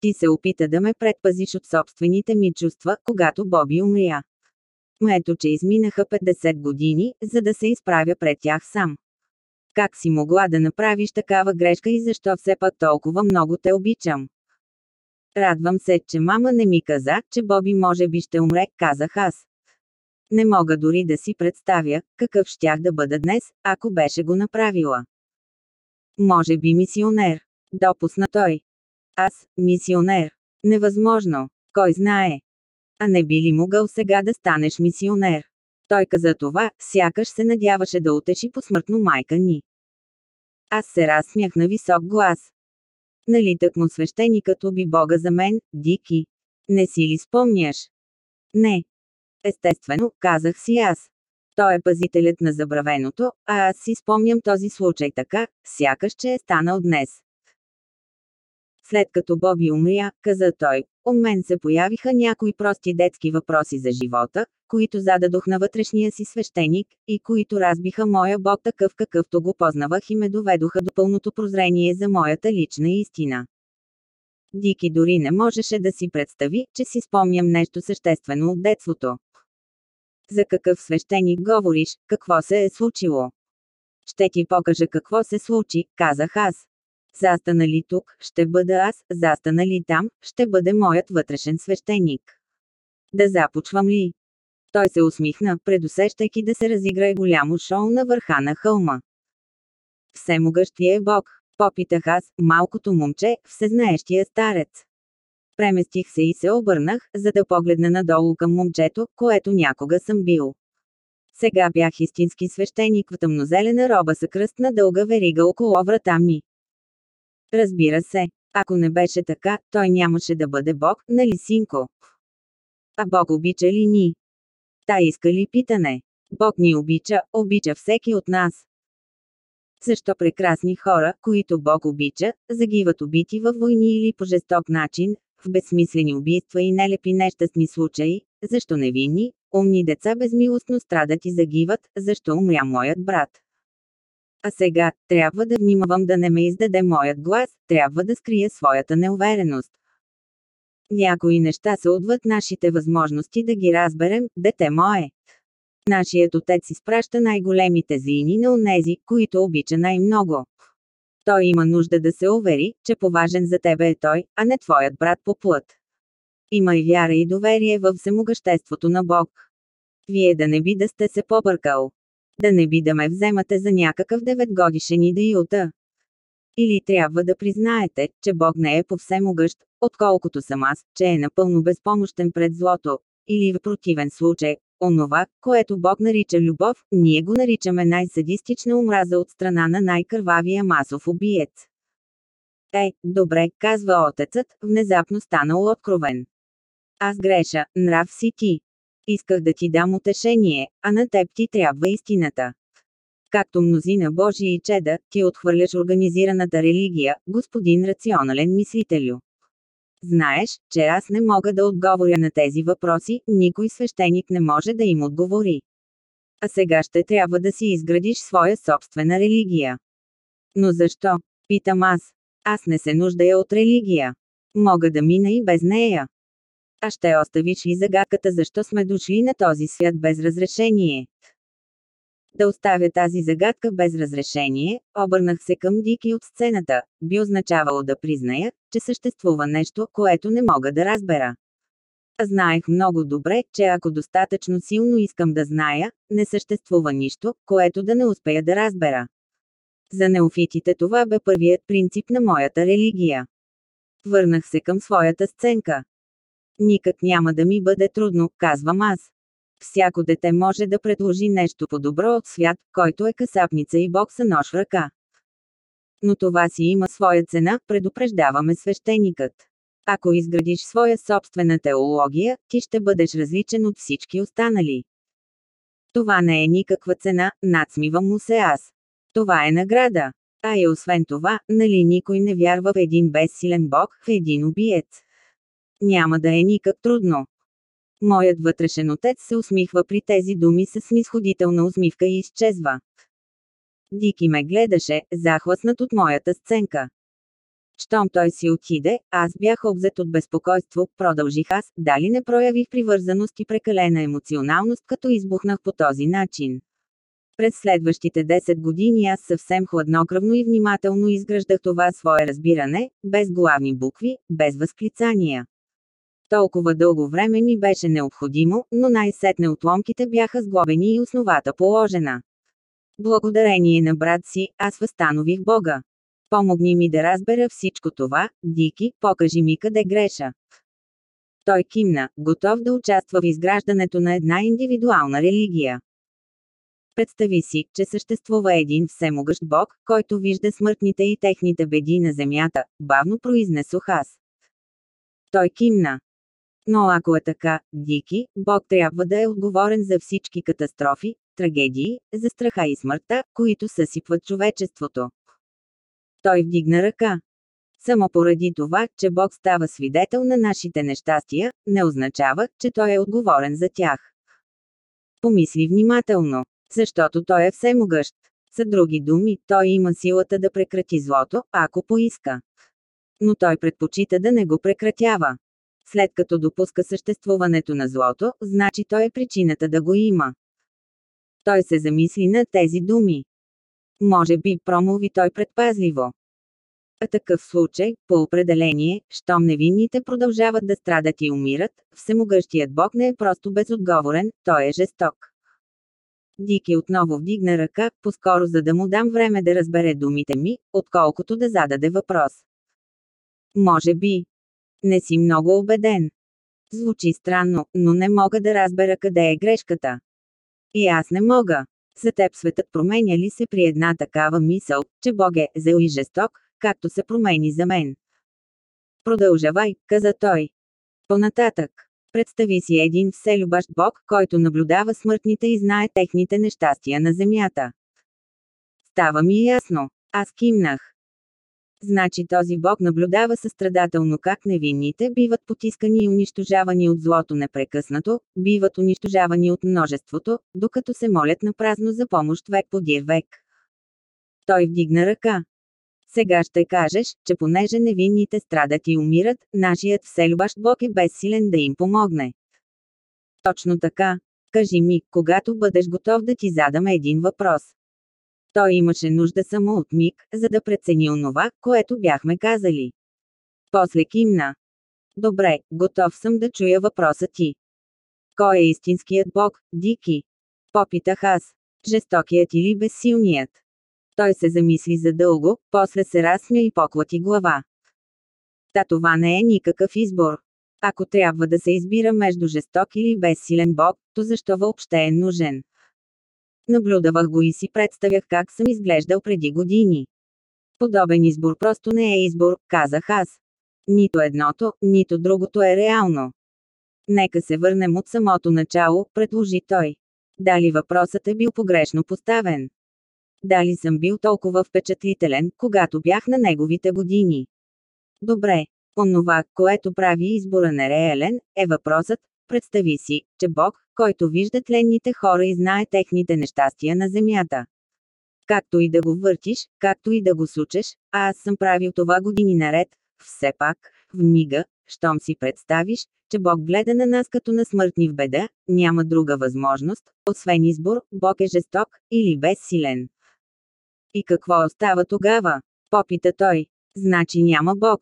Ти се опита да ме предпазиш от собствените ми чувства, когато Боби умря. Ето, че изминаха 50 години, за да се изправя пред тях сам. Как си могла да направиш такава грешка и защо все пак толкова много те обичам? Радвам се, че мама не ми каза, че Боби може би ще умре, казах аз. Не мога дори да си представя, какъв щях да бъда днес, ако беше го направила. Може би мисионер. Допусна той. Аз, мисионер. Невъзможно. Кой знае? А не би ли могъл сега да станеш мисионер? Той каза това, сякаш се надяваше да утеши посмъртно майка ни. Аз се разсмях на висок глас. Нали так му свещеникът уби Бога за мен, Дики? Не си ли спомняш? Не. Естествено, казах си аз. Той е пазителят на забравеното, а аз си спомням този случай така, сякаш че е станал днес. След като Боби умря, каза той, у мен се появиха някои прости детски въпроси за живота, които зададох на вътрешния си свещеник, и които разбиха моя Бог такъв какъвто го познавах и ме доведоха до пълното прозрение за моята лична истина. Дики дори не можеше да си представи, че си спомням нещо съществено от детството. За какъв свещеник говориш, какво се е случило? Ще ти покажа какво се случи, казах аз. Застанали тук, ще бъда аз, застанали там, ще бъде моят вътрешен свещеник. Да започвам ли? Той се усмихна, предусещайки да се разиграе голямо шоу на върха на хълма. Всемогъщия е Бог, попитах аз, малкото момче, всезнаещия старец. Преместих се и се обърнах, за да погледна надолу към момчето, което някога съм бил. Сега бях истински свещеник в тъмнозелена роба с кръстна дълга верига около врата ми. Разбира се, ако не беше така, той нямаше да бъде Бог, нали синко? А Бог обича ли ни? Та иска ли питане? Бог ни обича, обича всеки от нас. Защо прекрасни хора, които Бог обича, загиват убити във войни или по жесток начин, в безсмислени убийства и нелепи нещастни случаи, защо невинни, умни деца безмилостно страдат и загиват, защо умря моят брат. А сега, трябва да внимавам да не ме издаде моят глас, трябва да скрия своята неувереност. Някои неща са отвъд нашите възможности да ги разберем, дете мое. Нашият отец изпраща най-големите злини на онези, които обича най-много. Той има нужда да се увери, че поважен за тебе е той, а не твоят брат по плът. Има и вяра и доверие в всемогъществото на Бог. Вие да не би да сте се побъркал. Да не би да ме вземате за някакъв деветгодишен идиота. Или трябва да признаете, че Бог не е по-всемогъщ, отколкото съм аз, че е напълно безпомощен пред злото. Или в противен случай, онова, което Бог нарича любов, ние го наричаме най-садистична омраза от страна на най-кървавия масов убиец. Е, добре, казва отецът, внезапно станал откровен. Аз греша, нрав си ти. Исках да ти дам утешение, а на теб ти трябва истината. Както мнозина Божии чеда, ти отхвърляш организираната религия, господин рационален мислителю. Знаеш, че аз не мога да отговоря на тези въпроси, никой свещеник не може да им отговори. А сега ще трябва да си изградиш своя собствена религия. Но защо? Питам аз. Аз не се нуждая от религия. Мога да мина и без нея. А ще оставиш ли загадката защо сме дошли на този свят без разрешение? Да оставя тази загадка без разрешение, обърнах се към Дики от сцената, би означавало да призная, че съществува нещо, което не мога да разбера. Знаех много добре, че ако достатъчно силно искам да зная, не съществува нищо, което да не успея да разбера. За неофитите това бе първият принцип на моята религия. Върнах се към своята сценка. Никак няма да ми бъде трудно, казвам аз. Всяко дете може да предложи нещо по-добро от свят, който е касапница и бокса нож в ръка. Но това си има своя цена, предупреждаваме свещеникът. Ако изградиш своя собствена теология, ти ще бъдеш различен от всички останали. Това не е никаква цена, надсмивам му се аз. Това е награда. А и освен това, нали никой не вярва в един безсилен бог, в един убиец. Няма да е никак трудно. Моят вътрешен отец се усмихва при тези думи с снисходителна усмивка и изчезва. Дики ме гледаше, захласнат от моята сценка. Щом той си отиде, аз бях обзет от безпокойство, продължих аз, дали не проявих привързаност и прекалена емоционалност, като избухнах по този начин. През следващите 10 години аз съвсем хладнокръвно и внимателно изграждах това свое разбиране, без главни букви, без възклицания. Толкова дълго време ми беше необходимо, но най-сетне отломките бяха сглобени и основата положена. Благодарение на брат си, аз възстанових Бога. Помогни ми да разбера всичко това, Дики, покажи ми къде греша. Той кимна, готов да участва в изграждането на една индивидуална религия. Представи си, че съществува един всемогъщ Бог, който вижда смъртните и техните беди на земята, бавно произнесох аз. Той кимна. Но ако е така, Дики, Бог трябва да е отговорен за всички катастрофи, трагедии, за страха и смъртта, които съсипват човечеството. Той вдигна ръка. Само поради това, че Бог става свидетел на нашите нещастия, не означава, че Той е отговорен за тях. Помисли внимателно, защото Той е всемогъщ. С други думи, Той има силата да прекрати злото, ако поиска. Но Той предпочита да не го прекратява. След като допуска съществуването на злото, значи той е причината да го има. Той се замисли на тези думи. Може би промови той предпазливо. А такъв случай, по определение, щом невинните продължават да страдат и умират, всемогъщият Бог не е просто безотговорен, той е жесток. Дики отново вдигна ръка, по-скоро за да му дам време да разбере думите ми, отколкото да зададе въпрос. Може би. Не си много убеден. Звучи странно, но не мога да разбера къде е грешката. И аз не мога. За теб светът променя ли се при една такава мисъл, че Бог е зел и жесток, както се промени за мен? Продължавай, каза той. Понататък. Представи си един вселюбащ Бог, който наблюдава смъртните и знае техните нещастия на земята. Става ми ясно. Аз кимнах. Значи този Бог наблюдава състрадателно как невинните биват потискани и унищожавани от злото непрекъснато, биват унищожавани от множеството, докато се молят на празно за помощ век подир век. Той вдигна ръка. Сега ще кажеш, че понеже невинните страдат и умират, нашият вселюбащ Бог е безсилен да им помогне. Точно така. Кажи ми, когато бъдеш готов да ти задам един въпрос. Той имаше нужда само от миг, за да прецени онова, което бяхме казали. После кимна. Добре, готов съм да чуя въпроса ти. Кой е истинският бог, Дики? Попитах аз. Жестокият или безсилният? Той се замисли задълго, после се разсмя и поклати глава. Та това не е никакъв избор. Ако трябва да се избира между жесток или безсилен бог, то защо въобще е нужен? Наблюдавах го и си представях как съм изглеждал преди години. Подобен избор просто не е избор, казах аз. Нито едното, нито другото е реално. Нека се върнем от самото начало, предложи той. Дали въпросът е бил погрешно поставен? Дали съм бил толкова впечатлителен, когато бях на неговите години? Добре, онова, което прави избора нереален, е въпросът, представи си, че Бог, който вижда тленните хора и знае техните нещастия на земята. Както и да го въртиш, както и да го сучеш, а аз съм правил това години наред, все пак, В мига, щом си представиш, че Бог гледа на нас като на смъртни в беда, няма друга възможност, освен избор, Бог е жесток или безсилен. И какво остава тогава? Попита той. Значи няма Бог.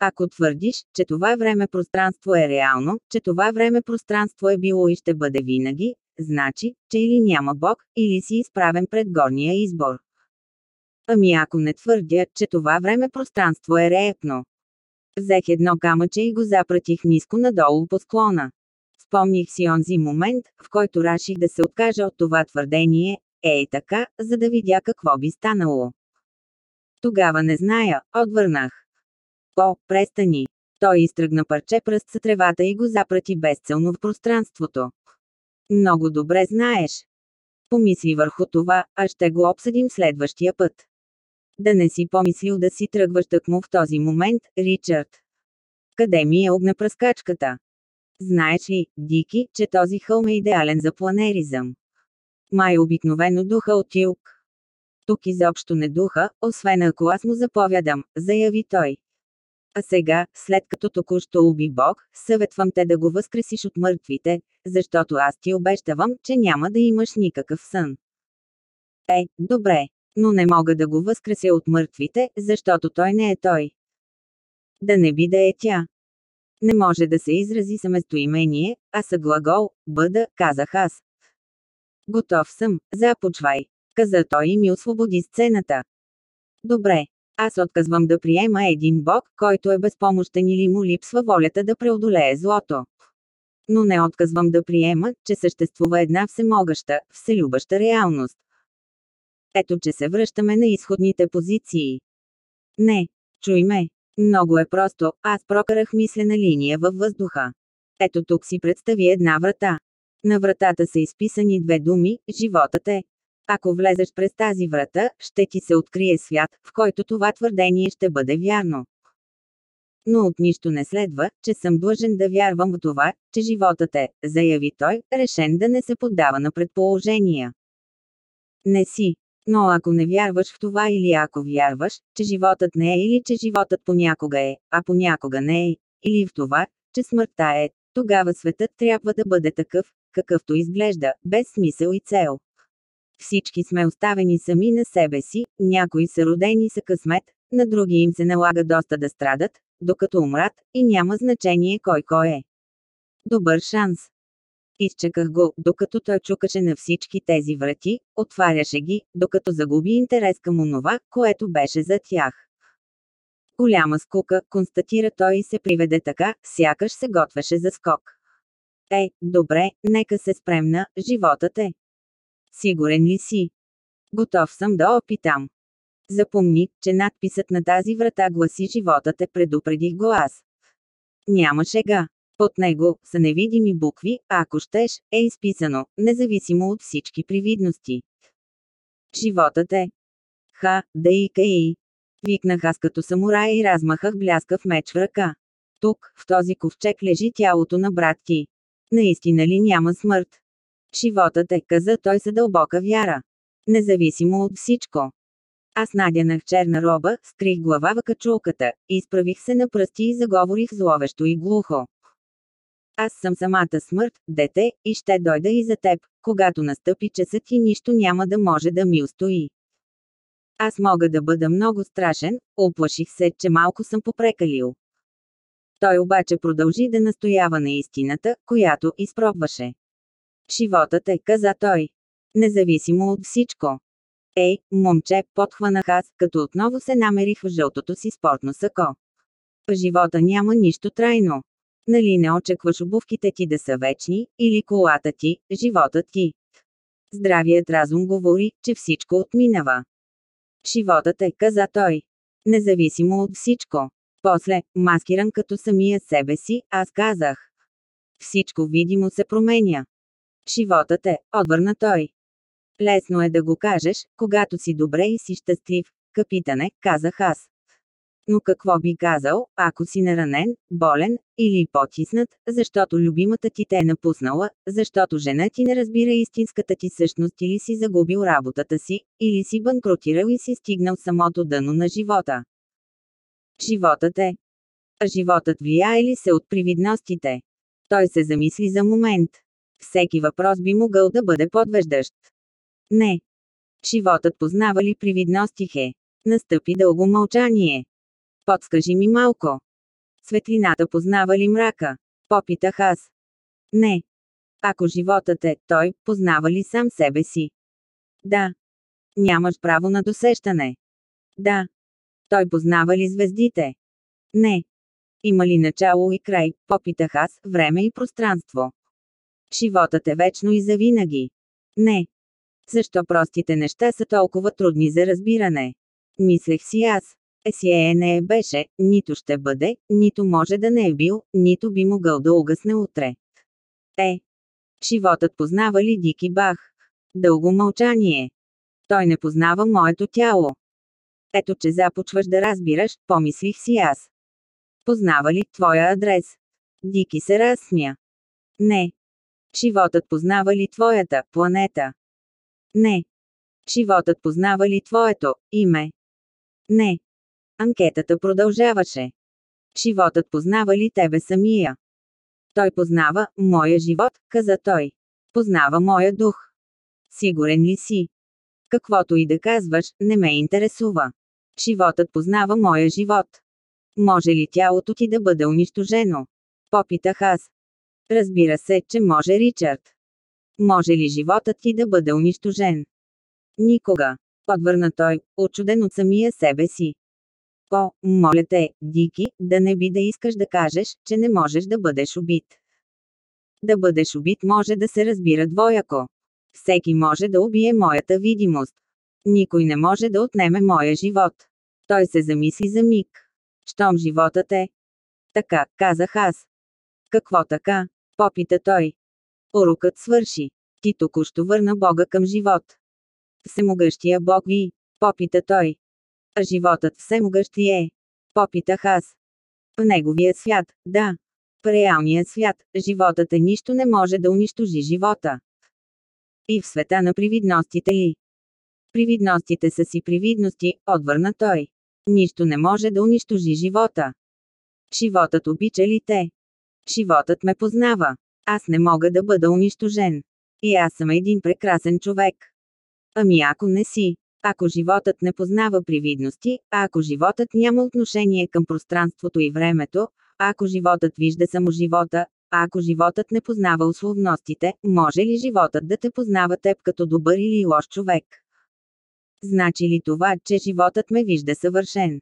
Ако твърдиш, че това време-пространство е реално, че това време-пространство е било и ще бъде винаги, значи, че или няма Бог, или си изправен пред горния избор. Ами ако не твърдя, че това време-пространство е реепно. Взех едно камъче и го запратих ниско надолу по склона. Спомних си онзи момент, в който реших да се откажа от това твърдение, ей така, за да видя какво би станало. Тогава не зная, отвърнах. О, престани! Той изтръгна парче пръст с тревата и го запрати безцелно в пространството. Много добре знаеш. Помисли върху това, а ще го обсъдим следващия път. Да не си помислил да си тръгваш тъкмо в този момент, Ричард. Къде ми е огнепръскачката? Знаеш ли, Дики, че този хълм е идеален за планеризъм? Май обикновено духа от юг. Тук изобщо не духа, освен ако аз му заповядам, заяви той. А сега, след като току-що уби Бог, съветвам те да го възкресиш от мъртвите, защото аз ти обещавам, че няма да имаш никакъв сън. Е, добре, но не мога да го възкреся от мъртвите, защото той не е той. Да не би да е тя. Не може да се изрази съместоимение, а са глагол, бъда, казах аз. Готов съм, започвай, каза той и ми освободи сцената. Добре, аз отказвам да приема един бог, който е безпомощен или му липсва волята да преодолее злото. Но не отказвам да приема, че съществува една всемогъща, вселюбаща реалност. Ето че се връщаме на изходните позиции. Не, чуй ме. Много е просто, аз прокарах мислена линия във въздуха. Ето тук си представи една врата. На вратата са изписани две думи – животът е. Ако влезеш през тази врата, ще ти се открие свят, в който това твърдение ще бъде вярно. Но от нищо не следва, че съм длъжен да вярвам в това, че животът е, заяви той, решен да не се поддава на предположения. Не си. Но ако не вярваш в това или ако вярваш, че животът не е или че животът понякога е, а понякога не е, или в това, че смъртта е, тогава светът трябва да бъде такъв, какъвто изглежда, без смисъл и цел. Всички сме оставени сами на себе си, някои са родени са късмет, на други им се налага доста да страдат, докато умрат, и няма значение кой кой е. Добър шанс. Изчаках го, докато той чукаше на всички тези врати, отваряше ги, докато загуби интерес към онова, което беше за тях. Голяма скука, констатира той и се приведе така, сякаш се готвеше за скок. Е, добре, нека се спрем на животът е. Сигурен ли си? Готов съм да опитам. Запомни, че надписът на тази врата гласи животът е предупредих го аз. Няма шега. Под него са невидими букви, ако щеш, е изписано, независимо от всички привидности. Животът е. Ха, да и каи. Викнах аз като самурай и размахах бляскав меч в ръка. Тук, в този ковчег лежи тялото на брат ти. Наистина ли няма смърт? Животът е, каза той с дълбока вяра. Независимо от всичко. Аз надянах черна роба, скрих глава в качулката, изправих се на пръсти и заговорих зловещо и глухо. Аз съм самата смърт, дете, и ще дойда и за теб, когато настъпи часът и нищо няма да може да ми устои. Аз мога да бъда много страшен, оплаших се, че малко съм попрекалил. Той обаче продължи да настоява на истината, която изпробваше. Животът е, каза той. Независимо от всичко. Ей, момче, подхванах аз, като отново се намерих в жълтото си спортно сако. В живота няма нищо трайно. Нали не очакваш обувките ти да са вечни, или колата ти, животът ти. Здравият разум говори, че всичко отминава. Животът е, каза той. Независимо от всичко. После, маскиран като самия себе си, аз казах. Всичко видимо се променя. Животът е, отвърна той. Лесно е да го кажеш, когато си добре и си щастлив, капитане, казах аз. Но какво би казал, ако си наранен, болен, или потиснат, защото любимата ти те е напуснала, защото жена ти не разбира истинската ти същност или си загубил работата си, или си банкротирал и си стигнал самото дъно на живота. Животът е. Животът влияе ли се от привидностите? Той се замисли за момент. Всеки въпрос би могъл да бъде подвеждащ. Не. Животът познава ли привидности хе? Настъпи дълго мълчание. Подскажи ми малко. Светлината познава ли мрака? Попитах аз. Не. Ако животът е той, познава ли сам себе си? Да. Нямаш право на досещане. Да. Той познава ли звездите? Не. Има ли начало и край, попитах аз, време и пространство. Животът е вечно и завинаги. Не. Защо простите неща са толкова трудни за разбиране? Мислех си аз. Есие не е беше, нито ще бъде, нито може да не е бил, нито би могъл да угасне утре. Е. Животът познава ли Дики Бах? Дълго мълчание. Той не познава моето тяло. Ето че започваш да разбираш, помислих си аз. Познава ли твоя адрес? Дики се разсмя. Не. Животът познава ли твоята планета? Не. Животът познава ли твоето име? Не. Анкетата продължаваше. Животът познава ли тебе самия? Той познава моя живот, каза той. Познава моя дух. Сигурен ли си? Каквото и да казваш, не ме интересува. Животът познава моя живот. Може ли тялото ти да бъде унищожено? Попитах аз. Разбира се, че може Ричард. Може ли животът ти да бъде унищожен? Никога. Отвърна той, очуден от самия себе си. О, моля те, Дики, да не би да искаш да кажеш, че не можеш да бъдеш убит. Да бъдеш убит може да се разбира двояко. Всеки може да убие моята видимост. Никой не може да отнеме моя живот. Той се замисли за миг. Щом животът е. Така, казах аз. Какво така? Попита той. Урокът свърши. Ти току-що върна Бога към живот. Всемогъщия Бог ви, попита той. А животът всемогъщ ли е? Попитах аз. В неговия свят, да. В реалния свят, животът е нищо не може да унищожи живота. И в света на привидностите ли? Привидностите са си привидности, отвърна той. Нищо не може да унищожи живота. Животът обича ли те? Животът ме познава. Аз не мога да бъда унищожен. И аз съм един прекрасен човек. Ами ако не си, ако животът не познава привидности, а ако животът няма отношение към пространството и времето, а ако животът вижда само живота, а ако животът не познава условностите, може ли животът да те познава теб като добър или лош човек? Значи ли това, че животът ме вижда съвършен?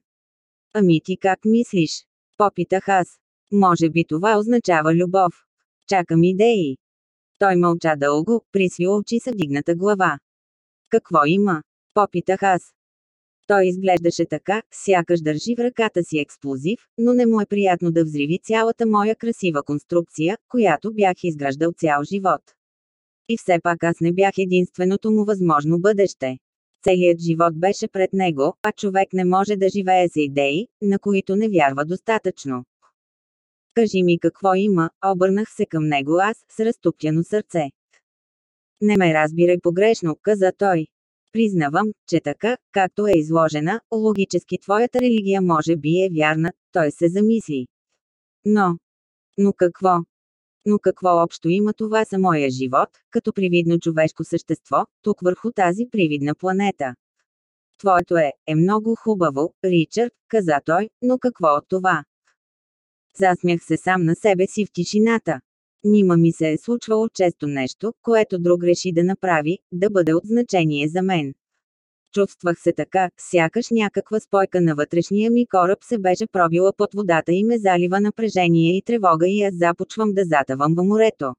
Ами ти как мислиш? Попитах аз. Може би това означава любов. Чакам идеи. Той мълча дълго, присви очи с вдигната глава. Какво има? Попитах аз. Той изглеждаше така, сякаш държи в ръката си експлозив, но не му е приятно да взриви цялата моя красива конструкция, която бях изграждал цял живот. И все пак аз не бях единственото му възможно бъдеще. Целият живот беше пред него, а човек не може да живее за идеи, на които не вярва достатъчно. Кажи ми какво има, обърнах се към него аз, с разтопяно сърце. Не ме разбирай погрешно, каза той. Признавам, че така, както е изложена, логически твоята религия може би е вярна, той се замисли. Но. Но какво? Но какво общо има това за моя живот, като привидно човешко същество, тук върху тази привидна планета? Твоето е, е много хубаво, Ричард, каза той, но какво от това? Засмях се сам на себе си в тишината. Нима ми се е случвало често нещо, което друг реши да направи, да бъде от значение за мен. Чувствах се така, сякаш някаква спойка на вътрешния ми кораб се беше пробила под водата и ме залива напрежение и тревога и аз започвам да затъвам в морето.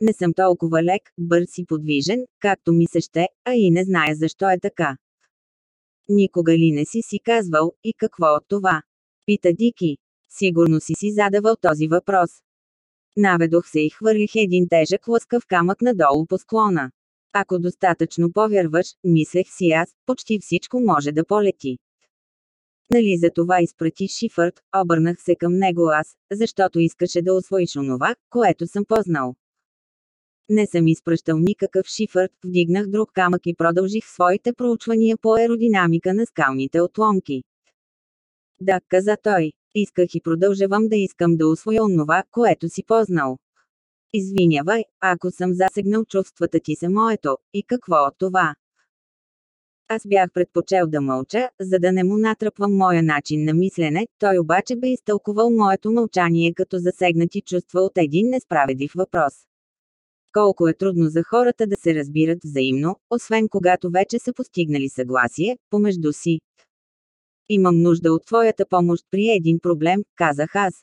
Не съм толкова лек, бърз и подвижен, както ми се ще, а и не зная защо е така. Никога ли не си си казвал, и какво от това? Пита Дики. Сигурно си си задавал този въпрос. Наведох се и хвърлих един тежък лъскав камък надолу по склона. Ако достатъчно повярваш, мислех си аз, почти всичко може да полети. Нали за това изпрати Шифърт, обърнах се към него аз, защото искаше да освоиш онова, което съм познал. Не съм изпращал никакъв шифър, вдигнах друг камък и продължих своите проучвания по аеродинамика на скалните отломки. Да, каза той. Исках и продължавам да искам да усвоя онова, което си познал. Извинявай, ако съм засегнал чувствата ти са моето, и какво от това? Аз бях предпочел да мълча, за да не му натръпвам моя начин на мислене, той обаче бе изтълкувал моето мълчание като засегнати чувства от един несправедлив въпрос. Колко е трудно за хората да се разбират взаимно, освен когато вече са постигнали съгласие, помежду си. Имам нужда от твоята помощ при един проблем, казах аз.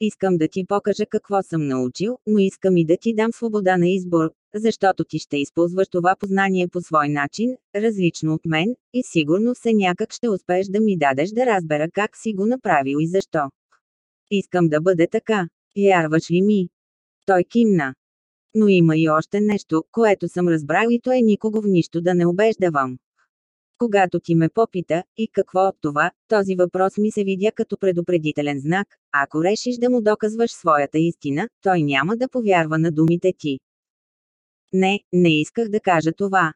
Искам да ти покажа какво съм научил, но искам и да ти дам свобода на избор, защото ти ще използваш това познание по свой начин, различно от мен, и сигурно все някак ще успееш да ми дадеш да разбера как си го направил и защо. Искам да бъде така. Вярваш ли ми? Той кимна. Но има и още нещо, което съм разбрал и то е никого в нищо да не убеждавам. Когато ти ме попита, и какво от това, този въпрос ми се видя като предупредителен знак, ако решиш да му доказваш своята истина, той няма да повярва на думите ти. Не, не исках да кажа това.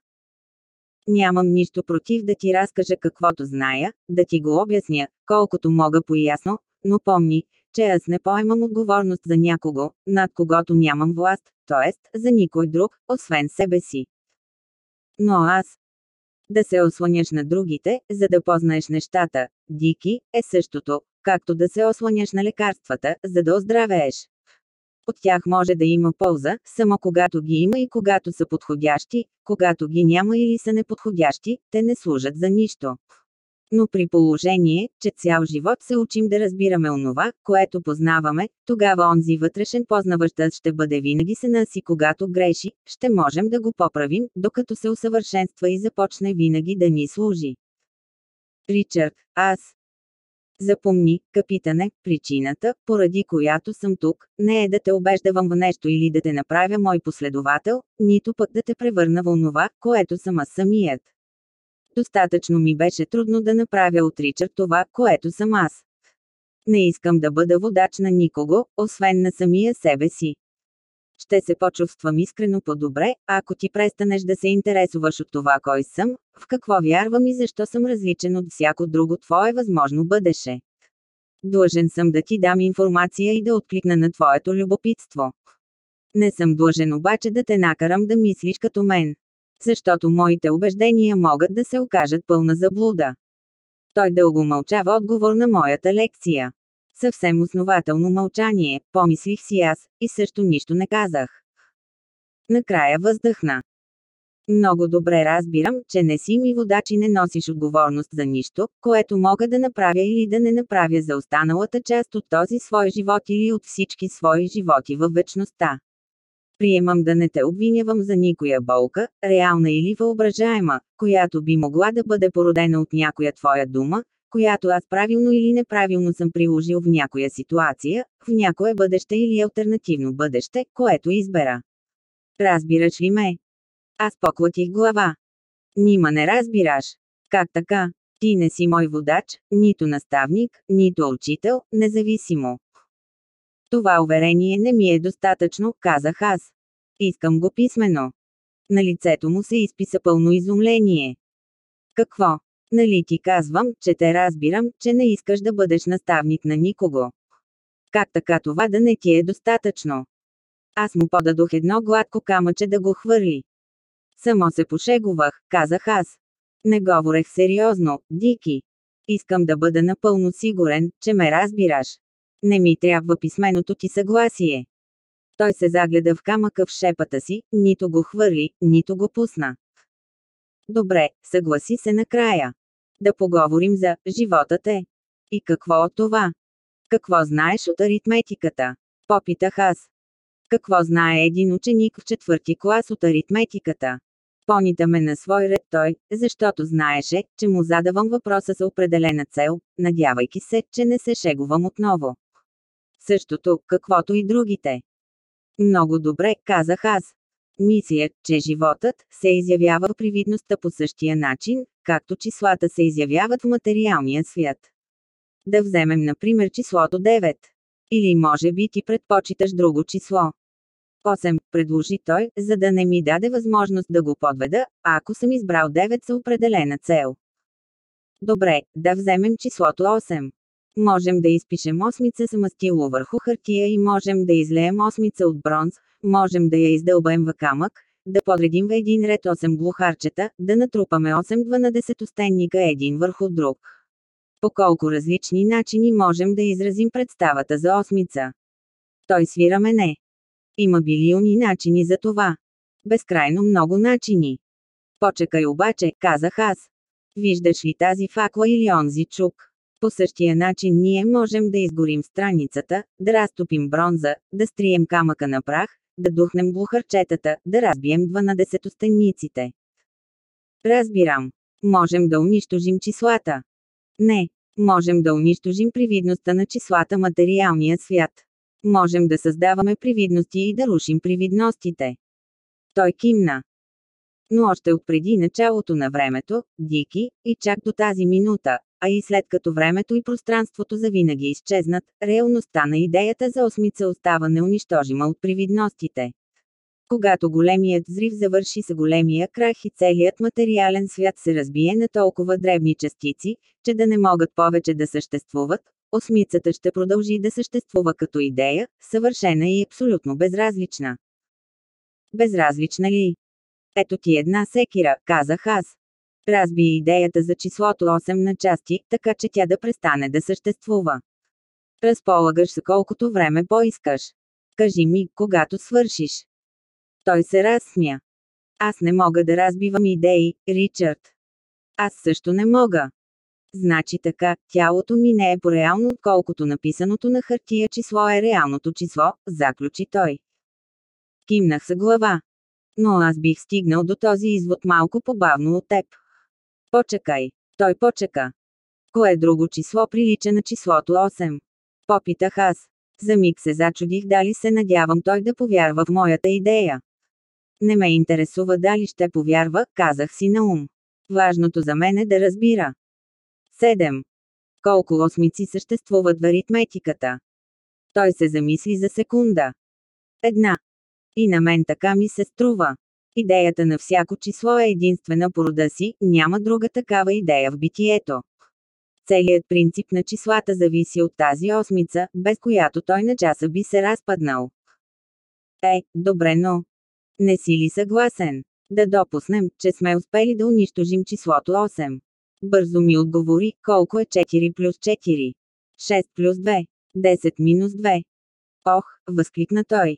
Нямам нищо против да ти разкажа каквото зная, да ти го обясня, колкото мога поясно, но помни, че аз не поемам отговорност за някого, над когото нямам власт, т.е. за никой друг, освен себе си. Но аз, да се осланяш на другите, за да познаеш нещата, Дики, е същото, както да се осланяш на лекарствата, за да оздравееш. От тях може да има полза, само когато ги има и когато са подходящи, когато ги няма или са неподходящи, те не служат за нищо. Но при положение, че цял живот се учим да разбираме онова, което познаваме, тогава онзи вътрешен познаващ ще бъде винаги се наси когато греши, ще можем да го поправим, докато се усъвършенства и започне винаги да ни служи. Ричард, аз. Запомни, капитане, причината, поради която съм тук, не е да те убеждавам в нещо или да те направя мой последовател, нито пък да те превърна в онова, което съм аз самият. Достатъчно ми беше трудно да направя от Ричард това, което съм аз. Не искам да бъда водач на никого, освен на самия себе си. Ще се почувствам искрено по-добре, ако ти престанеш да се интересуваш от това кой съм, в какво вярвам и защо съм различен от всяко друго твое възможно бъдеше. Длъжен съм да ти дам информация и да откликна на твоето любопитство. Не съм длъжен обаче да те накарам да мислиш като мен защото моите убеждения могат да се окажат пълна заблуда. Той дълго мълча в отговор на моята лекция. Съвсем основателно мълчание, помислих си аз, и също нищо не казах. Накрая въздъхна. Много добре разбирам, че не си ми водач и не носиш отговорност за нищо, което мога да направя или да не направя за останалата част от този свой живот или от всички свои животи във вечността. Приемам да не те обвинявам за никоя болка, реална или въображаема, която би могла да бъде породена от някоя твоя дума, която аз правилно или неправилно съм приложил в някоя ситуация, в някое бъдеще или альтернативно бъдеще, което избера. Разбираш ли ме? Аз поклатих глава. Нима не разбираш. Как така? Ти не си мой водач, нито наставник, нито учител, независимо. Това уверение не ми е достатъчно, казах аз. Искам го писмено. На лицето му се изписа пълно изумление. Какво? Нали ти казвам, че те разбирам, че не искаш да бъдеш наставник на никого. Как така това да не ти е достатъчно? Аз му подадох едно гладко камъче да го хвърли. Само се пошегувах, казах аз. Не говорех сериозно, Дики. Искам да бъда напълно сигурен, че ме разбираш. Не ми трябва писменото ти съгласие. Той се загледа в камъка в шепата си, нито го хвърли, нито го пусна. Добре, съгласи се накрая. Да поговорим за живота те. И какво от това? Какво знаеш от аритметиката? Попитах аз. Какво знае един ученик в четвърти клас от аритметиката? Понита ме на свой ред той, защото знаеше, че му задавам въпроса за определена цел, надявайки се, че не се шегувам отново. Същото, каквото и другите. Много добре, казах аз. Мисля, че животът се изявява в привидността по същия начин, както числата се изявяват в материалния свят. Да вземем например числото 9. Или може би ти предпочиташ друго число. 8, предложи той, за да не ми даде възможност да го подведа, ако съм избрал 9 за определена цел. Добре, да вземем числото 8. Можем да изпишем осмица с мастило върху хартия и можем да излеем осмица от бронз, можем да я издълбаем в камък, да подредим в един ред 8 глухарчета, да натрупаме 8 12-остенника един върху друг. По колко различни начини можем да изразим представата за осмица? Той свира мене. Има билиони начини за това. Безкрайно много начини. Почекай обаче, казах аз. Виждаш ли тази факла или онзи чук? По същия начин ние можем да изгорим страницата, да разтопим бронза, да стрием камъка на прах, да духнем глухарчетата, да разбием 12-остенниците. Разбирам. Можем да унищожим числата. Не. Можем да унищожим привидността на числата материалния свят. Можем да създаваме привидности и да рушим привидностите. Той кимна. Но още от преди началото на времето, Дики, и чак до тази минута, а и след като времето и пространството завинаги изчезнат, реалността на идеята за осмица остава неунищожима от привидностите. Когато големият взрив завърши с големия крах и целият материален свят се разбие на толкова дребни частици, че да не могат повече да съществуват, осмицата ще продължи да съществува като идея, съвършена и абсолютно безразлична. Безразлична ли? Ето ти една секира, казах аз. Разби идеята за числото 8 на части, така че тя да престане да съществува. Разполагаш се колкото време поискаш. Кажи ми, когато свършиш. Той се разсмя. Аз не мога да разбивам идеи, Ричард. Аз също не мога. Значи така, тялото ми не е по-реално, отколкото написаното на хартия число е реалното число, заключи той. Кимнах се глава. Но аз бих стигнал до този извод малко по-бавно от теб. Почекай. Той почека. Кое друго число прилича на числото 8? Попитах аз. За миг се зачудих дали се надявам той да повярва в моята идея. Не ме интересува дали ще повярва, казах си на ум. Важното за мен е да разбира. 7. Колко осмици съществуват в аритметиката? Той се замисли за секунда. Една. И на мен така ми се струва. Идеята на всяко число е единствена по рода си, няма друга такава идея в битието. Целият принцип на числата зависи от тази осмица, без която той на часа би се разпаднал. Е, добре, но. Не си ли съгласен? Да допуснем, че сме успели да унищожим числото 8. Бързо ми отговори, колко е 4 плюс 4. 6 плюс 2. 10 минус 2. Ох, възкликна той.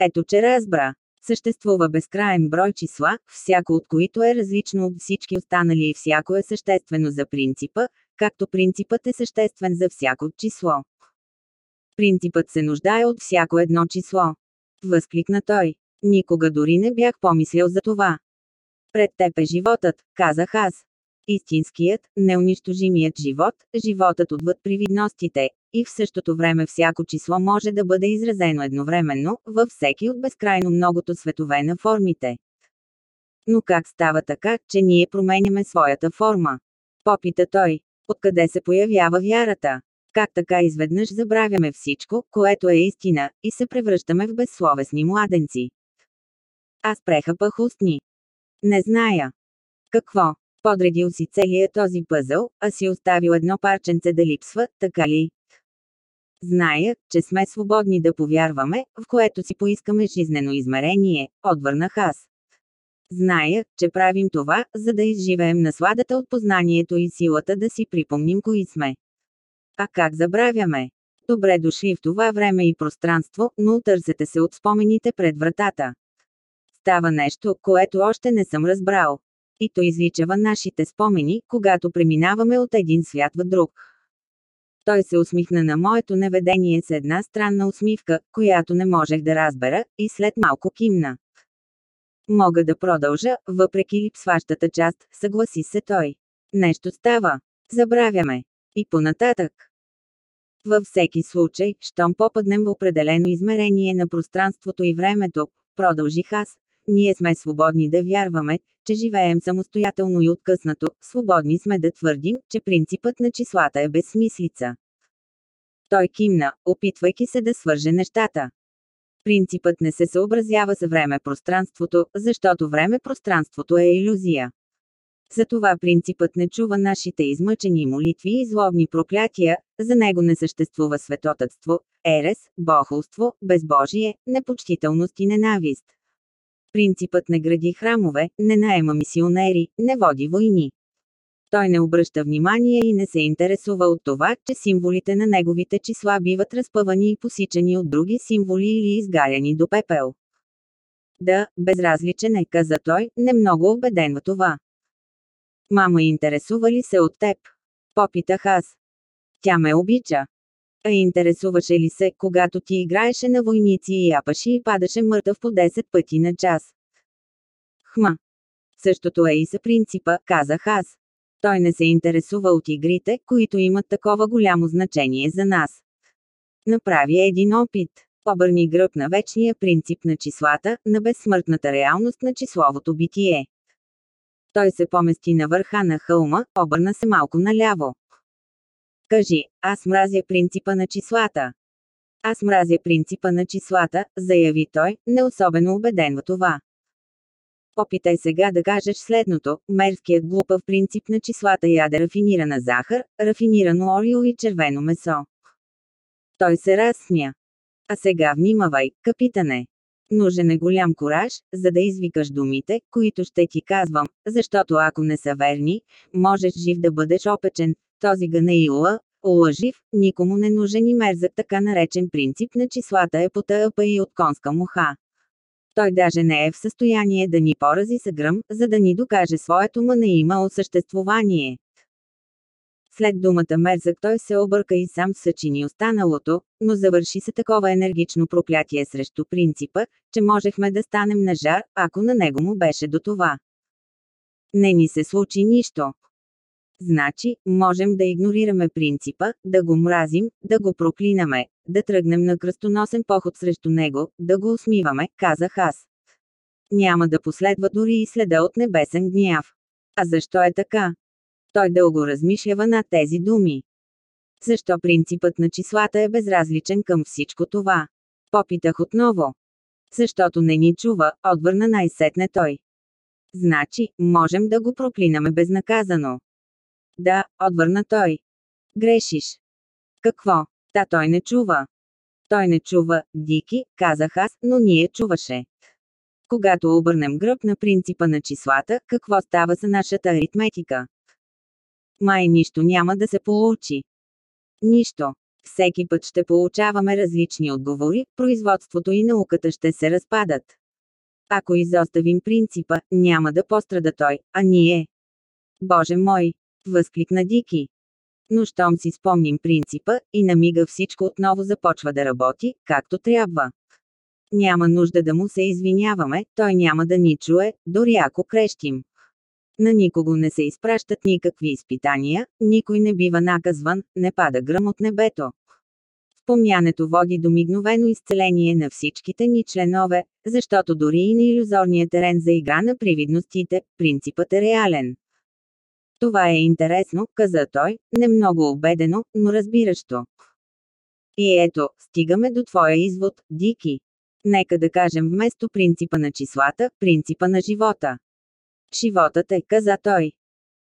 Ето че разбра. Съществува безкраен брой числа, всяко от които е различно от всички останали и всяко е съществено за принципа, както принципът е съществен за всяко число. Принципът се нуждае от всяко едно число. Възкликна той. Никога дори не бях помислял за това. Пред теб е животът, казах аз. Истинският, неунищожимият живот, животът отвъд привидностите, и в същото време всяко число може да бъде изразено едновременно, във всеки от безкрайно многото светове на формите. Но как става така, че ние променяме своята форма? Попита той. Откъде се появява вярата? Как така изведнъж забравяме всичко, което е истина, и се превръщаме в безсловесни младенци? Аз прехапах устни. Не зная. Какво? Подредил си целият този пъзъл, а си оставил едно парченце да липсва, така ли? Зная, че сме свободни да повярваме, в което си поискаме жизнено измерение, отвърнах аз. Зная, че правим това, за да изживеем насладата от познанието и силата да си припомним кои сме. А как забравяме? Добре дошли в това време и пространство, но търсете се от спомените пред вратата. Става нещо, което още не съм разбрал. И то изличава нашите спомени, когато преминаваме от един свят в друг. Той се усмихна на моето неведение с една странна усмивка, която не можех да разбера, и след малко кимна. Мога да продължа, въпреки липсващата част, съгласи се той. Нещо става. Забравяме. И понататък. Във всеки случай, щом попаднем в определено измерение на пространството и времето, продължих аз, ние сме свободни да вярваме, че живеем самостоятелно и откъснато, свободни сме да твърдим, че принципът на числата е безсмислица. Той кимна, опитвайки се да свърже нещата. Принципът не се съобразява с време-пространството, защото време-пространството е иллюзия. Затова принципът не чува нашите измъчени молитви и злобни проклятия, за него не съществува светотътство, ерес, бохулство, безбожие, непочтителност и ненавист. Принципът не гради храмове, не наема мисионери, не води войни. Той не обръща внимание и не се интересува от това, че символите на неговите числа биват разпъвани и посичани от други символи или изгаряни до пепел. Да, безразличен е, каза той, не много убеден в това. Мама интересува ли се от теб? Попитах аз. Тя ме обича. А интересуваше ли се, когато ти играеше на войници и япаши и падаше мъртъв по 10 пъти на час? Хма. Същото е и за принципа, казах аз. Той не се интересува от игрите, които имат такова голямо значение за нас. Направи един опит. Обърни гръб на вечния принцип на числата, на безсмъртната реалност на числовото битие. Той се помести на върха на хълма, обърна се малко наляво. Кажи, аз мразя принципа на числата. Аз мразя принципа на числата, заяви той, не особено убеден в това. Опитай сега да кажеш следното, мерзкият глупав принцип на числата яде рафинирана захар, рафинирано олио и червено месо. Той се разсмя. А сега внимавай, капитане. Нужен е голям кораж, за да извикаш думите, които ще ти казвам, защото ако не са верни, можеш жив да бъдеш опечен. Този ганаила, лъжив, никому не нужен и мерзък така наречен принцип на числата е потъпа и от конска муха. Той даже не е в състояние да ни порази с гръм, за да ни докаже своето ма не има от съществувание. След думата мерзък той се обърка и сам съчини останалото, но завърши се такова енергично проклятие срещу принципа, че можехме да станем на жар, ако на него му беше до това. Не ни се случи нищо. Значи, можем да игнорираме принципа, да го мразим, да го проклинаме, да тръгнем на кръстоносен поход срещу него, да го усмиваме, казах аз. Няма да последва дори и следа от небесен гняв. А защо е така? Той дълго размишлява на тези думи. Защо принципът на числата е безразличен към всичко това? Попитах отново. Защото не ни чува, отвърна най-сетне той. Значи, можем да го проклинаме безнаказано. Да, отвърна той. Грешиш. Какво? Та той не чува. Той не чува, Дики, казах аз, но ние чуваше. Когато обърнем гръб на принципа на числата, какво става за нашата аритметика? Май нищо няма да се получи. Нищо. Всеки път ще получаваме различни отговори, производството и науката ще се разпадат. Ако изоставим принципа, няма да пострада той, а ние. Боже мой! Възкликна Дики. Но щом си спомним принципа, и на мига всичко отново започва да работи, както трябва. Няма нужда да му се извиняваме, той няма да ни чуе, дори ако крещим. На никого не се изпращат никакви изпитания, никой не бива наказван, не пада гръм от небето. Спомнянето води до мигновено изцеление на всичките ни членове, защото дори и на иллюзорния терен за игра на привидностите, принципът е реален. Това е интересно, каза той, не много обедено, но разбиращо. И ето, стигаме до твоя извод, Дики. Нека да кажем вместо принципа на числата, принципа на живота. Животът е, каза той.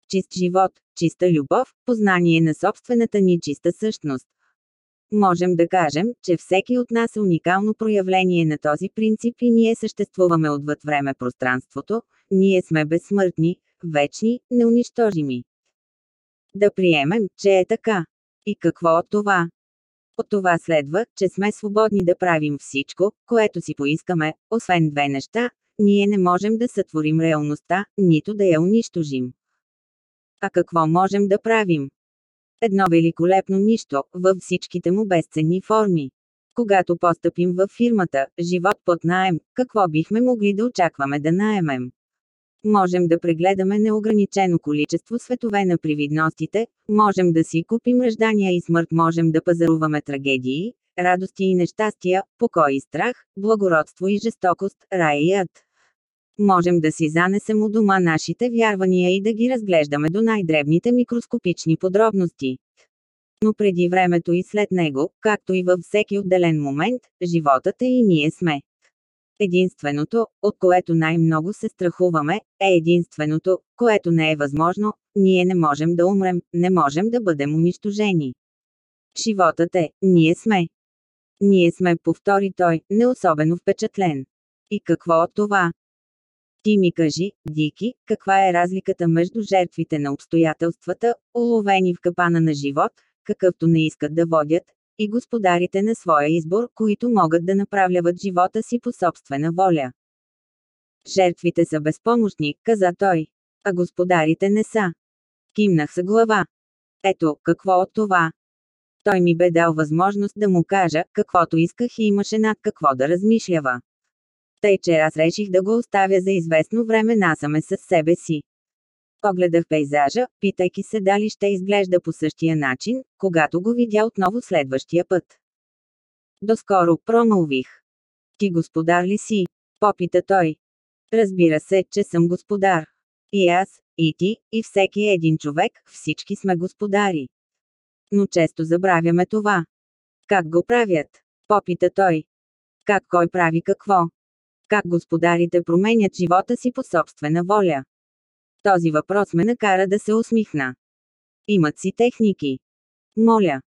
Чист живот, чиста любов, познание на собствената ни чиста същност. Можем да кажем, че всеки от нас е уникално проявление на този принцип и ние съществуваме отвъд време-пространството, ние сме безсмъртни, вечни, неунищожими. Да приемем, че е така. И какво от това? От това следва, че сме свободни да правим всичко, което си поискаме, освен две неща, ние не можем да сътворим реалността, нито да я унищожим. А какво можем да правим? Едно великолепно нищо, във всичките му безценни форми. Когато постъпим във фирмата, живот под наем, какво бихме могли да очакваме да наемем? Можем да прегледаме неограничено количество светове на привидностите, можем да си купим ръждания и смърт, можем да пазаруваме трагедии, радости и нещастия, покой и страх, благородство и жестокост, рай и ад. Можем да си занесем у дома нашите вярвания и да ги разглеждаме до най-дребните микроскопични подробности. Но преди времето и след него, както и във всеки отделен момент, животът е и ние сме. Единственото, от което най-много се страхуваме, е единственото, което не е възможно, ние не можем да умрем, не можем да бъдем унищожени. Животът е, ние сме. Ние сме, повтори той, не особено впечатлен. И какво от това? Ти ми кажи, Дики, каква е разликата между жертвите на обстоятелствата, уловени в капана на живот, какъвто не искат да водят, и господарите на своя избор, които могат да направляват живота си по собствена воля. Жертвите са безпомощни, каза той, а господарите не са. Кимнах с глава. Ето, какво от това? Той ми бе дал възможност да му кажа, каквото исках и имаше над какво да размишлява. Тъй, че аз реших да го оставя за известно време насаме с себе си. Погледах пейзажа, питайки се дали ще изглежда по същия начин, когато го видя отново следващия път. Доскоро промълвих. Ти господар ли си? Попита той. Разбира се, че съм господар. И аз, и ти, и всеки един човек, всички сме господари. Но често забравяме това. Как го правят? Попита той. Как кой прави какво? Как господарите променят живота си по собствена воля? Този въпрос ме накара да се усмихна. Имат си техники. Моля.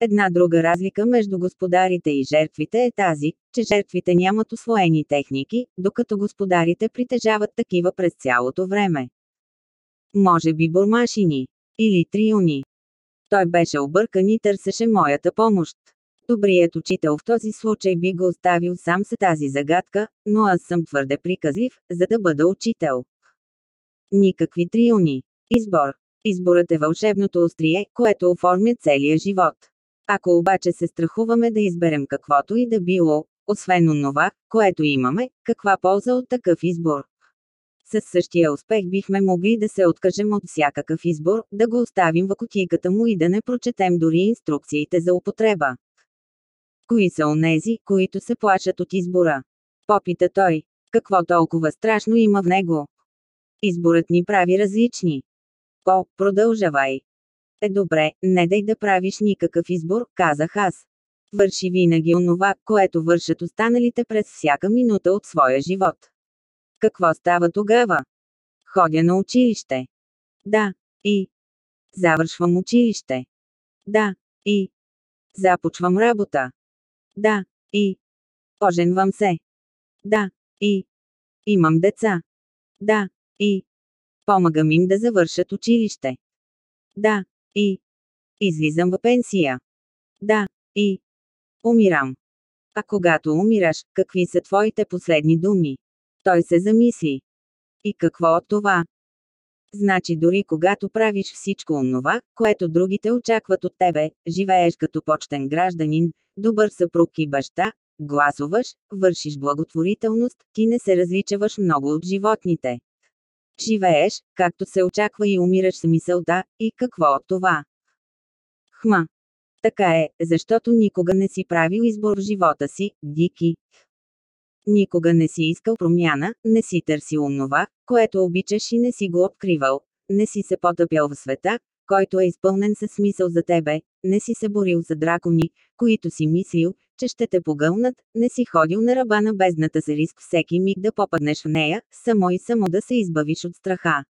Една друга разлика между господарите и жертвите е тази, че жертвите нямат освоени техники, докато господарите притежават такива през цялото време. Може би бурмашини. Или триуни. Той беше объркан и търсеше моята помощ. Добрият учител в този случай би го оставил сам с тази загадка, но аз съм твърде приказлив, за да бъда учител. Никакви триуни. Избор. Изборът е вълшебното острие, което оформя целия живот. Ако обаче се страхуваме да изберем каквото и да било, освен онова, което имаме, каква полза от такъв избор? С същия успех бихме могли да се откажем от всякакъв избор, да го оставим в котийката му и да не прочетем дори инструкциите за употреба. Кои са онези, които се плашат от избора? Попита той. Какво толкова страшно има в него? Изборът ни прави различни. О, продължавай. Е добре, не дай да правиш никакъв избор, казах аз. Върши винаги онова, което вършат останалите през всяка минута от своя живот. Какво става тогава? Ходя на училище. Да, и. Завършвам училище. Да, и. Започвам работа. Да, и. Оженвам се. Да, и. Имам деца. Да, и. Помагам им да завършат училище. Да, и. Излизам в пенсия. Да, и. Умирам. А когато умираш, какви са твоите последни думи? Той се замисли. И какво от това? Значи дори когато правиш всичко онова, което другите очакват от тебе, живееш като почтен гражданин, добър съпруг и баща, гласуваш, вършиш благотворителност, ти не се различаваш много от животните. Живееш, както се очаква и умираш с мисълта, и какво от това? Хма. Така е, защото никога не си правил избор в живота си, Дики. Никога не си искал промяна, не си търсил онова, което обичаш и не си го откривал, не си се потъпял в света, който е изпълнен със смисъл за тебе, не си се борил за дракони, които си мислил, че ще те погълнат, не си ходил на ръба на бездната за риск всеки миг да попаднеш в нея, само и само да се избавиш от страха.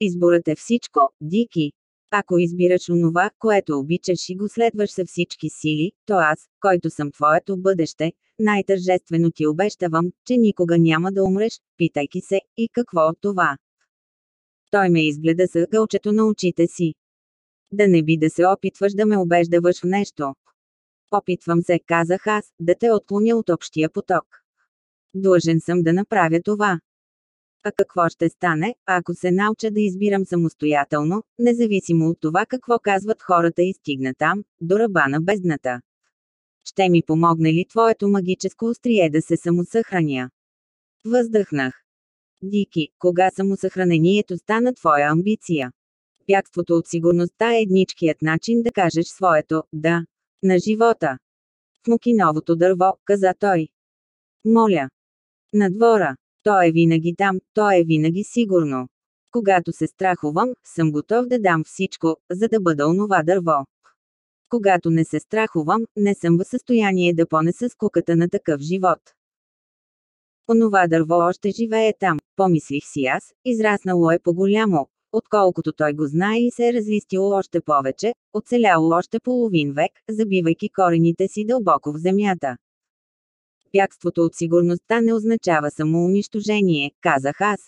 Изборът е всичко, Дики. Ако избираш онова, което обичаш и го следваш със всички сили, то аз, който съм твоето бъдеще, най-тържествено ти обещавам, че никога няма да умреш, питайки се, и какво от това. Той ме изгледа с гълчето на очите си. Да не би да се опитваш да ме убеждаваш в нещо. Опитвам се, казах аз, да те отклоня от общия поток. Длъжен съм да направя това. А какво ще стане, ако се науча да избирам самостоятелно, независимо от това какво казват хората и стигна там, до ръба на бездната? Ще ми помогне ли твоето магическо острие да се самосъхраня? Въздъхнах. Дики, кога самосъхранението стана твоя амбиция? Бягството от сигурността е едничкият начин да кажеш своето «да» на живота. В мукиновото дърво, каза той. Моля. На двора. То е винаги там, то е винаги сигурно. Когато се страхувам, съм готов да дам всичко, за да бъда онова дърво. Когато не се страхувам, не съм в състояние да понеса скуката на такъв живот. Онова дърво още живее там, помислих си аз, израснало е по-голямо, отколкото той го знае и се е разлистило още повече, оцеляло още половин век, забивайки корените си дълбоко в земята. Бягството от сигурността не означава самоунищожение, казах аз.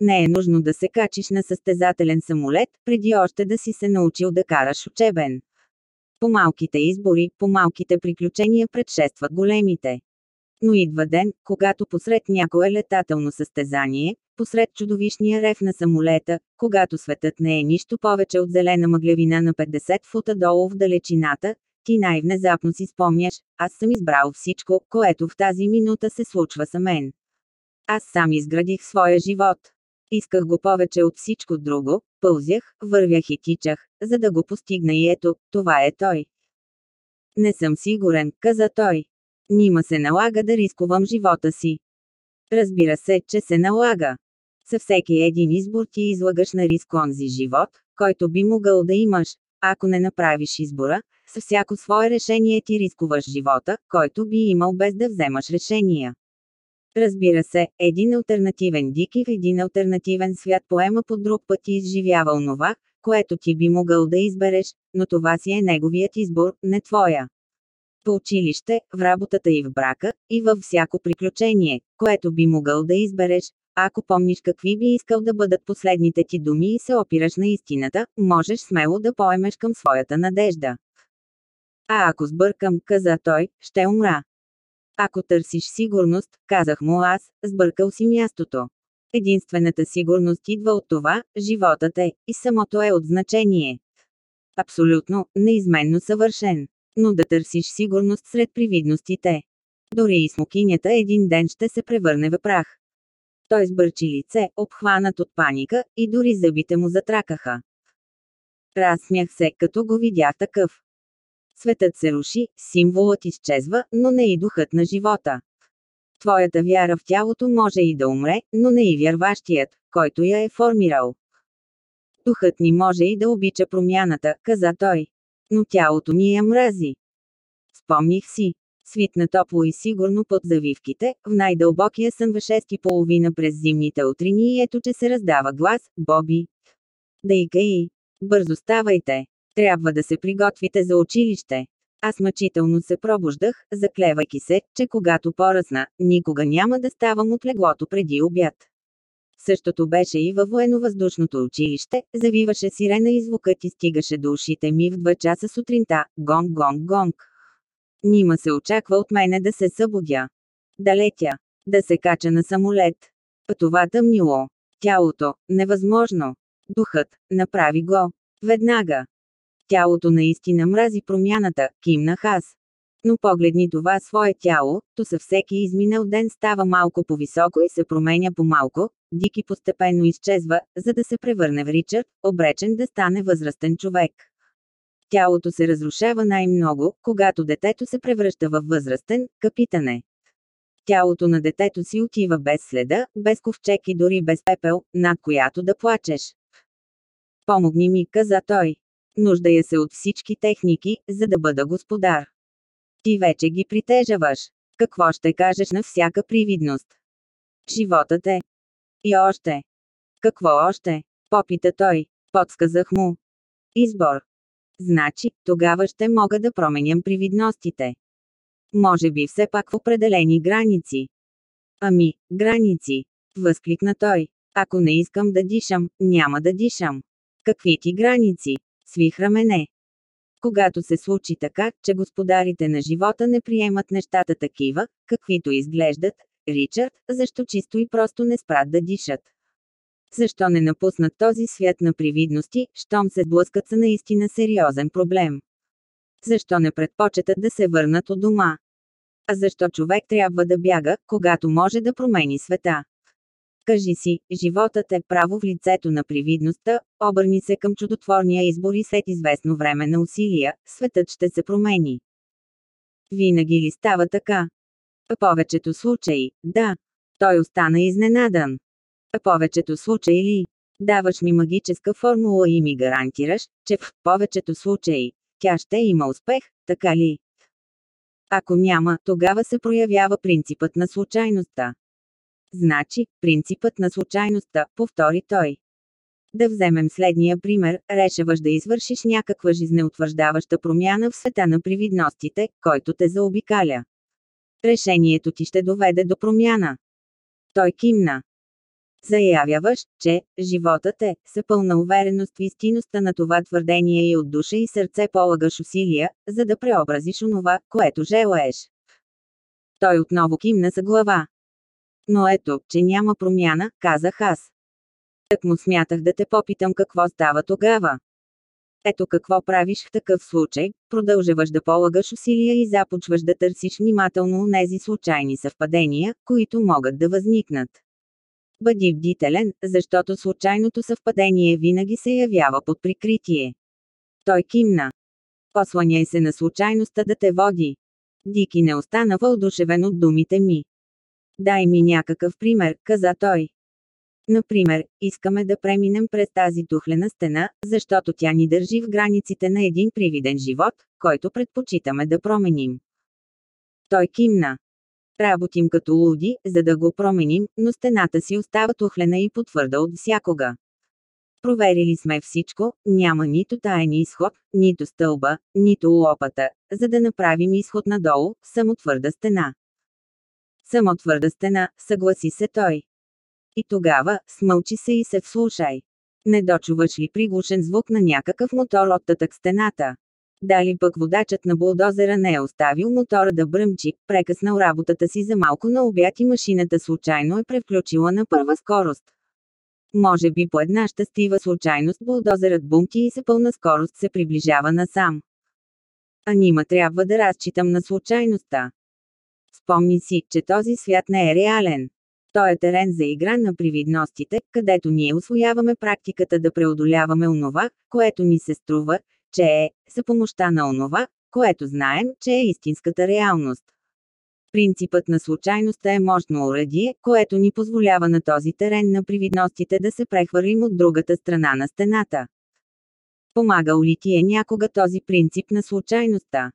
Не е нужно да се качиш на състезателен самолет, преди още да си се научил да караш учебен. По малките избори, по малките приключения предшестват големите. Но идва ден, когато посред някое летателно състезание, посред чудовищния рев на самолета, когато светът не е нищо повече от зелена мъглевина на 50 фута долу в далечината, ти най-внезапно си спомняш, аз съм избрал всичко, което в тази минута се случва са мен. Аз сам изградих своя живот. Исках го повече от всичко друго, пълзях, вървях и тичах, за да го постигна и ето, това е той. Не съм сигурен, каза той. Нима се налага да рискувам живота си. Разбира се, че се налага. Със всеки един избор ти излагаш на риск онзи живот, който би могъл да имаш, ако не направиш избора, с всяко свое решение ти рискуваш живота, който би имал без да вземаш решения. Разбира се, един альтернативен дик и в един альтернативен свят поема по друг път и изживява онова, което ти би могъл да избереш, но това си е неговият избор, не твоя. По училище, в работата и в брака, и във всяко приключение, което би могъл да избереш, ако помниш какви би искал да бъдат последните ти думи и се опираш на истината, можеш смело да поемеш към своята надежда. А ако сбъркам, каза той, ще умра. Ако търсиш сигурност, казах му аз, сбъркал си мястото. Единствената сигурност идва от това, животът е, и самото е от значение. Абсолютно, неизменно съвършен. Но да търсиш сигурност сред привидностите. Дори и смокинята един ден ще се превърне в прах. Той сбърчи лице, обхванат от паника, и дори зъбите му затракаха. Разсмях се, като го видях такъв. Светът се руши, символът изчезва, но не и духът на живота. Твоята вяра в тялото може и да умре, но не и вярващият, който я е формирал. Духът ни може и да обича промяната, каза той. Но тялото ни я мрази. Спомних си. Свитна топло и сигурно под завивките, в най-дълбокия сън в шести половина през зимните утрини и ето че се раздава глас, Боби. Дейка и. Бързо ставайте. Трябва да се приготвите за училище. Аз мъчително се пробуждах, заклевайки се, че когато поръсна, никога няма да ставам от леглото преди обяд. Същото беше и във военно-въздушното училище, завиваше сирена и звукът и стигаше до ушите ми в 2 часа сутринта, гонг гонг гонг. Нима се очаква от мене да се събудя. Да летя. Да се кача на самолет. Това тъмнило. Тялото. Невъзможно. Духът. Направи го. Веднага. Тялото наистина мрази промяната, кимнах аз. Но погледни това свое тяло, то със всеки изминал ден става малко по-високо и се променя по-малко, Дики постепенно изчезва, за да се превърне в Ричард, обречен да стане възрастен човек. Тялото се разрушава най-много, когато детето се превръща във възрастен, капитане. Тялото на детето си отива без следа, без ковчег и дори без пепел, над която да плачеш. Помогни ми, каза той. Нуждая се от всички техники, за да бъда господар. Ти вече ги притежаваш. Какво ще кажеш на всяка привидност? Животът е. И още. Какво още? Попита той. Подсказах му. Избор. Значи, тогава ще мога да променям привидностите. Може би все пак в определени граници. Ами, граници. Възкликна той. Ако не искам да дишам, няма да дишам. Какви ти граници? Свих рамене. Когато се случи така, че господарите на живота не приемат нещата такива, каквито изглеждат, Ричард, защо чисто и просто не спрат да дишат? Защо не напуснат този свят на привидности, щом се сблъскат с наистина сериозен проблем? Защо не предпочитат да се върнат от дома? А защо човек трябва да бяга, когато може да промени света? Кажи си, животът е право в лицето на привидността, обърни се към чудотворния избор и след известно време на усилия, светът ще се промени. Винаги ли става така? В повечето случаи, да. Той остана изненадан. Повечето случаи ли? Даваш ми магическа формула и ми гарантираш, че в повечето случаи, тя ще има успех, така ли? Ако няма, тогава се проявява принципът на случайността. Значи, принципът на случайността, повтори той. Да вземем следния пример, решаваш да извършиш някаква жизнеутвърждаваща промяна в света на привидностите, който те заобикаля. Решението ти ще доведе до промяна. Той кимна. Заявяваш, че животът е, с пълна увереност в истинността на това твърдение и от душа и сърце полагаш усилия, за да преобразиш онова, което желаеш. Той отново кимна с глава. Но ето, че няма промяна, казах аз. Так му смятах да те попитам какво става тогава. Ето какво правиш в такъв случай, продължаваш да полагаш усилия и започваш да търсиш внимателно онези случайни съвпадения, които могат да възникнат. Бъди бдителен, защото случайното съвпадение винаги се явява под прикритие. Той кимна. Посланяй се на случайността да те води. Дики не остана въодушевен от думите ми. Дай ми някакъв пример, каза той. Например, искаме да преминем през тази тухлена стена, защото тя ни държи в границите на един привиден живот, който предпочитаме да променим. Той кимна. Работим като луди, за да го променим, но стената си остава тухлена и потвърда от всякога. Проверили сме всичко, няма нито таен изход, нито стълба, нито лопата, за да направим изход надолу, само твърда стена. Само твърда стена, съгласи се той. И тогава, смълчи се и се вслушай. Не дочуваш ли приглушен звук на някакъв мотор от татък стената? Дали пък водачът на булдозера не е оставил мотора да бръмчи, прекъснал работата си за малко на обяд и машината случайно е превключила на първа скорост. Може би по една щастлива случайност булдозерът бумти и с пълна скорост се приближава насам. А нима трябва да разчитам на случайността. Спомни си, че този свят не е реален. Той е терен за игра на привидностите, където ние освояваме практиката да преодоляваме онова, което ни се струва, че е, за помощта на онова, което знаем, че е истинската реалност. Принципът на случайността е мощно урадие, което ни позволява на този терен на привидностите да се прехвърлим от другата страна на стената. Помагал ли ти е някога този принцип на случайността?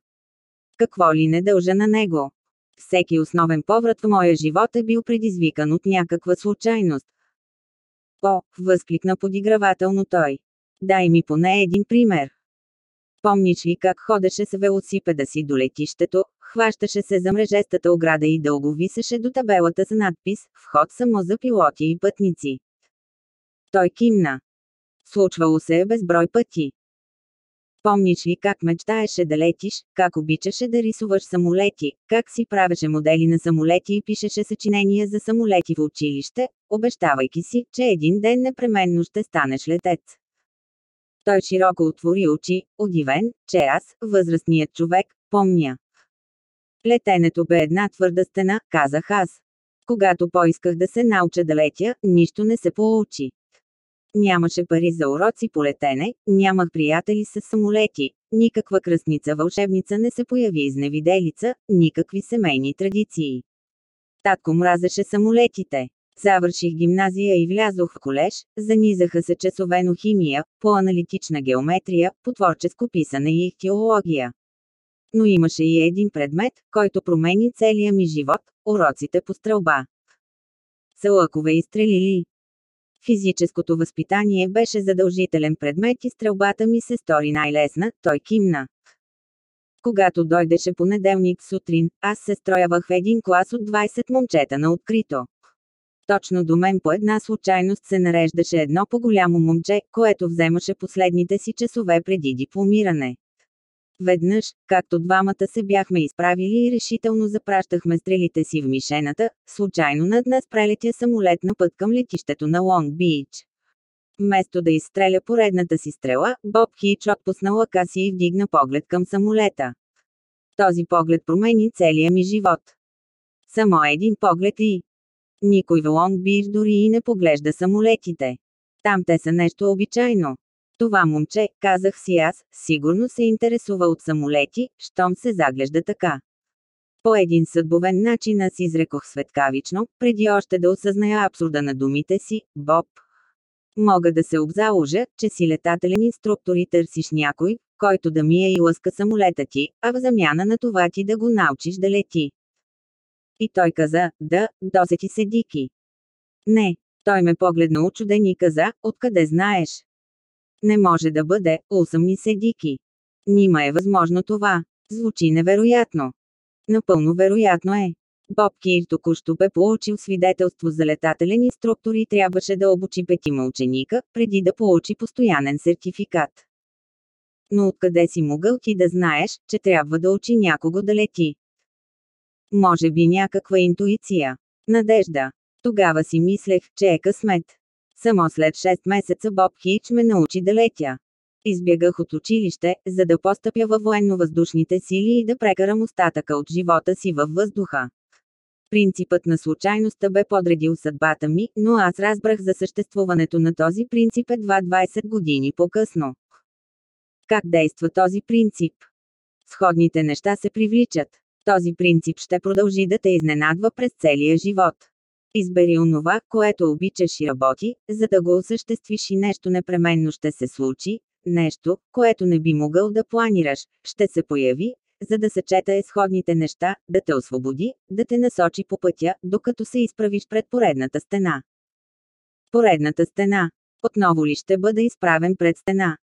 Какво ли не дължа на него? Всеки основен поврат в моя живот е бил предизвикан от някаква случайност. О, възкликна подигравателно той. Дай ми поне един пример. Помниш ли как ходеше с велосипеда си до летището, хващаше се за мрежестата ограда и дълго висеше до табелата с надпис «Вход само за пилоти и пътници». Той кимна. Случвало се е безброй пъти. Помниш ли как мечтаеше да летиш, как обичаше да рисуваш самолети, как си правеше модели на самолети и пишеше съчинения за самолети в училище, обещавайки си, че един ден непременно ще станеш летец. Той широко отвори очи, удивен, че аз, възрастният човек, помня. Летенето бе една твърда стена, казах аз. Когато поисках да се науча да летя, нищо не се получи. Нямаше пари за уроци по летене, нямах приятели с самолети, никаква кръстница вълшебница не се появи изневиделица, никакви семейни традиции. Татко мразеше самолетите. Завърших гимназия и влязох в колеж, занизаха се часове на химия, по аналитична геометрия, по творческо писане и ихтиология. Но имаше и един предмет, който промени целия ми живот – уроците по стрелба. Салъкове и стрелили. Физическото възпитание беше задължителен предмет и стрелбата ми се стори най-лесна, той кимна. Когато дойдеше понеделник сутрин, аз се строявах в един клас от 20 момчета на открито. Точно до мен по една случайност се нареждаше едно по-голямо момче, което вземаше последните си часове преди дипломиране. Веднъж, както двамата се бяхме изправили и решително запращахме стрелите си в мишената, случайно над нас прелетя самолет на път към летището на Лонг Бич. Вместо да изстреля поредната си стрела, Боб Хич отпусна лъка си и вдигна поглед към самолета. Този поглед промени целия ми живот. Само един поглед и... Никой в Лонг Бич дори и не поглежда самолетите. Там те са нещо обичайно. Това момче, казах си аз, сигурно се интересува от самолети, щом се заглежда така. По един съдбовен начин аз изрекох светкавично, преди още да осъзная абсурда на думите си, Боб. Мога да се обзаложа, че си летателен инструктор и търсиш някой, който да ми е и лъска самолета ти, а в замяна на това ти да го научиш да лети. И той каза, да, досети се Дики. Не. Той ме погледна очуден и каза, откъде знаеш? Не може да бъде, усъмни се Дики. Нима е възможно това. Звучи невероятно. Напълно вероятно е. Боб Кир току-що бе получил свидетелство за летателен инструктор и трябваше да обучи петима ученика, преди да получи постоянен сертификат. Но откъде си могъл ти да знаеш, че трябва да учи някого да лети? Може би някаква интуиция. Надежда. Тогава си мислех, че е късмет. Само след 6 месеца Боб Хич ме научи да летя. Избягах от училище, за да постъпя във военно-въздушните сили и да прекарам остатъка от живота си във въздуха. Принципът на случайността бе подредил съдбата ми, но аз разбрах за съществуването на този принцип едва 20 години по-късно. Как действа този принцип? Сходните неща се привличат. Този принцип ще продължи да те изненадва през целия живот. Избери онова, което обичаш и работи, за да го осъществиш и нещо непременно ще се случи, нещо, което не би могъл да планираш, ще се появи, за да съчета е сходните неща, да те освободи, да те насочи по пътя, докато се изправиш пред поредната стена. Поредната стена. Отново ли ще бъда изправен пред стена?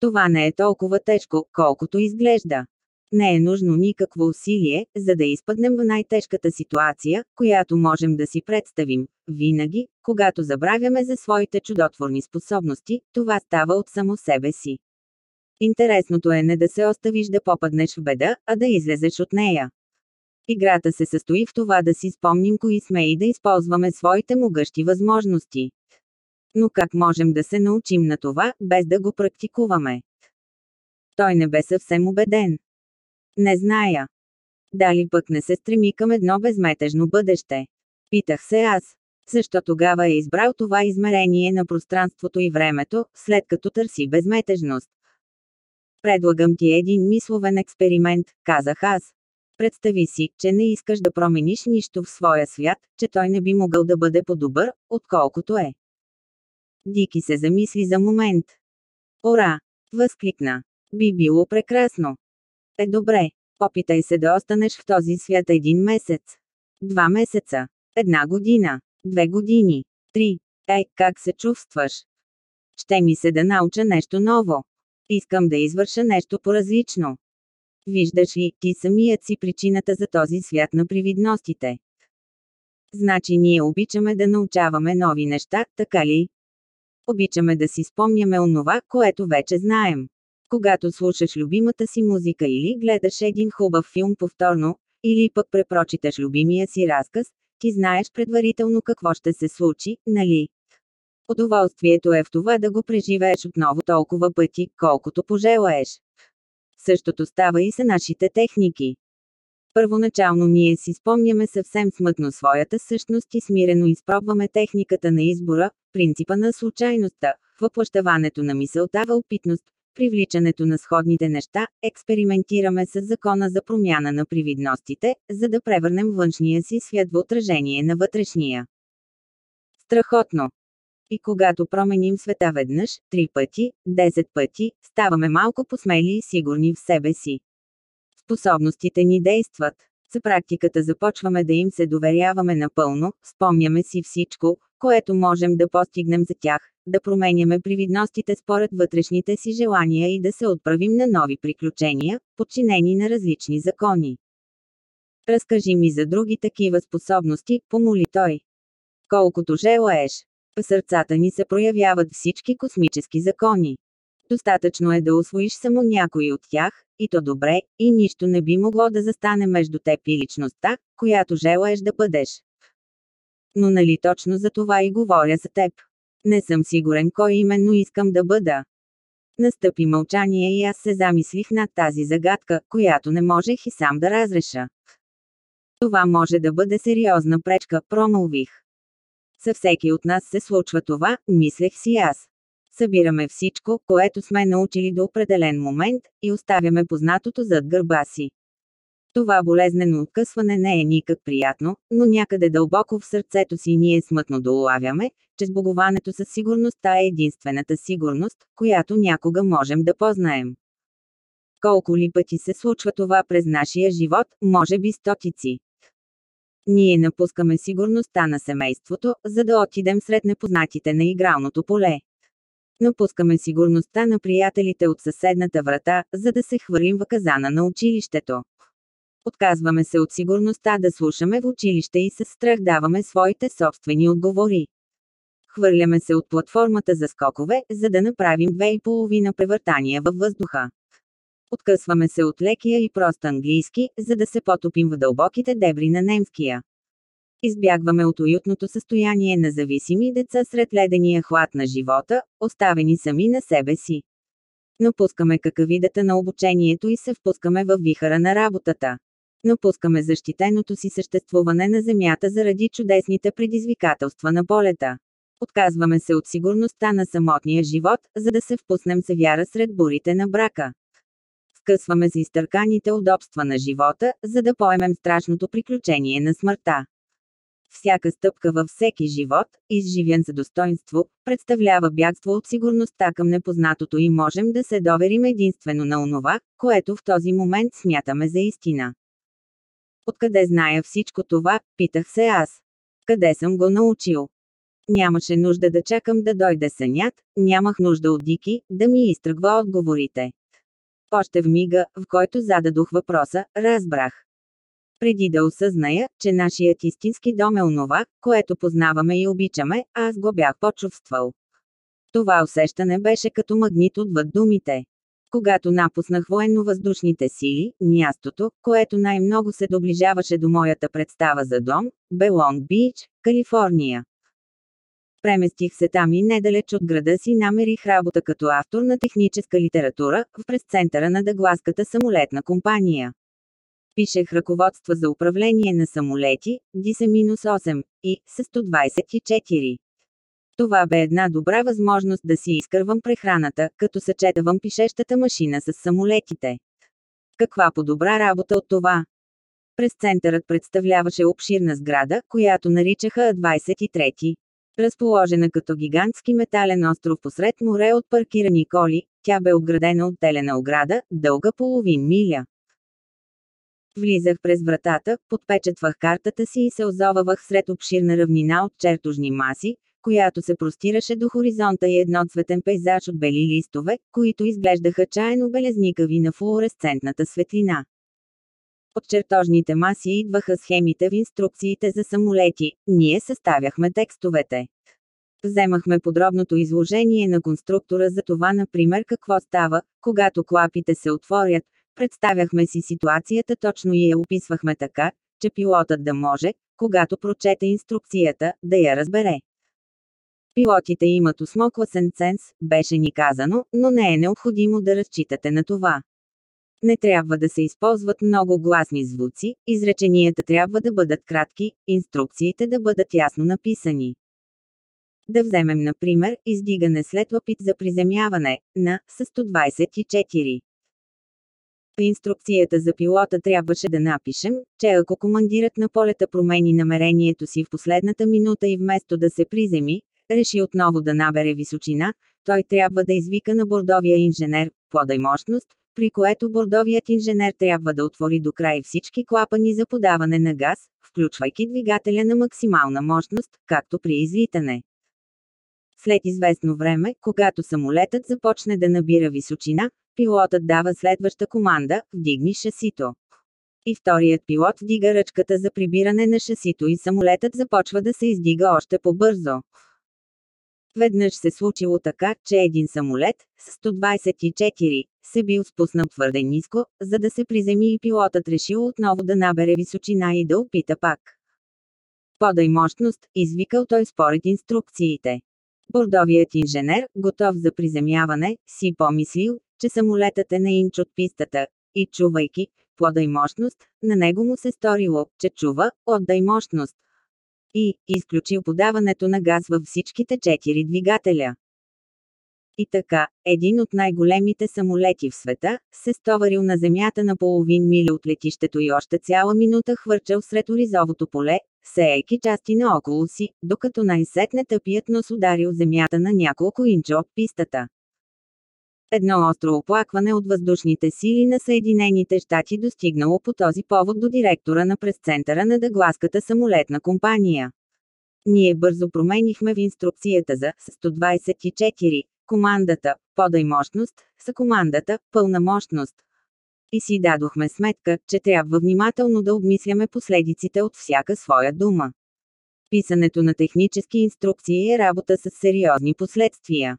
Това не е толкова тежко, колкото изглежда. Не е нужно никакво усилие, за да изпаднем в най-тежката ситуация, която можем да си представим. Винаги, когато забравяме за своите чудотворни способности, това става от само себе си. Интересното е не да се оставиш да попаднеш в беда, а да излезеш от нея. Играта се състои в това да си спомним кои сме и да използваме своите могъщи възможности. Но как можем да се научим на това, без да го практикуваме? Той не бе съвсем убеден. Не зная. Дали пък не се стреми към едно безметежно бъдеще? Питах се аз. Защо тогава е избрал това измерение на пространството и времето, след като търси безметежност? Предлагам ти един мисловен експеримент, казах аз. Представи си, че не искаш да промениш нищо в своя свят, че той не би могъл да бъде по-добър, отколкото е. Дики се замисли за момент. Ора! Възкликна. Би било прекрасно. Е добре, опитай се да останеш в този свят един месец. Два месеца. Една година. Две години. Три. Ей, как се чувстваш? Ще ми се да науча нещо ново. Искам да извърша нещо по-различно. Виждаш ли, ти самият си причината за този свят на привидностите. Значи ние обичаме да научаваме нови неща, така ли? Обичаме да си спомняме онова, което вече знаем. Когато слушаш любимата си музика или гледаш един хубав филм повторно, или пък препрочиташ любимия си разказ, ти знаеш предварително какво ще се случи, нали? Удоволствието е в това да го преживееш отново толкова пъти, колкото пожелаеш. Същото става и с нашите техники. Първоначално ние си спомняме съвсем смътно своята същност и смирено изпробваме техниката на избора, принципа на случайността, въплъщаването на мисълта в опитност, привличането на сходните неща, експериментираме с закона за промяна на привидностите, за да превърнем външния си свят в отражение на вътрешния. Страхотно! И когато променим света веднъж, три пъти, десет пъти, ставаме малко посмели и сигурни в себе си. Способностите ни действат. С практиката започваме да им се доверяваме напълно, спомняме си всичко, което можем да постигнем за тях, да променяме привидностите според вътрешните си желания и да се отправим на нови приключения, подчинени на различни закони. Разкажи ми за други такива способности, помоли той. Колкото желаеш. В сърцата ни се проявяват всички космически закони. Достатъчно е да освоиш само някой от тях, и то добре, и нищо не би могло да застане между теб и личността, която желаеш да бъдеш. Но нали точно за това и говоря за теб. Не съм сигурен кой именно искам да бъда. Настъпи мълчание и аз се замислих над тази загадка, която не можех и сам да разреша. Това може да бъде сериозна пречка, промълвих. Със всеки от нас се случва това, мислех си аз. Събираме всичко, което сме научили до определен момент, и оставяме познатото зад гърба си. Това болезнено откъсване не е никак приятно, но някъде дълбоко в сърцето си ние смътно долавяме, че сбогуването със сигурността е единствената сигурност, която някога можем да познаем. Колко ли пъти се случва това през нашия живот, може би стотици. Ние напускаме сигурността на семейството, за да отидем сред непознатите на игралното поле. Напускаме сигурността на приятелите от съседната врата, за да се хвърлим в казана на училището. Отказваме се от сигурността да слушаме в училище и с страх даваме своите собствени отговори. Хвърляме се от платформата за скокове, за да направим две и половина превъртания във въздуха. Откъсваме се от лекия и прост английски, за да се потопим в дълбоките дебри на немския. Избягваме от уютното състояние на зависими деца сред ледения хлад на живота, оставени сами на себе си. Напускаме какавидата на обучението и се впускаме в вихара на работата. Напускаме защитеното си съществуване на Земята заради чудесните предизвикателства на полета. Отказваме се от сигурността на самотния живот, за да се впуснем с вяра сред бурите на брака. Скъсваме се изтърканите удобства на живота, за да поемем страшното приключение на смъртта. Всяка стъпка във всеки живот, изживян за достоинство, представлява бягство от сигурността към непознатото и можем да се доверим единствено на онова, което в този момент смятаме за истина. Откъде зная всичко това, питах се аз. Къде съм го научил? Нямаше нужда да чакам да дойде сънят, нямах нужда от Дики, да ми изтръгва отговорите. Още в мига, в който зададох въпроса, разбрах. Преди да осъзная, че нашият истински дом е онова, което познаваме и обичаме, аз го бях почувствал. Това усещане беше като магнит отвъд думите. Когато напуснах военно-въздушните сили, мястото, което най-много се доближаваше до моята представа за дом, бе Лонг Бич, Калифорния. Преместих се там и недалеч от града си намерих работа като автор на техническа литература в пресцентъра на Дъгласката самолетна компания. Пишех ръководства за управление на самолети, DISA-8 и С-124. Това бе една добра възможност да си изкървам прехраната, като съчетавам пишещата машина с самолетите. Каква по-добра работа от това? През центърът представляваше обширна сграда, която наричаха А-23. Разположена като гигантски метален остров посред море от паркирани коли, тя бе обградена от телена ограда, дълга половин миля. Влизах през вратата, подпечатвах картата си и се озовавах сред обширна равнина от чертожни маси, която се простираше до хоризонта и едноцветен пейзаж от бели листове, които изглеждаха чайно белезникави на флуоресцентната светлина. От чертожните маси идваха схемите в инструкциите за самолети, ние съставяхме текстовете. Вземахме подробното изложение на конструктора за това, например, какво става, когато клапите се отворят, представяхме си ситуацията точно и я описвахме така, че пилотът да може, когато прочете инструкцията, да я разбере. Пилотите имат осмокласен ценз, беше ни казано, но не е необходимо да разчитате на това. Не трябва да се използват много гласни звуци, изреченията трябва да бъдат кратки, инструкциите да бъдат ясно написани. Да вземем, например, издигане след опит за приземяване на С-124. В инструкцията за пилота трябваше да напишем, че ако командирът на полета промени намерението си в последната минута и вместо да се приземи, реши отново да набере височина, той трябва да извика на бордовия инженер, подай мощност, при което бордовият инженер трябва да отвори до край всички клапани за подаване на газ, включвайки двигателя на максимална мощност, както при излитане. След известно време, когато самолетът започне да набира височина, пилотът дава следваща команда – вдигни шасито. И вторият пилот вдига ръчката за прибиране на шасито и самолетът започва да се издига още по-бързо. Веднъж се случило така, че един самолет, с 124, се бил спуснал твърде ниско, за да се приземи и пилотът решил отново да набере височина и да опита пак. Подай мощност, извикал той според инструкциите. Бордовият инженер, готов за приземяване, си помислил, че самолетът е на инч от пистата, и чувайки, подай мощност, на него му се сторило, че чува, отдай мощност, и изключил подаването на газ във всичките четири двигателя. И така, един от най-големите самолети в света, се стоварил на земята на половин миля от летището и още цяла минута хвърчал сред оризовото поле, сеейки части наоколо си, докато най-сетне тъпият нос ударил земята на няколко инча от пистата. Едно остро оплакване от въздушните сили на Съединените щати достигнало по този повод до директора на пресцентъра на Дагласката самолетна компания. Ние бързо променихме в инструкцията за 124 командата подай мощност, са командата пълна мощност. И си дадохме сметка, че трябва внимателно да обмисляме последиците от всяка своя дума. Писането на технически инструкции е работа с сериозни последствия.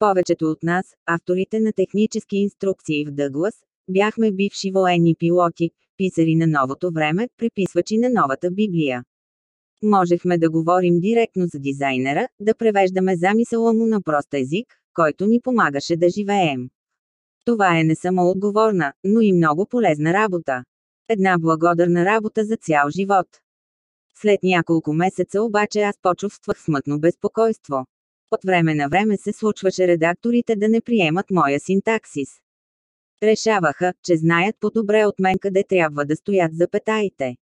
Повечето от нас, авторите на технически инструкции в Дъглас, бяхме бивши военни пилоти, писари на новото време, преписвачи на новата Библия. Можехме да говорим директно за дизайнера, да превеждаме замисъла му на прост език, който ни помагаше да живеем. Това е не само отговорна, но и много полезна работа. Една благодарна работа за цял живот. След няколко месеца обаче аз почувствах смътно безпокойство. От време на време се случваше редакторите да не приемат моя синтаксис. Решаваха, че знаят по-добре от мен къде трябва да стоят запетаите.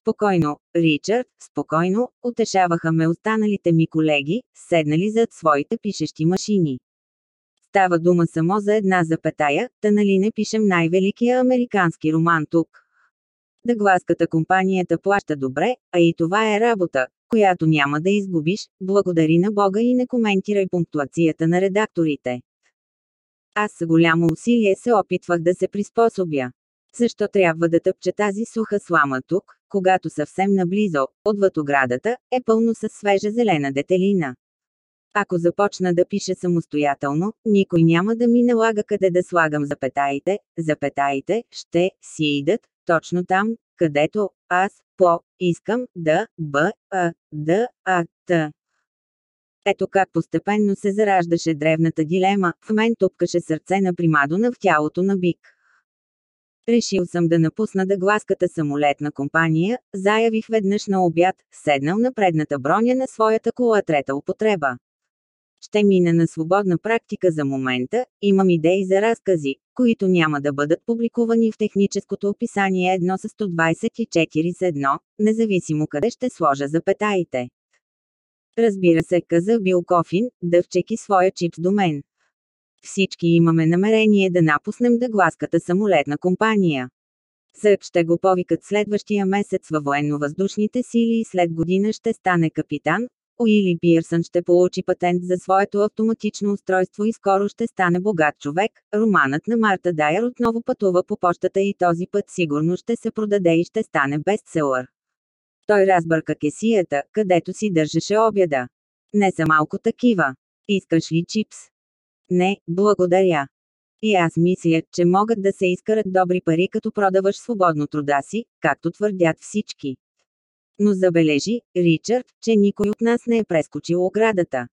Спокойно, Ричард, спокойно, утешаваха ме останалите ми колеги, седнали зад своите пишещи машини. Става дума само за една запетая, та нали не пишем най-великия американски роман тук. Да гласката компанията плаща добре, а и това е работа, която няма да изгубиш, благодари на Бога и не коментирай пунктуацията на редакторите. Аз с голямо усилие се опитвах да се приспособя. Защо трябва да тъпча тази суха слама тук, когато съвсем наблизо, отвъд оградата, е пълно с свежа зелена детелина? Ако започна да пиша самостоятелно, никой няма да ми налага къде да слагам запетаите, запетаите ще си идат точно там, където аз по искам да б а да а т. Ето как постепенно се зараждаше древната дилема, в мен тупкаше сърце на примадона в тялото на бик. Решил съм да напусна да гласката самолетна компания, заявих веднъж на обяд, седнал на предната броня на своята кола трета употреба. Ще мина на свободна практика за момента, имам идеи за разкази, които няма да бъдат публикувани в техническото описание 1 с 124 с 1, независимо къде ще сложа запетаите. Разбира се, каза Бил Кофин, дъвчеки своя чип до мен. Всички имаме намерение да напуснем да гласката самолетна компания. Сък ще го повикат следващия месец във военно-въздушните сили и след година ще стане капитан, Уили Пирсън ще получи патент за своето автоматично устройство и скоро ще стане богат човек. Романът на Марта Дайер отново пътува по почтата и този път сигурно ще се продаде и ще стане бестселър. Той разбърка кесията, където си държеше обяда. Не са малко такива. Искаш ли чипс? Не, благодаря. И аз мисля, че могат да се изкарат добри пари като продаваш свободно труда си, както твърдят всички. Но забележи, Ричард, че никой от нас не е прескочил оградата.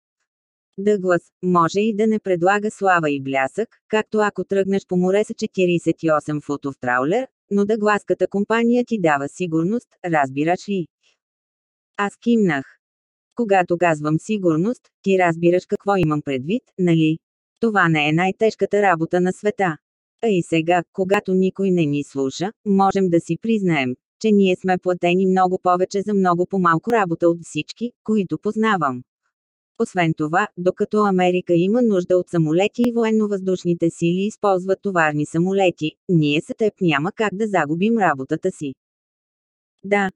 Дъглас, може и да не предлага слава и блясък, както ако тръгнеш по море с 48 футов траулер, но дъгласката компания ти дава сигурност, разбираш ли? Аз кимнах. Когато казвам сигурност, ти разбираш какво имам предвид, нали? Това не е най-тежката работа на света. А и сега, когато никой не ни слуша, можем да си признаем, че ние сме платени много повече за много по-малко работа от всички, които познавам. Освен това, докато Америка има нужда от самолети и военно-въздушните сили използват товарни самолети, ние с теб няма как да загубим работата си. Да.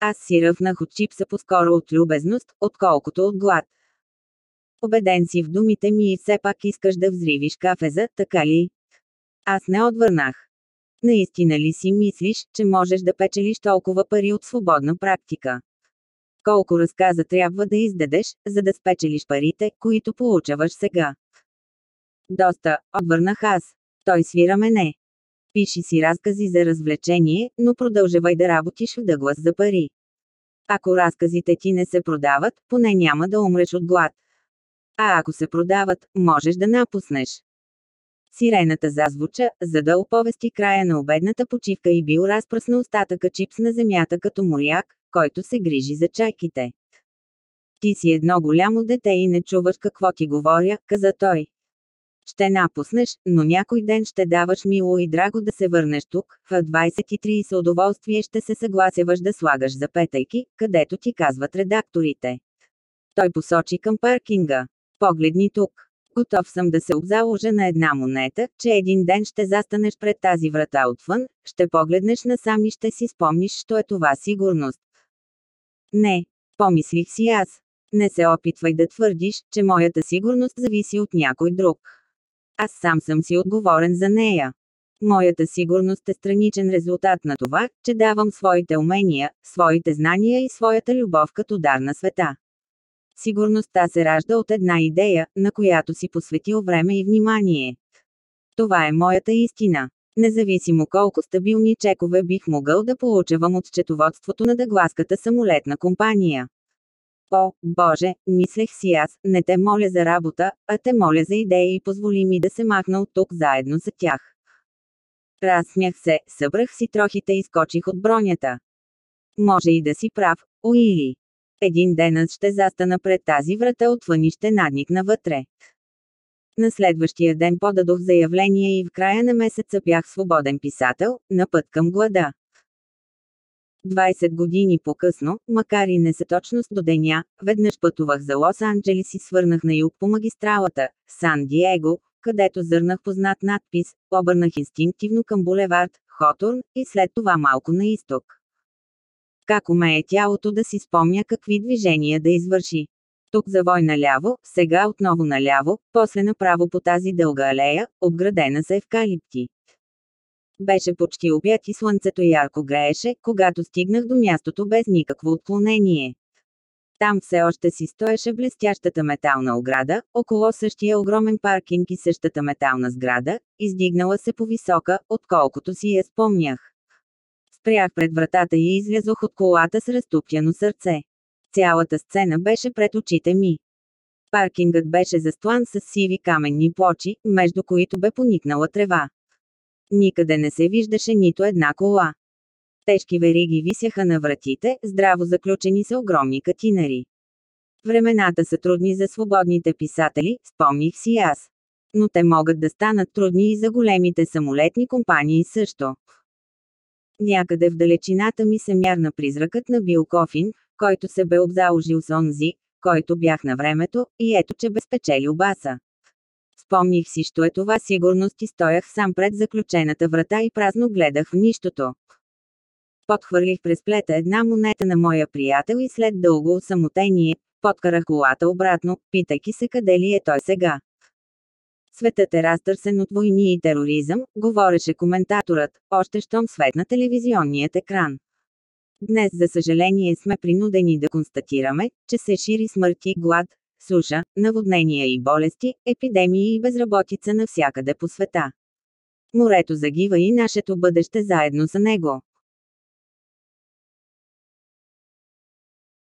Аз си ръвнах от чипса по-скоро от любезност, отколкото от глад. Обеден си в думите ми и все пак искаш да взривиш кафеза, така ли? Аз не отвърнах. Наистина ли си мислиш, че можеш да печелиш толкова пари от свободна практика? Колко разказа трябва да издадеш, за да спечелиш парите, които получаваш сега? Доста, отвърнах аз. Той свира мене. Пиши си разкази за развлечение, но продължавай да работиш в дъглас за пари. Ако разказите ти не се продават, поне няма да умреш от глад. А ако се продават, можеш да напуснеш. Сирената зазвуча, за да оповести края на обедната почивка и бил разпръсна остатъка чипс на земята като моряк, който се грижи за чайките. Ти си едно голямо дете и не чуваш какво ти говоря, каза той. Ще напуснеш, но някой ден ще даваш мило и драго да се върнеш тук, в 23 с удоволствие ще се съгласяваш да слагаш запетайки, където ти казват редакторите. Той посочи към паркинга. Погледни тук. Готов съм да се обзаложа на една монета, че един ден ще застанеш пред тази врата отвън, ще погледнеш насам и ще си спомниш, що е това сигурност. Не, помислих си аз. Не се опитвай да твърдиш, че моята сигурност зависи от някой друг. Аз сам съм си отговорен за нея. Моята сигурност е страничен резултат на това, че давам своите умения, своите знания и своята любов като дар на света. Сигурността се ражда от една идея, на която си посветил време и внимание. Това е моята истина. Независимо колко стабилни чекове бих могъл да получавам от счетоводството на дъгласката самолетна компания. О, Боже, мислех си аз, не те моля за работа, а те моля за идеи и позволи ми да се махна от тук заедно за тях. Разсмях се, събрах си трохите и скочих от бронята. Може и да си прав, Уили. Един ден аз ще застана пред тази врата отвън и ще надникна вътре. На следващия ден подадох заявление и в края на месеца бях свободен писател, на път към глада. 20 години по-късно, макар и не са точност до деня, веднъж пътувах за Лос-Анджелис и свърнах на юг по магистралата, Сан-Диего, където зърнах познат надпис, обърнах инстинктивно към булевард, Хотурн, и след това малко на изток. Как умее тялото да си спомня какви движения да извърши. Тук завой наляво, сега отново наляво, после направо по тази дълга алея, обградена с евкалипти. Беше почти обяд и слънцето ярко грееше, когато стигнах до мястото без никакво отклонение. Там все още си стоеше блестящата метална ограда, около същия огромен паркинг и същата метална сграда, издигнала се по-висока, отколкото си я спомнях. Спрях пред вратата и излязох от колата с разтупяно сърце. Цялата сцена беше пред очите ми. Паркингът беше застлан с сиви каменни плочи, между които бе поникнала трева. Никъде не се виждаше нито една кола. Тежки вериги висяха на вратите, здраво заключени са огромни катинари. Времената са трудни за свободните писатели, спомних си аз. Но те могат да станат трудни и за големите самолетни компании също. Някъде в далечината ми се мярна призракът на Бил Кофин, който се бе обзаложил с онзи, който бях на времето, и ето че бе спечелил баса. Спомних си, що е това сигурност и стоях сам пред заключената врата и празно гледах в нищото. Подхвърлих през плета една монета на моя приятел и след дълго самотение, подкарах колата обратно, питайки се къде ли е той сега. Светът е разтърсен от войни и тероризъм, говореше коментаторът, още щом свет на телевизионният екран. Днес за съжаление сме принудени да констатираме, че се шири смърт и глад, суша, наводнения и болести, епидемии и безработица навсякъде по света. Морето загива и нашето бъдеще заедно за него.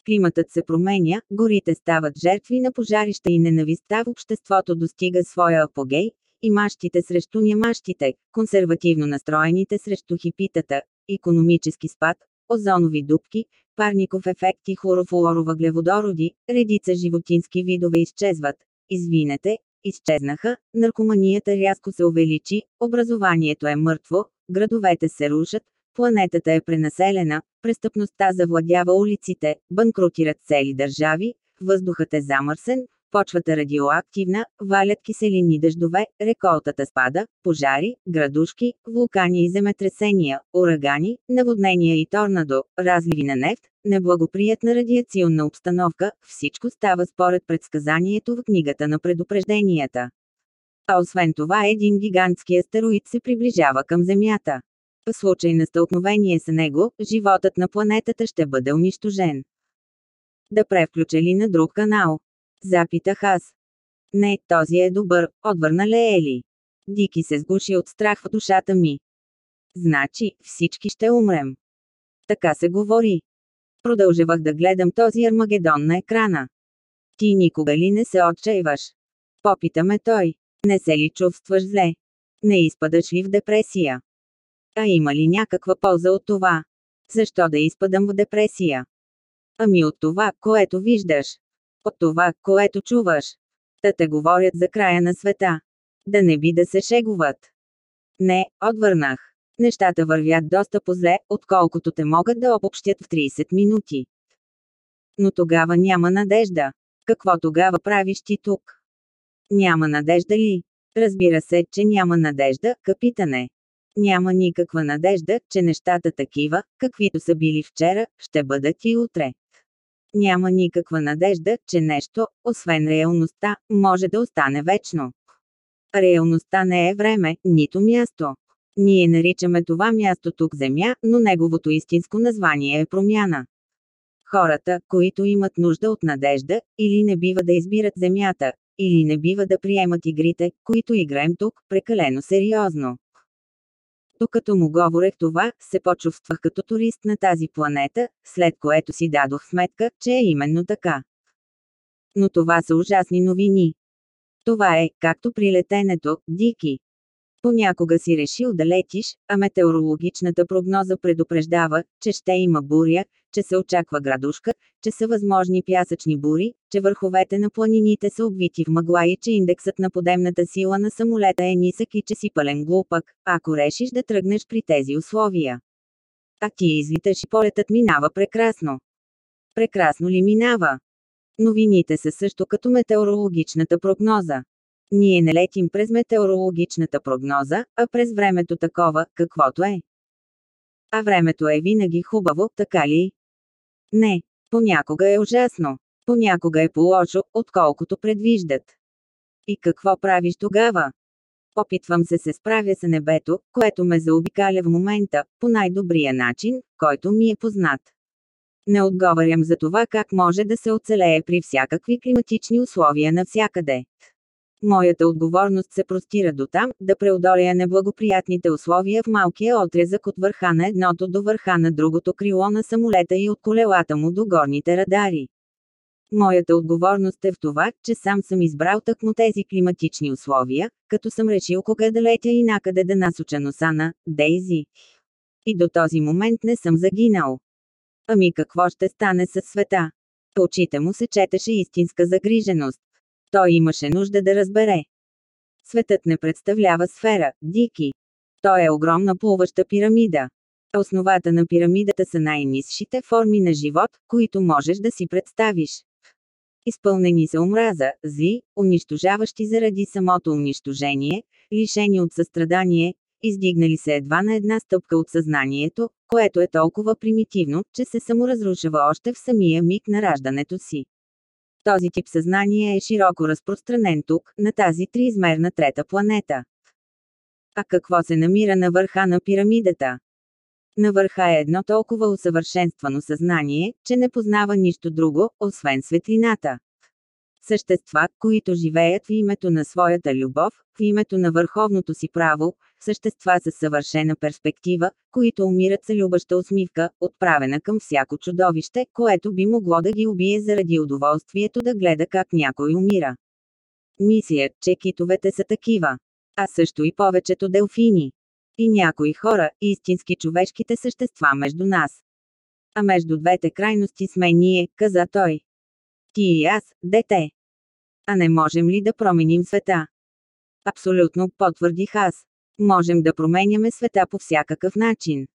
Климатът се променя, горите стават жертви на пожарища и ненавистта в обществото достига своя апогей, и мащите срещу нямащите, консервативно настроените срещу хипитата, економически спад, озонови дупки, парников ефект и хлорофлуоровъглеводороди, редица животински видове изчезват. Извинете, изчезнаха, наркоманията рязко се увеличи, образованието е мъртво, градовете се рушат, планетата е пренаселена, престъпността завладява улиците, банкротират цели държави, въздухът е замърсен, почвата радиоактивна, валят киселини дъждове, реколтата спада, пожари, градушки, вулкани и земетресения, урагани, наводнения и торнадо, разливи на нефт, неблагоприятна радиационна обстановка, всичко става според предсказанието в книгата на предупрежденията. А освен това един гигантски астероид се приближава към Земята. В случай на стълкновение с него, животът на планетата ще бъде унищожен. Да превключа ли на друг канал? Запитах аз. Не, този е добър, отвърна Леели. Дики се сгуши от страх в душата ми. Значи, всички ще умрем. Така се говори. Продължавах да гледам този Армагедон на екрана. Ти никога ли не се отчаиваш? Попитаме той. Не се ли чувстваш зле? Не изпадаш ли в депресия? А има ли някаква полза от това? Защо да изпадам в депресия? Ами от това, което виждаш от това, което чуваш. Та те говорят за края на света. Да не би да се шегуват. Не, отвърнах. Нещата вървят доста по-зле, отколкото те могат да обобщят в 30 минути. Но тогава няма надежда. Какво тогава правиш ти тук? Няма надежда ли? Разбира се, че няма надежда, капитане. Няма никаква надежда, че нещата такива, каквито са били вчера, ще бъдат и утре. Няма никаква надежда, че нещо, освен реалността, може да остане вечно. Реалността не е време, нито място. Ние наричаме това място тук Земя, но неговото истинско название е промяна. Хората, които имат нужда от надежда, или не бива да избират Земята, или не бива да приемат игрите, които играем тук, прекалено сериозно. Докато му говорех това, се почувствах като турист на тази планета, след което си дадох сметка, че е именно така. Но това са ужасни новини. Това е, както при летенето, Дики. Понякога си решил да летиш, а метеорологичната прогноза предупреждава, че ще има буря, че се очаква градушка, че са възможни пясъчни бури, че върховете на планините са обвити в мъгла и че индексът на подемната сила на самолета е нисък и че си пълен глупък, ако решиш да тръгнеш при тези условия. А ти излиташ и полетът минава прекрасно. Прекрасно ли минава? Новините са също като метеорологичната прогноза. Ние не летим през метеорологичната прогноза, а през времето такова, каквото е. А времето е винаги хубаво, така ли? Не. Понякога е ужасно. Понякога е по-лошо, отколкото предвиждат. И какво правиш тогава? Опитвам се се справя с небето, което ме заобикаля в момента, по най-добрия начин, който ми е познат. Не отговарям за това как може да се оцелее при всякакви климатични условия навсякъде. Моята отговорност се простира до там, да преодолея неблагоприятните условия в малкия отрезък от върха на едното до върха на другото крило на самолета и от колелата му до горните радари. Моята отговорност е в това, че сам съм избрал тъкмо тези климатични условия, като съм решил кога да летя и накъде да насоча носа на Дейзи. И до този момент не съм загинал. Ами какво ще стане с света? очите му се четеше истинска загриженост. Той имаше нужда да разбере. Светът не представлява сфера, Дики. Той е огромна плуваща пирамида. Основата на пирамидата са най-низшите форми на живот, които можеш да си представиш. Изпълнени са омраза, зли, унищожаващи заради самото унищожение, лишени от състрадание, издигнали се едва на една стъпка от съзнанието, което е толкова примитивно, че се саморазрушава още в самия миг на раждането си. Този тип съзнание е широко разпространен тук, на тази триизмерна трета планета. А какво се намира на върха на пирамидата? На върха е едно толкова усъвършенствано съзнание, че не познава нищо друго, освен светлината. Същества, които живеят в името на своята любов, в името на върховното си право, същества с съвършена перспектива, които умират с любаща усмивка, отправена към всяко чудовище, което би могло да ги убие заради удоволствието да гледа как някой умира. Мисля, че китовете са такива. А също и повечето делфини. И някои хора, истински човешките същества между нас. А между двете крайности сме ние, каза той. Ти и аз, дете. А не можем ли да променим света? Абсолютно, потвърдих аз. Можем да променяме света по всякакъв начин.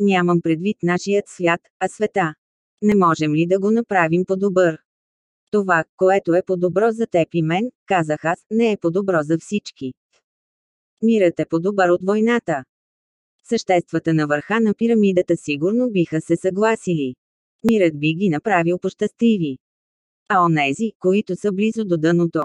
Нямам предвид нашият свят, а света. Не можем ли да го направим по-добър? Това, което е по-добро за теб и мен, казах аз, не е по-добро за всички. Мирът е по-добър от войната. Съществата на върха на пирамидата сигурно биха се съгласили. Мирът би ги направил пощастливи. А онези, които са близо до дъното,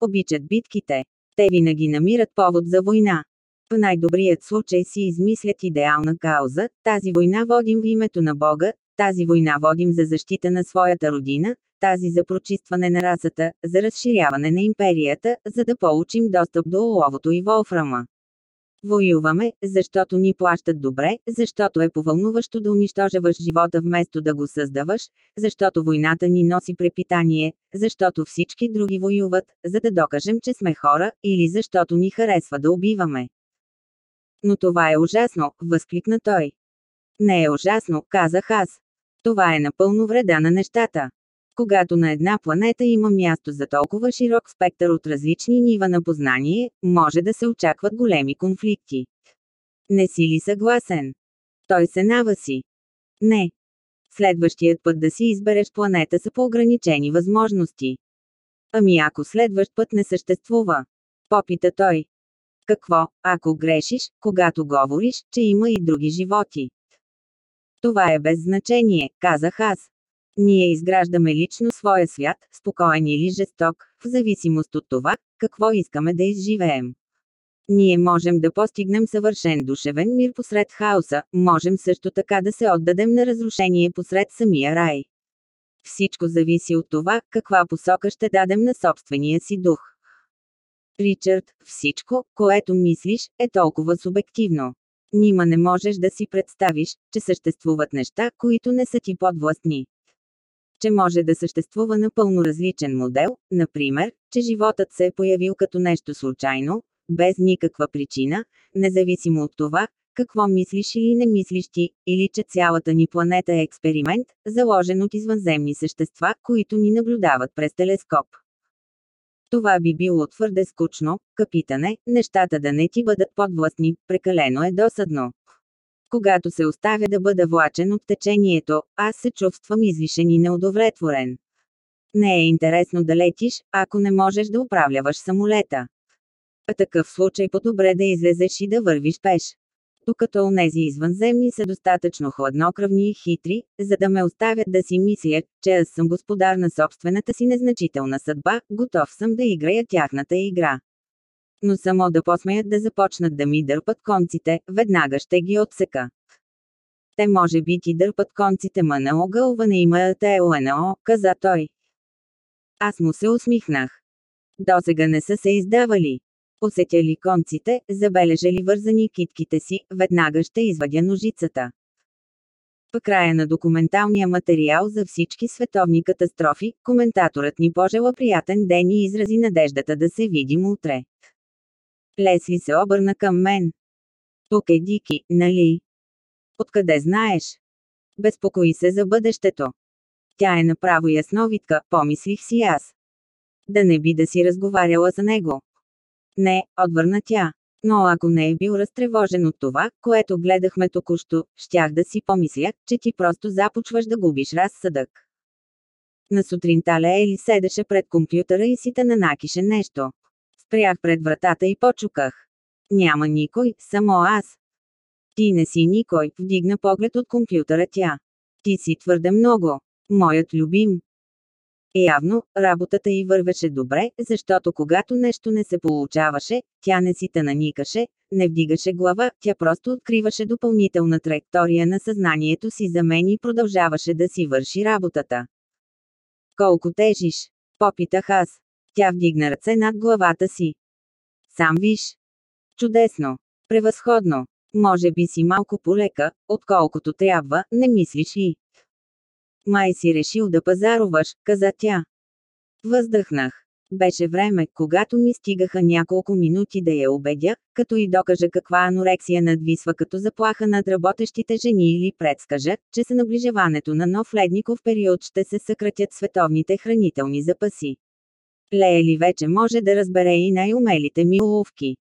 обичат битките. Те винаги намират повод за война. В най-добрият случай си измислят идеална кауза, тази война водим в името на Бога, тази война водим за защита на своята родина, тази за прочистване на расата, за разширяване на империята, за да получим достъп до оловото и волфрама. Воюваме, защото ни плащат добре, защото е повълнуващо да унищожаваш живота вместо да го създаваш, защото войната ни носи препитание, защото всички други воюват, за да докажем, че сме хора, или защото ни харесва да убиваме. Но това е ужасно, възкликна той. Не е ужасно, казах аз. Това е напълно вреда на нещата. Когато на една планета има място за толкова широк спектър от различни нива на познание, може да се очакват големи конфликти. Не си ли съгласен? Той се наваси. Не. Следващият път да си избереш планета са по ограничени възможности. Ами ако следващ път не съществува? Попита той. Какво, ако грешиш, когато говориш, че има и други животи? Това е без значение, казах аз. Ние изграждаме лично своя свят, спокоен или жесток, в зависимост от това, какво искаме да изживеем. Ние можем да постигнем съвършен душевен мир посред хаоса, можем също така да се отдадем на разрушение посред самия рай. Всичко зависи от това, каква посока ще дадем на собствения си дух. Ричард, всичко, което мислиш, е толкова субективно. Нима не можеш да си представиш, че съществуват неща, които не са ти подвластни. Че може да съществува напълно различен модел, например, че животът се е появил като нещо случайно, без никаква причина, независимо от това, какво мислиш или не мислиш ти, или че цялата ни планета е експеримент, заложен от извънземни същества, които ни наблюдават през телескоп. Това би било твърде скучно, капитане, нещата да не ти бъдат подвластни, прекалено е досадно. Когато се оставя да бъда влачен от течението, аз се чувствам излишен и неудовлетворен. Не е интересно да летиш, ако не можеш да управляваш самолета. А такъв случай по-добре да излезеш и да вървиш пеш. Докато онези извънземни са достатъчно хладнокръвни и хитри, за да ме оставят да си мисля, че аз съм господар на собствената си незначителна съдба, готов съм да играя тяхната игра. Но само да посмеят да започнат да ми дърпат конците, веднага ще ги отсека. Те може би ти дърпат конците ма на огълва не има ТЛНО, каза той. Аз му се усмихнах. Досега не са се издавали. Усетя ли конците, забележа ли вързани китките си, веднага ще извадя ножицата. В края на документалния материал за всички световни катастрофи, коментаторът ни пожела приятен ден и изрази надеждата да се видим утре. Лесли се обърна към мен. Тук е Дики, нали? Откъде знаеш? Безпокои се за бъдещето. Тя е направо ясновидка, помислих си аз. Да не би да си разговаряла за него. Не, отвърна тя. Но ако не е бил разтревожен от това, което гледахме току-що, щях да си помисля, че ти просто започваш да губиш разсъдък. На сутринта Леели седеше пред компютъра и си те нанакише нещо. Спрях пред вратата и почуках. Няма никой, само аз. Ти не си никой, вдигна поглед от компютъра тя. Ти си твърде много. Моят любим. Явно, работата й вървеше добре, защото когато нещо не се получаваше, тя не си наникаше, не вдигаше глава, тя просто откриваше допълнителна траектория на съзнанието си за мен и продължаваше да си върши работата. Колко тежиш? Попитах аз. Тя вдигна ръце над главата си. Сам виж. Чудесно. Превъзходно. Може би си малко полека, отколкото трябва, не мислиш ли? Май си решил да пазаруваш, каза тя. Въздъхнах. Беше време, когато ми стигаха няколко минути да я убедя, като и докажа каква анорексия надвисва като заплаха над работещите жени или предскажа, че с наближаването на нов ледников период ще се съкратят световните хранителни запаси. Леели вече може да разбере и най-умелите ми уловки.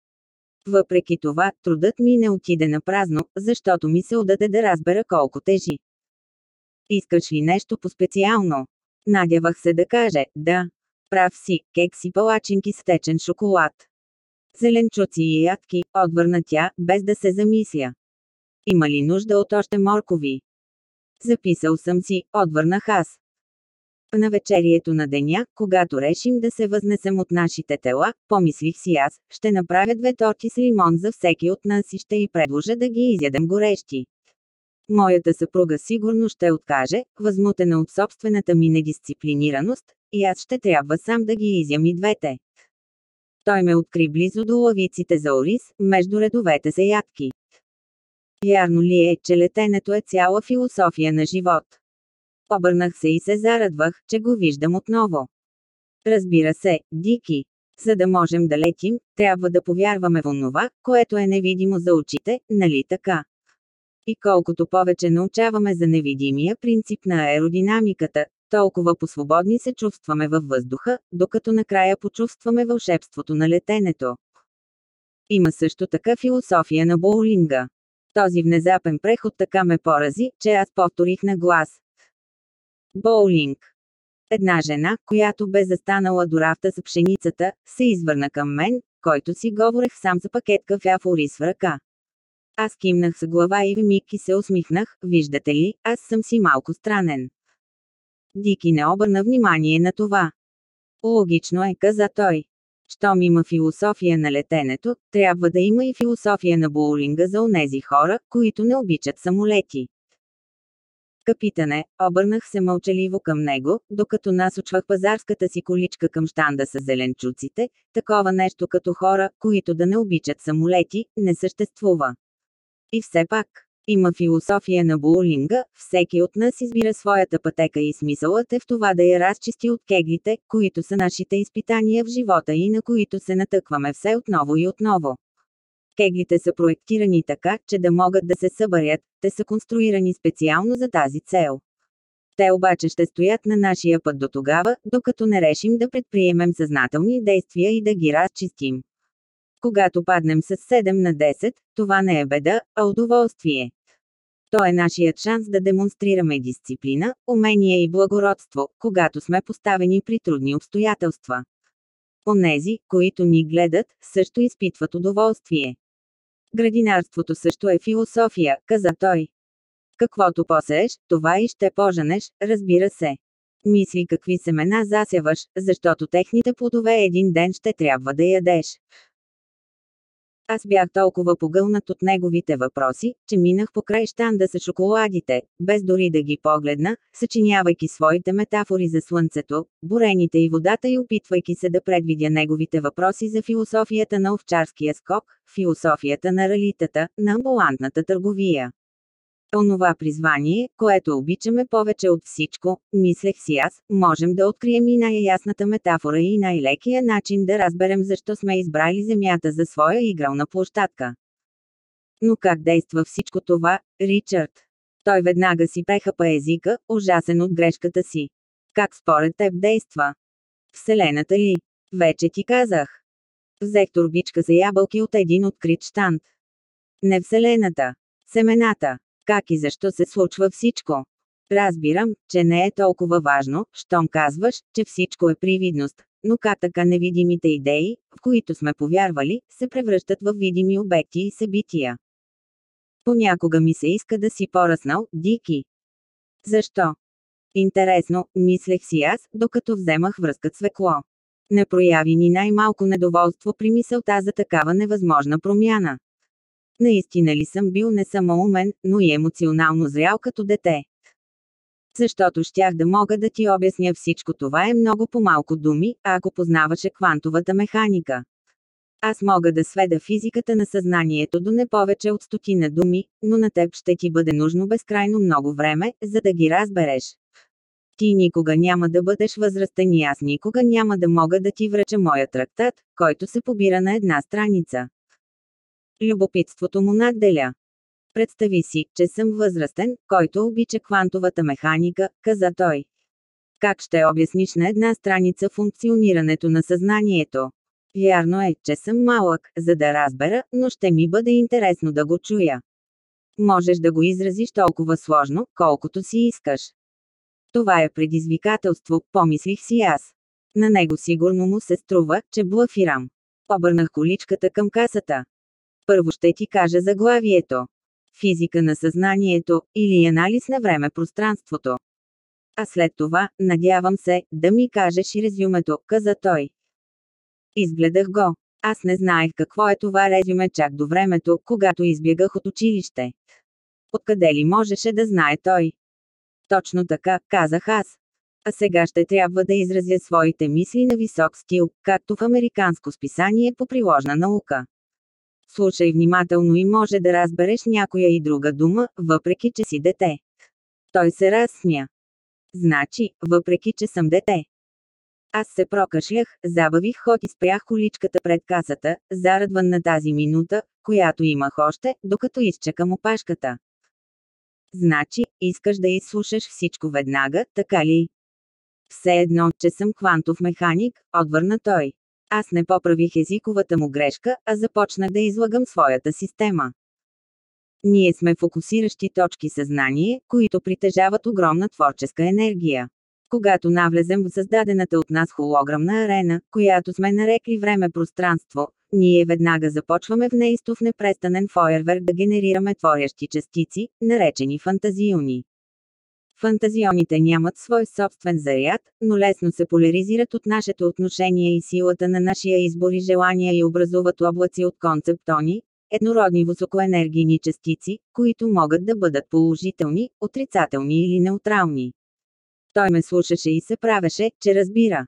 Въпреки това, трудът ми не отиде на празно, защото ми се отдаде да разбера колко тежи. Искаш ли нещо по-специално? Надявах се да каже, да. Прав си, кекси палачинки с течен шоколад. Зеленчуци и ядки, отвърна тя, без да се замисля. Има ли нужда от още моркови? Записал съм си, отвърнах аз. На вечерието на деня, когато решим да се възнесем от нашите тела, помислих си аз, ще направя две торти с лимон за всеки от нас и ще й предложа да ги изядем горещи. Моята съпруга сигурно ще откаже, възмутена от собствената ми недисциплинираност, и аз ще трябва сам да ги изям и двете. Той ме откри близо до лавиците за ориз, между редовете се ядки. Вярно ли е, че летенето е цяла философия на живот? Обърнах се и се зарадвах, че го виждам отново. Разбира се, Дики. За да можем да летим, трябва да повярваме в онова, което е невидимо за очите, нали така? И колкото повече научаваме за невидимия принцип на аеродинамиката, толкова посвободни се чувстваме във въздуха, докато накрая почувстваме вълшебството на летенето. Има също така философия на боулинга. Този внезапен преход така ме порази, че аз повторих на глас. Боулинг. Една жена, която бе застанала до рафта с пшеницата, се извърна към мен, който си говорех сам за пакет кафе Форис в ръка. Аз кимнах с глава и в миг и се усмихнах, виждате ли, аз съм си малко странен. Дики не обърна внимание на това. Логично е, каза той. Щом има философия на летенето, трябва да има и философия на боулинга за онези хора, които не обичат самолети. Капитане, обърнах се мълчаливо към него, докато насочвах пазарската си количка към щанда с зеленчуците, такова нещо като хора, които да не обичат самолети, не съществува. И все пак, има философия на боулинга, всеки от нас избира своята пътека и смисълът е в това да я разчисти от кеглите, които са нашите изпитания в живота и на които се натъкваме все отново и отново. Кеглите са проектирани така, че да могат да се събарят, те са конструирани специално за тази цел. Те обаче ще стоят на нашия път до тогава, докато не решим да предприемем съзнателни действия и да ги разчистим. Когато паднем с 7 на 10, това не е беда, а удоволствие. То е нашият шанс да демонстрираме дисциплина, умение и благородство, когато сме поставени при трудни обстоятелства. Онези, които ни гледат, също изпитват удоволствие. Градинарството също е философия, каза той. Каквото посееш, това и ще поженеш, разбира се. Мисли какви семена засяваш, защото техните плодове един ден ще трябва да ядеш. Аз бях толкова погълнат от неговите въпроси, че минах покрай щанда с шоколадите, без дори да ги погледна, съчинявайки своите метафори за слънцето, бурените и водата и опитвайки се да предвидя неговите въпроси за философията на овчарския скок, философията на ралитата, на амбулантната търговия. Онова призвание, което обичаме повече от всичко, мислех си аз, можем да открием и най-ясната метафора и най-лекия начин да разберем защо сме избрали Земята за своя игрална площадка. Но как действа всичко това, Ричард? Той веднага си прехапа езика, ужасен от грешката си. Как според теб действа? Вселената ли? Вече ти казах. Взех турбичка за ябълки от един открит штант. Не Вселената. Семената как и защо се случва всичко. Разбирам, че не е толкова важно, щом казваш, че всичко е привидност, но как така невидимите идеи, в които сме повярвали, се превръщат в видими обекти и събития. Понякога ми се иска да си поръснал, Дики. Защо? Интересно, мислех си аз, докато вземах връзкът свекло. Не прояви ни най-малко недоволство при мисълта за такава невъзможна промяна. Наистина ли съм бил не само умен, но и емоционално зрял като дете? Защото щях да мога да ти обясня всичко това е много по-малко думи, ако познаваше квантовата механика. Аз мога да сведа физиката на съзнанието до не повече от стотина думи, но на теб ще ти бъде нужно безкрайно много време, за да ги разбереш. Ти никога няма да бъдеш възрастен и аз никога няма да мога да ти връча моя трактат, който се побира на една страница. Любопитството му надделя. Представи си, че съм възрастен, който обича квантовата механика, каза той. Как ще обясниш на една страница функционирането на съзнанието? Вярно е, че съм малък, за да разбера, но ще ми бъде интересно да го чуя. Можеш да го изразиш толкова сложно, колкото си искаш. Това е предизвикателство, помислих си аз. На него сигурно му се струва, че блафирам. Обърнах количката към касата. Първо ще ти кажа заглавието. Физика на съзнанието, или анализ на време-пространството. А след това, надявам се, да ми кажеш и резюмето, каза той. Изгледах го. Аз не знаех какво е това резюме чак до времето, когато избягах от училище. Откъде ли можеше да знае той? Точно така, казах аз. А сега ще трябва да изразя своите мисли на висок стил, както в американско списание по приложна наука. Слушай внимателно и може да разбереш някоя и друга дума, въпреки че си дете. Той се разсмя. Значи, въпреки че съм дете. Аз се прокашлях, забавих ход и спрях количката пред касата, зарадван на тази минута, която имах още, докато изчекам опашката. Значи, искаш да изслушаш всичко веднага, така ли? Все едно, че съм квантов механик, отвърна той. Аз не поправих езиковата му грешка, а започнах да излагам своята система. Ние сме фокусиращи точки съзнание, които притежават огромна творческа енергия. Когато навлезем в създадената от нас холограмна арена, която сме нарекли време-пространство, ние веднага започваме в неистов непрестанен фойерверк да генерираме творящи частици, наречени фантазиони. Фантазионите нямат свой собствен заряд, но лесно се поляризират от нашето отношение и силата на нашия избор и желания и образуват облаци от концептони, еднородни високоенергийни частици, които могат да бъдат положителни, отрицателни или неутрални. Той ме слушаше и се правеше, че разбира.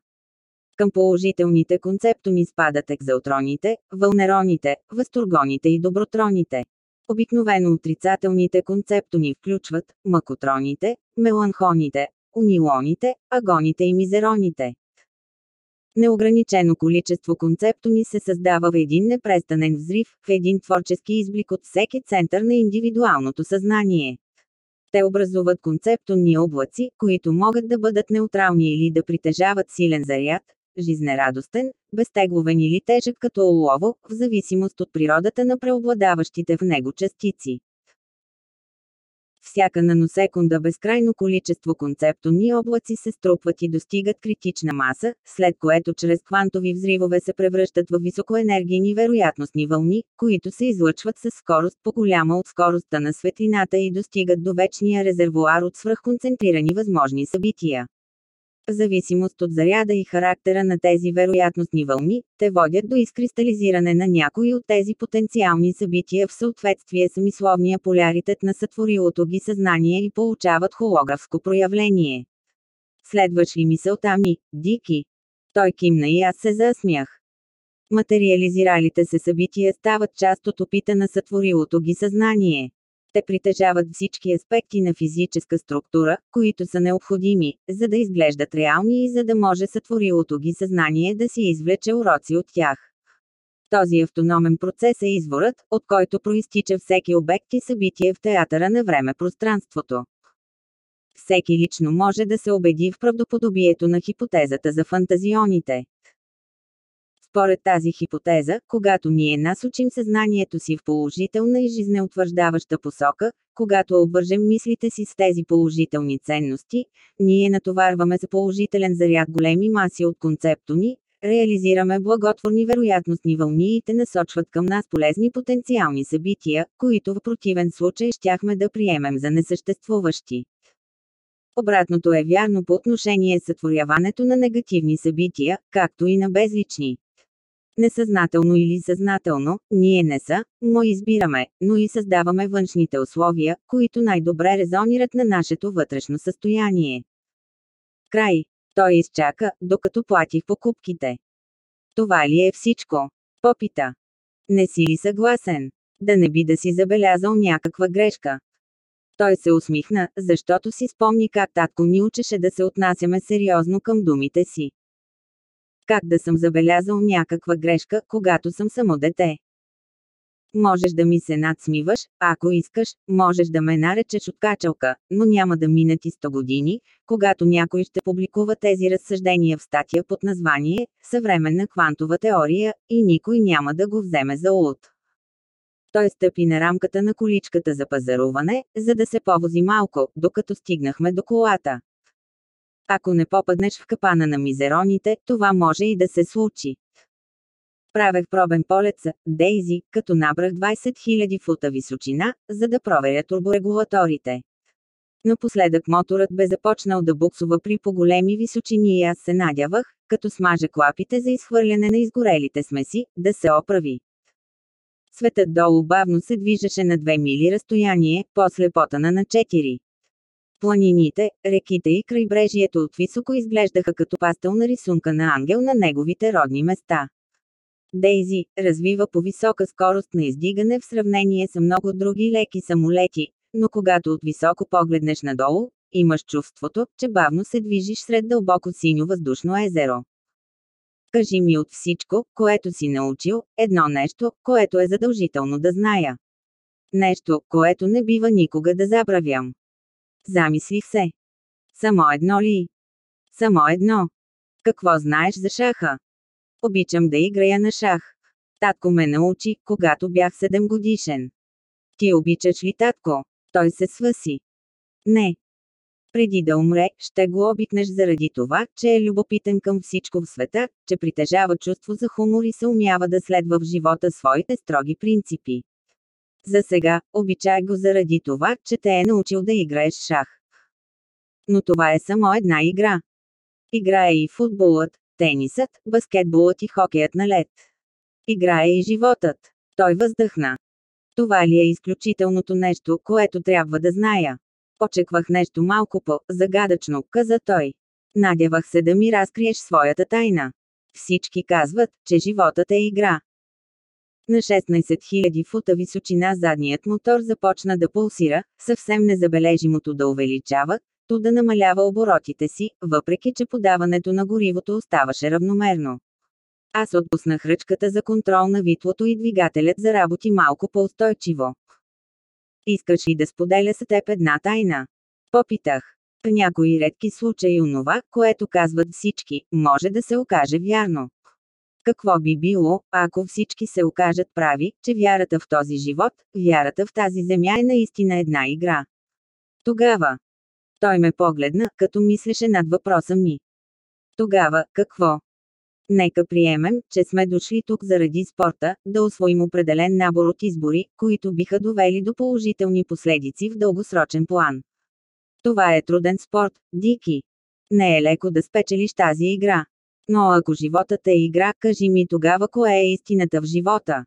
Към положителните концептони спадат екзаутроните, вълнероните, възторгоните и добротроните. Обикновено отрицателните концептони включват макотроните, меланхоните, унилоните, агоните и мизероните. Неограничено количество концептони се създава в един непрестанен взрив, в един творчески изблик от всеки център на индивидуалното съзнание. Те образуват концептонни облаци, които могат да бъдат неутрални или да притежават силен заряд, жизнерадостен, безтегловен или тежък като олово, в зависимост от природата на преобладаващите в него частици. Всяка наносекунда безкрайно количество концептонни облаци се струпват и достигат критична маса, след което чрез квантови взривове се превръщат в високоенергийни вероятностни вълни, които се излъчват с скорост по-голяма от скоростта на светлината и достигат до вечния резервуар от свръхконцентрирани възможни събития. Зависимост от заряда и характера на тези вероятностни вълни, те водят до изкристализиране на някои от тези потенциални събития в съответствие с мисловния поляритет на сътворилото ги съзнание и получават холографско проявление. Следваш ли мисълта ми, Дики? Той кимна и аз се засмях. Материализиралите се събития стават част от опита на сътворилото ги съзнание. Те притежават всички аспекти на физическа структура, които са необходими, за да изглеждат реални и за да може сътворилото ги съзнание да си извлече уроци от тях. Този автономен процес е изворът, от който проистича всеки обект и събитие в театъра на време-пространството. Всеки лично може да се убеди в правдоподобието на хипотезата за фантазионите. Според тази хипотеза, когато ние насочим съзнанието си в положителна и жизнеутвърждаваща посока, когато обвържем мислите си с тези положителни ценности, ние натоварваме за положителен заряд големи маси от концептони, реализираме благотворни вероятностни вълни и те насочват към нас полезни потенциални събития, които в противен случай щяхме да приемем за несъществуващи. Обратното е вярно по отношение сътворяването на негативни събития, както и на безлични. Несъзнателно или съзнателно, ние не са, но избираме, но и създаваме външните условия, които най-добре резонират на нашето вътрешно състояние. Край. Той изчака, докато платих покупките. Това ли е всичко? Попита. Не си ли съгласен? Да не би да си забелязал някаква грешка. Той се усмихна, защото си спомни как татко ни учеше да се отнасяме сериозно към думите си. Как да съм забелязал някаква грешка, когато съм само дете? Можеш да ми се надсмиваш, ако искаш, можеш да ме наречеш откачалка, но няма да минат и 100 години, когато някой ще публикува тези разсъждения в статия под название «Съвременна квантова теория» и никой няма да го вземе за луд. Той стъпи на рамката на количката за пазаруване, за да се повози малко, докато стигнахме до колата. Ако не попаднеш в капана на мизероните, това може и да се случи. Правех пробен полет с Дейзи, като набрах 20 000 фута височина, за да проверя турборегулаторите. Напоследък моторът бе започнал да буксува при по-големи височини и аз се надявах, като смажа клапите за изхвърляне на изгорелите смеси, да се оправи. Светът долу бавно се движеше на 2 мили разстояние, после потана на 4. Планините, реките и крайбрежието от високо изглеждаха като пастелна рисунка на ангел на неговите родни места. Дейзи развива по висока скорост на издигане в сравнение с много други леки самолети, но когато от високо погледнеш надолу, имаш чувството, че бавно се движиш сред дълбоко синьо въздушно езеро. Кажи ми от всичко, което си научил, едно нещо, което е задължително да зная. Нещо, което не бива никога да забравям. Замислих се. Само едно ли? Само едно. Какво знаеш за шаха? Обичам да играя на шах. Татко ме научи, когато бях 7 годишен. Ти обичаш ли татко? Той се свъси. Не. Преди да умре, ще го обикнеш заради това, че е любопитен към всичко в света, че притежава чувство за хумор и се умява да следва в живота своите строги принципи. За сега, обичай го заради това, че те е научил да играеш шах. Но това е само една игра. Играе и футболът, тенисът, баскетболът и хокеят на лед. Играе и животът. Той въздъхна. Това ли е изключителното нещо, което трябва да зная? Очеквах нещо малко по-загадъчно, каза той. Надявах се да ми разкриеш своята тайна. Всички казват, че животът е игра. На 16 000 фута височина задният мотор започна да пулсира, съвсем незабележимото да увеличава, то да намалява оборотите си, въпреки че подаването на горивото оставаше равномерно. Аз отпуснах ръчката за контрол на витлото и двигателят заработи малко по-устойчиво. Искаш ли да споделя с теб една тайна? Попитах. В някои редки случаи онова, което казват всички, може да се окаже вярно. Какво би било, ако всички се окажат прави, че вярата в този живот, вярата в тази земя е наистина една игра? Тогава. Той ме погледна, като мислеше над въпроса ми. Тогава, какво? Нека приемем, че сме дошли тук заради спорта, да освоим определен набор от избори, които биха довели до положителни последици в дългосрочен план. Това е труден спорт, Дики. Не е леко да спечелиш тази игра. Но ако животът е игра, кажи ми тогава кое е истината в живота.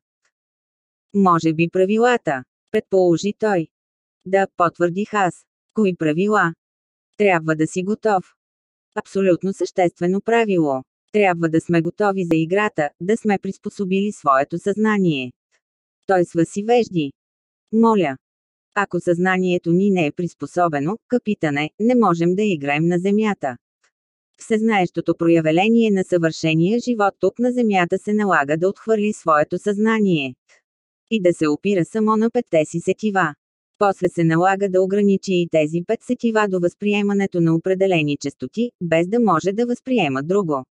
Може би правилата, предположи той. Да, потвърдих аз. Кои правила? Трябва да си готов. Абсолютно съществено правило. Трябва да сме готови за играта, да сме приспособили своето съзнание. Той сваси вежди. Моля. Ако съзнанието ни не е приспособено, капитане, не можем да играем на Земята. Всезнаещото проявление на съвършения живот тук на Земята се налага да отхвърли своето съзнание. И да се опира само на петте си сетива. После се налага да ограничи и тези пет сетива до възприемането на определени частоти, без да може да възприема друго.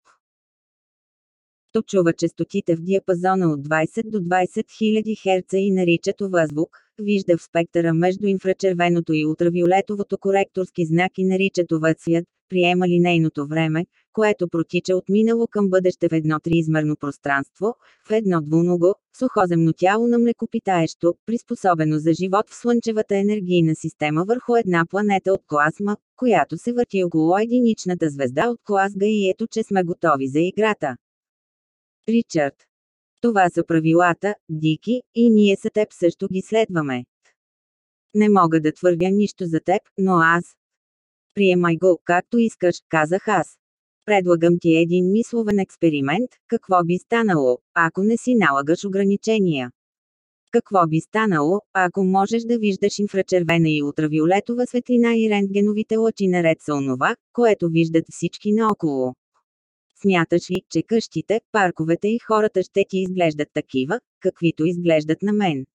То чува частотите в диапазона от 20 до 20 000 Hz и нарича това звук, вижда в спектъра между инфрачервеното и ултравиолетовото коректорски знак и нарича това цвят, приема линейното време, което протича от минало към бъдеще в едно триизмерно пространство, в едно двуного, сухоземно тяло на млекопитаещо, приспособено за живот в Слънчевата енергийна система върху една планета от клас М, която се върти около единичната звезда от клас Г и ето че сме готови за играта. Ричард. Това са правилата, Дики, и ние са теб също ги следваме. Не мога да твърдя нищо за теб, но аз. Приемай го, както искаш, казах аз. Предлагам ти един мисловен експеримент, какво би станало, ако не си налагаш ограничения. Какво би станало, ако можеш да виждаш инфрачервена и ултравиолетова светлина и рентгеновите лъчи наред с онова, което виждат всички наоколо? Смяташ ли, че къщите, парковете и хората ще ти изглеждат такива, каквито изглеждат на мен?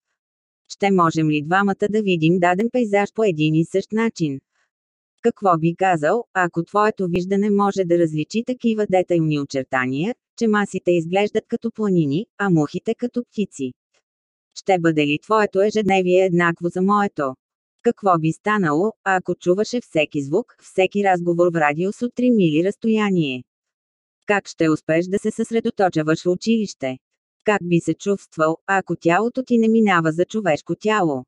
Ще можем ли двамата да видим даден пейзаж по един и същ начин? Какво би казал, ако твоето виждане може да различи такива детайлни очертания, че масите изглеждат като планини, а мухите като птици? Ще бъде ли твоето ежедневие еднакво за моето? Какво би станало, ако чуваше всеки звук, всеки разговор в радиус от 3 мили разстояние? Как ще успеш да се съсредоточаваш в училище? Как би се чувствал, ако тялото ти не минава за човешко тяло?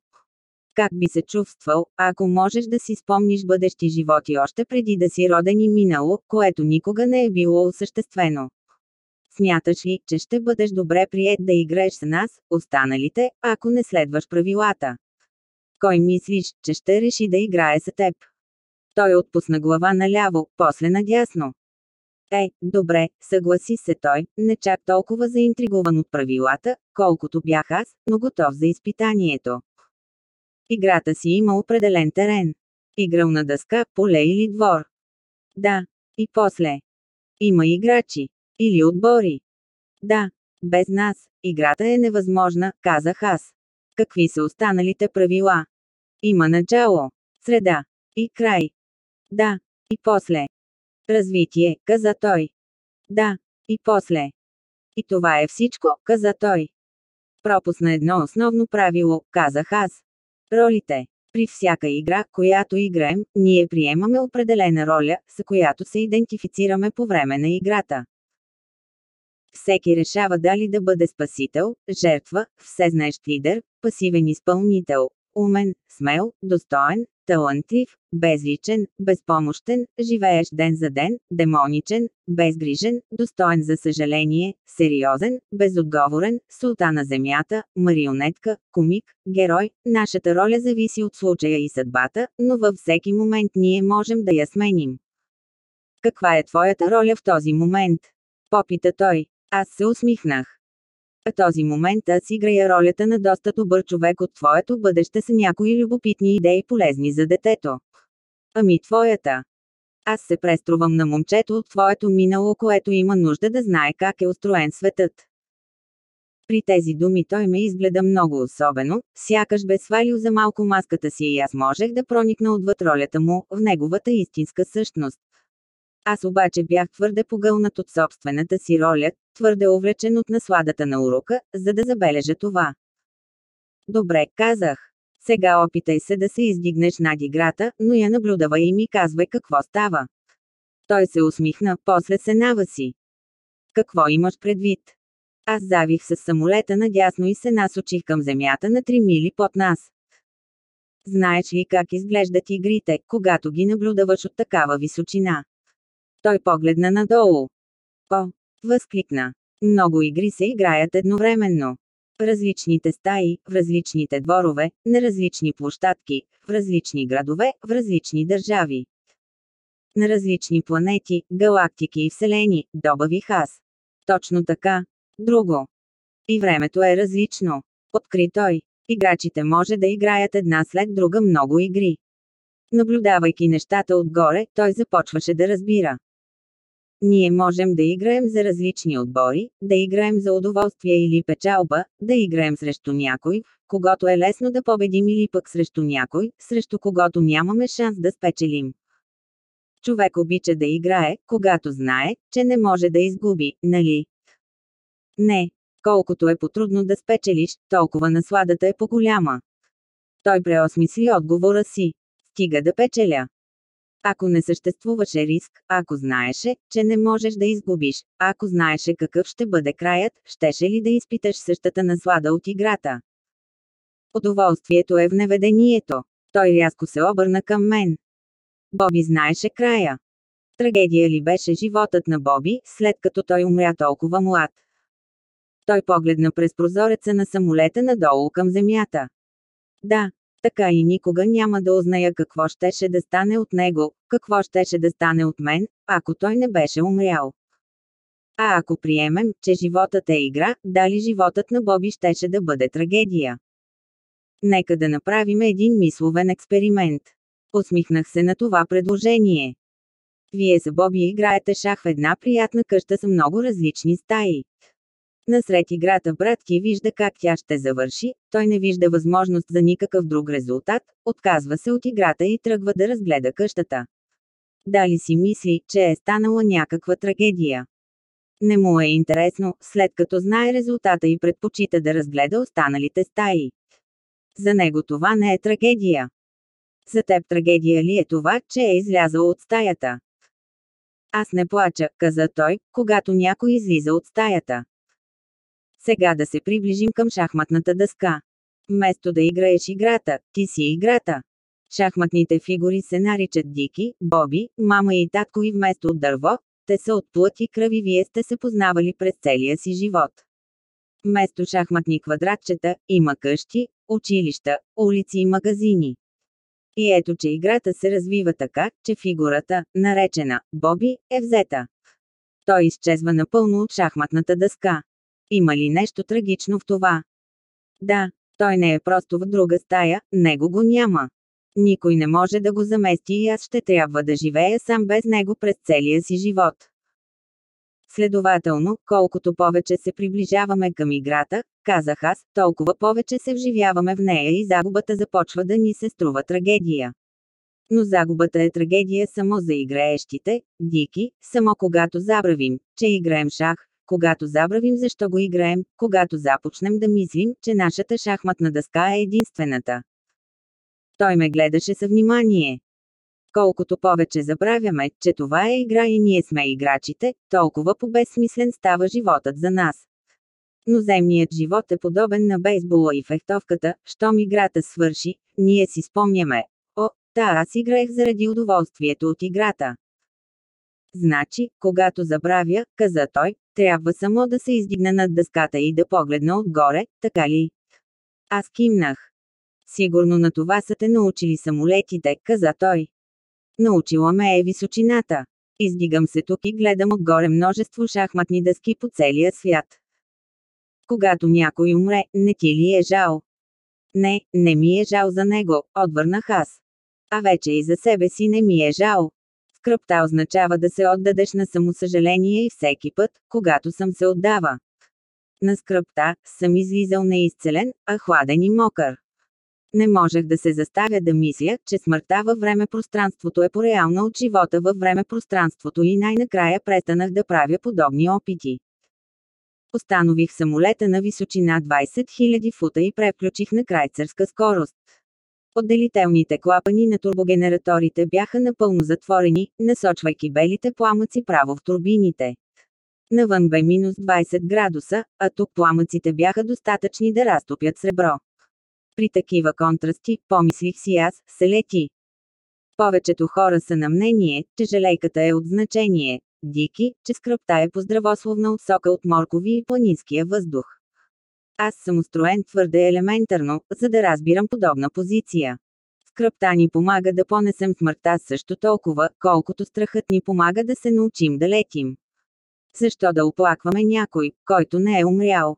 Как би се чувствал, ако можеш да си спомниш бъдещи животи още преди да си роден и минало, което никога не е било осъществено? Смяташ ли, че ще бъдеш добре прият да играеш с нас, останалите, ако не следваш правилата? Кой мислиш, че ще реши да играе с теб? Той отпусна глава наляво, после надясно. Е, добре, съгласи се той, не чак толкова заинтригуван от правилата, колкото бях аз, но готов за изпитанието. Играта си има определен терен. Играл на дъска, поле или двор. Да. И после. Има играчи. Или отбори. Да. Без нас, играта е невъзможна, казах аз. Какви са останалите правила? Има начало, среда и край. Да. И после. Развитие, каза той. Да. И после. И това е всичко, каза той. Пропусна едно основно правило, казах аз. Ролите. При всяка игра, която играем, ние приемаме определена роля, с която се идентифицираме по време на играта. Всеки решава дали да бъде спасител, жертва, всезнаещ лидер, пасивен изпълнител, умен, смел, достоен, талантлив, безличен, безпомощен, живеещ ден за ден, демоничен, безгрижен, достоен за съжаление, сериозен, безотговорен, султан на земята, марионетка, комик, герой. Нашата роля зависи от случая и съдбата, но във всеки момент ние можем да я сменим. Каква е твоята роля в този момент? Попита той. Аз се усмихнах. В този момент аз играя ролята на доста добър човек от твоето бъдеще с някои любопитни идеи полезни за детето. Ами твоята. Аз се преструвам на момчето от твоето минало, което има нужда да знае как е устроен светът. При тези думи той ме изгледа много особено, сякаш бе свалил за малко маската си и аз можех да проникна отвъд ролята му, в неговата истинска същност. Аз обаче бях твърде погълнат от собствената си роля, твърде увлечен от насладата на урока, за да забележа това. Добре, казах. Сега опитай се да се издигнеш над играта, но я наблюдавай и ми казвай какво става. Той се усмихна, после се наваси. Какво имаш предвид? Аз завих с самолета надясно и се насочих към земята на 3 мили под нас. Знаеш ли как изглеждат игрите, когато ги наблюдаваш от такава височина? Той погледна надолу. О! Възкликна. Много игри се играят едновременно. В различните стаи, в различните дворове, на различни площадки, в различни градове, в различни държави. На различни планети, галактики и вселени, добавих аз. Точно така. Друго. И времето е различно. Откри той. Играчите може да играят една след друга много игри. Наблюдавайки нещата отгоре, той започваше да разбира. Ние можем да играем за различни отбори, да играем за удоволствие или печалба, да играем срещу някой, когато е лесно да победим или пък срещу някой, срещу когото нямаме шанс да спечелим. Човек обича да играе, когато знае, че не може да изгуби, нали? Не. Колкото е потрудно да спечелиш, толкова насладата е по-голяма. Той преосмисли отговора си. Стига да печеля. Ако не съществуваше риск, ако знаеше, че не можеш да изгубиш, ако знаеше какъв ще бъде краят, щеше ли да изпиташ същата наслада от играта? Удоволствието е в неведението. Той рязко се обърна към мен. Боби знаеше края. Трагедия ли беше животът на Боби, след като той умря толкова млад? Той погледна през прозореца на самолета надолу към земята. Да, така и никога няма да узная какво щеше да стане от него, какво щеше да стане от мен, ако той не беше умрял. А ако приемем, че животът е игра, дали животът на Боби щеше да бъде трагедия? Нека да направим един мисловен експеримент. Усмихнах се на това предложение. Вие за Боби играете шах в една приятна къща с много различни стаи. Насред играта брат ти вижда как тя ще завърши, той не вижда възможност за никакъв друг резултат, отказва се от играта и тръгва да разгледа къщата. Дали си мисли, че е станала някаква трагедия? Не му е интересно, след като знае резултата и предпочита да разгледа останалите стаи. За него това не е трагедия. За теб трагедия ли е това, че е излязъл от стаята? Аз не плача, каза той, когато някой излиза от стаята. Сега да се приближим към шахматната дъска. Вместо да играеш играта, ти си играта. Шахматните фигури се наричат Дики, Боби, мама и татко и вместо от дърво, те са от плът и кръви вие сте се познавали през целия си живот. Вместо шахматни квадратчета, има къщи, училища, улици и магазини. И ето че играта се развива така, че фигурата, наречена Боби, е взета. Той изчезва напълно от шахматната дъска. Има ли нещо трагично в това? Да, той не е просто в друга стая, него го няма. Никой не може да го замести и аз ще трябва да живея сам без него през целия си живот. Следователно, колкото повече се приближаваме към играта, казах аз, толкова повече се вживяваме в нея и загубата започва да ни се струва трагедия. Но загубата е трагедия само за играещите, дики, само когато забравим, че играем шах, когато забравим защо го играем, когато започнем да мислим, че нашата шахматна дъска е единствената. Той ме гледаше с внимание. Колкото повече забравяме, че това е игра и ние сме играчите, толкова по-безсмислен става животът за нас. Но земният живот е подобен на бейсбола и фехтовката, щом играта свърши, ние си спомняме. О, та аз играех заради удоволствието от играта. Значи, когато забравя, каза той, трябва само да се издигна над дъската и да погледна отгоре, така ли? Аз кимнах. Сигурно на това са те научили самолетите, каза той. Научила ме е височината. Издигам се тук и гледам отгоре множество шахматни дъски по целия свят. Когато някой умре, не ти ли е жал? Не, не ми е жал за него, отвърнах аз. А вече и за себе си не ми е жал. Скръпта означава да се отдадеш на самосъжаление и всеки път, когато съм се отдава. На скръпта съм излизал неизцелен, а хладен и мокър. Не можех да се заставя да мисля, че смъртта във време-пространството е по-реална от живота във време-пространството и най-накрая престанах да правя подобни опити. Останових самолета на височина 20 000 фута и преключих на крайцерска скорост. Отделителните клапани на турбогенераторите бяха напълно затворени, насочвайки белите пламъци право в турбините. Навън бе минус 20 градуса, а тук пламъците бяха достатъчни да разтопят сребро. При такива контрасти, помислих си аз, се лети. Повечето хора са на мнение, че желейката е от значение. Дики, че скръпта е поздравословна от сока от моркови и планинския въздух. Аз съм устроен твърде елементарно, за да разбирам подобна позиция. Скръпта ни помага да понесем смъртта също толкова, колкото страхът ни помага да се научим да летим. Защо да оплакваме някой, който не е умрял?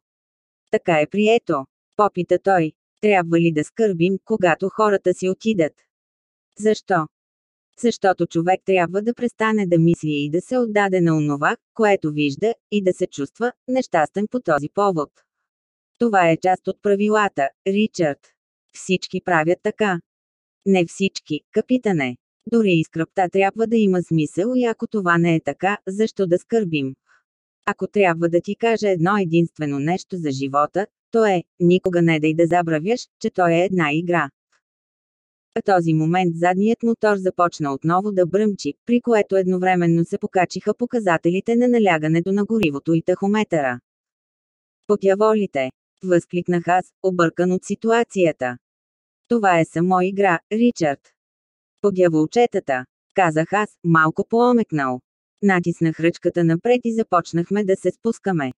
Така е прието. Попита той. Трябва ли да скърбим, когато хората си отидат? Защо? Защото човек трябва да престане да мисли и да се отдаде на онова, което вижда, и да се чувства нещастен по този повод. Това е част от правилата, Ричард. Всички правят така. Не всички, капитане. Дори и скръпта трябва да има смисъл и ако това не е така, защо да скърбим? Ако трябва да ти кажа едно единствено нещо за живота, то е, никога не дай да забравяш, че той е една игра. В този момент задният мотор започна отново да бръмчи, при което едновременно се покачиха показателите на налягането на горивото и тахометъра. Потяволите! Възкликнах аз, объркан от ситуацията. Това е само игра, Ричард. По дяволчетата, казах аз, малко поомекнал. Натиснах ръчката напред и започнахме да се спускаме.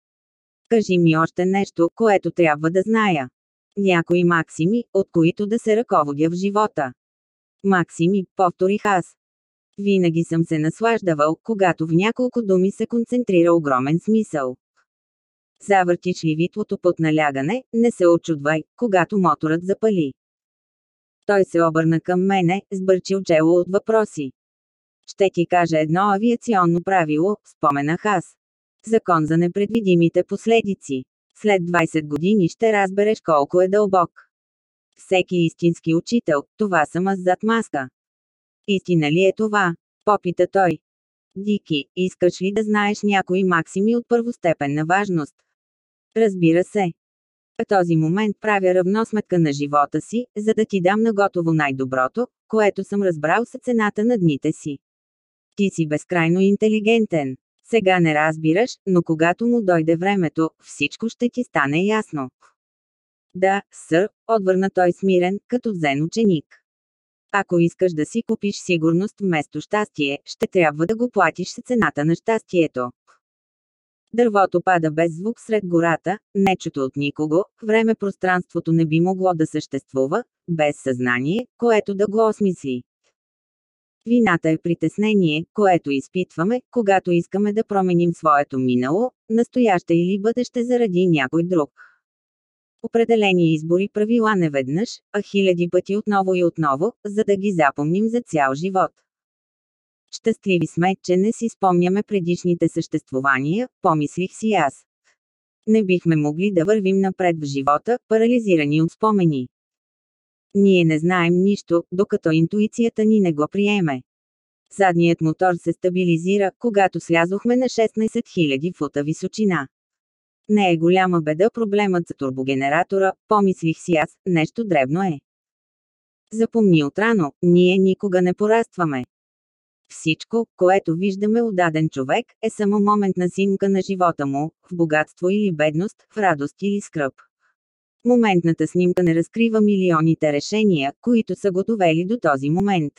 Кажи ми още нещо, което трябва да зная. Някои максими, от които да се ръководя в живота. Максими, повторих аз. Винаги съм се наслаждавал, когато в няколко думи се концентрира огромен смисъл. Завъртиш ли витлото под налягане, не се очудвай, когато моторът запали. Той се обърна към мене, сбърчил чело от въпроси. Ще ти кажа едно авиационно правило, споменах аз. Закон за непредвидимите последици. След 20 години ще разбереш колко е дълбок. Всеки истински учител, това съм аз зад маска. Истина ли е това? Попита той. Дики, искаш ли да знаеш някои максими от първостепенна важност? Разбира се. В този момент правя равносметка на живота си, за да ти дам наготово най-доброто, което съм разбрал с цената на дните си. Ти си безкрайно интелигентен. Сега не разбираш, но когато му дойде времето, всичко ще ти стане ясно. Да, сър, отвърна той смирен, като взен ученик. Ако искаш да си купиш сигурност вместо щастие, ще трябва да го платиш с цената на щастието. Дървото пада без звук сред гората, нечето от никого, време-пространството не би могло да съществува, без съзнание, което да го осмисли. Вината е притеснение, което изпитваме, когато искаме да променим своето минало, настояще или бъдеще заради някой друг. Определени избори правила не веднъж, а хиляди пъти отново и отново, за да ги запомним за цял живот. Щастливи сме, че не си спомняме предишните съществувания, помислих си аз. Не бихме могли да вървим напред в живота, парализирани от спомени. Ние не знаем нищо, докато интуицията ни не го приеме. Задният мотор се стабилизира, когато слязохме на 16 000 фута височина. Не е голяма беда проблемът за турбогенератора, помислих си аз, нещо дребно е. Запомни отрано, ние никога не порастваме. Всичко, което виждаме от даден човек, е само моментна снимка на живота му, в богатство или бедност, в радост или скръп. Моментната снимка не разкрива милионите решения, които са го довели до този момент.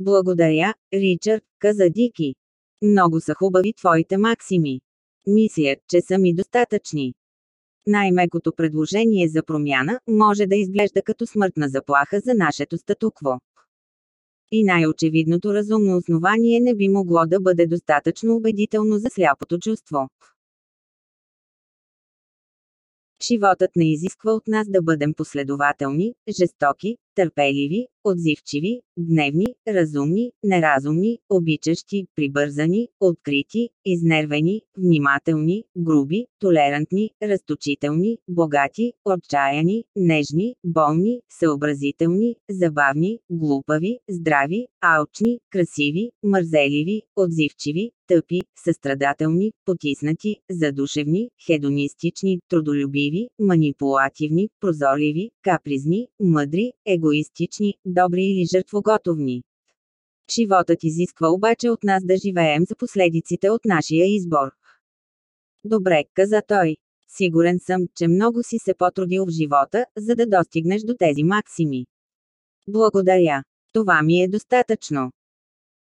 Благодаря, Ричард, каза Дики. Много са хубави твоите максими. Мисля, че са ми достатъчни. Най-мекото предложение за промяна може да изглежда като смъртна заплаха за нашето статукво. И най-очевидното разумно основание не би могло да бъде достатъчно убедително за сляпото чувство. Животът не изисква от нас да бъдем последователни, жестоки, търпеливи, отзивчиви, гневни, разумни, неразумни, обичащи, прибързани, открити, изнервени, внимателни, груби, толерантни, разточителни, богати, отчаяни, нежни, болни, съобразителни, забавни, глупави, здрави, алчни, красиви, мързеливи, отзивчиви, тъпи, състрадателни, потиснати, задушевни, хедонистични, трудолюбиви, манипулативни, прозорливи, капризни, мъдри, егоистични, добри или жертвоготовни. Животът изисква обаче от нас да живеем за последиците от нашия избор. Добре, каза той. Сигурен съм, че много си се потрудил в живота, за да достигнеш до тези максими. Благодаря. Това ми е достатъчно.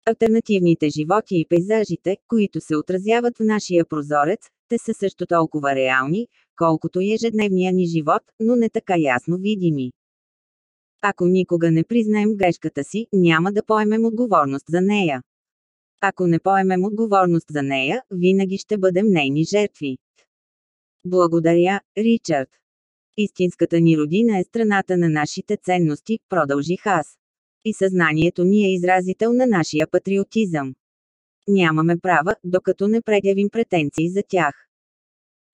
Альтернативните животи и пейзажите, които се отразяват в нашия прозорец, те са също толкова реални, колкото и ежедневния ни живот, но не така ясно видими. Ако никога не признаем грешката си, няма да поемем отговорност за нея. Ако не поемем отговорност за нея, винаги ще бъдем нейни жертви. Благодаря, Ричард. Истинската ни родина е страната на нашите ценности, продължих аз. И съзнанието ни е изразител на нашия патриотизъм. Нямаме права, докато не предявим претенции за тях.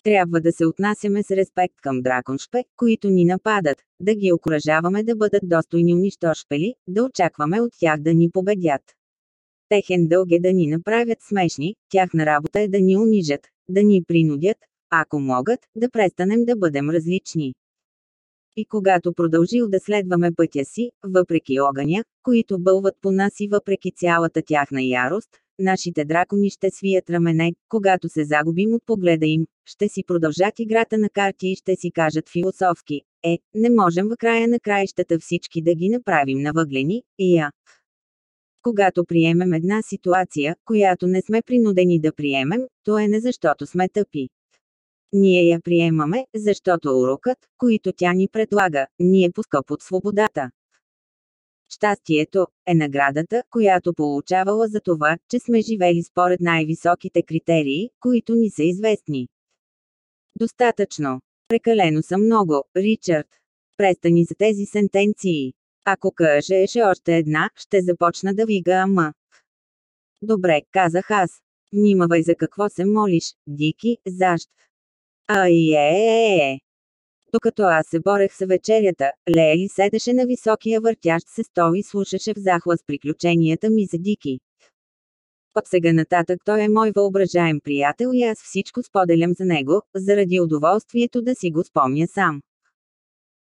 Трябва да се отнасяме с респект към драконшпе, които ни нападат, да ги окоръжаваме да бъдат достойни унищожпели, да очакваме от тях да ни победят. Техен дълг е да ни направят смешни, тяхна работа е да ни унижат, да ни принудят, ако могат, да престанем да бъдем различни. И когато продължил да следваме пътя си, въпреки огъня, които бълват по нас и въпреки цялата тяхна ярост, нашите дракони ще свият рамене, когато се загубим от погледа им, ще си продължат играта на карти и ще си кажат философски, е, не можем в края на краищата всички да ги направим на въглени, и я. Когато приемем една ситуация, която не сме принудени да приемем, то е не защото сме тъпи. Ние я приемаме, защото урокът, който тя ни предлага, ни е поскъп от свободата. Щастието е наградата, която получавала за това, че сме живели според най-високите критерии, които ни са известни. Достатъчно. Прекалено са много, Ричард. Престани за тези сентенции. Ако кажеш още една, ще започна да вига ама. Добре, казах аз. Внимавай за какво се молиш, Дики, защ. Ай е, е, е. Докато аз се борех с вечерята, Леели седеше на високия въртящ се стол и слушаше в захлас приключенията ми за Дики. От сега нататък той е мой въображаем приятел и аз всичко споделям за него, заради удоволствието да си го спомня сам.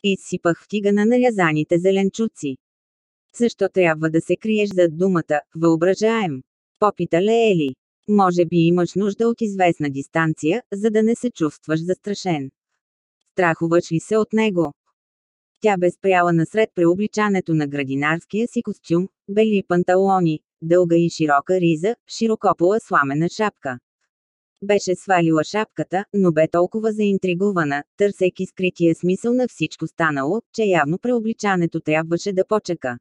Изсипах в тигана нарязаните зеленчуци. Защо трябва да се криеш зад думата «въображаем»? Попита Леели. Може би имаш нужда от известна дистанция, за да не се чувстваш застрашен. Страхуваш ли се от него? Тя бе спряла насред преобличането на градинарския си костюм, бели панталони, дълга и широка риза, широкопола сламена шапка. Беше свалила шапката, но бе толкова заинтригувана, търсейки скрития смисъл на всичко станало, че явно преобличането трябваше да почека.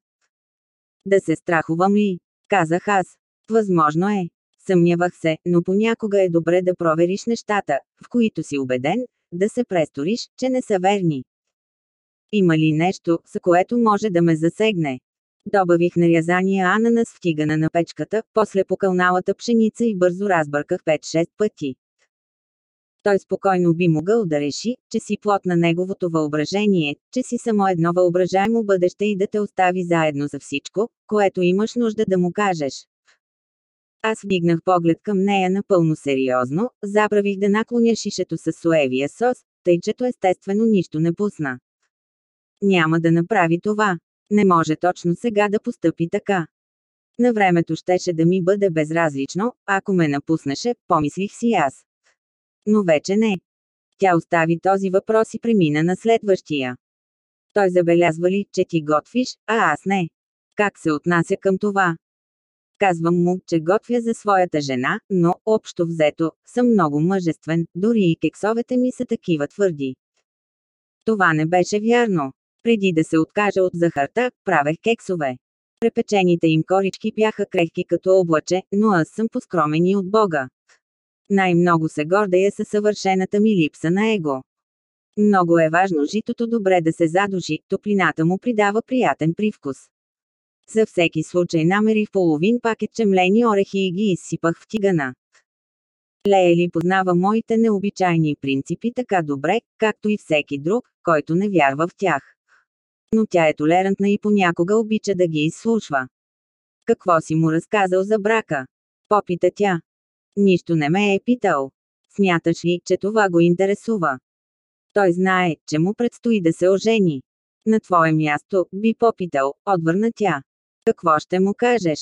Да се страхувам ли? Казах аз. Възможно е. Съмнявах се, но понякога е добре да провериш нещата, в които си убеден, да се престориш, че не са верни. Има ли нещо, с което може да ме засегне? Добавих нарязания ананас в тигана на печката, после покълналата пшеница и бързо разбърках 5-6 пъти. Той спокойно би могъл да реши, че си плод на неговото въображение, че си само едно въображаемо бъдеще и да те остави заедно за всичко, което имаш нужда да му кажеш. Аз вдигнах поглед към нея напълно сериозно, забравих да наклоня шишето с соевия сос, тъй чето естествено нищо не пусна. Няма да направи това. Не може точно сега да постъпи така. На времето щеше да ми бъде безразлично, ако ме напуснеше, помислих си аз. Но вече не. Тя остави този въпрос и премина на следващия. Той забелязва ли, че ти готвиш, а аз не? Как се отнася към това? Казвам му, че готвя за своята жена, но, общо взето, съм много мъжествен, дори и кексовете ми са такива твърди. Това не беше вярно. Преди да се откажа от захарта, правех кексове. Препечените им корички бяха крехки като облаче, но аз съм поскромени от Бога. Най-много се гордея със съвършената ми липса на его. Много е важно житото добре да се задуши, топлината му придава приятен привкус. За всеки случай намерих половин пакет чемлени орехи и ги изсипах в тигана. Леели познава моите необичайни принципи така добре, както и всеки друг, който не вярва в тях. Но тя е толерантна и понякога обича да ги изслушва. Какво си му разказал за брака? Попита тя. Нищо не ме е питал. Смяташ ли, че това го интересува? Той знае, че му предстои да се ожени. На твое място, би попитал, отвърна тя. Какво ще му кажеш?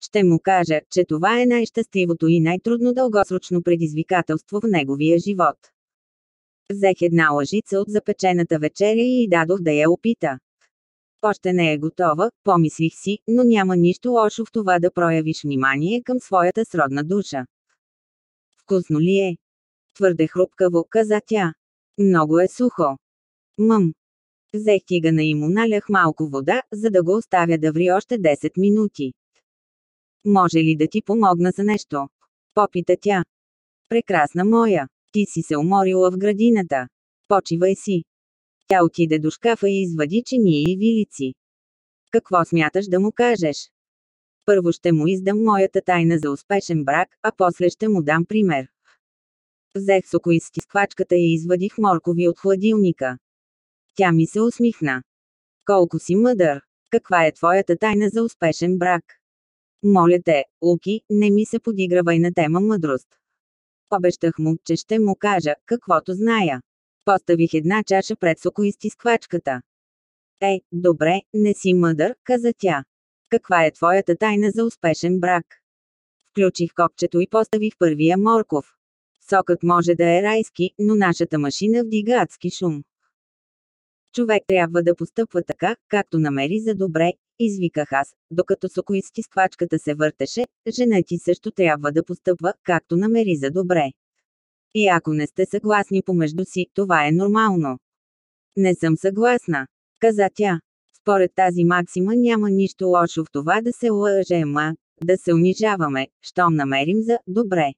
Ще му кажа, че това е най-щастливото и най-трудно дългосрочно предизвикателство в неговия живот. Взех една лъжица от запечената вечеря и дадох да я опита. Още не е готова, помислих си, но няма нищо лошо в това да проявиш внимание към своята сродна душа. Вкусно ли е? Твърде хрупкаво, каза тя. Много е сухо. Мъм. Взех тигана и му налях малко вода, за да го оставя да ври още 10 минути. Може ли да ти помогна за нещо? Попита тя. Прекрасна моя. Ти си се уморила в градината. Почивай си. Тя отиде до шкафа и извади чини и вилици. Какво смяташ да му кажеш? Първо ще му издам моята тайна за успешен брак, а после ще му дам пример. Взех соко из стисквачката и извадих моркови от хладилника. Тя ми се усмихна. Колко си мъдър! Каква е твоята тайна за успешен брак? Моля те, Луки, не ми се подигравай на тема мъдрост. Обещах му, че ще му кажа, каквото зная. Поставих една чаша пред сокоизтисквачката. Е, добре, не си мъдър, каза тя. Каква е твоята тайна за успешен брак? Включих копчето и поставих първия морков. Сокът може да е райски, но нашата машина вдига адски шум. Човек трябва да постъпва така, както намери за добре, извиках аз, докато сокоизтисквачката се въртеше, жена ти също трябва да постъпва, както намери за добре. И ако не сте съгласни помежду си, това е нормално. Не съм съгласна, каза тя. Според тази максима няма нищо лошо в това да се лъжем, а да се унижаваме, щом намерим за добре.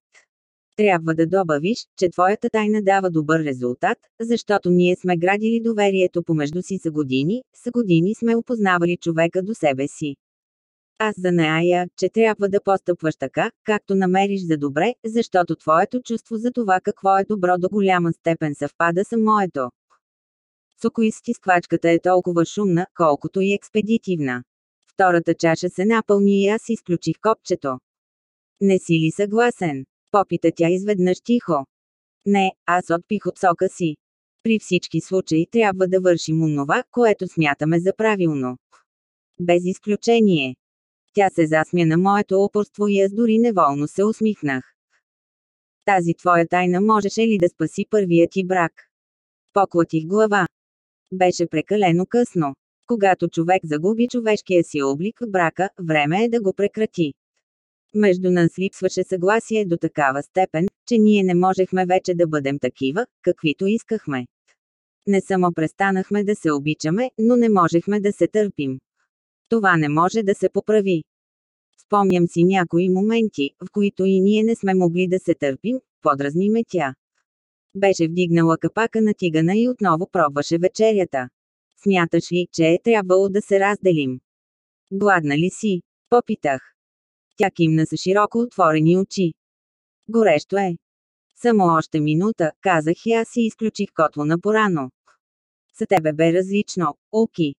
Трябва да добавиш, че твоята тайна дава добър резултат, защото ние сме градили доверието помежду си за години, с години сме опознавали човека до себе си. Аз заная, че трябва да постъпваш така, както намериш за добре, защото твоето чувство за това какво е добро до голяма степен съвпада с моето. Сокоизтисквачката е толкова шумна, колкото и експедитивна. Втората чаша се напълни и аз изключих копчето. Не си ли съгласен? Попита тя изведнъж тихо. Не, аз отпих от сока си. При всички случаи трябва да вършим онова, което смятаме за правилно. Без изключение. Тя се засмя на моето упорство и аз дори неволно се усмихнах. Тази твоя тайна можеше ли да спаси първия ти брак? Поклатих глава. Беше прекалено късно. Когато човек загуби човешкия си облик в брака, време е да го прекрати. Между нас липсваше съгласие до такава степен, че ние не можехме вече да бъдем такива, каквито искахме. Не само престанахме да се обичаме, но не можехме да се търпим. Това не може да се поправи. Спомням си някои моменти, в които и ние не сме могли да се търпим, подразни ме тя. Беше вдигнала капака на тигана и отново пробваше вечерята. Смяташ ли, че е трябвало да се разделим? Гладна ли си? Попитах. Тя кимна с широко отворени очи. Горещо е. Само още минута, казах и аз и изключих котлона порано. За тебе бе различно, Оки.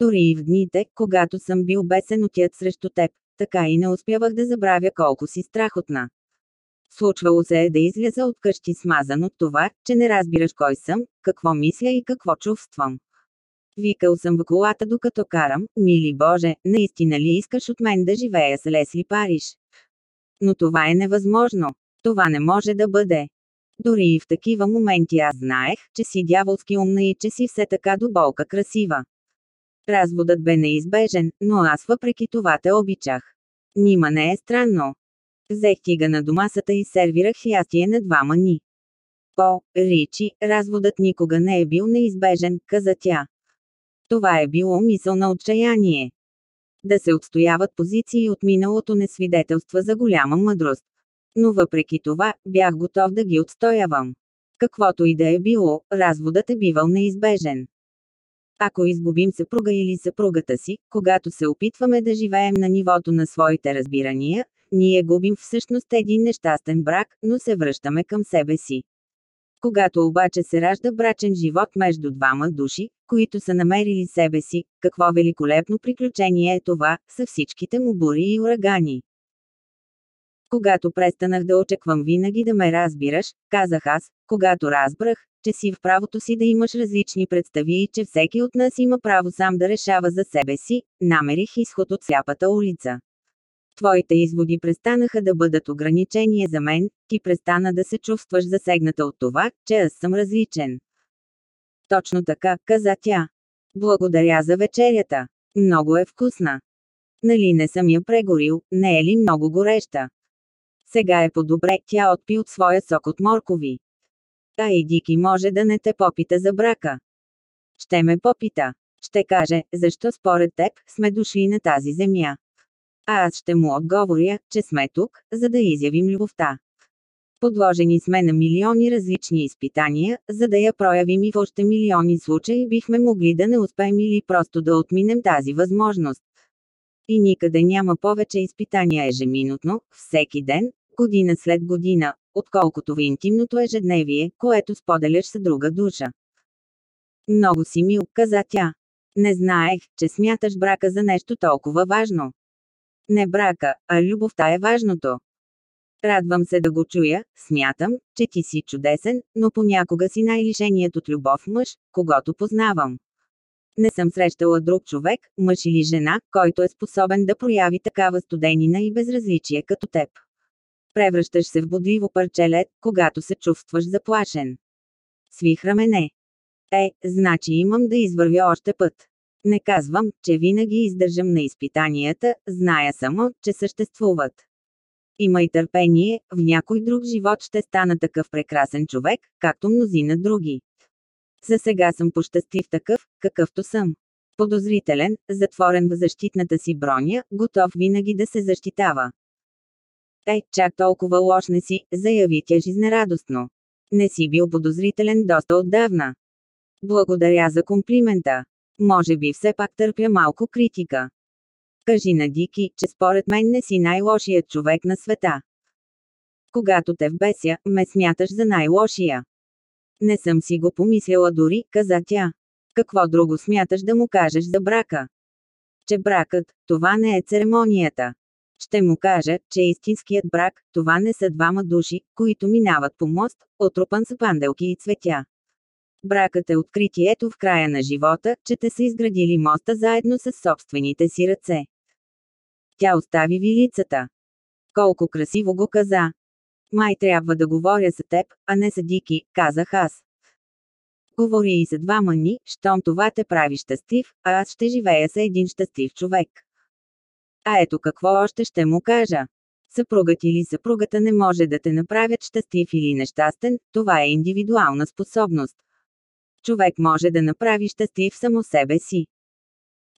Дори и в дните, когато съм бил бесен отят срещу теб, така и не успявах да забравя колко си страхотна. Случвало се е да изляза от къщи смазан от това, че не разбираш кой съм, какво мисля и какво чувствам. Викал съм в колата докато карам, мили Боже, наистина ли искаш от мен да живея с Лесли Париж? Но това е невъзможно. Това не може да бъде. Дори и в такива моменти аз знаех, че си дяволски умна и че си все така до болка красива. Разводът бе неизбежен, но аз въпреки това те обичах. Нима не е странно. Взех тига до масата и сервирах ястие на двама ни. О, Ричи, разводът никога не е бил неизбежен, каза тя. Това е било мисъл на отчаяние. Да се отстояват позиции от миналото не свидетелства за голяма мъдрост. Но въпреки това, бях готов да ги отстоявам. Каквото и да е било, разводът е бивал неизбежен. Ако изгубим съпруга или съпругата си, когато се опитваме да живеем на нивото на своите разбирания, ние губим всъщност един нещастен брак, но се връщаме към себе си. Когато обаче се ражда брачен живот между двама души, които са намерили себе си, какво великолепно приключение е това, са всичките му бури и урагани. Когато престанах да очаквам винаги да ме разбираш, казах аз, когато разбрах, че си в правото си да имаш различни представи и че всеки от нас има право сам да решава за себе си, намерих изход от сляпата улица. Твоите изводи престанаха да бъдат ограничение за мен, ти престана да се чувстваш засегната от това, че аз съм различен. Точно така, каза тя. Благодаря за вечерята. Много е вкусна. Нали не съм я прегорил, не е ли много гореща? Сега е по-добре, тя отпи от своя сок от моркови. А и Дики може да не те попита за брака. Ще ме попита. Ще каже, защо според теб сме дошли на тази земя. А аз ще му отговоря, че сме тук, за да изявим любовта. Подложени сме на милиони различни изпитания, за да я проявим и в още милиони случаи бихме могли да не успеем или просто да отминем тази възможност. И никъде няма повече изпитания ежеминутно, всеки ден, година след година, отколкото в интимното ежедневие, което споделяш с друга душа. Много си мил, каза тя. Не знаех, че смяташ брака за нещо толкова важно. Не брака, а любовта е важното. Радвам се да го чуя, смятам, че ти си чудесен, но понякога си най-лишеният от любов мъж, когато познавам. Не съм срещала друг човек, мъж или жена, който е способен да прояви такава студенина и безразличие като теб. Превръщаш се в бодливо парче когато се чувстваш заплашен. Свих рамене. Е, значи имам да извървя още път. Не казвам, че винаги издържам на изпитанията, зная само, че съществуват. Има и търпение, в някой друг живот ще стана такъв прекрасен човек, както мнозина други. За сега съм пощастлив такъв, какъвто съм. Подозрителен, затворен в защитната си броня, готов винаги да се защитава. Е, чак толкова лош не си, заяви тя жизнерадостно. Не си бил подозрителен доста отдавна. Благодаря за комплимента. Може би все пак търпя малко критика. Кажи на Дики, че според мен не си най-лошият човек на света. Когато те вбеся, ме смяташ за най-лошия. Не съм си го помислила дори, каза тя. Какво друго смяташ да му кажеш за брака? Че бракът, това не е церемонията. Ще му кажа, че истинският брак, това не са двама души, които минават по мост, отрупан с панделки и цветя. Бракът е откритието в края на живота, че те са изградили моста заедно с собствените си ръце. Тя остави вилицата. Колко красиво го каза. Май трябва да говоря с теб, а не с Дики, казах аз. Говори и с двама ни, щом това те прави щастлив, а аз ще живея с един щастлив човек. А ето какво още ще му кажа. Съпругът или съпругата не може да те направят щастлив или нещастен, това е индивидуална способност. Човек може да направи щастлив само себе си.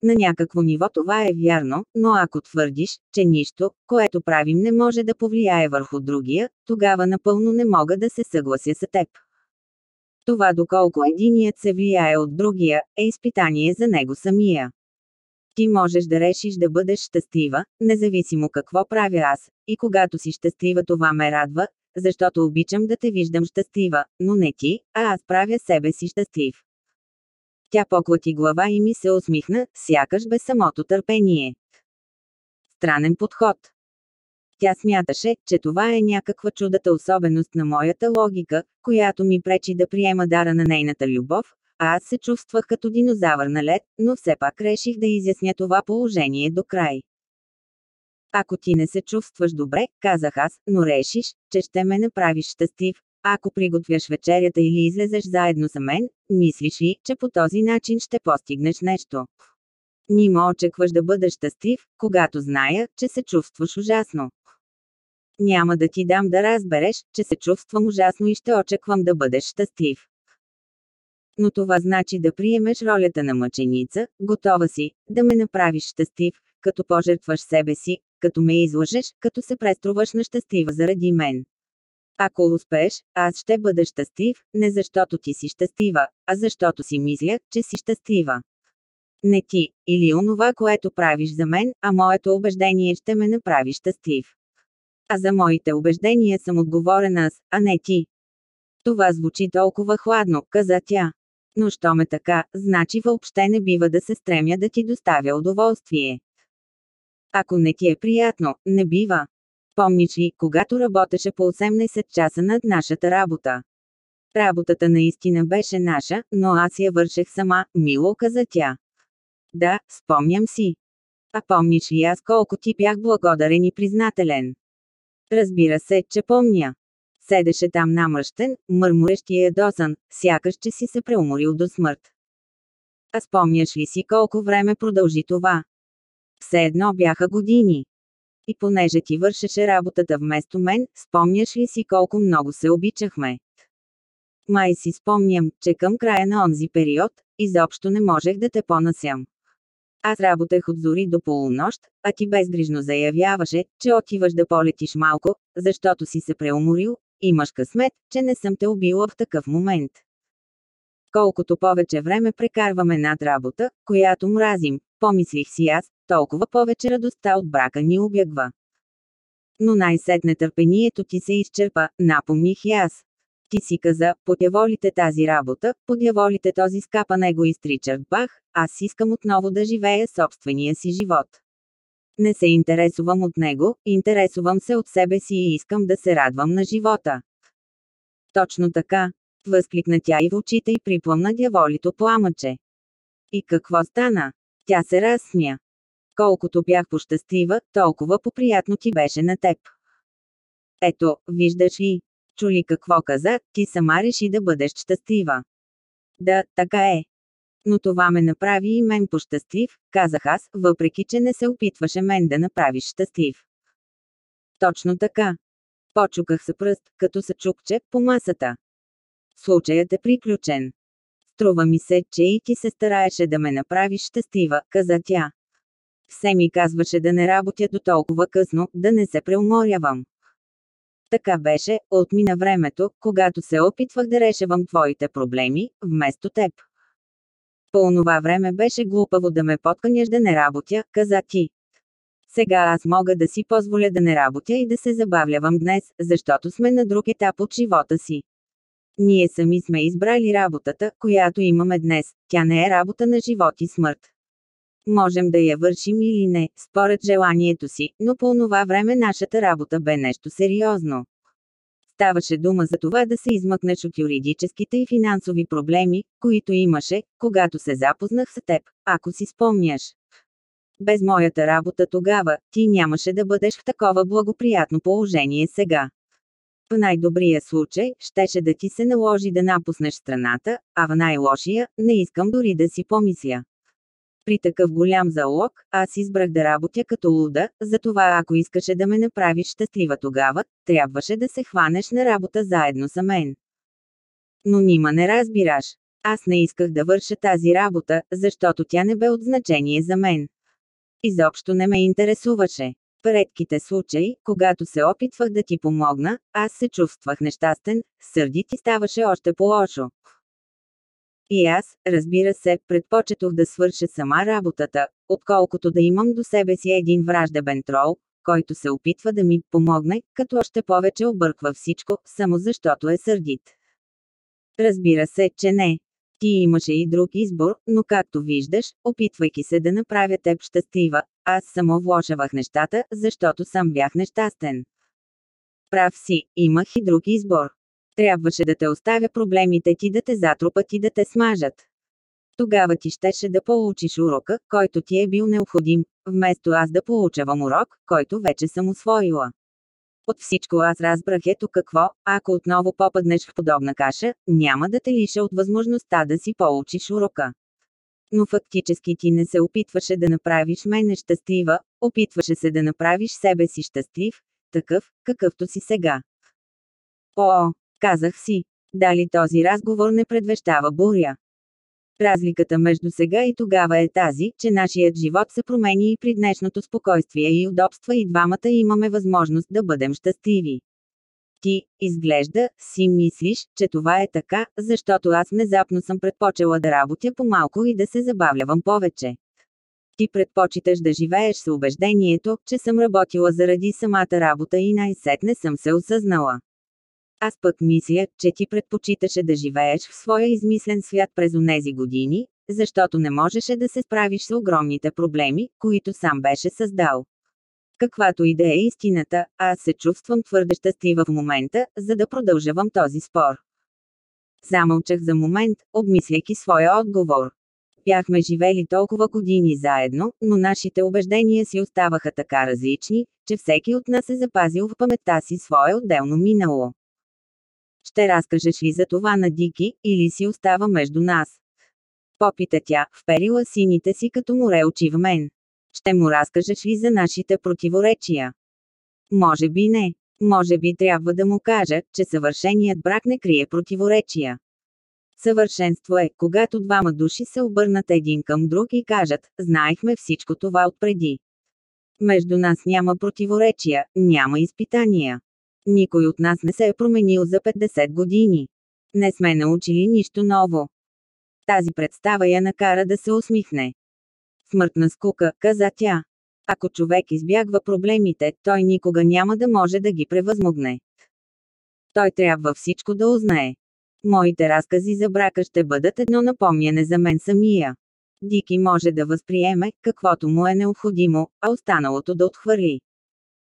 На някакво ниво това е вярно, но ако твърдиш, че нищо, което правим не може да повлияе върху другия, тогава напълно не мога да се съглася с теб. Това доколко единият се влияе от другия, е изпитание за него самия. Ти можеш да решиш да бъдеш щастлива, независимо какво правя аз, и когато си щастлива това ме радва, защото обичам да те виждам щастлива, но не ти, а аз правя себе си щастлив. Тя поклати глава и ми се усмихна, сякаш без самото търпение. Странен подход. Тя смяташе, че това е някаква чудата особеност на моята логика, която ми пречи да приема дара на нейната любов, а аз се чувствах като динозавър на лед, но все пак реших да изясня това положение до край. Ако ти не се чувстваш добре, казах аз, но решиш, че ще ме направиш щастлив, ако приготвяш вечерята или излезеш заедно за мен, мислиш ли, че по този начин ще постигнеш нещо? Нима очакваш да бъдеш щастлив, когато зная, че се чувстваш ужасно. Няма да ти дам да разбереш, че се чувствам ужасно и ще очаквам да бъдеш щастлив. Но това значи да приемеш ролята на мъченица, готова си, да ме направиш щастлив, като пожертваш себе си, като ме излъжеш, като се преструваш на щастлива заради мен. Ако успееш, аз ще бъда щастлив, не защото ти си щастлива, а защото си мисля, че си щастлива. Не ти, или онова, което правиш за мен, а моето убеждение ще ме направи щастлив. А за моите убеждения съм отговорен аз, а не ти. Това звучи толкова хладно, каза тя. Но що ме така, значи въобще не бива да се стремя да ти доставя удоволствие. Ако не ти е приятно, не бива. Помниш ли, когато работеше по 18 часа над нашата работа? Работата наистина беше наша, но аз я вършех сама, мило каза тя. Да, спомням си. А помниш ли аз колко ти бях благодарен и признателен? Разбира се, че помня. Седеше там намръщен, мърморещ и ядосан, сякаш че си се преуморил до смърт. А спомняш ли си колко време продължи това? Все едно бяха години. И понеже ти вършеше работата вместо мен, спомняш ли си колко много се обичахме? Май си спомням, че към края на онзи период, изобщо не можех да те понасям. Аз работех от зори до полунощ, а ти безгрижно заявяваше, че отиваш да полетиш малко, защото си се преуморил, имаш късмет, че не съм те убила в такъв момент. Колкото повече време прекарваме над работа, която мразим, помислих си аз, толкова повече радостта от брака ни обягва. Но най-сетне търпението ти се изчерпа, напомних и аз. Ти си каза, подяволите тази работа, подяволите този скапан егоист Ричард Бах, аз искам отново да живея собствения си живот. Не се интересувам от него, интересувам се от себе си и искам да се радвам на живота. Точно така, възкликна тя и в очите и припламна дяволито пламъче. И какво стана? Тя се разсмя. Колкото бях пощастлива, толкова поприятно ти беше на теб. Ето, виждаш ли, чули какво каза, ти сама реши да бъдеш щастлива. Да, така е. Но това ме направи и мен пощастлив, казах аз, въпреки че не се опитваше мен да направиш щастлив. Точно така. Почуках се пръст, като се чукче, по масата. Случаят е приключен. Струва ми се, че и ти се стараеше да ме направиш щастлива, каза тя. Все ми казваше да не работя до толкова късно, да не се преуморявам. Така беше, отмина времето, когато се опитвах да решавам твоите проблеми, вместо теб. По онова време беше глупаво да ме подканяш да не работя, каза ти. Сега аз мога да си позволя да не работя и да се забавлявам днес, защото сме на друг етап от живота си. Ние сами сме избрали работата, която имаме днес, тя не е работа на живот и смърт. Можем да я вършим или не, според желанието си, но по онова време нашата работа бе нещо сериозно. Ставаше дума за това да се измъкнеш от юридическите и финансови проблеми, които имаше, когато се запознах с теб, ако си спомняш. Без моята работа тогава, ти нямаше да бъдеш в такова благоприятно положение сега. В най-добрия случай, щеше да ти се наложи да напуснеш страната, а в най-лошия, не искам дори да си помисля. При такъв голям залог, аз избрах да работя като луда, затова ако искаше да ме направиш щастлива тогава, трябваше да се хванеш на работа заедно с мен. Но нима не разбираш. Аз не исках да върша тази работа, защото тя не бе от значение за мен. Изобщо не ме интересуваше. В редките случаи, когато се опитвах да ти помогна, аз се чувствах нещастен, сърдит и ставаше още по-лошо. И аз, разбира се, предпочетох да свърша сама работата, отколкото да имам до себе си един враждебен трол, който се опитва да ми помогне, като още повече обърква всичко, само защото е сърдит. Разбира се, че не. Ти имаше и друг избор, но както виждаш, опитвайки се да направя теб щастлива, аз само влошавах нещата, защото сам бях нещастен. Прав си, имах и друг избор. Трябваше да те оставя проблемите ти да те затрупат и да те смажат. Тогава ти щеше да получиш урока, който ти е бил необходим, вместо аз да получавам урок, който вече съм усвоила. От всичко аз разбрах ето какво, ако отново попаднеш в подобна каша, няма да те лиша от възможността да си получиш урока. Но фактически ти не се опитваше да направиш мене щастлива, опитваше се да направиш себе си щастлив, такъв, какъвто си сега. О, казах си, дали този разговор не предвещава буря. Разликата между сега и тогава е тази, че нашият живот се промени и при днешното спокойствие и удобства и двамата имаме възможност да бъдем щастливи. Ти, изглежда, си мислиш, че това е така, защото аз внезапно съм предпочела да работя по-малко и да се забавлявам повече. Ти предпочиташ да живееш с убеждението, че съм работила заради самата работа и най-сетне съм се осъзнала. Аз пък мисля, че ти предпочиташе да живееш в своя измислен свят през онези години, защото не можеше да се справиш с огромните проблеми, които сам беше създал. Каквато и да е истината, аз се чувствам твърде щастлива в момента, за да продължавам този спор. Замълчах за момент, обмисляйки своя отговор. Бяхме живели толкова години заедно, но нашите убеждения си оставаха така различни, че всеки от нас е запазил в паметта си свое отделно минало. Ще разкажеш ли за това на Дики, или си остава между нас? Попита тя, вперила сините си като море очи в мен. Ще му разкажеш ли за нашите противоречия? Може би не. Може би трябва да му кажа, че съвършеният брак не крие противоречия. Съвършенство е, когато двама души се обърнат един към друг и кажат, знаехме всичко това отпреди. Между нас няма противоречия, няма изпитания. Никой от нас не се е променил за 50 години. Не сме научили нищо ново. Тази представа я накара да се усмихне. Смъртна скука, каза тя. Ако човек избягва проблемите, той никога няма да може да ги превъзмогне. Той трябва всичко да узнае. Моите разкази за брака ще бъдат едно напомняне за мен самия. Дики може да възприеме, каквото му е необходимо, а останалото да отхвърли.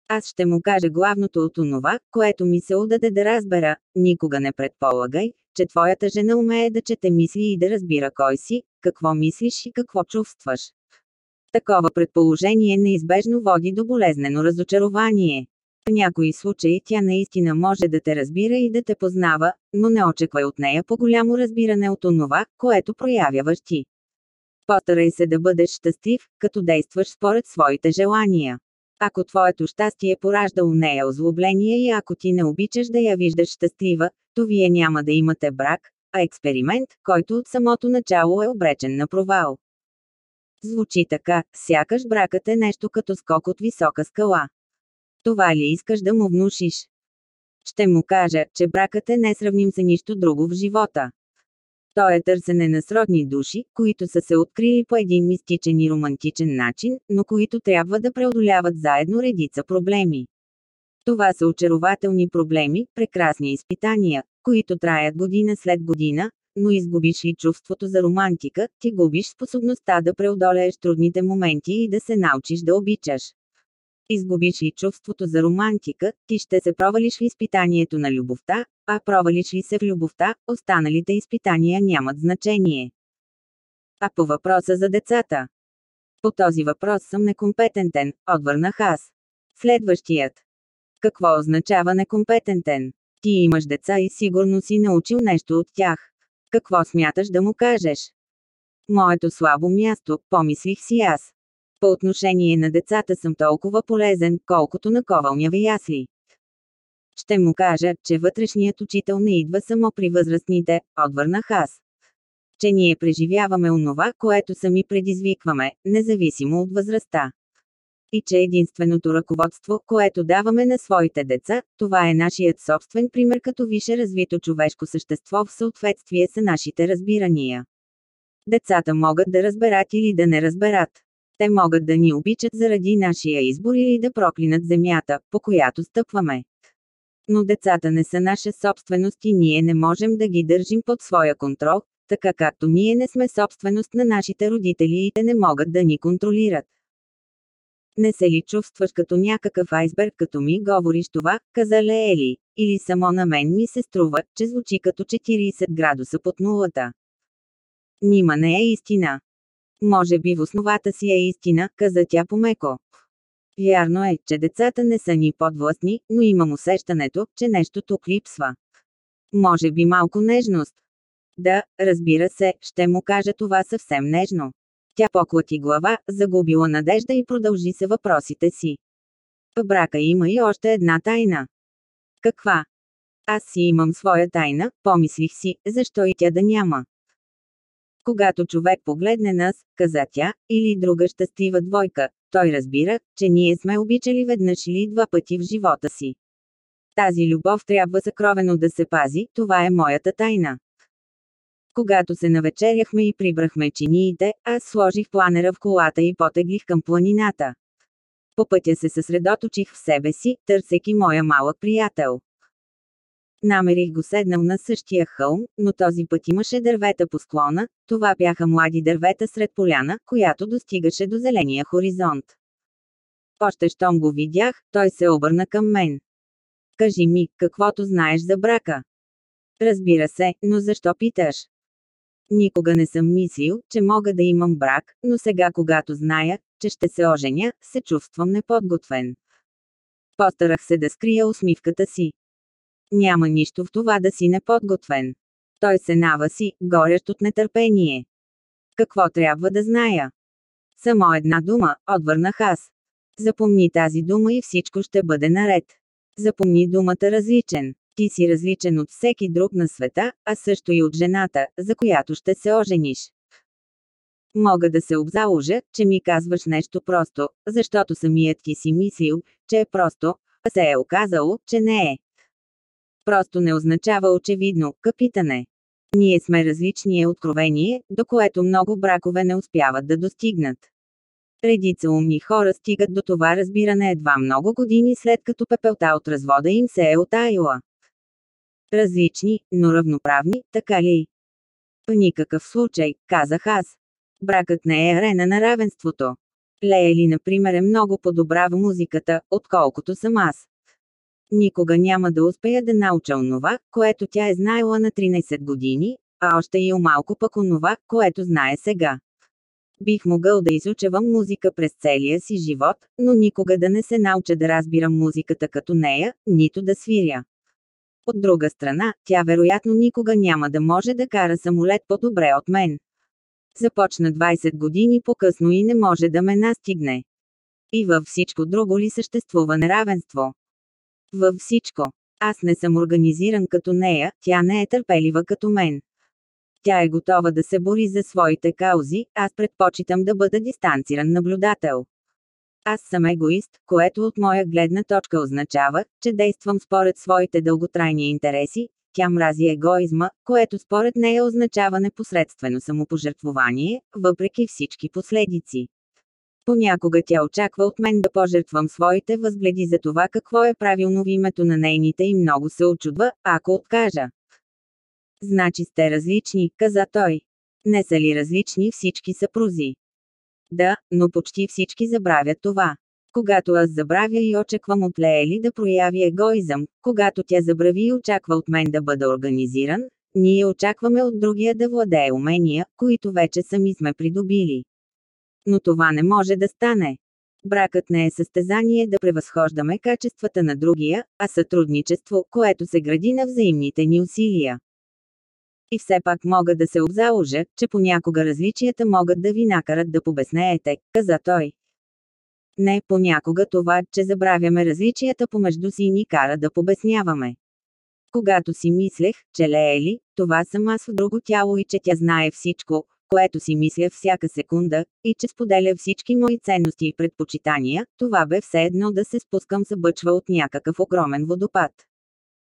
Аз ще му кажа главното от онова, което ми се удаде да разбера, никога не предполагай, че твоята жена умее да чете мисли и да разбира кой си, какво мислиш и какво чувстваш. Такова предположение неизбежно води до болезнено разочарование. В някои случаи тя наистина може да те разбира и да те познава, но не очаквай от нея по-голямо разбиране от онова, което проявяваш ти. Постарай се да бъдеш щастлив, като действаш според своите желания. Ако твоето щастие поражда у нея озлобление и ако ти не обичаш да я виждаш щастлива, то вие няма да имате брак, а експеримент, който от самото начало е обречен на провал. Звучи така, сякаш бракът е нещо като скок от висока скала. Това ли искаш да му внушиш? Ще му кажа, че бракът е несравним за нищо друго в живота. То е търсене на сродни души, които са се открили по един мистичен и романтичен начин, но които трябва да преодоляват заедно редица проблеми. Това са очарователни проблеми, прекрасни изпитания, които траят година след година, но изгубиш ли чувството за романтика, ти губиш способността да преодолееш трудните моменти и да се научиш да обичаш. Изгубиш ли чувството за романтика, ти ще се провалиш в изпитанието на любовта, а провалиш ли се в любовта, останалите изпитания нямат значение. А по въпроса за децата? По този въпрос съм некомпетентен, отвърнах аз. Следващият. Какво означава некомпетентен? Ти имаш деца и сигурно си научил нещо от тях. Какво смяташ да му кажеш? Моето слабо място, помислих си аз. По отношение на децата съм толкова полезен, колкото на ковалняви ясли. Ще му кажа, че вътрешният учител не идва само при възрастните, отвърнах аз. Че ние преживяваме онова, което сами предизвикваме, независимо от възрастта. И че единственото ръководство, което даваме на своите деца, това е нашият собствен пример като више развито човешко същество в съответствие с нашите разбирания. Децата могат да разберат или да не разберат. Те могат да ни обичат заради нашия избор или да проклинат земята, по която стъпваме. Но децата не са наша собственост и ние не можем да ги държим под своя контрол, така както ние не сме собственост на нашите родители и те не могат да ни контролират. Не се ли чувстваш като някакъв айсберг, като ми говориш това, каза Леели, или само на мен ми се струва, че звучи като 40 градуса под нулата. Нима не е истина. Може би в основата си е истина, каза тя помеко. Вярно е, че децата не са ни подвластни, но имам усещането, че нещо тук липсва. Може би малко нежност. Да, разбира се, ще му кажа това съвсем нежно. Тя поклати глава, загубила надежда и продължи се въпросите си. Брака има и още една тайна. Каква? Аз си имам своя тайна, помислих си, защо и тя да няма. Когато човек погледне нас, каза тя, или друга щастлива двойка, той разбира, че ние сме обичали веднъж или два пъти в живота си. Тази любов трябва закровено да се пази, това е моята тайна. Когато се навечеряхме и прибрахме чиниите, аз сложих планера в колата и потеглих към планината. По пътя се съсредоточих в себе си, търсейки моя малък приятел. Намерих го седнал на същия хълм, но този път имаше дървета по склона, това бяха млади дървета сред поляна, която достигаше до зеления хоризонт. Още щом го видях, той се обърна към мен. Кажи ми, каквото знаеш за брака. Разбира се, но защо питаш? Никога не съм мислил, че мога да имам брак, но сега когато зная, че ще се оженя, се чувствам неподготвен. Постарах се да скрия усмивката си. Няма нищо в това да си неподготвен. Той се наваси, горещ от нетърпение. Какво трябва да зная? Само една дума, отвърнах аз. Запомни тази дума и всичко ще бъде наред. Запомни думата различен. Ти си различен от всеки друг на света, а също и от жената, за която ще се ожениш. Мога да се обзаложа, че ми казваш нещо просто, защото самият ти си мислил, че е просто, а се е оказало, че не е. Просто не означава очевидно, капитане. Ние сме различни е откровение, до което много бракове не успяват да достигнат. Редица умни хора стигат до това разбиране едва много години след като пепелта от развода им се е отаяла. Различни, но равноправни, така ли? В никакъв случай, казах аз. Бракът не е арена на равенството. Леели, например, е много по-добра в музиката, отколкото съм аз. Никога няма да успея да науча онова, което тя е знаела на 13 години, а още и малко пък онова, което знае сега. Бих могъл да изучавам музика през целия си живот, но никога да не се науча да разбирам музиката като нея, нито да свиря. От друга страна, тя вероятно никога няма да може да кара самолет по-добре от мен. Започна 20 години по-късно и не може да ме настигне. И във всичко друго ли съществува неравенство? Във всичко. Аз не съм организиран като нея, тя не е търпелива като мен. Тя е готова да се бори за своите каузи, аз предпочитам да бъда дистанциран наблюдател. Аз съм егоист, което от моя гледна точка означава, че действам според своите дълготрайни интереси, тя мрази егоизма, което според нея означава непосредствено самопожертвование, въпреки всички последици. Понякога тя очаква от мен да пожертвам своите възгледи за това какво е правилно в името на нейните и много се очудва, ако откажа. Значи сте различни, каза той. Не са ли различни всички съпрузи? Да, но почти всички забравят това. Когато аз забравя и очаквам от Леели да прояви егоизъм, когато тя забрави и очаква от мен да бъда организиран, ние очакваме от другия да владее умения, които вече сами сме придобили. Но това не може да стане. Бракът не е състезание да превъзхождаме качествата на другия, а сътрудничество, което се гради на взаимните ни усилия. И все пак мога да се обзаложа, че понякога различията могат да ви накарат да побеснеете, каза той. Не, понякога това, че забравяме различията помежду си ни кара да побесняваме. Когато си мислех, че Леели, това съм аз в друго тяло и че тя знае всичко, което си мисля всяка секунда, и че споделя всички мои ценности и предпочитания, това бе все едно да се спускам събъчва от някакъв огромен водопад.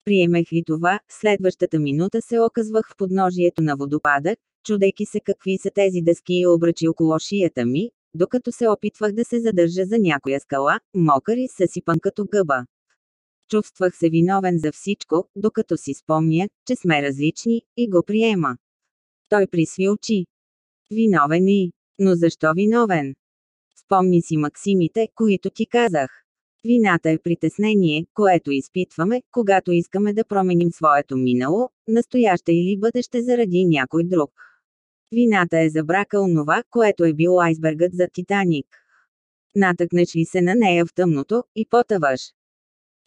Приемех ли това, следващата минута се оказвах в подножието на водопада, чудейки се какви са тези дъски и обръчи около шията ми, докато се опитвах да се задържа за някоя скала, мокър и съсипан като гъба. Чувствах се виновен за всичко, докато си спомня, че сме различни, и го приема. Той присви очи. Виновен и. Но защо виновен? Спомни си максимите, които ти казах. Вината е притеснение, което изпитваме, когато искаме да променим своето минало, настояще или бъдеще заради някой друг. Вината е за брака онова, което е бил айсбергът за Титаник. Натъкнеш ли се на нея в тъмното и потъваш.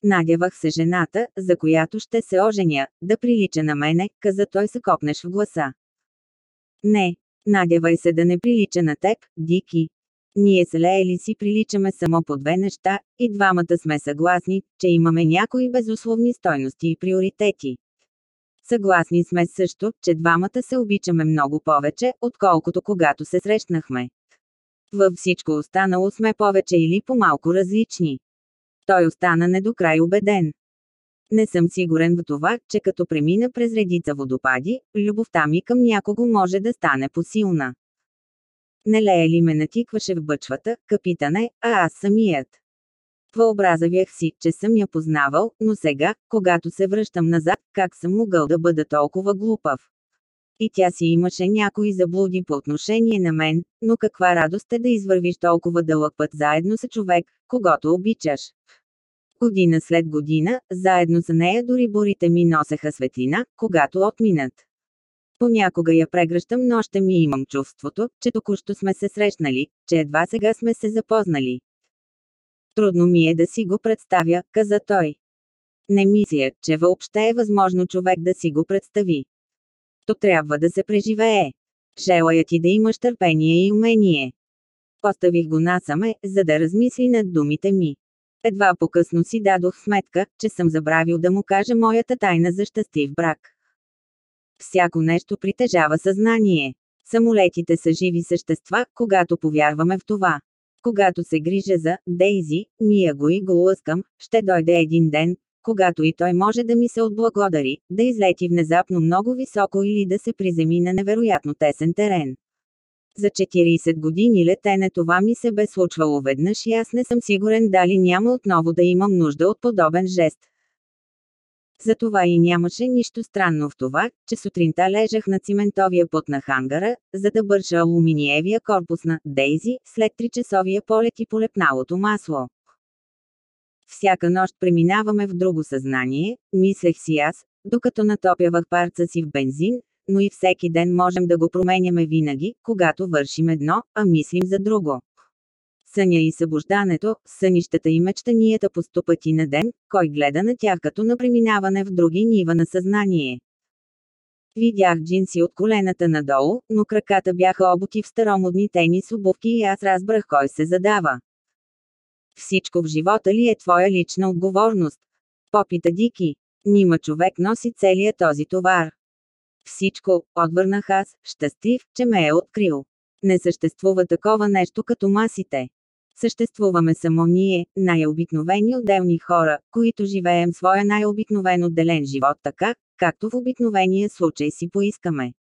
Надявах се жената, за която ще се оженя, да прилича на мене, каза той се копнеш в гласа. Не, надявай се да не прилича на теб, Дики. Ние с Леели си приличаме само по две неща, и двамата сме съгласни, че имаме някои безусловни стойности и приоритети. Съгласни сме също, че двамата се обичаме много повече, отколкото когато се срещнахме. Във всичко останало сме повече или по-малко различни. Той остана не до край убеден. Не съм сигурен в това, че като премина през редица водопади, любовта ми към някого може да стане посилна. Не лее ли ме натикваше в бъчвата, капитане, а аз самият. Въобразавях си, че съм я познавал, но сега, когато се връщам назад, как съм могъл да бъда толкова глупав? И тя си имаше някои заблуди по отношение на мен, но каква радост е да извървиш толкова дълъг път заедно с човек, когато обичаш. Година след година, заедно с нея дори борите ми носеха светлина, когато отминат. Понякога я прегръщам, но още ми имам чувството, че току-що сме се срещнали, че едва сега сме се запознали. Трудно ми е да си го представя, каза той. Не мисля, че въобще е възможно човек да си го представи. То трябва да се преживее. Желая ти да имаш търпение и умение. Поставих го насаме, за да размисли над думите ми. Едва по-късно си дадох сметка, че съм забравил да му кажа моята тайна за щастлив брак. Всяко нещо притежава съзнание. Самолетите са живи същества, когато повярваме в това. Когато се грижа за Дейзи, мия го и го лъскам, ще дойде един ден, когато и той може да ми се отблагодари, да излети внезапно много високо или да се приземи на невероятно тесен терен. За 40 години летене това ми се бе случвало веднъж и аз не съм сигурен дали няма отново да имам нужда от подобен жест. Затова и нямаше нищо странно в това, че сутринта лежах на циментовия пот на хангара, за да бърша алуминиевия корпус на Дейзи, след 3-часовия полет и полепналото масло. Всяка нощ преминаваме в друго съзнание, мислех си аз, докато натопявах парца си в бензин, но и всеки ден можем да го променяме винаги, когато вършим едно, а мислим за друго. Съня и събуждането, сънищата и мечтанията по сто на ден, кой гледа на тях като на преминаване в други нива на съзнание. Видях джинси от колената надолу, но краката бяха обути в старомодни тенис обувки и аз разбрах кой се задава. Всичко в живота ли е твоя лична отговорност? Попита Дики. Нима човек носи целият този товар. Всичко, отвърнах аз, щастлив, че ме е открил. Не съществува такова нещо като масите. Съществуваме само ние, най-обикновени отделни хора, които живеем своя най-обикновен отделен живот така, както в обикновения случай си поискаме.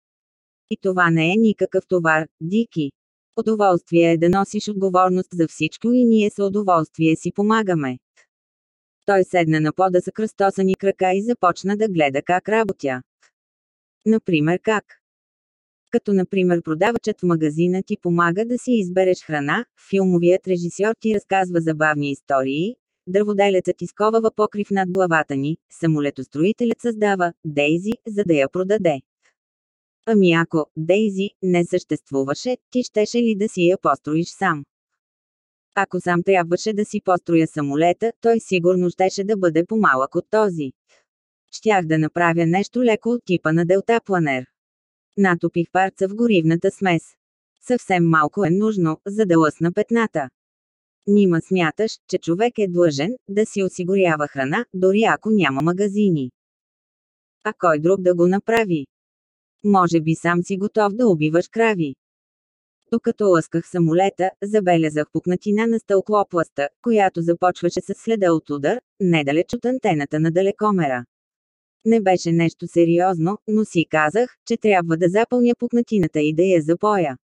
И това не е никакъв товар, Дики. Удоволствие е да носиш отговорност за всичко и ние с удоволствие си помагаме. Той седна на пода с кръстосани крака и започна да гледа как работя. Например как? Като например продавачът в магазина ти помага да си избереш храна, филмовият режисьор ти разказва забавни истории, дърводелецът изковава покрив над главата ни, самолетостроителят създава Дейзи, за да я продаде. Ами ако Дейзи не съществуваше, ти щеше ли да си я построиш сам? Ако сам трябваше да си построя самолета, той сигурно щеше да бъде по-малък от този. Щях да направя нещо леко от типа на делтапланер. Натопих парца в горивната смес. Съвсем малко е нужно, за да лъсна петната. Нима смяташ, че човек е длъжен да си осигурява храна, дори ако няма магазини. А кой друг да го направи? Може би сам си готов да убиваш крави. Докато лъсках самолета, забелязах пукнатина на стълклопласта, която започваше с следа от удар, недалеч от антената на далекомера. Не беше нещо сериозно, но си казах, че трябва да запълня пукнатината и да я запоя.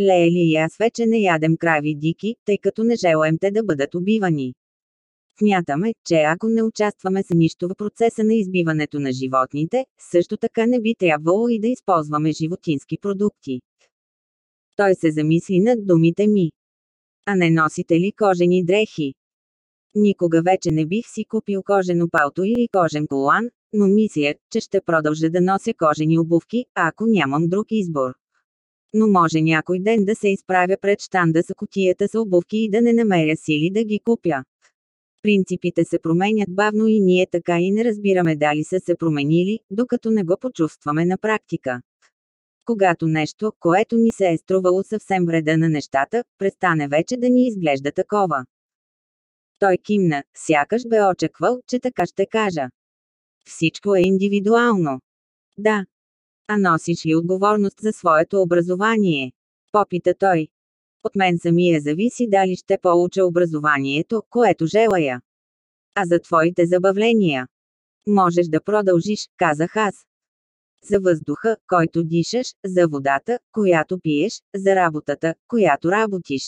Леели и аз вече не ядем крави дики, тъй като не желаем те да бъдат убивани. Смятаме, че ако не участваме с нищо в процеса на избиването на животните, също така не би трябвало и да използваме животински продукти. Той се замисли над думите ми. А не носите ли кожени дрехи? Никога вече не бих си купил кожено палто или кожен колан, но мисля, че ще продължа да нося кожени обувки, ако нямам друг избор. Но може някой ден да се изправя пред штанда за котията с обувки и да не намеря сили да ги купя. Принципите се променят бавно и ние така и не разбираме дали са се променили, докато не го почувстваме на практика. Когато нещо, което ни се е струвало съвсем вреда на нещата, престане вече да ни изглежда такова. Той кимна, сякаш бе очаквал, че така ще кажа. Всичко е индивидуално. Да. А носиш ли отговорност за своето образование? Попита той. От мен самия зависи дали ще получа образованието, което желая. А за твоите забавления? Можеш да продължиш, казах аз. За въздуха, който дишаш, за водата, която пиеш, за работата, която работиш.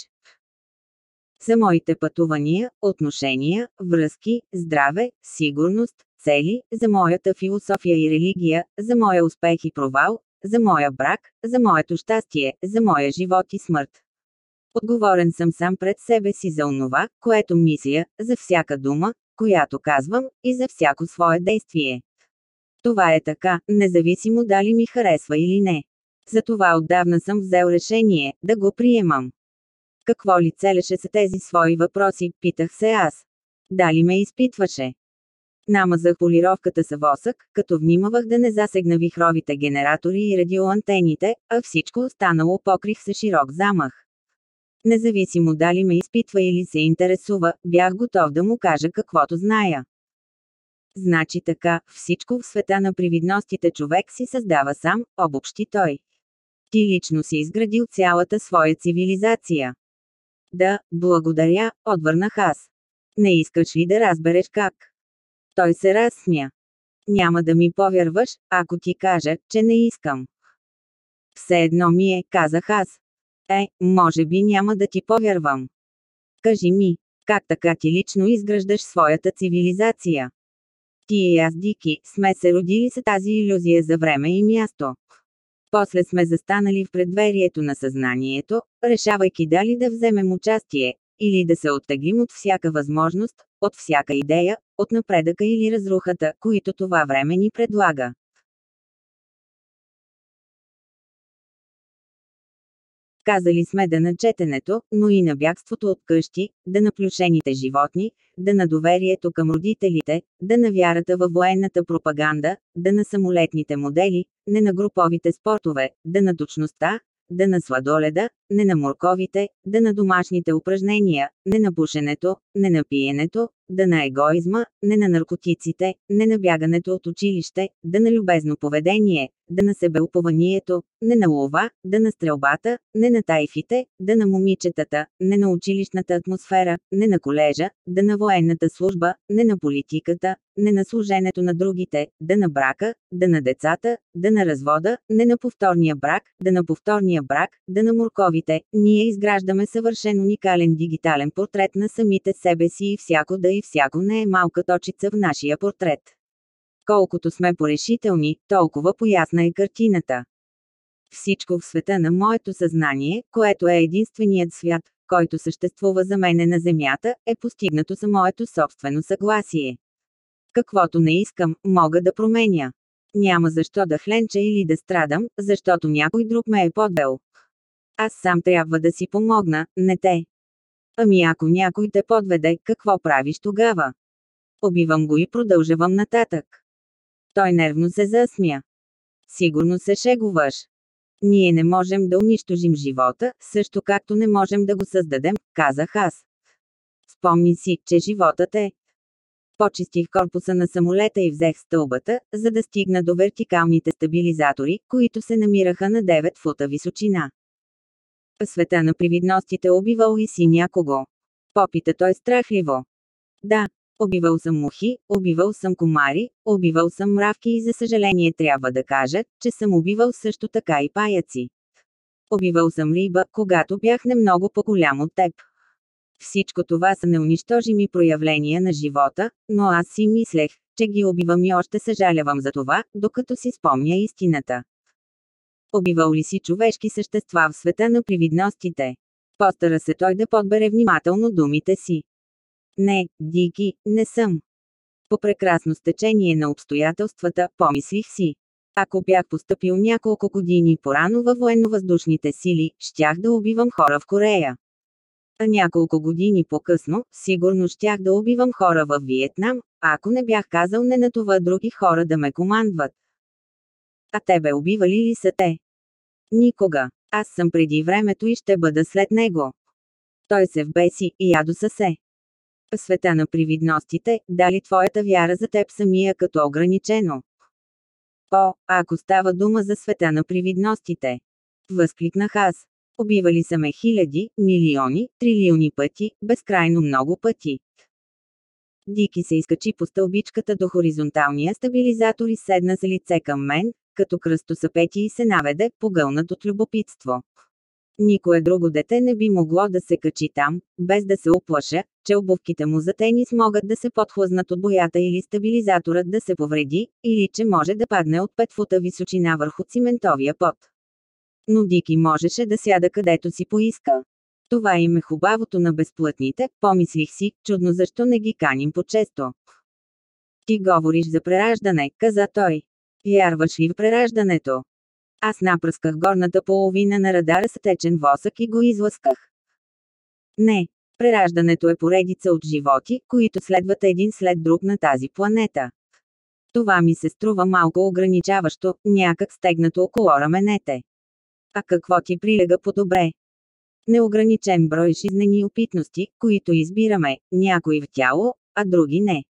За моите пътувания, отношения, връзки, здраве, сигурност, цели, за моята философия и религия, за моя успех и провал, за моя брак, за моето щастие, за моя живот и смърт. Отговорен съм сам пред себе си за онова, което мисля, за всяка дума, която казвам, и за всяко свое действие. Това е така, независимо дали ми харесва или не. Затова отдавна съм взел решение да го приемам. Какво ли целеше са тези свои въпроси, питах се аз. Дали ме изпитваше? Намазах полировката с восък, като внимавах да не засегна вихровите генератори и радиоантените, а всичко останало покрих с широк замах. Независимо дали ме изпитва или се интересува, бях готов да му кажа каквото зная. Значи така, всичко в света на привидностите човек си създава сам, обобщи той. Ти лично си изградил цялата своя цивилизация. Да, благодаря, отвърнах аз. Не искаш ли да разбереш как? Той се разсмя. Няма да ми повярваш, ако ти кажа, че не искам. Все едно ми е, казах аз. Е, може би няма да ти повярвам. Кажи ми, как така ти лично изграждаш своята цивилизация? Ти и аз, Дики, сме се родили с тази иллюзия за време и място. После сме застанали в предверието на съзнанието, решавайки дали да вземем участие, или да се оттеглим от всяка възможност, от всяка идея, от напредъка или разрухата, които това време ни предлага. Казали сме да на четенето, но и на бягството от къщи, да на плюшените животни, да на доверието към родителите, да на вярата във военната пропаганда, да на самолетните модели, не на груповите спортове, да на точността, да на сладоледа, не на морковите, да на домашните упражнения, не на пушенето, не на пиенето, да на егоизма, не на наркотиците, не на бягането от училище, да на любезно поведение, да на себеупованието, не на лова, да на стрелбата, не на тайфите, да на момичетата, не на училищната атмосфера, не на колежа, да на военната служба, не на политиката, не на служенето на другите, да на брака, да на децата, да на развода, не на повторния брак, да на повторния брак, да на морковите. Ние изграждаме съвършен уникален дигитален портрет на самите себе си и всяко да и всяко не е малка точица в нашия портрет. Колкото сме порешителни, толкова поясна е картината. Всичко в света на моето съзнание, което е единственият свят, който съществува за мене на Земята, е постигнато за моето собствено съгласие. Каквото не искам, мога да променя. Няма защо да хленча или да страдам, защото някой друг ме е подвел. Аз сам трябва да си помогна, не те. Ами ако някой те подведе, какво правиш тогава? Обивам го и продължавам нататък. Той нервно се засмя. Сигурно се шегуваш. Ние не можем да унищожим живота, също както не можем да го създадем, казах аз. Спомни си, че животът е. Почистих корпуса на самолета и взех стълбата, за да стигна до вертикалните стабилизатори, които се намираха на 9 фута височина. Света на привидностите убивал и си някого. Попита той страхливо. Да, Убивал съм мухи, убивал съм комари, убивал съм мравки и за съжаление трябва да кажа, че съм убивал също така и паяци. Убивал съм риба, когато бях не много по-голям от теб. Всичко това са неунищожими проявления на живота, но аз си мислех, че ги убивам и още съжалявам за това, докато си спомня истината. Убивал ли си човешки същества в света на привидностите? Постара се той да подбере внимателно думите си. Не, Дики, не съм. По прекрасно стечение на обстоятелствата, помислих си. Ако бях поступил няколко години порано във военно-въздушните сили, щях да убивам хора в Корея. А няколко години по-късно, сигурно щях да убивам хора в Виетнам, ако не бях казал не на това други хора да ме командват. А тебе убивали ли са те? Никога. Аз съм преди времето и ще бъда след него. Той се вбеси и ядоса се. Света на привидностите, дали твоята вяра за теб самия като ограничено? О, ако става дума за света на привидностите. Възкликнах аз. Убивали са ме хиляди, милиони, трилиони пъти, безкрайно много пъти. Дики се изкачи по стълбичката до хоризонталния стабилизатор и седна с лице към мен, като кръстосъпети и се наведе, погълнат от любопитство. Никое друго дете не би могло да се качи там, без да се оплаша, че обувките му за тенис могат да се подхлъзнат от боята или стабилизаторът да се повреди, или че може да падне от 5 фута височина върху циментовия пот. Но Дики можеше да сяда където си поиска. Това им е хубавото на безплътните, помислих си, чудно защо не ги каним по-често. Ти говориш за прераждане, каза той. Вярваш ли в прераждането? Аз напръсках горната половина на радара с течен восък и го излъсках. Не, прераждането е поредица от животи, които следват един след друг на тази планета. Това ми се струва малко ограничаващо, някак стегнато около раменете. А какво ти прилега по-добре? Неограничен брой жизнени опитности, които избираме, някои в тяло, а други не.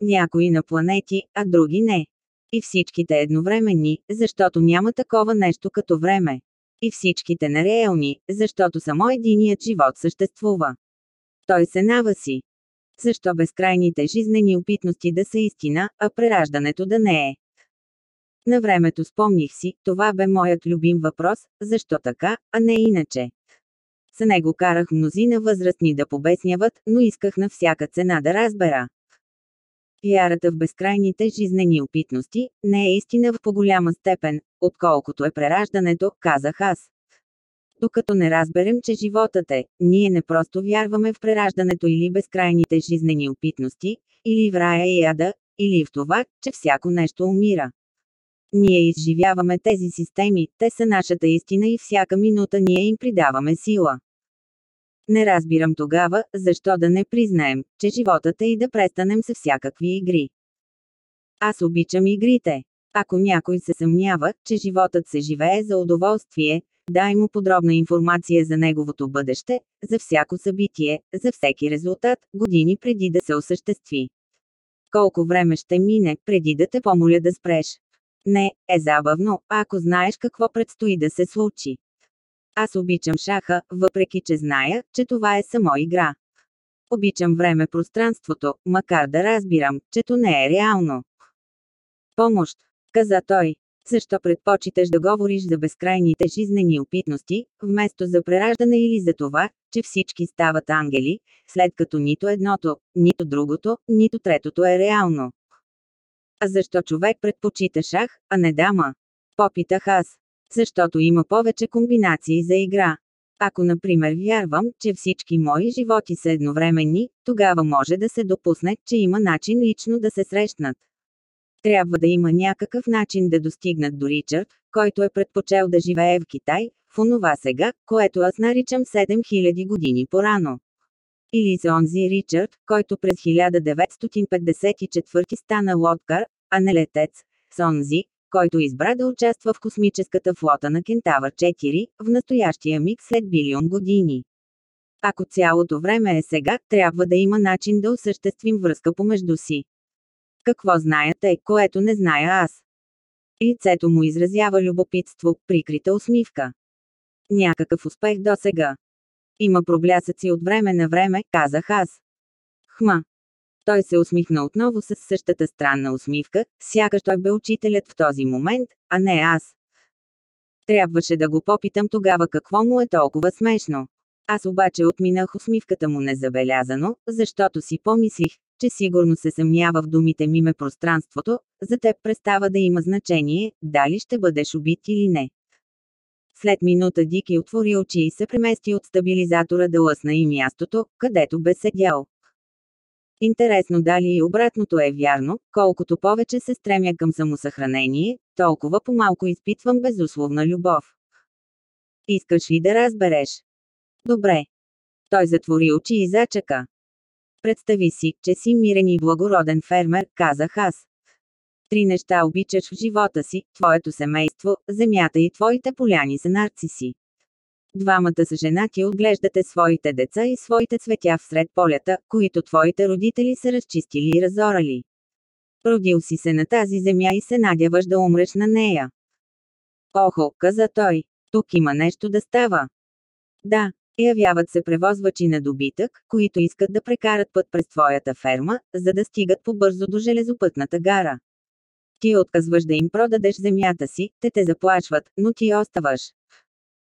Някои на планети, а други не. И всичките едновременни, защото няма такова нещо като време. И всичките нереални, защото само единият живот съществува. Той се наваси. Защо безкрайните жизнени опитности да са истина, а прераждането да не е? На времето спомних си, това бе моят любим въпрос, защо така, а не иначе. С него карах мнозина възрастни да побесняват, но исках на всяка цена да разбера. Вярата в безкрайните жизнени опитности не е истина в по-голяма степен, отколкото е прераждането, казах аз. Докато не разберем, че животът е, ние не просто вярваме в прераждането или безкрайните жизнени опитности, или в рая и яда, или в това, че всяко нещо умира. Ние изживяваме тези системи, те са нашата истина и всяка минута ние им придаваме сила. Не разбирам тогава, защо да не признаем, че животът е и да престанем с всякакви игри. Аз обичам игрите. Ако някой се съмнява, че животът се живее за удоволствие, дай му подробна информация за неговото бъдеще, за всяко събитие, за всеки резултат, години преди да се осъществи. Колко време ще мине, преди да те помоля да спреш? Не, е забавно, ако знаеш какво предстои да се случи. Аз обичам шаха, въпреки че зная, че това е само игра. Обичам време-пространството, макар да разбирам, че то не е реално. Помощ, каза той. Защо предпочиташ да говориш за безкрайните жизнени опитности, вместо за прераждане или за това, че всички стават ангели, след като нито едното, нито другото, нито третото е реално? А защо човек предпочита шах, а не дама? Попитах аз. Защото има повече комбинации за игра. Ако например вярвам, че всички мои животи са едновременни, тогава може да се допусне, че има начин лично да се срещнат. Трябва да има някакъв начин да достигнат до Ричард, който е предпочел да живее в Китай, в онова сега, което аз наричам 7000 години по-рано. Или за онзи Ричард, който през 1954 стана лодкар, а не летец, с онзи, който избра да участва в космическата флота на Кентавър 4, в настоящия миг след билион години. Ако цялото време е сега, трябва да има начин да осъществим връзка помежду си. Какво знаете, което не зная аз? Лицето му изразява любопитство, прикрита усмивка. Някакъв успех до сега. Има проблясъци от време на време, казах аз. Хма, той се усмихна отново с същата странна усмивка, сякаш той бе учителят в този момент, а не аз. Трябваше да го попитам тогава какво му е толкова смешно. Аз обаче отминах усмивката му незабелязано, защото си помислих, че сигурно се съмнява в думите ми ме пространството, за теб престава да има значение, дали ще бъдеш убит или не. След минута Дики отвори очи и се премести от стабилизатора да лъсна и мястото, където бе седял. Интересно дали и обратното е вярно, колкото повече се стремя към самосъхранение, толкова по-малко изпитвам безусловна любов. Искаш ли да разбереш? Добре. Той затвори очи и зачака. Представи си, че си мирен и благороден фермер, казах аз. Три неща обичаш в живота си – твоето семейство, земята и твоите поляни за нарциси. Двамата са женати отглеждате своите деца и своите цветя всред полята, които твоите родители са разчистили и разорали. Родил си се на тази земя и се надяваш да умреш на нея. Охо, каза той, тук има нещо да става. Да, явяват се превозвачи на добитък, които искат да прекарат път през твоята ферма, за да стигат по-бързо до железопътната гара. Ти отказваш да им продадеш земята си, те те заплашват, но ти оставаш.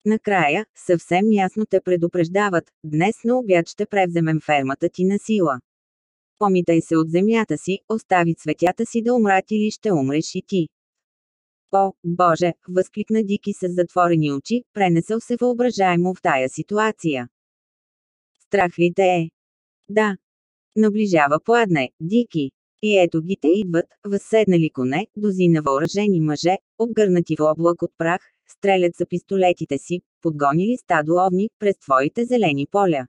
Накрая, съвсем ясно те предупреждават, днес на обяд ще превземем фермата ти на сила. Помитай се от земята си, остави цветята си да умрат или ще умреш и ти. О, Боже, възкликна Дики с затворени очи, пренесъл се въображаемо в тая ситуация. Страх ли те е? Да. Наближава пладне, Дики. И ето ги те идват, възседнали коне, дозина въоръжени мъже, обгърнати в облак от прах, стрелят за пистолетите си, подгонили стадо овни, през твоите зелени поля.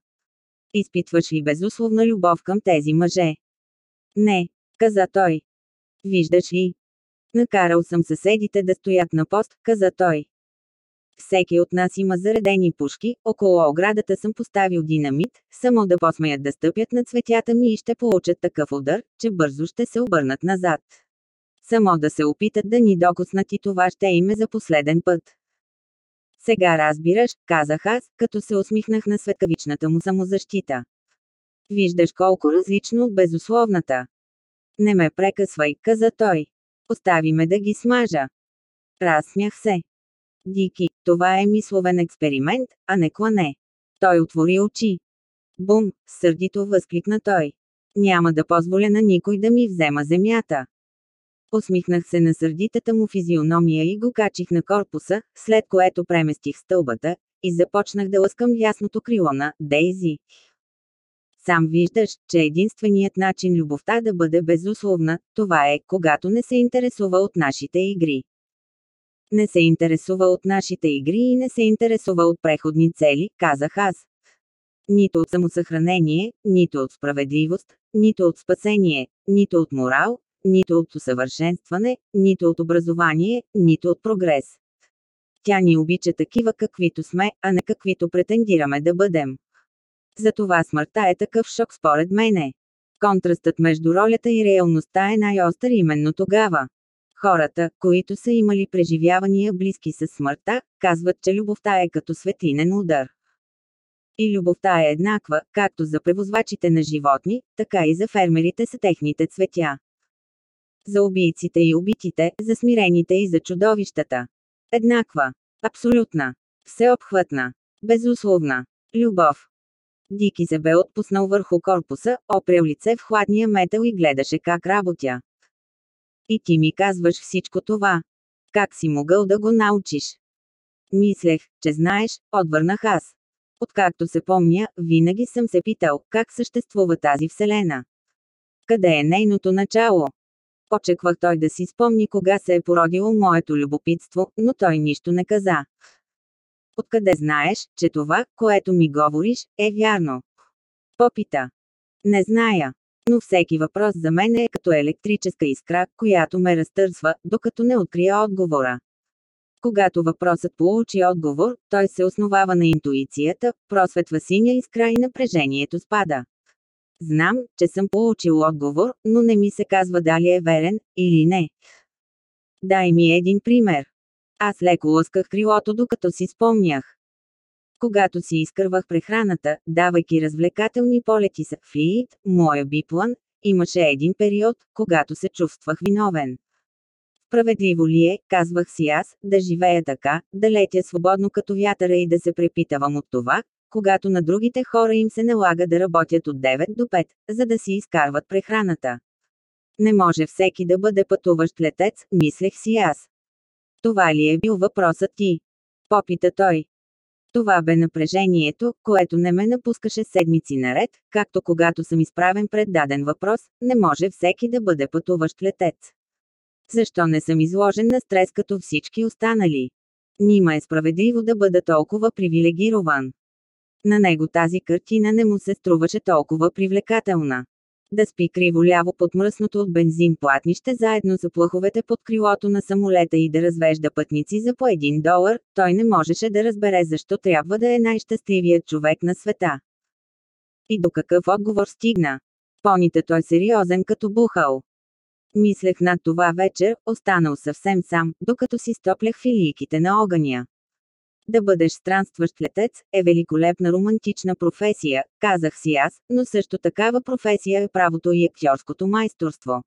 Изпитваш ли безусловна любов към тези мъже? Не, каза той. Виждаш ли? Накарал съм съседите да стоят на пост, каза той. Всеки от нас има заредени пушки, около оградата съм поставил динамит, само да посмеят да стъпят на цветята ми и ще получат такъв удар, че бързо ще се обърнат назад. Само да се опитат да ни докоснат и това ще им е за последен път. Сега разбираш, казах аз, като се усмихнах на светкавичната му самозащита. Виждаш колко различно от безусловната. Не ме прекъсвай, каза той. Остави ме да ги смажа. Разсмях се. Дики, това е мисловен експеримент, а не клане. Той отвори очи. Бум, сърдито възкликна той. Няма да позволя на никой да ми взема земята. Усмихнах се на сърдитата му физиономия и го качих на корпуса, след което преместих стълбата и започнах да лъскам ясното крило на Дейзи. Сам виждаш, че единственият начин любовта да бъде безусловна, това е, когато не се интересува от нашите игри. Не се интересува от нашите игри и не се интересува от преходни цели, казах аз. Нито от самосъхранение, нито от справедливост, нито от спасение, нито от морал, нито от усъвършенстване, нито от образование, нито от прогрес. Тя ни обича такива каквито сме, а не каквито претендираме да бъдем. Затова смъртта е такъв шок според мене. Контрастът между ролята и реалността е най-остър именно тогава. Хората, които са имали преживявания близки с смъртта, казват, че любовта е като светлинен удар. И любовта е еднаква, както за превозвачите на животни, така и за фермерите са техните цветя. За убийците и убитите, за смирените и за чудовищата. Еднаква. Абсолютна. Всеобхватна. Безусловна. Любов. Дики се бе отпуснал върху корпуса, опрел лице в хладния метал и гледаше как работя. И ти ми казваш всичко това. Как си могъл да го научиш? Мислех, че знаеш, отвърнах аз. Откакто се помня, винаги съм се питал, как съществува тази вселена. Къде е нейното начало? Очеквах той да си спомни кога се е породило моето любопитство, но той нищо не каза. Откъде знаеш, че това, което ми говориш, е вярно? Попита. Не зная. Но всеки въпрос за мен е като електрическа искра, която ме разтърсва, докато не открия отговора. Когато въпросът получи отговор, той се основава на интуицията, просветва синя искра и напрежението спада. Знам, че съм получил отговор, но не ми се казва дали е верен, или не. Дай ми един пример. Аз леко лъсках крилото докато си спомнях. Когато си изкървах прехраната, давайки развлекателни полети с Флиит, моя биплан, имаше един период, когато се чувствах виновен. Справедливо ли е, казвах си аз, да живея така, да летя свободно като вятъра и да се препитавам от това, когато на другите хора им се налага да работят от 9 до 5, за да си изкарват прехраната. Не може всеки да бъде пътуващ летец, мислех си аз. Това ли е бил въпросът ти? Попита той. Това бе напрежението, което не ме напускаше седмици наред, както когато съм изправен пред даден въпрос, не може всеки да бъде пътуващ летец. Защо не съм изложен на стрес като всички останали? Нима е справедливо да бъда толкова привилегирован. На него тази картина не му се струваше толкова привлекателна. Да спи криво-ляво под мръсното от бензин платнище заедно за плъховете под крилото на самолета и да развежда пътници за по един долар, той не можеше да разбере защо трябва да е най-щастливият човек на света. И до какъв отговор стигна? Поните той сериозен като бухал. Мислех над това вечер, останал съвсем сам, докато си стоплях филийките на огъня. Да бъдеш странстващ летец е великолепна романтична професия, казах си аз, но също такава професия е правото и актьорското майсторство.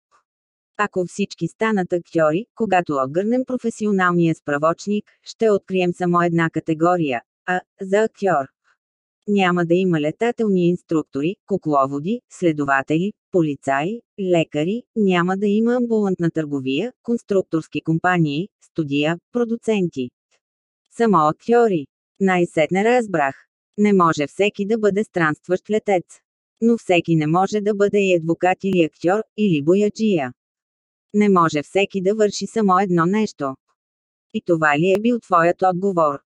Ако всички станат актьори, когато отгърнем професионалния справочник, ще открием само една категория – а, за актьор. Няма да има летателни инструктори, кукловоди, следователи, полицаи, лекари, няма да има амбулантна търговия, конструкторски компании, студия, продуценти. Само актьори. Най-сетне разбрах. Не може всеки да бъде странстващ летец. Но всеки не може да бъде и адвокат или актьор, или бояджия. Не може всеки да върши само едно нещо. И това ли е бил твоят отговор?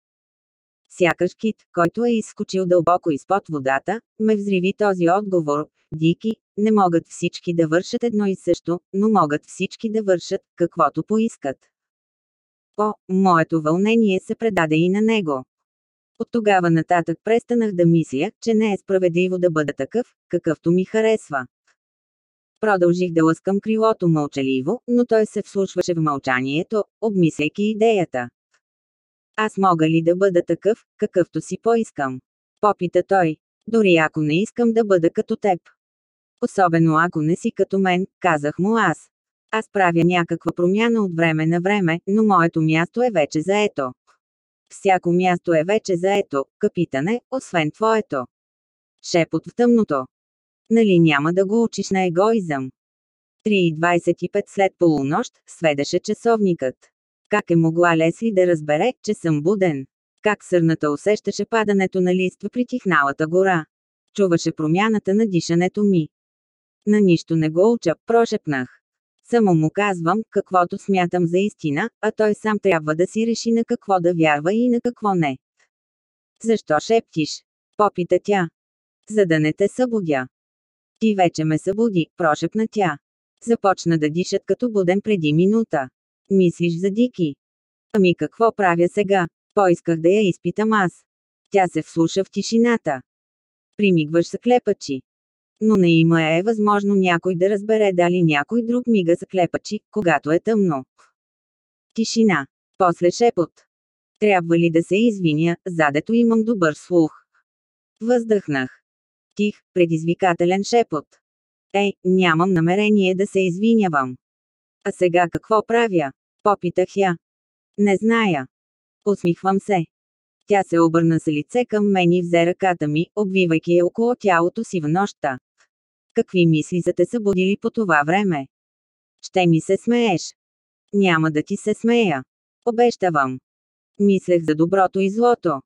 Сякаш кит, който е изскочил дълбоко изпод водата, ме взриви този отговор. Дики, не могат всички да вършат едно и също, но могат всички да вършат, каквото поискат. О, моето вълнение се предаде и на него. От тогава нататък престанах да мисля, че не е справедливо да бъда такъв, какъвто ми харесва. Продължих да лъскам крилото мълчаливо, но той се вслушваше в мълчанието, обмисляйки идеята. Аз мога ли да бъда такъв, какъвто си поискам? Попита той. Дори ако не искам да бъда като теб. Особено ако не си като мен, казах му аз. Аз правя някаква промяна от време на време, но моето място е вече заето. Всяко място е вече заето, капитане, освен твоето. Шепот в тъмното. Нали няма да го учиш на егоизъм? 3.25 след полунощ, сведеше часовникът. Как е могла Лесли да разбере, че съм буден? Как сърната усещаше падането на лист в притихналата гора? Чуваше промяната на дишането ми. На нищо не го уча, прошепнах. Само му казвам, каквото смятам за истина, а той сам трябва да си реши на какво да вярва и на какво не. Защо шептиш? Попита тя. За да не те събудя. Ти вече ме събуди, прошепна тя. Започна да дишат като буден преди минута. Мислиш за Дики? Ами какво правя сега? Поисках да я изпитам аз. Тя се вслуша в тишината. Примигваш са клепачи но не има е възможно някой да разбере дали някой друг мига за клепачи, когато е тъмно. Тишина. После шепот. Трябва ли да се извиня, задето имам добър слух? Въздъхнах. Тих, предизвикателен шепот. Ей, нямам намерение да се извинявам. А сега какво правя? Попитах я. Не зная. Усмихвам се. Тя се обърна с лице към мен и взе ръката ми, обвивайки я около тялото си в нощта. Какви мисли са те събудили по това време? Ще ми се смееш. Няма да ти се смея. Обещавам. Мислех за доброто и злото.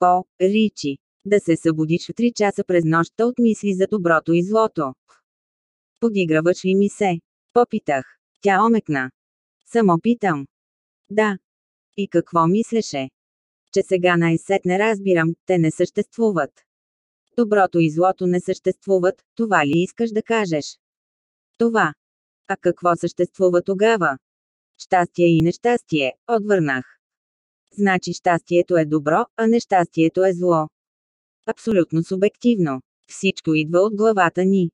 О, Ричи, да се събудиш в 3 часа през нощта от мисли за доброто и злото. Подиграваш ли ми се? Попитах. Тя омекна. Само питам. Да. И какво мислеше? Че сега най-сетне разбирам, те не съществуват. Доброто и злото не съществуват, това ли искаш да кажеш? Това. А какво съществува тогава? Щастие и нещастие, отвърнах. Значи щастието е добро, а нещастието е зло. Абсолютно субективно. Всичко идва от главата ни.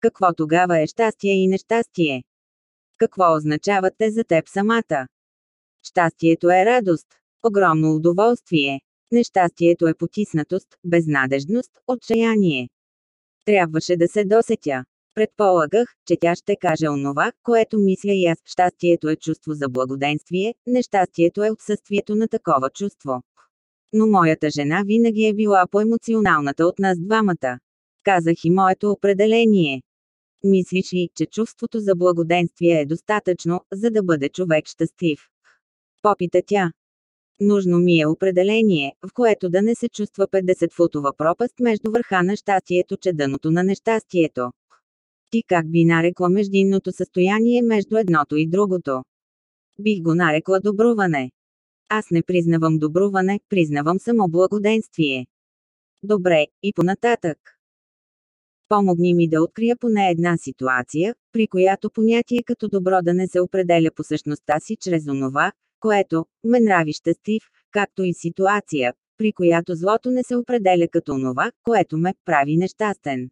Какво тогава е щастие и нещастие? Какво означават те за теб самата? Щастието е радост, огромно удоволствие, Нещастието е потиснатост, безнадежност, отчаяние. Трябваше да се досетя. Предполагах, че тя ще каже онова, което мисля и аз. Щастието е чувство за благоденствие, нещастието е отсъствието на такова чувство. Но моята жена винаги е била по-емоционалната от нас двамата. Казах и моето определение. Мислиш ли, че чувството за благоденствие е достатъчно, за да бъде човек щастлив? Попита тя. Нужно ми е определение, в което да не се чувства 50-футова пропаст между върха на щастието че дъното на нещастието. Ти как би нарекла междинното състояние между едното и другото? Бих го нарекла добруване. Аз не признавам добруване, признавам само благоденствие. Добре, и понататък. Помогни ми да открия поне една ситуация, при която понятие като добро да не се определя по същността си чрез онова, което ме нрави щастлив, както и ситуация, при която злото не се определя като онова, което ме прави нещастен.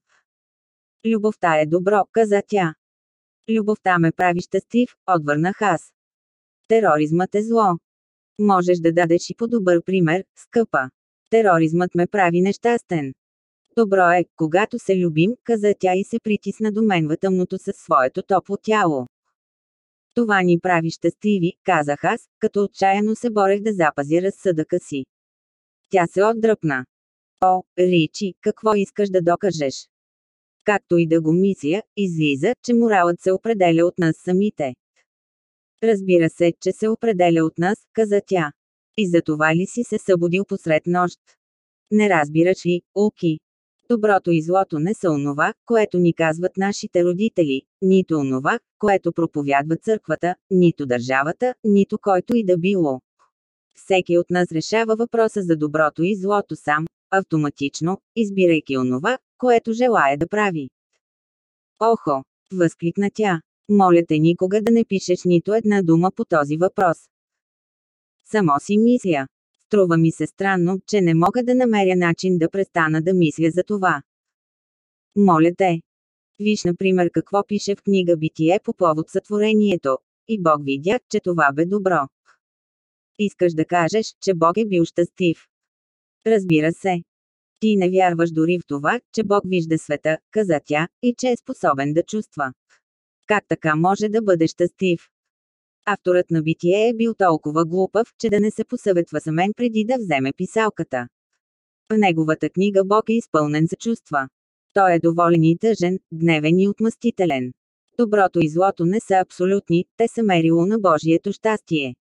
Любовта е добро, каза тя. Любовта ме прави щастлив, отвърнах аз. Тероризмът е зло. Можеш да дадеш и по-добър пример, скъпа. Тероризмът ме прави нещастен. Добро е, когато се любим, каза тя и се притисна до мен във тъмното със своето топло тяло. Това ни прави щастливи, казах аз, като отчаяно се борех да запази разсъдъка си. Тя се отдръпна. О, Ричи, какво искаш да докажеш? Както и да го мисля, излиза, че моралът се определя от нас самите. Разбира се, че се определя от нас, каза тя. И за това ли си се събудил посред нощ? Не разбираш ли, Уки? Доброто и злото не са онова, което ни казват нашите родители, нито онова, което проповядва църквата, нито държавата, нито който и да било. Всеки от нас решава въпроса за доброто и злото сам, автоматично, избирайки онова, което желая да прави. Охо! възкликна тя. Моля те никога да не пишеш нито една дума по този въпрос. Само си мисля. Струва ми се странно, че не мога да намеря начин да престана да мисля за това. Моля те. Виж, например, какво пише в книга Битие по повод сътворението. И Бог видя, че това бе добро. Искаш да кажеш, че Бог е бил щастлив. Разбира се. Ти не вярваш дори в това, че Бог вижда света, каза тя, и че е способен да чувства. Как така може да бъде щастлив? Авторът на битие е бил толкова глупав, че да не се посъветва за мен преди да вземе писалката. В неговата книга Бог е изпълнен за чувства. Той е доволен и тъжен, гневен и отмъстителен. Доброто и злото не са абсолютни, те са мерило на Божието щастие.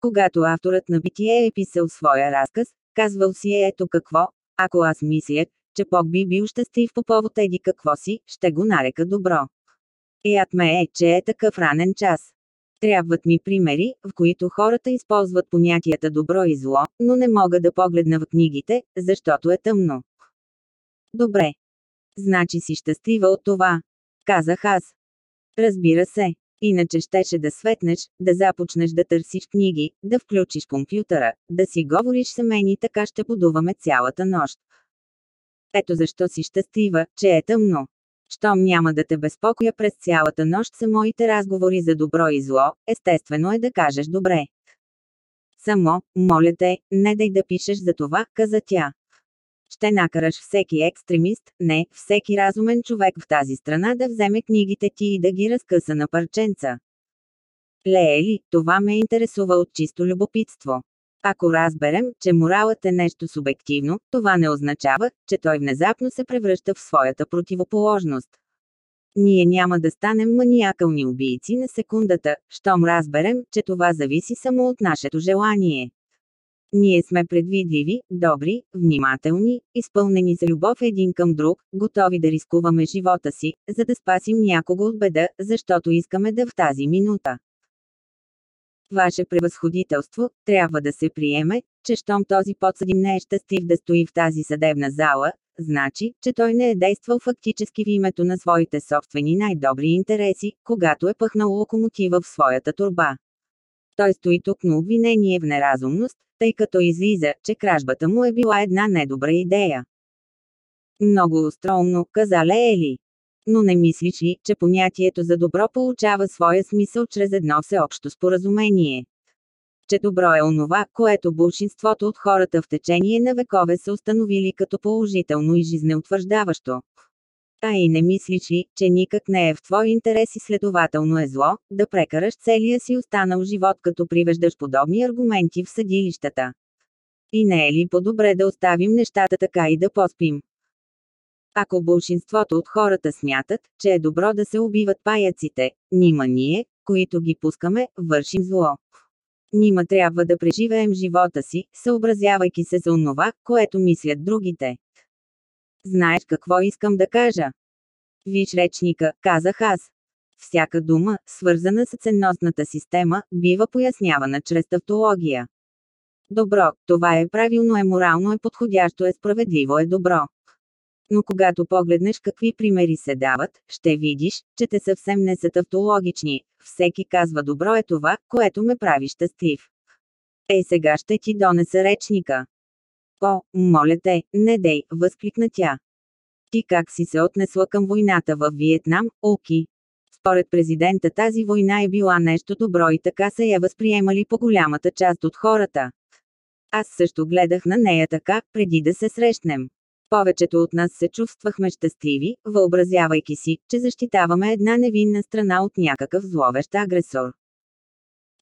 Когато авторът на битие е писал своя разказ, казвал си е ето какво, ако аз мисля, че Бог би бил щастлив по повод еди какво си, ще го нарека добро. Яд ме е, че е такъв ранен час. Трябват ми примери, в които хората използват понятията добро и зло, но не мога да погледна в книгите, защото е тъмно. Добре. Значи си щастлива от това. Казах аз. Разбира се. Иначе щеше да светнеш, да започнеш да търсиш книги, да включиш компютъра, да си говориш с мен и така ще подуваме цялата нощ. Ето защо си щастлива, че е тъмно. Щом няма да те безпокоя през цялата нощ са моите разговори за добро и зло, естествено е да кажеш добре. Само, моля те, не дай да пишеш за това, каза тя. Ще накараш всеки екстремист, не, всеки разумен човек в тази страна да вземе книгите ти и да ги разкъса на парченца. Леели, това ме интересува от чисто любопитство. Ако разберем, че моралът е нещо субективно, това не означава, че той внезапно се превръща в своята противоположност. Ние няма да станем маниакални убийци на секундата, щом разберем, че това зависи само от нашето желание. Ние сме предвидливи, добри, внимателни, изпълнени за любов един към друг, готови да рискуваме живота си, за да спасим някого от беда, защото искаме да в тази минута. Ваше превъзходителство, трябва да се приеме, че щом този подсъдим не е щастлив да стои в тази съдебна зала, значи, че той не е действал фактически в името на своите собствени най-добри интереси, когато е пъхнал локомотива в своята турба. Той стои тук на обвинение в неразумност, тъй като излиза, че кражбата му е била една недобра идея. Много остроумно, каза Леели. Но не мислиш ли, че понятието за добро получава своя смисъл чрез едно всеобщо споразумение? Че добро е онова, което большинството от хората в течение на векове са установили като положително и жизнеутвърждаващо. А и не мислиш ли, че никак не е в твой интерес и следователно е зло, да прекараш целия си останал живот като привеждаш подобни аргументи в съдилищата? И не е ли по-добре да оставим нещата така и да поспим? Ако большинството от хората смятат, че е добро да се убиват паяците, нима ние, които ги пускаме, вършим зло. Нима трябва да преживеем живота си, съобразявайки се за онова, което мислят другите. Знаеш какво искам да кажа? Виж речника, казах аз. Всяка дума, свързана с ценностната система, бива пояснявана чрез тавтология. Добро, това е правилно е морално е подходящо е справедливо е добро. Но когато погледнеш какви примери се дават, ще видиш, че те съвсем не са тавтологични. Всеки казва добро е това, което ме прави щастлив. Ей сега ще ти донеса речника. О, моля те, не дей, възкликна тя. Ти как си се отнесла към войната в Виетнам, Оки? Според президента тази война е била нещо добро и така са я възприемали по голямата част от хората. Аз също гледах на нея така, преди да се срещнем. Повечето от нас се чувствахме щастливи, въобразявайки си, че защитаваме една невинна страна от някакъв зловещ агресор.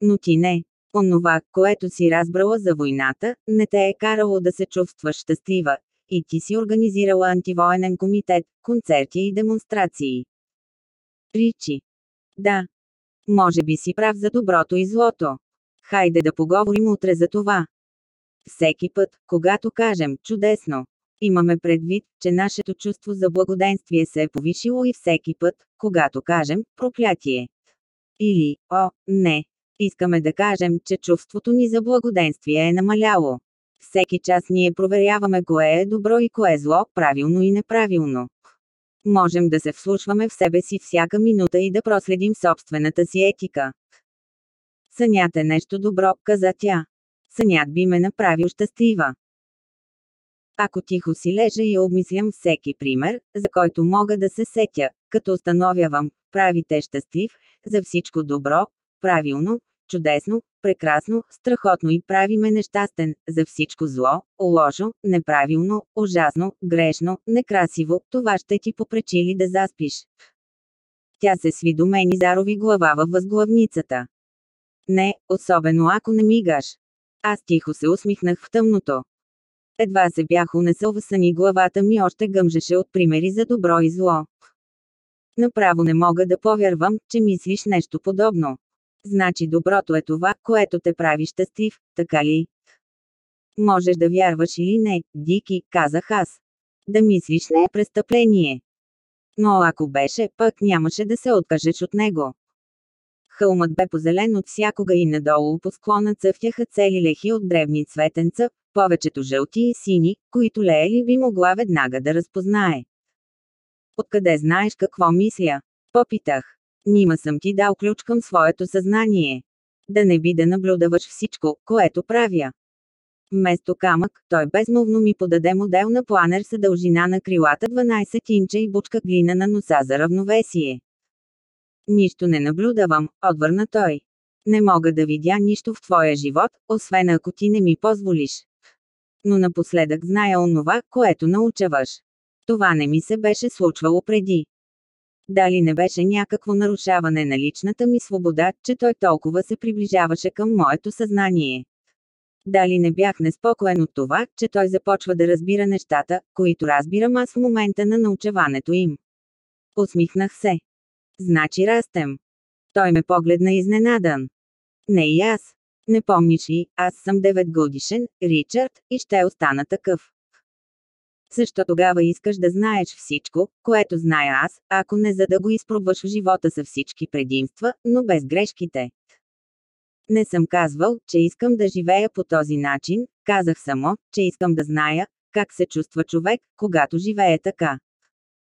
Но ти не. Онова, което си разбрала за войната, не те е карало да се чувстваш щастлива, и ти си организирала антивоенен комитет, концерти и демонстрации. Ричи. Да. Може би си прав за доброто и злото. Хайде да поговорим утре за това. Всеки път, когато кажем чудесно, имаме предвид, че нашето чувство за благоденствие се е повишило и всеки път, когато кажем проклятие. Или, о, не, искаме да кажем, че чувството ни за благоденствие е намаляло. Всеки час ние проверяваме кое е добро и кое е зло, правилно и неправилно. Можем да се вслушваме в себе си всяка минута и да проследим собствената си етика. Сънят е нещо добро, каза тя. Сънят би ме направил щастлива. Ако тихо си лежа и обмислям всеки пример, за който мога да се сетя, като установявам, правите щастлив, за всичко добро, правилно, чудесно, прекрасно, страхотно и прави ме нещастен, за всичко зло, лошо, неправилно, ужасно, грешно, некрасиво, това ще ти попречи ли да заспиш. Тя се сви и зарови глава във възглавницата. Не, особено ако не мигаш. Аз тихо се усмихнах в тъмното. Едва се бях унесъл в съни главата ми още гъмжеше от примери за добро и зло. Направо не мога да повярвам, че мислиш нещо подобно. Значи доброто е това, което те прави щастлив, така ли? Можеш да вярваш или не, Дики, казах аз. Да мислиш не е престъпление. Но ако беше, пък нямаше да се откажеш от него. Хълмът бе позелен от всякога и надолу по склона цъфтяха цели лехи от древни цветенца, повечето жълти и сини, които Леели би могла веднага да разпознае. Откъде знаеш какво мисля? Попитах. Нима съм ти дал ключ към своето съзнание. Да не би да наблюдаваш всичко, което правя. Вместо камък, той безмолвно ми подаде модел на планер с дължина на крилата 12 инча и бучка глина на носа за равновесие. Нищо не наблюдавам, отвърна той. Не мога да видя нищо в твоя живот, освен ако ти не ми позволиш. Но напоследък зная онова, което научаваш. Това не ми се беше случвало преди. Дали не беше някакво нарушаване на личната ми свобода, че той толкова се приближаваше към моето съзнание. Дали не бях неспокоен от това, че той започва да разбира нещата, които разбирам аз в момента на научаването им. Усмихнах се. Значи растем. Той ме погледна изненадан. Не и аз. Не помниш ли, аз съм 9 годишен, Ричард, и ще остана такъв. Защо тогава искаш да знаеш всичко, което зная аз, ако не за да го изпробваш в живота с всички предимства, но без грешките? Не съм казвал, че искам да живея по този начин, казах само, че искам да зная, как се чувства човек, когато живее така.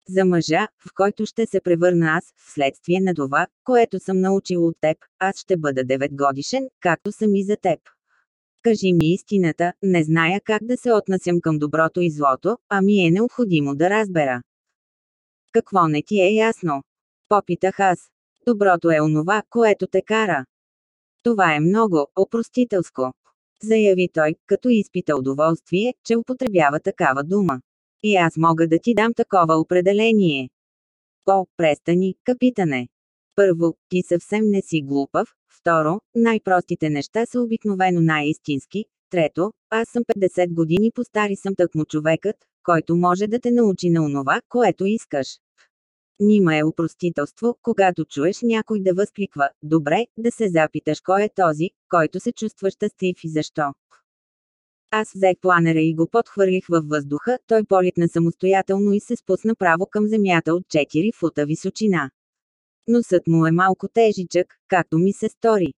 За мъжа, в който ще се превърна аз, вследствие на това, което съм научил от теб, аз ще бъда 9 годишен, както съм и за теб. Кажи ми истината, не зная как да се отнасям към доброто и злото, а ми е необходимо да разбера. Какво не ти е ясно? Попитах аз. Доброто е онова, което те кара. Това е много опростителско. Заяви той, като изпита удоволствие, че употребява такава дума. И аз мога да ти дам такова определение. О, престани, капитане. Първо, ти съвсем не си глупав, второ, най-простите неща са обикновено най-истински, трето, аз съм 50 години по-стари съм тъкмо човекът, който може да те научи на онова, което искаш. Нима е упростителство, когато чуеш някой да възкликва, добре, да се запиташ кой е този, който се чувства щастлив и защо. Аз взех планера и го подхвърлих във въздуха, той политна самостоятелно и се спусна право към земята от 4 фута височина. Носът му е малко тежичък, както ми се стори.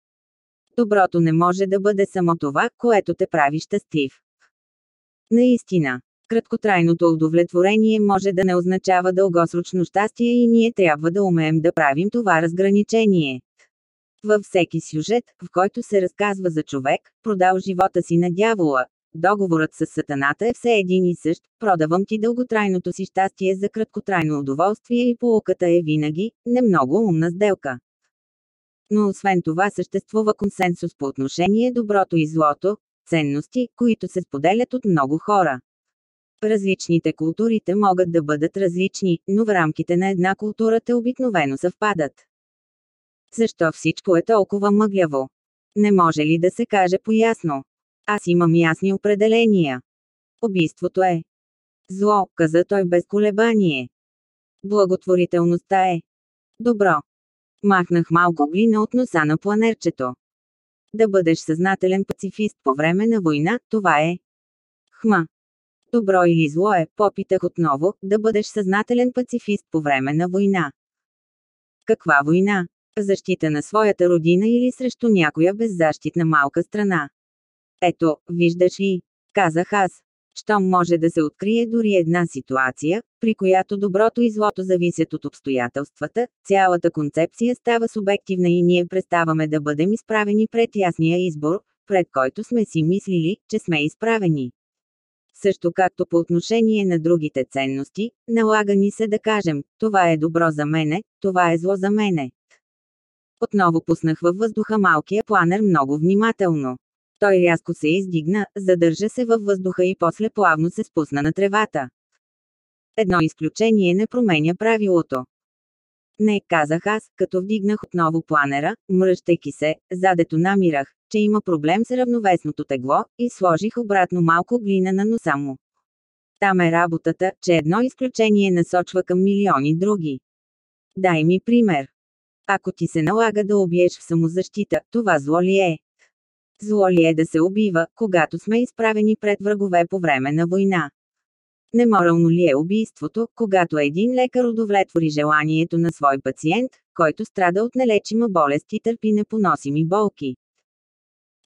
Доброто не може да бъде само това, което те прави щастлив. Наистина, краткотрайното удовлетворение може да не означава дългосрочно щастие и ние трябва да умеем да правим това разграничение. Във всеки сюжет, в който се разказва за човек, продал живота си на дявола, договорът с сатаната е все един и същ, продавам ти дълготрайното си щастие за краткотрайно удоволствие и полуката е винаги, не много умна сделка. Но освен това съществува консенсус по отношение доброто и злото, ценности, които се споделят от много хора. Различните културите могат да бъдат различни, но в рамките на една култура те обикновено съвпадат. Защо всичко е толкова мъгляво? Не може ли да се каже поясно? Аз имам ясни определения. Убийството е зло, каза той без колебание. Благотворителността е добро. Махнах малко глина от носа на планерчето. Да бъдеш съзнателен пацифист по време на война, това е. Хма. Добро или зло е, попитах отново, да бъдеш съзнателен пацифист по време на война. Каква война? Защита на своята родина или срещу някоя беззащитна малка страна? Ето, виждаш ли, казах аз. Щом може да се открие дори една ситуация, при която доброто и злото зависят от обстоятелствата, цялата концепция става субективна и ние преставаме да бъдем изправени пред ясния избор, пред който сме си мислили, че сме изправени. Също както по отношение на другите ценности, налага ни се да кажем, това е добро за мене, това е зло за мене. Отново пуснах във въздуха малкия планер много внимателно. Той рязко се издигна, задържа се във въздуха и после плавно се спусна на тревата. Едно изключение не променя правилото. Не, казах аз, като вдигнах отново планера, мръщайки се, задето намирах, че има проблем с равновесното тегло, и сложих обратно малко глина на носа му. Там е работата, че едно изключение насочва към милиони други. Дай ми пример. Ако ти се налага да убиеш в самозащита, това зло ли е? Зло ли е да се убива, когато сме изправени пред врагове по време на война? Неморално ли е убийството, когато един лекар удовлетвори желанието на свой пациент, който страда от нелечима болест и търпи непоносими болки?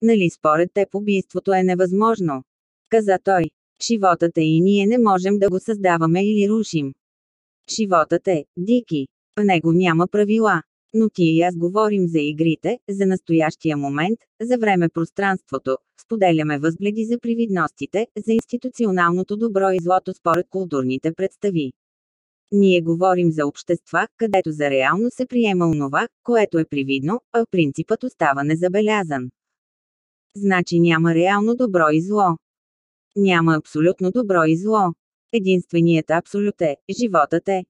Нали според теб убийството е невъзможно? Каза той. Животът е и ние не можем да го създаваме или рушим. Животът е, дики. В него няма правила. Но ти и аз говорим за игрите, за настоящия момент, за време-пространството, споделяме възгледи за привидностите, за институционалното добро и злото според културните представи. Ние говорим за общества, където за реално се приема онова, което е привидно, а принципът остава незабелязан. Значи няма реално добро и зло. Няма абсолютно добро и зло. Единственият абсолют е, животът е,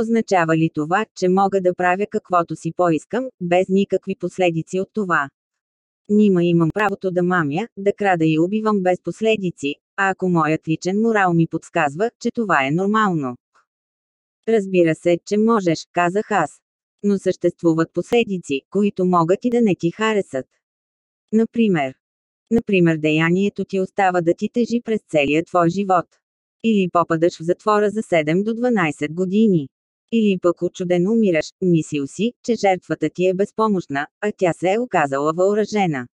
Означава ли това, че мога да правя каквото си поискам, без никакви последици от това? Нима имам правото да мамя, да крада и убивам без последици, а ако моят личен морал ми подсказва, че това е нормално. Разбира се, че можеш, казах аз. Но съществуват последици, които могат и да не ти харесат. Например. Например, деянието ти остава да ти тежи през целия твой живот. Или попадаш в затвора за 7 до 12 години. Или пък очуден умираш, мислил си, че жертвата ти е безпомощна, а тя се е оказала въоръжена.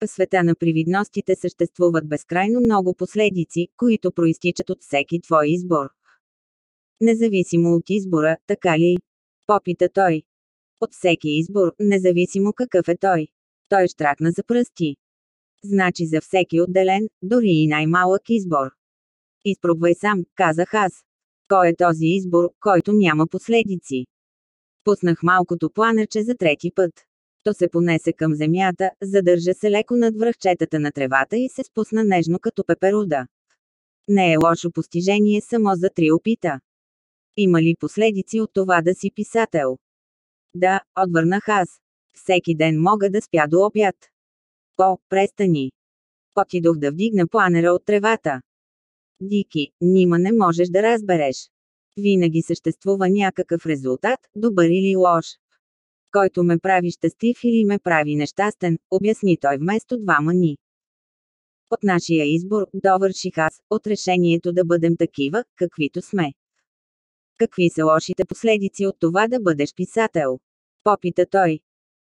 В света на привидностите съществуват безкрайно много последици, които проистичат от всеки твой избор. Независимо от избора, така ли? Попита той. От всеки избор, независимо какъв е той. Той штракна за пръсти. Значи за всеки отделен, дори и най-малък избор. Изпробвай сам, казах аз. Кой е този избор, който няма последици? Пуснах малкото планерче за трети път. То се понесе към земята, задържа се леко над връхчетата на тревата и се спусна нежно като пеперуда. Не е лошо постижение само за три опита. Има ли последици от това да си писател? Да, отвърнах аз. Всеки ден мога да спя до обяд. О, престани. Отидох да вдигна планера от тревата. Дики, нима не можеш да разбереш. Винаги съществува някакъв резултат, добър или лош. Който ме прави щастлив или ме прави нещастен, обясни той вместо двама ни. От нашия избор, довърших аз, от решението да бъдем такива, каквито сме. Какви са лошите последици от това да бъдеш писател? Попита той.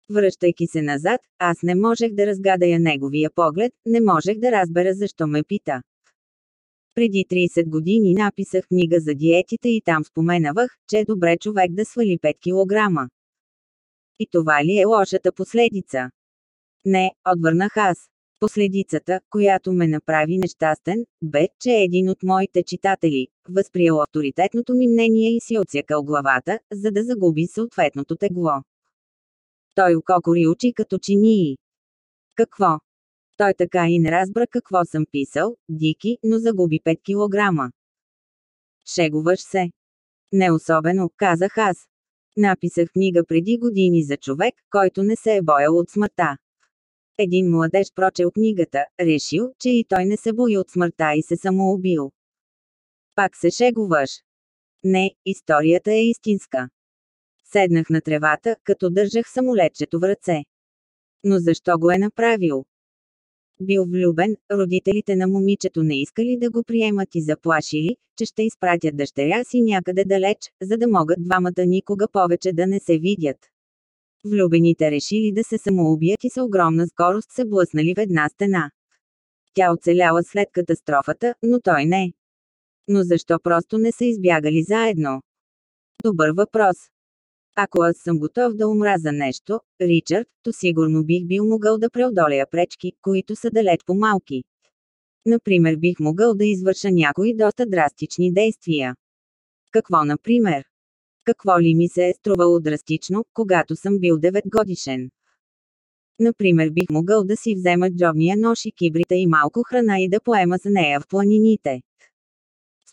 Връщайки се назад, аз не можех да разгадая неговия поглед, не можех да разбера защо ме пита. Преди 30 години написах книга за диетите и там споменавах, че е добре човек да свали 5 кг. И това ли е лошата последица? Не, отвърнах аз. Последицата, която ме направи нещастен, бе, че един от моите читатели, възприел авторитетното ми мнение и си отсякал главата, за да загуби съответното тегло. Той ококори очи като чинии. Какво? Той така и не разбра какво съм писал, Дики, но загуби 5 килограма. Шегуваш се. Не особено, казах аз. Написах книга преди години за човек, който не се е боял от смъртта. Един младеж прочел книгата, решил, че и той не се бои от смъртта и се самоубил. Пак се шегуваш. Не, историята е истинска. Седнах на тревата, като държах самолетчето в ръце. Но защо го е направил? Бил влюбен, родителите на момичето не искали да го приемат и заплашили, че ще изпратят дъщеря си някъде далеч, за да могат двамата никога повече да не се видят. Влюбените решили да се самоубият и с огромна скорост се блъснали в една стена. Тя оцеляла след катастрофата, но той не. Но защо просто не са избягали заедно? Добър въпрос. Ако аз съм готов да умра за нещо, Ричард, то сигурно бих бил могъл да преодолея пречки, които са далеч по-малки. Например бих могъл да извърша някои доста драстични действия. Какво например? Какво ли ми се е струвало драстично, когато съм бил 9 годишен? Например бих могъл да си взема джобния нож и кибрита и малко храна и да поема за нея в планините.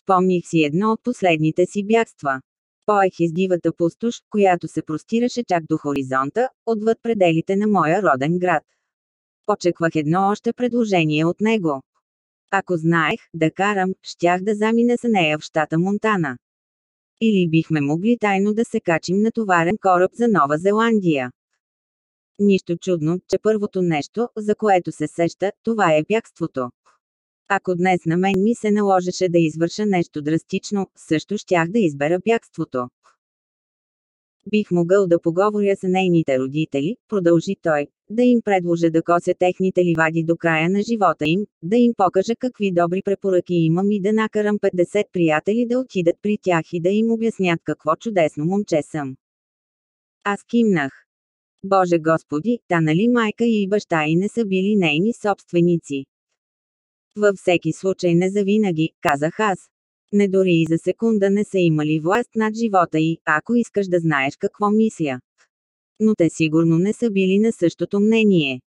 Спомних си едно от последните си бягства. Поех из дивата пустош, която се простираше чак до хоризонта, отвъд пределите на моя роден град. Очеквах едно още предложение от него. Ако знаех, да карам, щях да замина за нея в щата Монтана. Или бихме могли тайно да се качим на товарен кораб за Нова Зеландия. Нищо чудно, че първото нещо, за което се сеща, това е бягството. Ако днес на мен ми се наложеше да извърша нещо драстично, също щях да избера бягството. Бих могъл да поговоря с нейните родители, продължи той, да им предложа да кося техните ливади до края на живота им, да им покажа какви добри препоръки имам и да накарам 50 приятели да отидат при тях и да им обяснят какво чудесно момче съм. Аз кимнах. Боже Господи, та нали майка и баща и не са били нейни собственици. Във всеки случай не завинаги, казах аз. Не дори и за секунда не са имали власт над живота и, ако искаш да знаеш какво мисля. Но те сигурно не са били на същото мнение.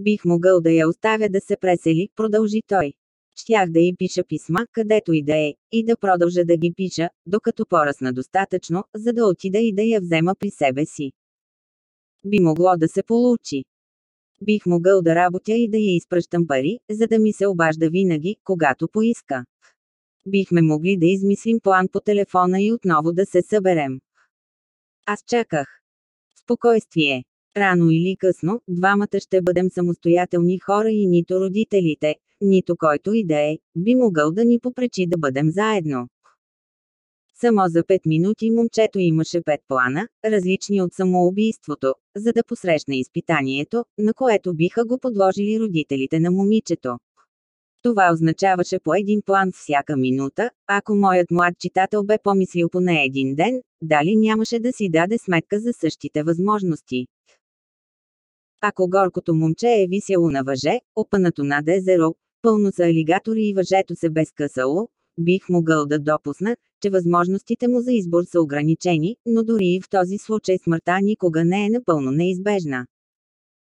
Бих могъл да я оставя да се пресели, продължи той. Щях да й пиша писма, където и да е, и да продължа да ги пиша, докато поръсна достатъчно, за да отида и да я взема при себе си. Би могло да се получи. Бих могъл да работя и да я изпращам пари, за да ми се обажда винаги, когато поиска. Бихме могли да измислим план по телефона и отново да се съберем. Аз чаках. Спокойствие. Рано или късно, двамата ще бъдем самостоятелни хора и нито родителите, нито който и да е, би могъл да ни попречи да бъдем заедно. Само за 5 минути момчето имаше пет плана, различни от самоубийството, за да посрещне изпитанието, на което биха го подложили родителите на момичето. Това означаваше по един план всяка минута, ако моят млад читател бе помислил поне един ден, дали нямаше да си даде сметка за същите възможности. Ако горкото момче е висело на въже, опънато над езеро, пълно са алигатори и въжето се безкъсало, бих могъл да допусна, че възможностите му за избор са ограничени, но дори и в този случай смъртта никога не е напълно неизбежна.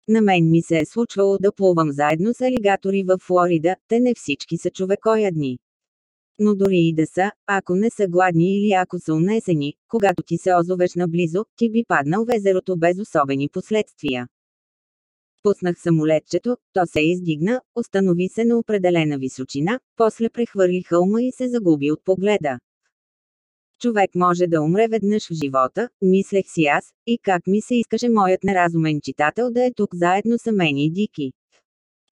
На мен ми се е случвало да плувам заедно с алигатори в Флорида, те не всички са човекоядни. Но дори и да са, ако не са гладни или ако са унесени, когато ти се озовеш наблизо, ти би паднал в езерото без особени последствия. Пуснах самолетчето, то се издигна, установи се на определена височина, после прехвърли хълма и се загуби от погледа. Човек може да умре веднъж в живота, мислех си аз, и как ми се искаше моят неразумен читател да е тук заедно с мен и Дики.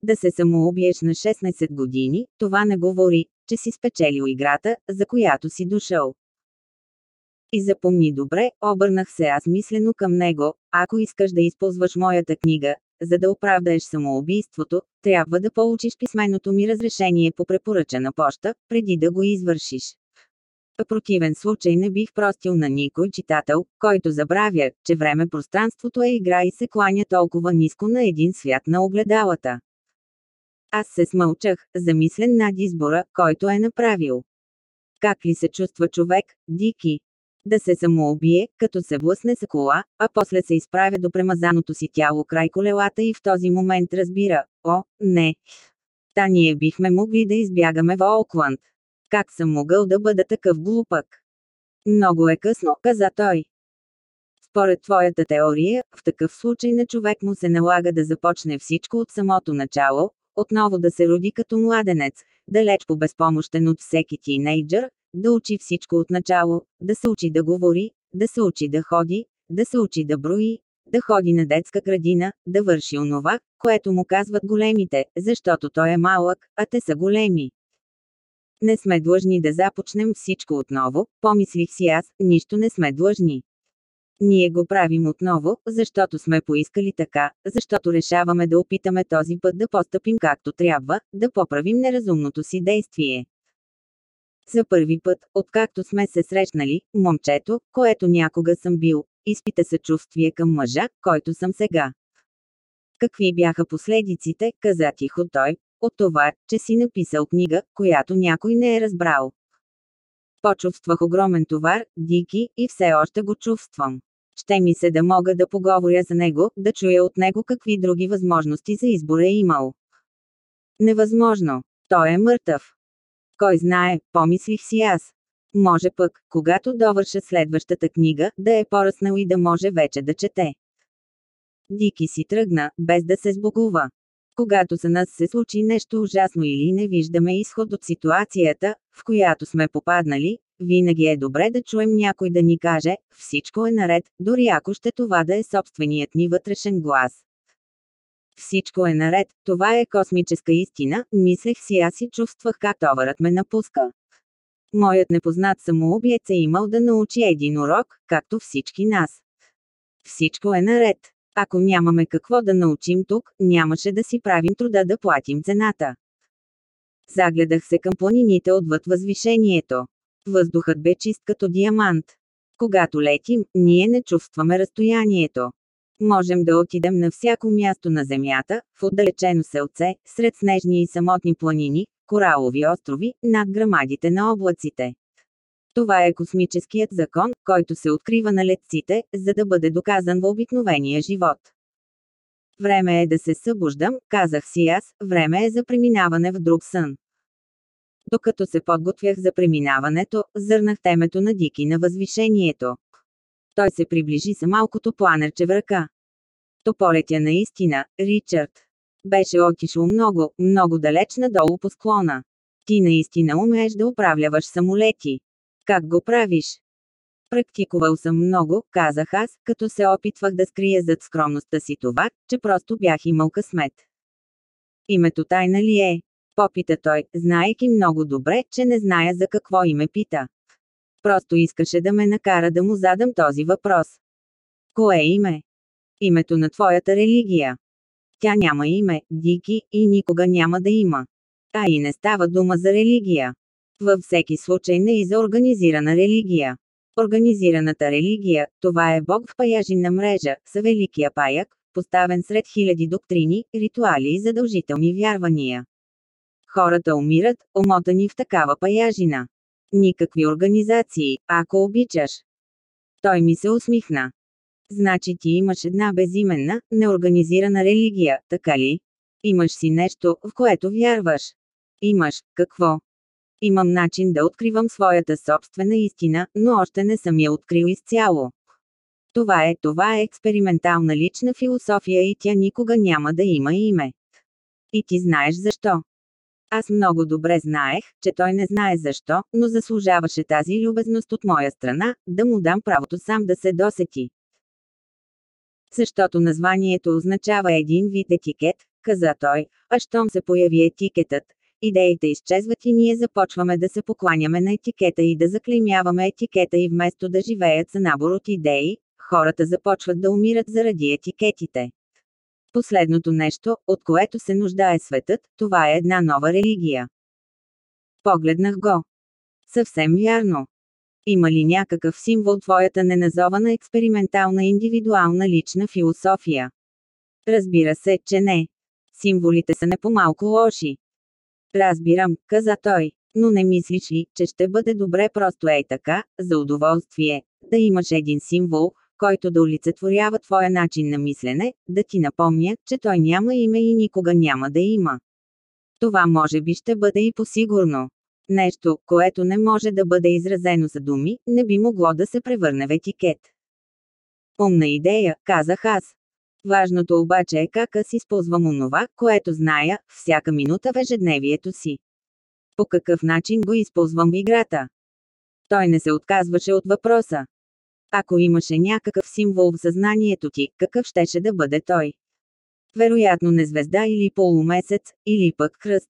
Да се самоубиеш на 16 години, това не говори, че си спечелил играта, за която си дошъл. И запомни добре, обърнах се аз мислено към него, ако искаш да използваш моята книга, за да оправдаеш самоубийството, трябва да получиш писменото ми разрешение по препоръчана поща, преди да го извършиш. В противен случай не бих простил на никой читател, който забравя, че време-пространството е игра и се кланя толкова ниско на един свят на огледалата. Аз се смълчах, замислен над избора, който е направил. Как ли се чувства човек, Дики? Да се самоубие, като се блъсне с кола, а после се изправя до премазаното си тяло край колелата и в този момент разбира, о, не. Та ние бихме могли да избягаме в Оукланд. Как съм могъл да бъда такъв глупък? Много е късно, каза той. Според твоята теория, в такъв случай на човек му се налага да започне всичко от самото начало, отново да се роди като младенец, далеч по безпомощен от всеки тинейджър, да учи всичко от начало, да се учи да говори, да се учи да ходи, да се учи да брои, да ходи на детска градина, да върши онова, което му казват големите, защото той е малък, а те са големи. Не сме длъжни да започнем всичко отново, помислих си аз, нищо не сме длъжни. Ние го правим отново, защото сме поискали така, защото решаваме да опитаме този път да постъпим както трябва, да поправим неразумното си действие. За първи път, откакто сме се срещнали, момчето, което някога съм бил, изпита съчувствие към мъжа, който съм сега. Какви бяха последиците, каза тихо той, от това, че си написал книга, която някой не е разбрал. Почувствах огромен товар, дики, и все още го чувствам. Ще ми се да мога да поговоря за него, да чуя от него какви други възможности за избор е имал. Невъзможно. Той е мъртъв. Кой знае, помислих си аз. Може пък, когато довърша следващата книга, да е поръснал и да може вече да чете. Дики си тръгна, без да се сбогува. Когато за нас се случи нещо ужасно или не виждаме изход от ситуацията, в която сме попаднали, винаги е добре да чуем някой да ни каже, всичко е наред, дори ако ще това да е собственият ни вътрешен глас. Всичко е наред, това е космическа истина, мислех си аз и чувствах как товарът ме напуска. Моят непознат самоубиец е имал да научи един урок, както всички нас. Всичко е наред. Ако нямаме какво да научим тук, нямаше да си правим труда да платим цената. Загледах се към планините отвъд възвишението. Въздухът бе чист като диамант. Когато летим, ние не чувстваме разстоянието. Можем да отидем на всяко място на Земята, в отдалечено селце, сред снежни и самотни планини, коралови острови, над грамадите на облаците. Това е космическият закон, който се открива на летците, за да бъде доказан в обикновения живот. Време е да се събуждам, казах си аз, време е за преминаване в друг сън. Докато се подготвях за преминаването, зърнах темето на Дики на възвишението. Той се приближи с малкото планерче в ръка. То полетя наистина, Ричард. Беше отишло много, много далеч надолу по склона. Ти наистина умееш да управляваш самолети. Как го правиш? Практикувал съм много, казах аз, като се опитвах да скрия зад скромността си това, че просто бях имал късмет. Името тайна ли е? Попита той, знаейки много добре, че не зная за какво име пита. Просто искаше да ме накара да му задам този въпрос. Кое име? Името на твоята религия. Тя няма име, Дики, и никога няма да има. А и не става дума за религия. Във всеки случай не и за организирана религия. Организираната религия, това е Бог в паяжинна мрежа, са великия паяк, поставен сред хиляди доктрини, ритуали и задължителни вярвания. Хората умират, омотани в такава паяжина. Никакви организации, ако обичаш. Той ми се усмихна. Значи ти имаш една безименна, неорганизирана религия, така ли? Имаш си нещо, в което вярваш. Имаш, какво? Имам начин да откривам своята собствена истина, но още не съм я открил изцяло. Това е, това е експериментална лична философия и тя никога няма да има име. И ти знаеш защо. Аз много добре знаех, че той не знае защо, но заслужаваше тази любезност от моя страна, да му дам правото сам да се досети. Защото названието означава един вид етикет, каза той, а щом се появи етикетът, идеите изчезват и ние започваме да се покланяме на етикета и да заклеймяваме етикета и вместо да живеят за набор от идеи, хората започват да умират заради етикетите. Последното нещо, от което се нуждае светът, това е една нова религия. Погледнах го. Съвсем вярно. Има ли някакъв символ твоята неназована експериментална индивидуална лична философия? Разбира се, че не. Символите са не по-малко лоши. Разбирам, каза той, но не мислиш ли, че ще бъде добре просто ей така, за удоволствие, да имаш един символ, който да олицетворява твоя начин на мислене, да ти напомня, че той няма име и никога няма да има. Това може би ще бъде и посигурно. Нещо, което не може да бъде изразено за думи, не би могло да се превърне в етикет. Умна идея, казах аз. Важното обаче е как аз използвам онова, което зная, всяка минута в ежедневието си. По какъв начин го използвам в играта? Той не се отказваше от въпроса. Ако имаше някакъв символ в съзнанието ти, какъв щеше да бъде той? Вероятно не звезда или полумесец, или пък кръст.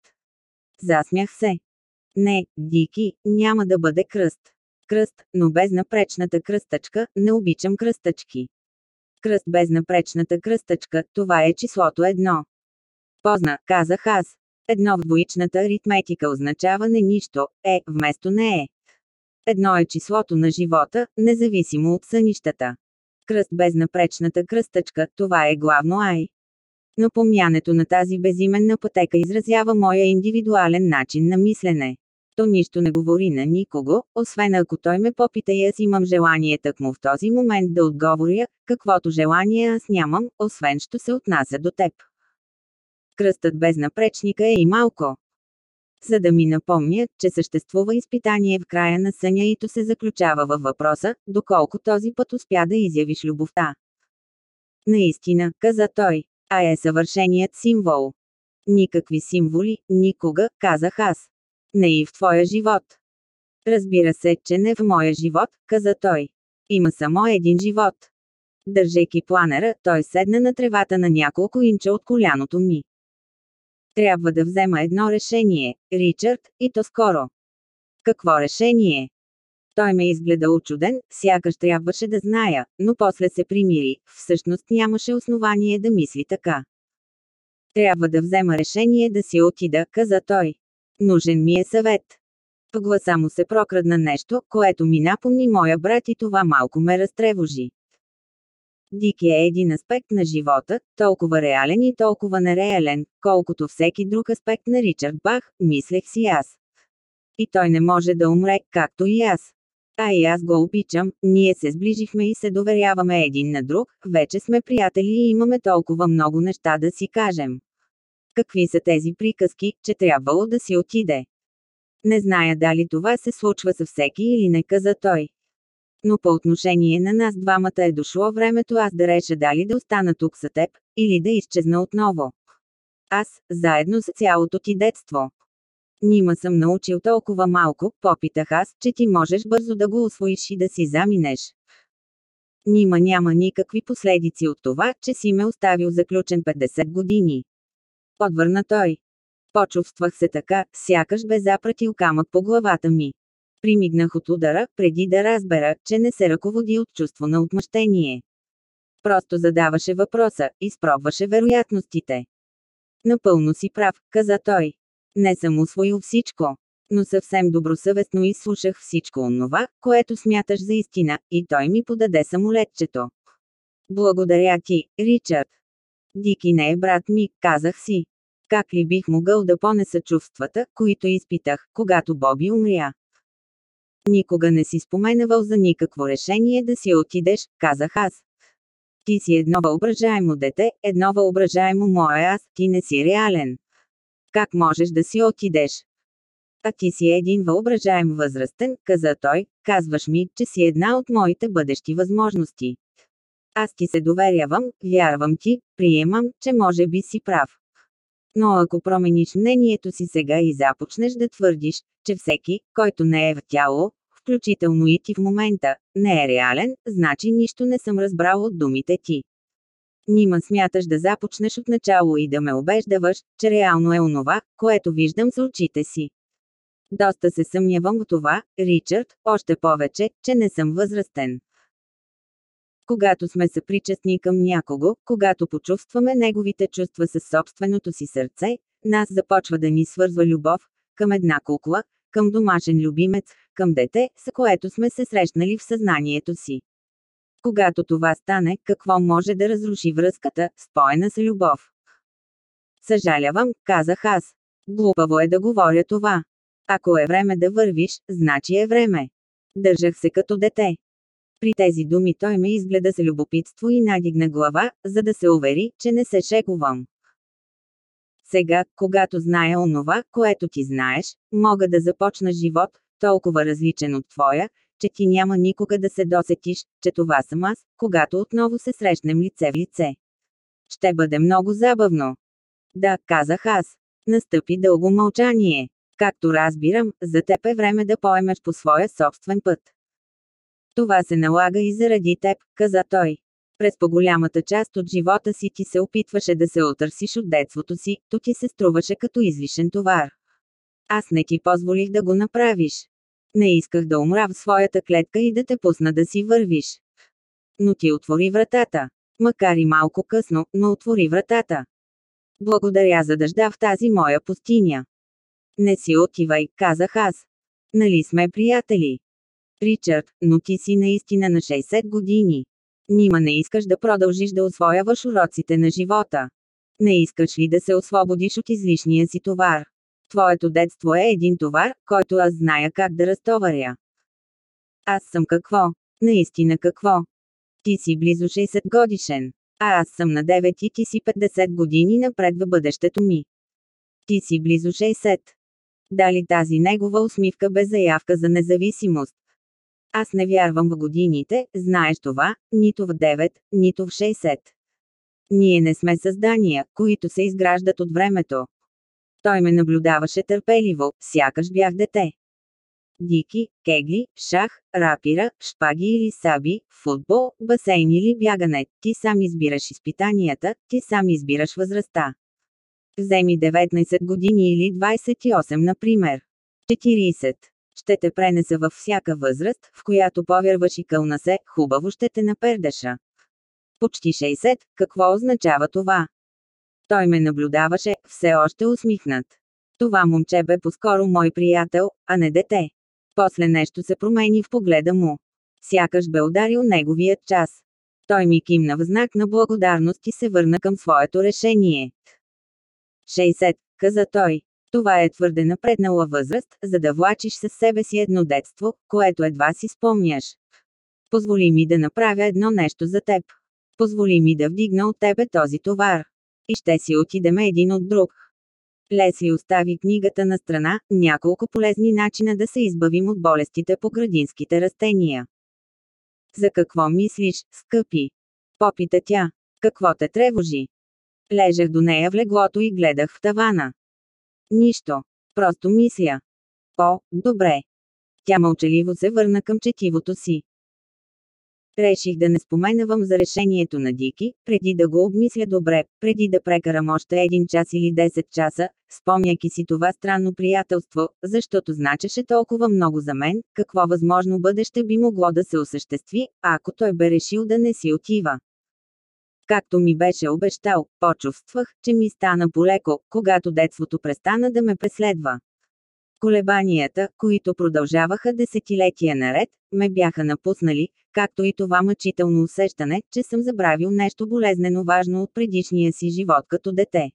Засмях се. Не, Дики, няма да бъде кръст. Кръст, но без напречната кръстъчка, не обичам кръстъчки. Кръст без напречната кръстъчка, това е числото едно. Позна, казах аз. Едно в двоичната аритметика означава не нищо, е, вместо не е. Едно е числото на живота, независимо от сънищата. Кръст без напречната кръстъчка, това е главно ай. Напомнянето на тази безименна пътека изразява моя индивидуален начин на мислене. То нищо не говори на никого, освен ако той ме попита и аз имам желание му в този момент да отговоря, каквото желание аз нямам, освен що се отнася до теб. Кръстът без напречника е и малко. За да ми напомня, че съществува изпитание в края на съня и то се заключава във въпроса, доколко този път успя да изявиш любовта. Наистина, каза той, а е съвършеният символ. Никакви символи, никога, казах аз. Не и в твоя живот. Разбира се, че не в моя живот, каза той. Има само един живот. Държейки планера, той седна на тревата на няколко инча от коляното ми. Трябва да взема едно решение, Ричард, и то скоро. Какво решение? Той ме изгледа очуден, сякаш трябваше да зная, но после се примири, всъщност нямаше основание да мисли така. Трябва да взема решение да си отида, каза той. Нужен ми е съвет. В гласа му се прокрадна нещо, което ми напомни моя брат и това малко ме разтревожи. Дики е един аспект на живота, толкова реален и толкова нереален, колкото всеки друг аспект на Ричард Бах, мислех си аз. И той не може да умре, както и аз. А и аз го обичам, ние се сближихме и се доверяваме един на друг, вече сме приятели и имаме толкова много неща да си кажем. Какви са тези приказки, че трябвало да си отиде? Не зная дали това се случва със всеки или не каза той. Но по отношение на нас двамата е дошло времето аз да реша дали да остана тук с теб, или да изчезна отново. Аз, заедно с цялото ти детство. Нима съм научил толкова малко, попитах аз, че ти можеш бързо да го освоиш и да си заминеш. Нима няма никакви последици от това, че си ме оставил заключен 50 години. Подвърна той. Почувствах се така, сякаш бе запратил камък по главата ми. Примигнах от удара, преди да разбера, че не се ръководи от чувство на отмъщение. Просто задаваше въпроса, изпробваше вероятностите. Напълно си прав, каза той. Не съм усвоил всичко. Но съвсем добросъвестно изслушах всичко онова, което смяташ за истина, и той ми подаде самолетчето. Благодаря ти, Ричард. Дики не е брат ми, казах си. Как ли бих могъл да понеса чувствата, които изпитах, когато Боби умря? Никога не си споменавал за никакво решение да си отидеш, казах аз. Ти си едно въображаемо дете, едно въображаемо мое аз, ти не си реален. Как можеш да си отидеш? А ти си един въображаем възрастен, каза той, казваш ми, че си една от моите бъдещи възможности. Аз ти се доверявам, вярвам ти, приемам, че може би си прав. Но ако промениш мнението си сега и започнеш да твърдиш, че всеки, който не е в тяло, включително и ти в момента, не е реален, значи нищо не съм разбрал от думите ти. Нима смяташ да започнеш от начало и да ме убеждаваш, че реално е онова, което виждам с очите си. Доста се съмнявам в това, Ричард, още повече, че не съм възрастен. Когато сме съпричастни към някого, когато почувстваме неговите чувства със собственото си сърце, нас започва да ни свързва любов към една кукла, към домашен любимец, към дете, с което сме се срещнали в съзнанието си. Когато това стане, какво може да разруши връзката, споена с любов? Съжалявам, казах аз. Глупаво е да говоря това. Ако е време да вървиш, значи е време. Държах се като дете. При тези думи той ме изгледа с любопитство и надигна глава, за да се увери, че не се шекувам. Сега, когато зная онова, което ти знаеш, мога да започна живот, толкова различен от твоя, че ти няма никога да се досетиш, че това съм аз, когато отново се срещнем лице в лице. Ще бъде много забавно. Да, казах аз. Настъпи дълго мълчание. Както разбирам, за теб е време да поемеш по своя собствен път. Това се налага и заради теб, каза той. През по-голямата част от живота си ти се опитваше да се отърсиш от детството си, то ти се струваше като излишен товар. Аз не ти позволих да го направиш. Не исках да умра в своята клетка и да те пусна да си вървиш. Но ти отвори вратата. Макар и малко късно, но отвори вратата. Благодаря за дъжда в тази моя пустиня. Не си отивай, казах аз. Нали сме приятели? Ричард, но ти си наистина на 60 години. Нима не искаш да продължиш да освояваш уроците на живота. Не искаш ли да се освободиш от излишния си товар? Твоето детство е един товар, който аз зная как да разтоваря. Аз съм какво? Наистина какво? Ти си близо 60 годишен. А аз съм на 9 и ти си 50 години напред в бъдещето ми. Ти си близо 60. Дали тази негова усмивка без заявка за независимост? Аз не вярвам в годините, знаеш това, нито в 9, нито в 60. Ние не сме създания, които се изграждат от времето. Той ме наблюдаваше търпеливо, сякаш бях дете. Дики, кегли, шах, рапира, шпаги или саби, футбол, басейн или бягане, ти сам избираш изпитанията, ти сам избираш възрастта. Вземи 19 години или 28, например. 40. Ще те пренеса във всяка възраст, в която повярваш и кълна се, хубаво ще те напердеша. Почти 60, какво означава това? Той ме наблюдаваше, все още усмихнат. Това момче бе по-скоро мой приятел, а не дете. После нещо се промени в погледа му. Сякаш бе ударил неговият час. Той ми кимна в знак на благодарност и се върна към своето решение. 60, каза той. Това е твърде напреднала възраст, за да влачиш със себе си едно детство, което едва си спомняш. Позволи ми да направя едно нещо за теб. Позволи ми да вдигна от тебе този товар. И ще си отидеме един от друг. Лесли остави книгата на страна, няколко полезни начина да се избавим от болестите по градинските растения. За какво мислиш, скъпи? Попита тя. Какво те тревожи? Лежах до нея в леглото и гледах в тавана. Нищо. Просто мисля. О, добре. Тя мълчаливо се върна към четивото си. Реших да не споменавам за решението на Дики, преди да го обмисля добре, преди да прекарам още един час или 10 часа, спомняйки си това странно приятелство, защото значеше толкова много за мен, какво възможно бъдеще би могло да се осъществи, ако той бе решил да не си отива. Както ми беше обещал, почувствах, че ми стана полеко, когато детството престана да ме преследва. Колебанията, които продължаваха десетилетия наред, ме бяха напуснали, както и това мъчително усещане, че съм забравил нещо болезнено важно от предишния си живот като дете.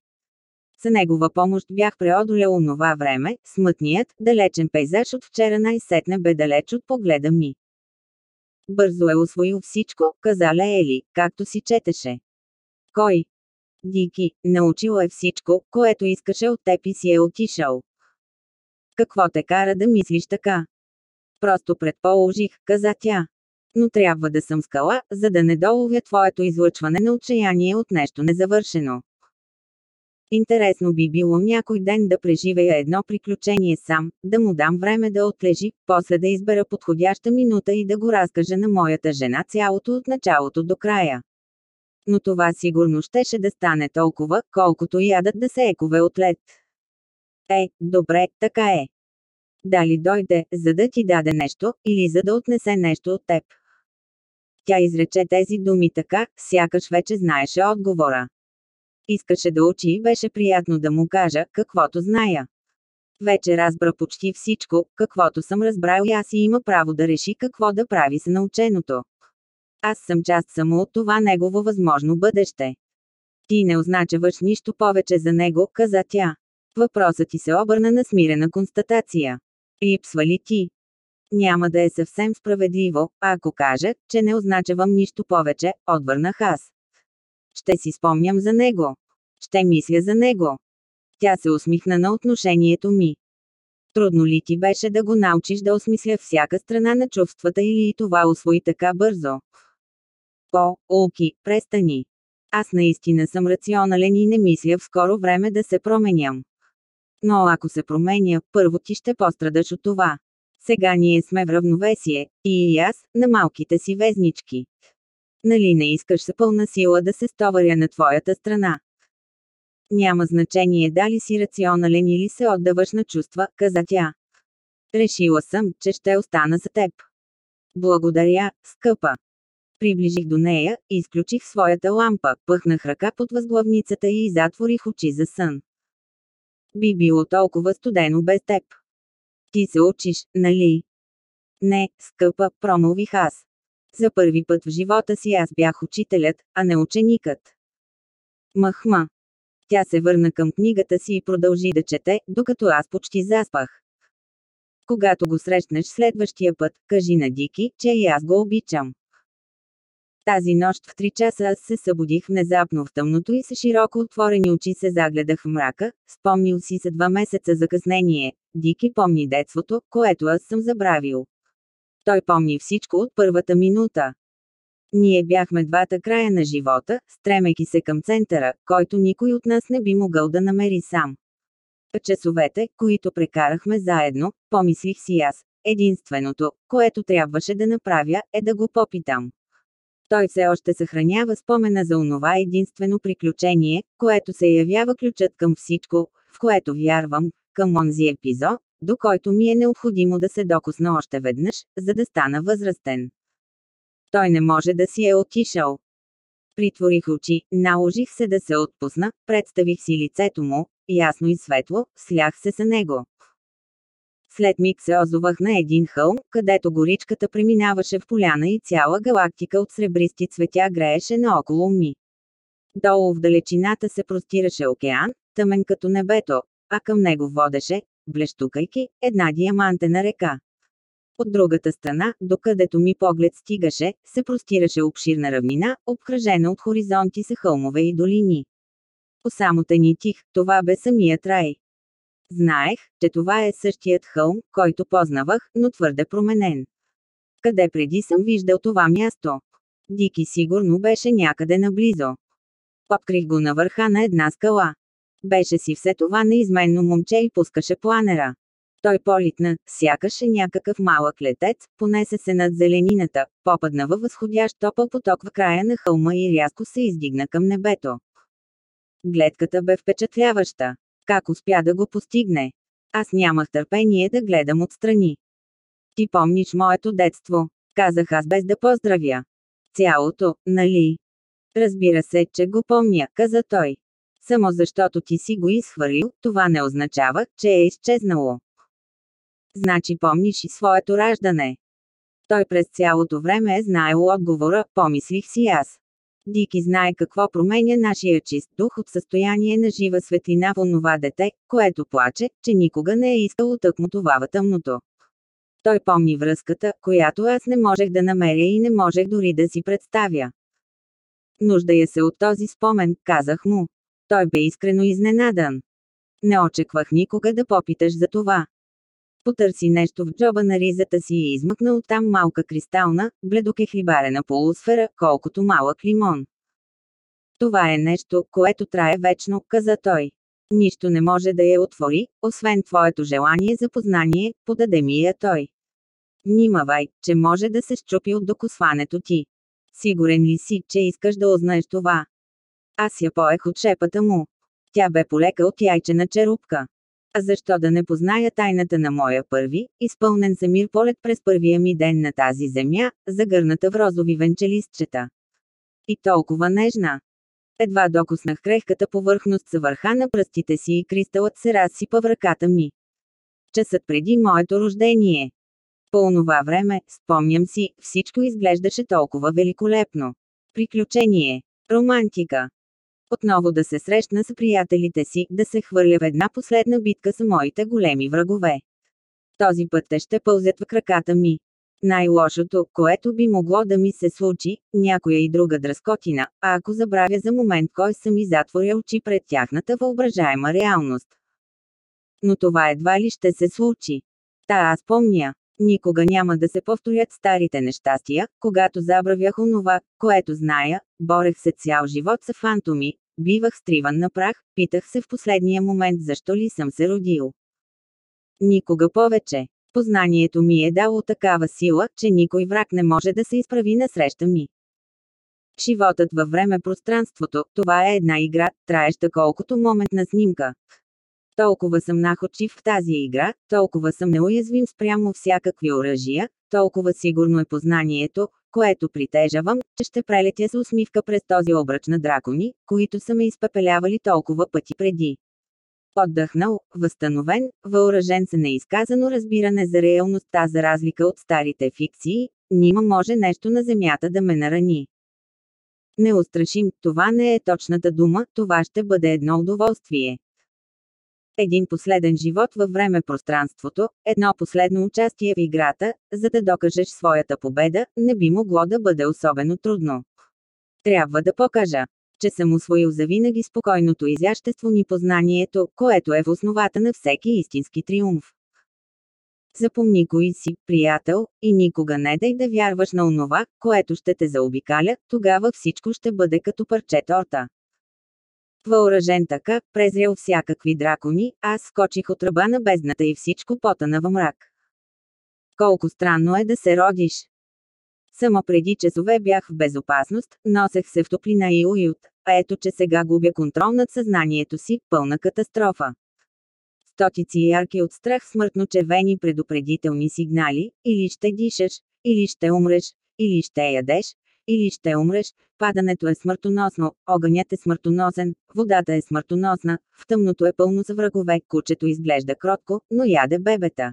С негова помощ бях преодолял онова време, смътният, далечен пейзаж от вчера най-сетне бе далеч от погледа ми. Бързо е освоил всичко, каза Леели, както си четеше. Кой? Дики, научил е всичко, което искаше от теб и си е отишъл. Какво те кара да мислиш така? Просто предположих, каза тя. Но трябва да съм скала, за да не доловя твоето излъчване на отчаяние от нещо незавършено. Интересно би било някой ден да преживея едно приключение сам, да му дам време да отлежи, после да избера подходяща минута и да го разкажа на моята жена цялото от началото до края. Но това сигурно щеше да стане толкова, колкото ядат да се екове от лед. Е, добре, така е. Дали дойде, за да ти даде нещо, или за да отнесе нещо от теб. Тя изрече тези думи така, сякаш вече знаеше отговора. Искаше да учи и беше приятно да му кажа, каквото зная. Вече разбра почти всичко, каквото съм разбрал и аз и има право да реши какво да прави с наученото. Аз съм част само от това негово възможно бъдеще. Ти не означаваш нищо повече за него, каза тя. Въпросът ти се обърна на смирена констатация. Липсва ли ти? Няма да е съвсем справедливо, ако кажа, че не означавам нищо повече, отвърнах аз. Ще си спомням за него. Ще мисля за него. Тя се усмихна на отношението ми. Трудно ли ти беше да го научиш да осмисля всяка страна на чувствата или това усвои така бързо? О, Улки, престани. Аз наистина съм рационален и не мисля в скоро време да се променям. Но ако се променя, първо ти ще пострадаш от това. Сега ние сме в равновесие, и, и аз, на малките си везнички. Нали не искаш с пълна сила да се стоваря на твоята страна? Няма значение дали си рационален или се отдаваш на чувства, каза тя. Решила съм, че ще остана за теб. Благодаря, скъпа. Приближих до нея, изключих своята лампа, пъхнах ръка под възглавницата и затворих очи за сън. Би било толкова студено без теб. Ти се учиш, нали? Не, скъпа, промълвих аз. За първи път в живота си аз бях учителят, а не ученикът. Махма. Тя се върна към книгата си и продължи да чете, докато аз почти заспах. Когато го срещнеш следващия път, кажи на Дики, че и аз го обичам. Тази нощ в 3 часа аз се събудих внезапно в тъмното и с широко отворени очи се загледах в мрака, спомнил си се два месеца закъснение. Дики помни детството, което аз съм забравил. Той помни всичко от първата минута. Ние бяхме двата края на живота, стремейки се към центъра, който никой от нас не би могъл да намери сам. Часовете, които прекарахме заедно, помислих си аз, единственото, което трябваше да направя, е да го попитам. Той все още съхранява спомена за онова единствено приключение, което се явява ключът към всичко, в което вярвам, към онзи епизод, до който ми е необходимо да се докосна още веднъж, за да стана възрастен. Той не може да си е отишъл. Притворих очи, наложих се да се отпусна, представих си лицето му, ясно и светло, слях се за него. След миг се озовах на един хълм, където горичката преминаваше в поляна и цяла галактика от сребристи цветя грееше наоколо ми. Долу в далечината се простираше океан, тъмен като небето, а към него водеше, блещукайки, една диамантена река. От другата страна, докъдето ми поглед стигаше, се простираше обширна равнина, обкръжена от хоризонти с хълмове и долини. По самота ни тих, това бе самият рай. Знаех, че това е същият хълм, който познавах, но твърде променен. Къде преди съм виждал това място? Дики сигурно беше някъде наблизо. Открих го на върха на една скала. Беше си все това неизменно момче и пускаше планера. Той политна, сякаше някакъв малък летец, понесе се над зеленината, попадна във възходящ топъл поток в края на хълма и рязко се издигна към небето. Гледката бе впечатляваща. Как успя да го постигне? Аз нямах търпение да гледам отстрани. Ти помниш моето детство, казах аз без да поздравя. Цялото, нали? Разбира се, че го помня, каза той. Само защото ти си го изхвърлил, това не означава, че е изчезнало. Значи помниш и своето раждане. Той през цялото време е знаел отговора, помислих си аз. Дики знае какво променя нашия чист дух от състояние на жива светлина в онова дете, което плаче, че никога не е искало тъкмо това в тъмното. Той помни връзката, която аз не можех да намеря и не можех дори да си представя. Нуждая се от този спомен, казах му. Той бе искрено изненадан. Не очеквах никога да попиташ за това. Потърси нещо в джоба на ризата си и измъкна оттам малка кристална, бледокехлибарена полусфера, колкото малък лимон. Това е нещо, което трае вечно, каза той. Нищо не може да я отвори, освен твоето желание за познание, подаде ми я той. Внимавай, че може да се щупи от докосването ти. Сигурен ли си, че искаш да узнаеш това? Аз я поех от шепата му. Тя бе полека от яйчена черупка. А защо да не позная тайната на моя първи, изпълнен за мир полет през първия ми ден на тази земя, загърната в розови венчелистчета. И толкова нежна. Едва докоснах крехката повърхност за върха на пръстите си и кристалът се разсипа в ръката ми. Часът преди моето рождение. По онова време, спомням си, всичко изглеждаше толкова великолепно. Приключение. Романтика. Отново да се срещна с приятелите си, да се хвърля в една последна битка с моите големи врагове. Този път те ще пълзят в краката ми. Най-лошото, което би могло да ми се случи, някоя и друга дръскотина, а ако забравя за момент кой съм и затворя очи пред тяхната въображаема реалност. Но това едва ли ще се случи. Та аз помня. Никога няма да се повторят старите нещастия, когато забравях онова, което зная, борех се цял живот с фантоми, бивах стриван на прах, питах се в последния момент защо ли съм се родил. Никога повече. Познанието ми е дало такава сила, че никой враг не може да се изправи насреща ми. Животът във време-пространството, това е една игра, траеща колкото моментна снимка. Толкова съм находчив в тази игра, толкова съм неуязвим спрямо всякакви оръжия, толкова сигурно е познанието, което притежавам, че ще прелетя с усмивка през този обръч на дракони, които са ме изпепелявали толкова пъти преди. Отдъхнал, възстановен, въоръжен се неизказано разбиране за реалността за разлика от старите фикции, нима може нещо на земята да ме нарани. Неустрашим, това не е точната дума, това ще бъде едно удоволствие. Един последен живот във време-пространството, едно последно участие в играта, за да докажеш своята победа, не би могло да бъде особено трудно. Трябва да покажа, че съм освоил завинаги спокойното изящество ни познанието, което е в основата на всеки истински триумф. Запомни кои си, приятел, и никога не дай да вярваш на онова, което ще те заобикаля, тогава всичко ще бъде като парче торта. Въоръжен така, презрял всякакви дракони, аз скочих от ръба на бездната и всичко потана в мрак. Колко странно е да се родиш. Само преди часове бях в безопасност, носех се в топлина и уют, а ето че сега губя контрол над съзнанието си, пълна катастрофа. Стотици ярки от страх смъртно червени предупредителни сигнали, или ще дишаш, или ще умреш, или ще ядеш, или ще умреш, падането е смъртоносно, огънят е смъртоносен, водата е смъртоносна, в тъмното е пълно за врагове, кучето изглежда кротко, но яде бебета.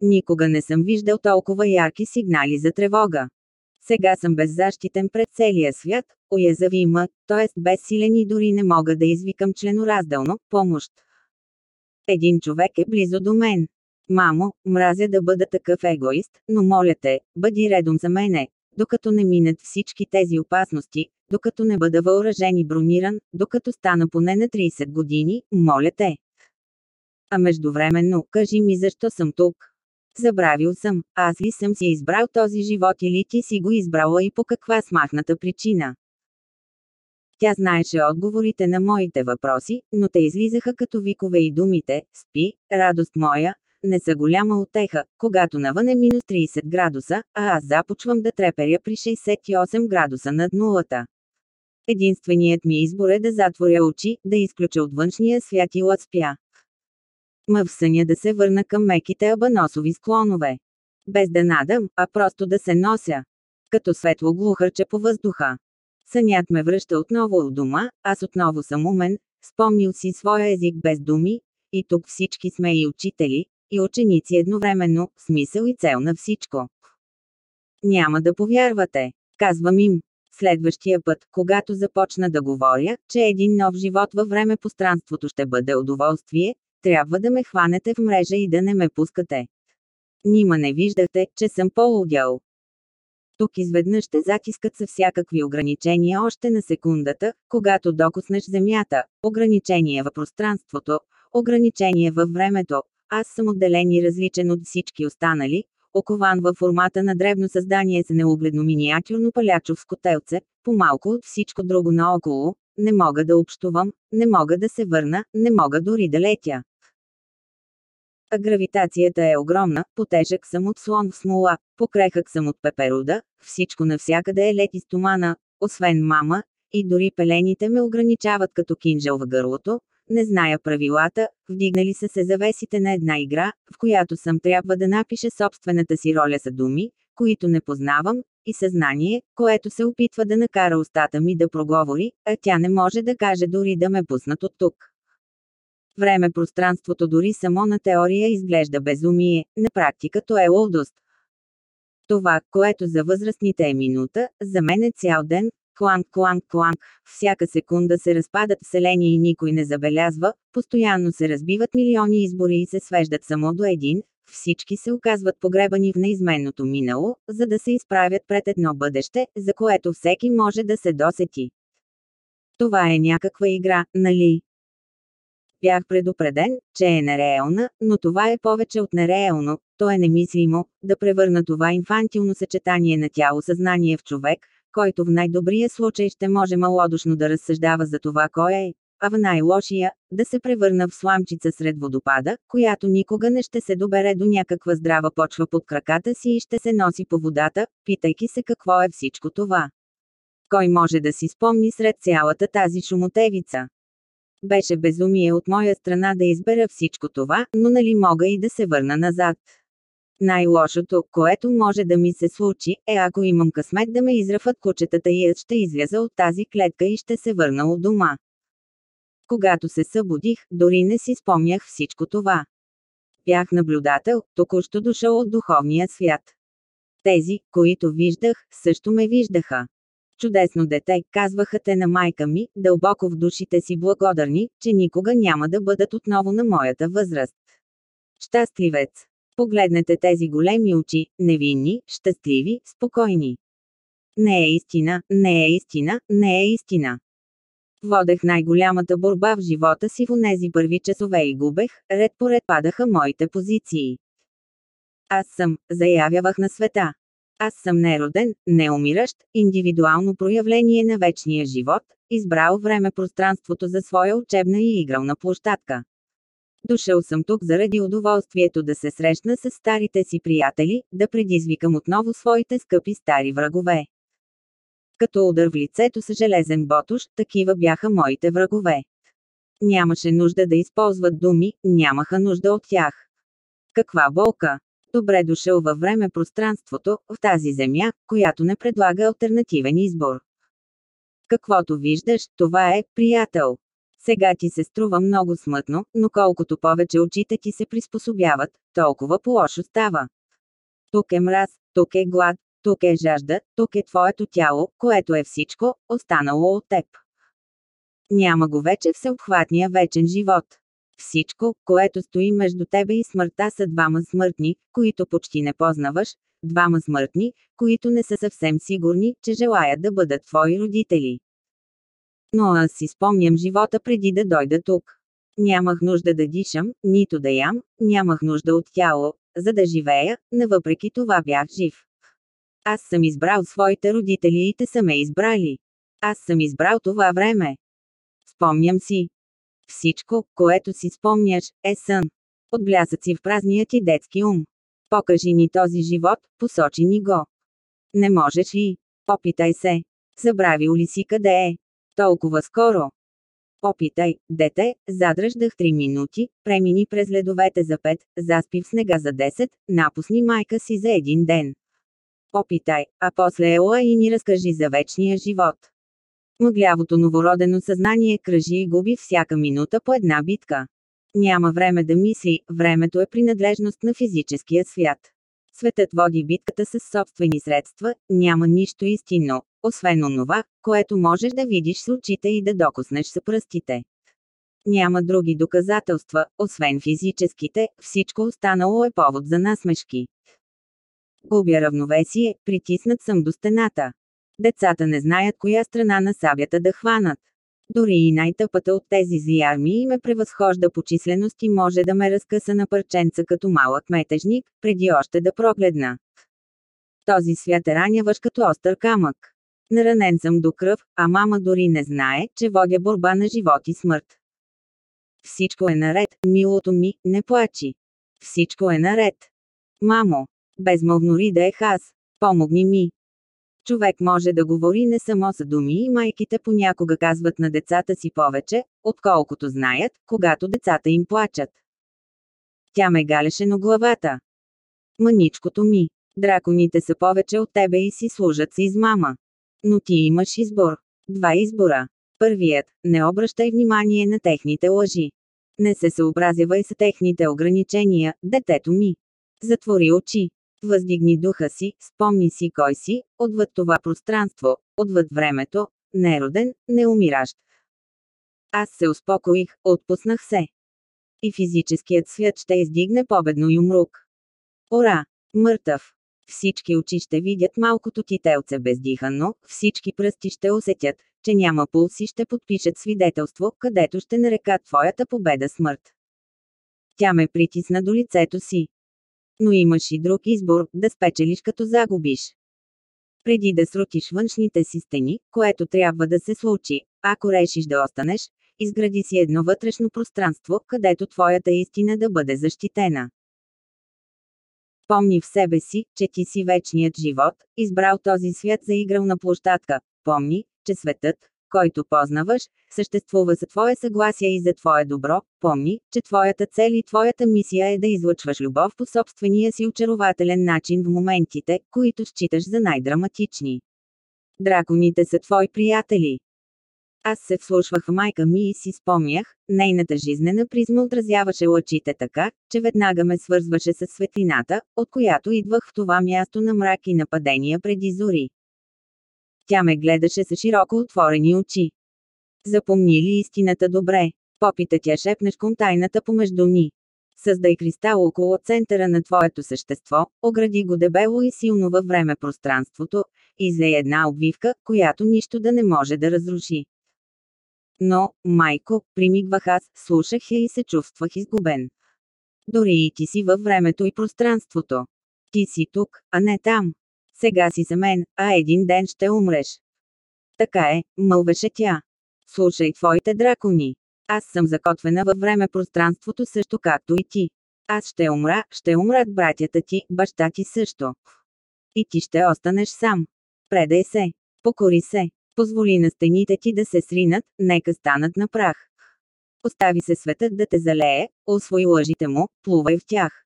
Никога не съм виждал толкова ярки сигнали за тревога. Сега съм беззащитен пред целия свят, уязвима, т.е. безсилен и дори не мога да извикам членоразделно помощ. Един човек е близо до мен. Мамо, мразя да бъда такъв егоист, но моля те, бъди редом за мене, докато не минат всички тези опасности, докато не бъда въоръжен и брониран, докато стана поне на 30 години, моля те. А междувременно, кажи ми защо съм тук. Забравил съм, аз ли съм си избрал този живот или ти си го избрала и по каква смахната причина. Тя знаеше отговорите на моите въпроси, но те излизаха като викове и думите «Спи, радост моя», не са голяма отеха, когато навън е минус 30 градуса, а аз започвам да треперя при 68 градуса над нулата. Единственият ми избор е да затворя очи, да изключа от външния свят и спя. Ма в съня да се върна към меките абаносови склонове. Без да надам, а просто да се нося. Като светло глухърче по въздуха. Сънят ме връща отново от дома, аз отново съм умен, спомнил си своя език без думи, и тук всички сме и учители, и ученици едновременно, смисъл и цел на всичко. Няма да повярвате, казвам им. Следващия път, когато започна да говоря, че един нов живот във време пространството ще бъде удоволствие, трябва да ме хванете в мрежа и да не ме пускате. Нима не виждате, че съм по-удял. Тук изведнъж ще затискат със всякакви ограничения още на секундата, когато докоснеш Земята, ограничение в пространството, ограничение във времето, аз съм отделен и различен от всички останали, окован във формата на древно създание с неугледно миниатюрно палячовско телце, по-малко от всичко друго наоколо, не мога да общувам, не мога да се върна, не мога дори да летя. А гравитацията е огромна, потежък съм от слон в смола, покрехък съм от пеперуда, всичко навсякъде е лед и стомана, освен мама, и дори пелените ме ограничават като кинжал в гърлото, не зная правилата, вдигнали са се завесите на една игра, в която съм трябва да напиша собствената си роля за думи, които не познавам, и съзнание, което се опитва да накара устата ми да проговори, а тя не може да каже дори да ме пуснат от тук. Време-пространството дори само на теория изглежда безумие, на практика то е лудост. Това, което за възрастните е минута, за мен е цял ден, кланг, кланг, кланг, всяка секунда се разпадат вселени и никой не забелязва, постоянно се разбиват милиони избори и се свеждат само до един, всички се оказват погребани в неизменното минало, за да се изправят пред едно бъдеще, за което всеки може да се досети. Това е някаква игра, нали? Бях предупреден, че е нереална, но това е повече от нереално, то е немислимо, да превърна това инфантилно съчетание на тяло-съзнание в човек, който в най-добрия случай ще може малодушно да разсъждава за това кой е, а в най-лошия – да се превърна в сламчица сред водопада, която никога не ще се добере до някаква здрава почва под краката си и ще се носи по водата, питайки се какво е всичко това. Кой може да си спомни сред цялата тази шумотевица? Беше безумие от моя страна да избера всичко това, но нали мога и да се върна назад. Най-лошото, което може да ми се случи, е ако имам късмет да ме израфат кучетата и аз ще изляза от тази клетка и ще се върна от дома. Когато се събудих, дори не си спомнях всичко това. Бях наблюдател, току-що дошъл от духовния свят. Тези, които виждах, също ме виждаха. Чудесно дете, казваха те на майка ми, дълбоко в душите си благодарни, че никога няма да бъдат отново на моята възраст. Щастливец. Погледнете тези големи очи, невинни, щастливи, спокойни. Не е истина, не е истина, не е истина. Водех най-голямата борба в живота си в онези първи часове и губех, ред по ред падаха моите позиции. Аз съм, заявявах на света. Аз съм нероден, неумиращ, индивидуално проявление на вечния живот, избрал време-пространството за своя учебна и игрална площадка. Дошъл съм тук заради удоволствието да се срещна с старите си приятели, да предизвикам отново своите скъпи стари врагове. Като удар в лицето с железен ботуш, такива бяха моите врагове. Нямаше нужда да използват думи, нямаха нужда от тях. Каква болка! Добре дошъл във време пространството, в тази земя, която не предлага альтернативен избор. Каквото виждаш, това е, приятел. Сега ти се струва много смътно, но колкото повече очите ти се приспособяват, толкова по-лошо става. Тук е мраз, тук е глад, тук е жажда, тук е твоето тяло, което е всичко, останало от теб. Няма го вече всеобхватния вечен живот. Всичко, което стои между тебе и смъртта са двама смъртни, които почти не познаваш, двама смъртни, които не са съвсем сигурни, че желаят да бъдат твои родители. Но аз си спомням живота преди да дойда тук. Нямах нужда да дишам, нито да ям, нямах нужда от тяло, за да живея, но въпреки това бях жив. Аз съм избрал своите родители и те са ме избрали. Аз съм избрал това време. Спомням си. Всичко, което си спомняш, е сън. От блясъци в празния ти детски ум. Покажи ни този живот, посочи ни го. Не можеш ли? Попитай се. Забравил ли си къде е? Толкова скоро. Опитай, дете, задръждах 3 минути, премини през ледовете за 5, заспи в снега за 10, напусни майка си за един ден. Опитай, а после ела и ни разкажи за вечния живот. Мъглявото новородено съзнание кръжи и губи всяка минута по една битка. Няма време да мисли, времето е принадлежност на физическия свят. Светът води битката с собствени средства, няма нищо истинно, освен онова, което можеш да видиш с очите и да докоснеш с пръстите. Няма други доказателства, освен физическите, всичко останало е повод за насмешки. Губя равновесие, притиснат съм до стената. Децата не знаят коя страна на сабята да хванат. Дори и най-тъпата от тези зли армии ме превъзхожда по численост и може да ме разкъса на парченца като малък метежник, преди още да прогледна. Този свят е раняваш като остър камък. Наранен съм до кръв, а мама дори не знае, че водя борба на живот и смърт. Всичко е наред, милото ми, не плачи. Всичко е наред. Мамо, безмълвно ридех аз. Помогни ми. Човек може да говори не само за думи и майките понякога казват на децата си повече, отколкото знаят, когато децата им плачат. Тя ме галеше на главата. Маничкото ми, драконите са повече от тебе и си служат с измама. Но ти имаш избор. Два избора. Първият – не обръщай внимание на техните лъжи. Не се съобразявай с техните ограничения, детето ми. Затвори очи. Въздигни духа си, спомни си кой си, отвъд това пространство, отвъд времето, нероден, неумиращ. Аз се успокоих, отпуснах се. И физическият свят ще издигне победно юмрук. Ора! Мъртъв! Всички очи ще видят малкото ти телце бездихано, всички пръсти ще усетят, че няма пулс и ще подпишат свидетелство, където ще нарекат твоята победа смърт. Тя ме притисна до лицето си. Но имаш и друг избор, да спечелиш като загубиш. Преди да срутиш външните си стени, което трябва да се случи, ако решиш да останеш, изгради си едно вътрешно пространство, където твоята истина да бъде защитена. Помни в себе си, че ти си вечният живот, избрал този свят за игрална площадка. Помни, че светът, който познаваш, съществува за твое съгласие и за твое добро. Помни, че твоята цел и твоята мисия е да излъчваш любов по собствения си очарователен начин в моментите, които считаш за най-драматични. Драконите са твои приятели. Аз се вслушвах в майка ми и си спомнях, нейната жизнена призма отразяваше лъчите така, че веднага ме свързваше с светлината, от която идвах в това място на мрак и нападения преди зори. Тя ме гледаше с широко отворени очи. Запомни ли истината добре? Попита тя шепнешком тайната помежду ни. Създай кристал около центъра на твоето същество, огради го дебело и силно във време пространството, и за една обвивка, която нищо да не може да разруши. Но, майко, примигвах аз, слушах я и се чувствах изгубен. Дори и ти си във времето и пространството. Ти си тук, а не там. Сега си за мен, а един ден ще умреш. Така е, мълвеше тя. Слушай твоите дракони. Аз съм закотвена във време-пространството също както и ти. Аз ще умра, ще умрат братята ти, баща ти също. И ти ще останеш сам. Предай се. Покори се. Позволи на стените ти да се сринат, нека станат на прах. Остави се светът да те залее, освои лъжите му, плувай в тях.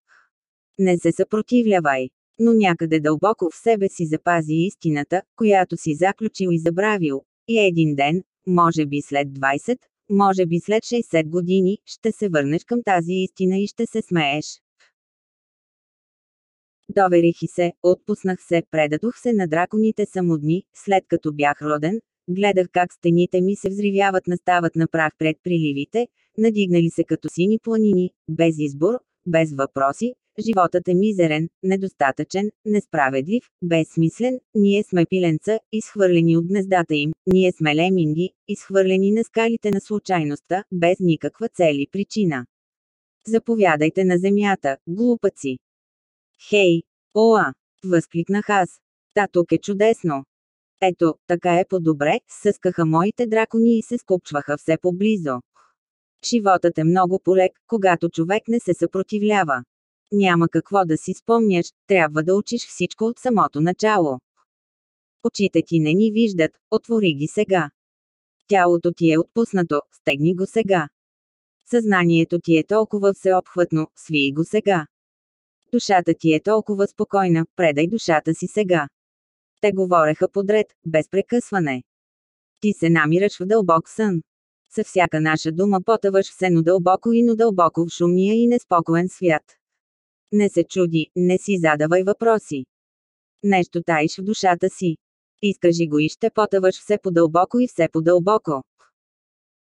Не се съпротивлявай. Но някъде дълбоко в себе си запази истината, която си заключил и забравил. И един ден, може би след 20, може би след 60 години, ще се върнеш към тази истина и ще се смееш. Доверих и се, отпуснах се, предадох се на драконите само дни, след като бях роден, гледах как стените ми се взривяват настават на прах пред приливите, надигнали се като сини планини, без избор, без въпроси, животът е мизерен, недостатъчен, несправедлив, безсмислен, ние сме пиленца, изхвърлени от гнездата им, ние сме леминги, изхвърлени на скалите на случайността, без никаква цели причина. Заповядайте на земята, глупаци! Хей! Оа! Възкликнах аз. Та тук е чудесно. Ето, така е по-добре, съскаха моите дракони и се скупчваха все поблизо. Животът е много полек, когато човек не се съпротивлява. Няма какво да си спомняш, трябва да учиш всичко от самото начало. Очите ти не ни виждат, отвори ги сега. Тялото ти е отпуснато, стегни го сега. Съзнанието ти е толкова всеобхватно, свий го сега. Душата ти е толкова спокойна, предай душата си сега. Те говореха подред, без прекъсване. Ти се намираш в дълбок сън. Със всяка наша дума потъваш в сено дълбоко и но дълбоко в шумния и неспокоен свят. Не се чуди, не си задавай въпроси. Нещо таиш в душата си. Изкажи го и ще потъваш все по-дълбоко и все по-дълбоко.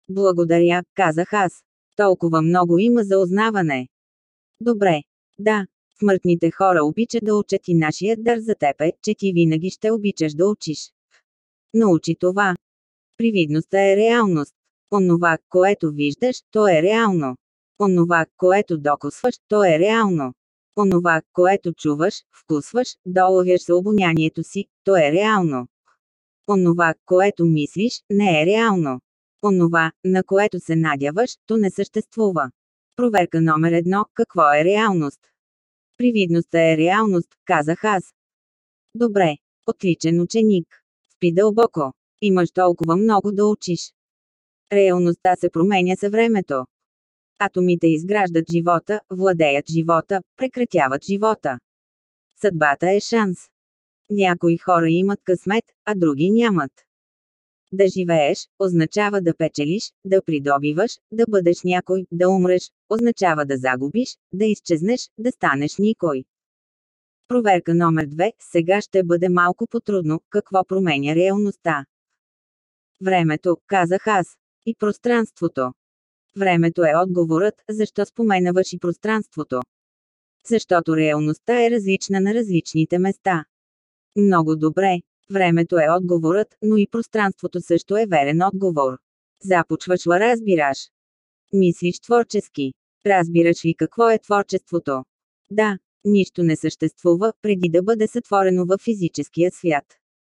Благодаря, казах аз. Толкова много има за узнаване. Добре. Да, Смъртните хора обичат да учат и нашият дар за теб е, че ти винаги ще обичаш да учиш. Научи това. Привидността е реалност. Онова, което виждаш, то е реално. Онова, което докосваш, то е реално. Онова, което чуваш, вкусваш, долавяш се обонянието си, то е реално. Онова, което мислиш, не е реално. Онова, на което се надяваш, то не съществува. Проверка номер едно – какво е реалност? Привидността е реалност, казах аз. Добре. Отличен ученик. Спи дълбоко. Имаш толкова много да учиш. Реалността се променя със времето. Атомите изграждат живота, владеят живота, прекратяват живота. Съдбата е шанс. Някои хора имат късмет, а други нямат. Да живееш, означава да печелиш, да придобиваш, да бъдеш някой, да умреш, означава да загубиш, да изчезнеш, да станеш никой. Проверка номер 2. Сега ще бъде малко потрудно, какво променя реалността. Времето, казах аз. И пространството. Времето е отговорът, защо споменаваш и пространството. Защото реалността е различна на различните места. Много добре. Времето е отговорът, но и пространството също е верен отговор. Започваш ла разбираш. Мислиш творчески. Разбираш ли какво е творчеството? Да, нищо не съществува, преди да бъде сътворено във физическия свят.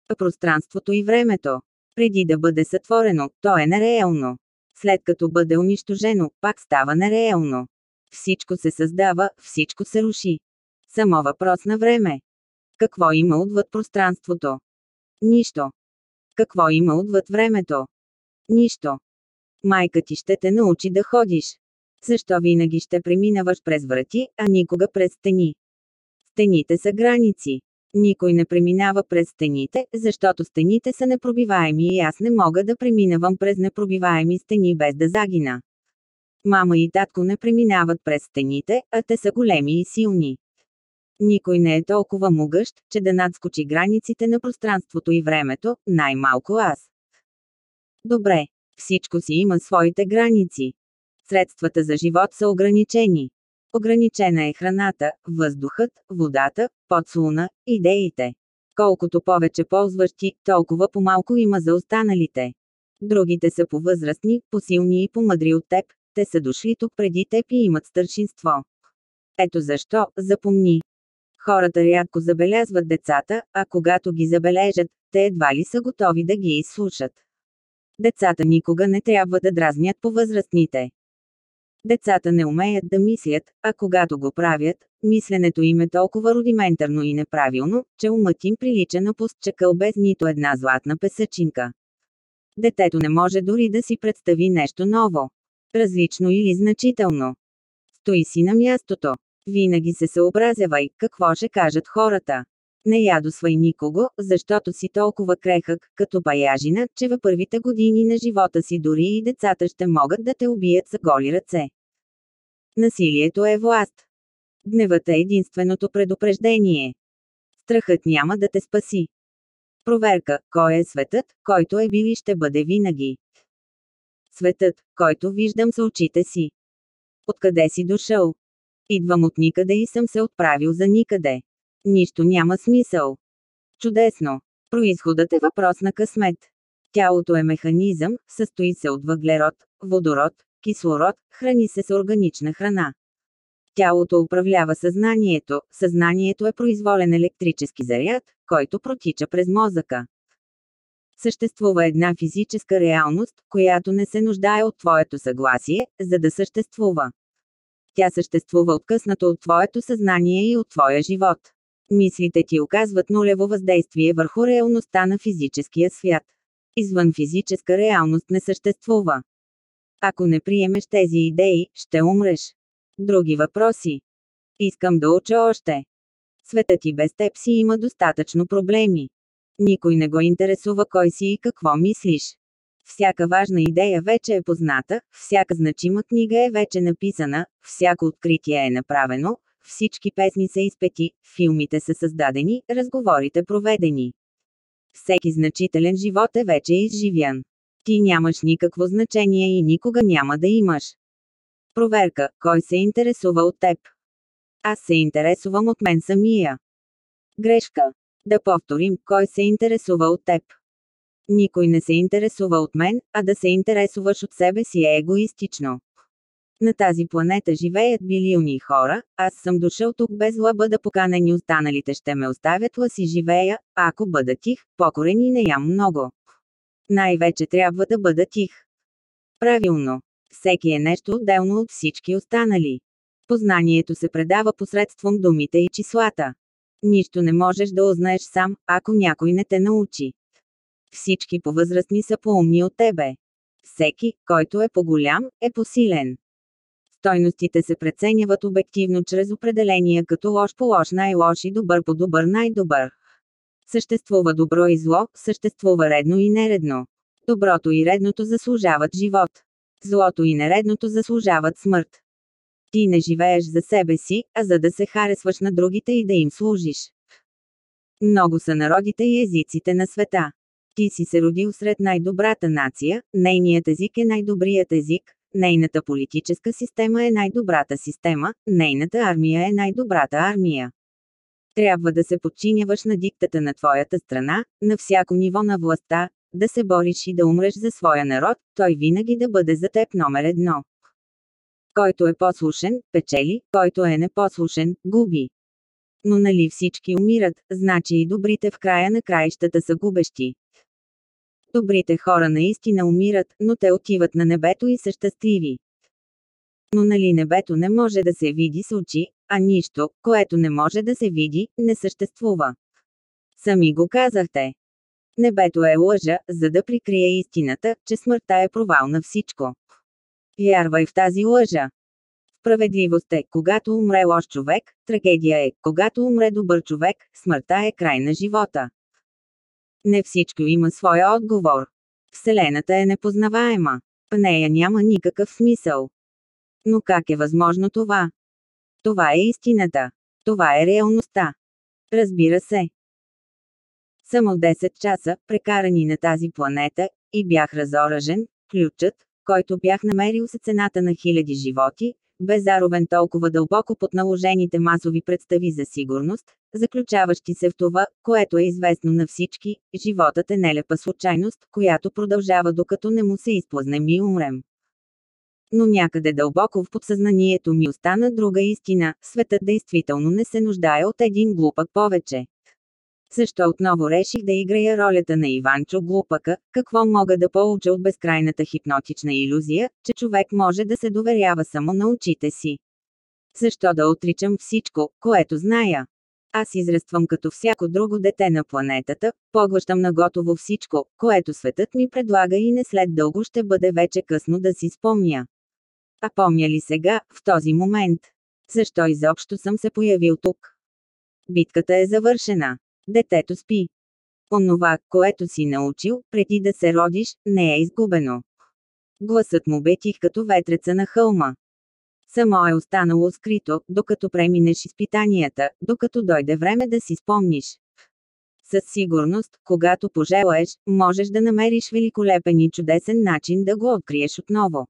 А пространството и времето. Преди да бъде сътворено, то е нереално. След като бъде унищожено, пак става нереално. Всичко се създава, всичко се руши. Само въпрос на време. Какво има отвъд пространството? Нищо. Какво има отвъд времето? Нищо. Майка ти ще те научи да ходиш. Защо винаги ще преминаваш през врати, а никога през стени? Стените са граници. Никой не преминава през стените, защото стените са непробиваеми и аз не мога да преминавам през непробиваеми стени без да загина. Мама и татко не преминават през стените, а те са големи и силни. Никой не е толкова могъщ, че да надскочи границите на пространството и времето, най-малко аз. Добре, всичко си има своите граници. Средствата за живот са ограничени. Ограничена е храната, въздухът, водата, подслуна, идеите. Колкото повече ползваш ти, толкова по-малко има за останалите. Другите са по-възрастни, по-силни и по-мъдри от теб, те са дошли тук преди теб и имат старшинство. Ето защо, запомни. Хората рядко забелязват децата, а когато ги забележат, те едва ли са готови да ги изслушат. Децата никога не трябва да дразнят по възрастните. Децата не умеят да мислят, а когато го правят, мисленето им е толкова рудиментарно и неправилно, че умът им прилича на пустчакъл без нито една златна песъчинка. Детето не може дори да си представи нещо ново. Различно или значително. Стои си на мястото. Винаги се съобразявай, какво ще кажат хората. Не ядосвай никого, защото си толкова крехък, като баяжина, че във първите години на живота си дори и децата ще могат да те убият за голи ръце. Насилието е власт. Гневът е единственото предупреждение. Страхът няма да те спаси. Проверка, кой е светът, който е бил и ще бъде винаги. Светът, който виждам с очите си. Откъде си дошъл? Идвам от никъде и съм се отправил за никъде. Нищо няма смисъл. Чудесно. Произходът е въпрос на късмет. Тялото е механизъм, състои се от въглерод, водород, кислород, храни се с органична храна. Тялото управлява съзнанието, съзнанието е произволен електрически заряд, който протича през мозъка. Съществува една физическа реалност, която не се нуждае от твоето съгласие, за да съществува. Тя съществува откъснато от твоето съзнание и от твоя живот. Мислите ти оказват нулево въздействие върху реалността на физическия свят. Извън физическа реалност не съществува. Ако не приемеш тези идеи, ще умреш. Други въпроси. Искам да уча още. Светът ти без теб си има достатъчно проблеми. Никой не го интересува кой си и какво мислиш. Всяка важна идея вече е позната, всяка значима книга е вече написана, всяко откритие е направено, всички песни са изпети, филмите са създадени, разговорите проведени. Всеки значителен живот е вече изживян. Ти нямаш никакво значение и никога няма да имаш. Проверка, кой се интересува от теб? Аз се интересувам от мен самия. Грешка. Да повторим, кой се интересува от теб. Никой не се интересува от мен, а да се интересуваш от себе си е егоистично. На тази планета живеят билиони хора, аз съм дошъл тук без ла бъда поканен и останалите ще ме оставят ла си живея, ако бъда тих, покорен и не ям много. Най-вече трябва да бъда тих. Правилно. Всеки е нещо отделно от всички останали. Познанието се предава посредством думите и числата. Нищо не можеш да узнаеш сам, ако някой не те научи. Всички повъзрастни са по-умни от тебе. Всеки, който е по-голям, е посилен. Стойностите се преценяват обективно чрез определения като лош по лош най-лош и добър по добър най-добър. Съществува добро и зло, съществува редно и нередно. Доброто и редното заслужават живот. Злото и нередното заслужават смърт. Ти не живееш за себе си, а за да се харесваш на другите и да им служиш. Много са народите и езиците на света. Ти си се родил сред най-добрата нация, нейният език е най-добрият език, нейната политическа система е най-добрата система, нейната армия е най-добрата армия. Трябва да се подчиняваш на диктата на твоята страна, на всяко ниво на властта, да се бориш и да умреш за своя народ, той винаги да бъде за теб номер едно. Който е послушен, печели, който е непослушен, губи. Но нали всички умират, значи и добрите в края на краищата са губещи. Добрите хора наистина умират, но те отиват на небето и са щастливи. Но нали небето не може да се види с очи, а нищо, което не може да се види, не съществува. Сами го казахте. Небето е лъжа, за да прикрие истината, че смъртта е провал на всичко. Вярвай в тази лъжа. Справедливост е, когато умре лош човек, трагедия е, когато умре добър човек, смъртта е край на живота. Не всичко има своя отговор. Вселената е непознаваема. В нея няма никакъв смисъл. Но как е възможно това? Това е истината. Това е реалността. Разбира се. Само 10 часа, прекарани на тази планета, и бях разоръжен, ключът, който бях намерил с цената на хиляди животи, безаровен толкова дълбоко под наложените масови представи за сигурност, заключаващи се в това, което е известно на всички, животът е нелепа случайност, която продължава докато не му се изплъзнем и умрем. Но някъде дълбоко в подсъзнанието ми остана друга истина, светът действително не се нуждае от един глупак повече. Защо отново реших да играя ролята на Иванчо глупака, какво мога да получа от безкрайната хипнотична иллюзия, че човек може да се доверява само на очите си? Защо да отричам всичко, което зная? Аз израствам като всяко друго дете на планетата, поглъщам на готово всичко, което светът ми предлага и не след дълго ще бъде вече късно да си спомня. А помня ли сега, в този момент? Защо изобщо съм се появил тук? Битката е завършена. Детето спи. Онова, което си научил, преди да се родиш, не е изгубено. Гласът му бе тих като ветреца на хълма. Само е останало скрито, докато преминеш изпитанията, докато дойде време да си спомниш. Със сигурност, когато пожелаеш, можеш да намериш великолепен и чудесен начин да го откриеш отново.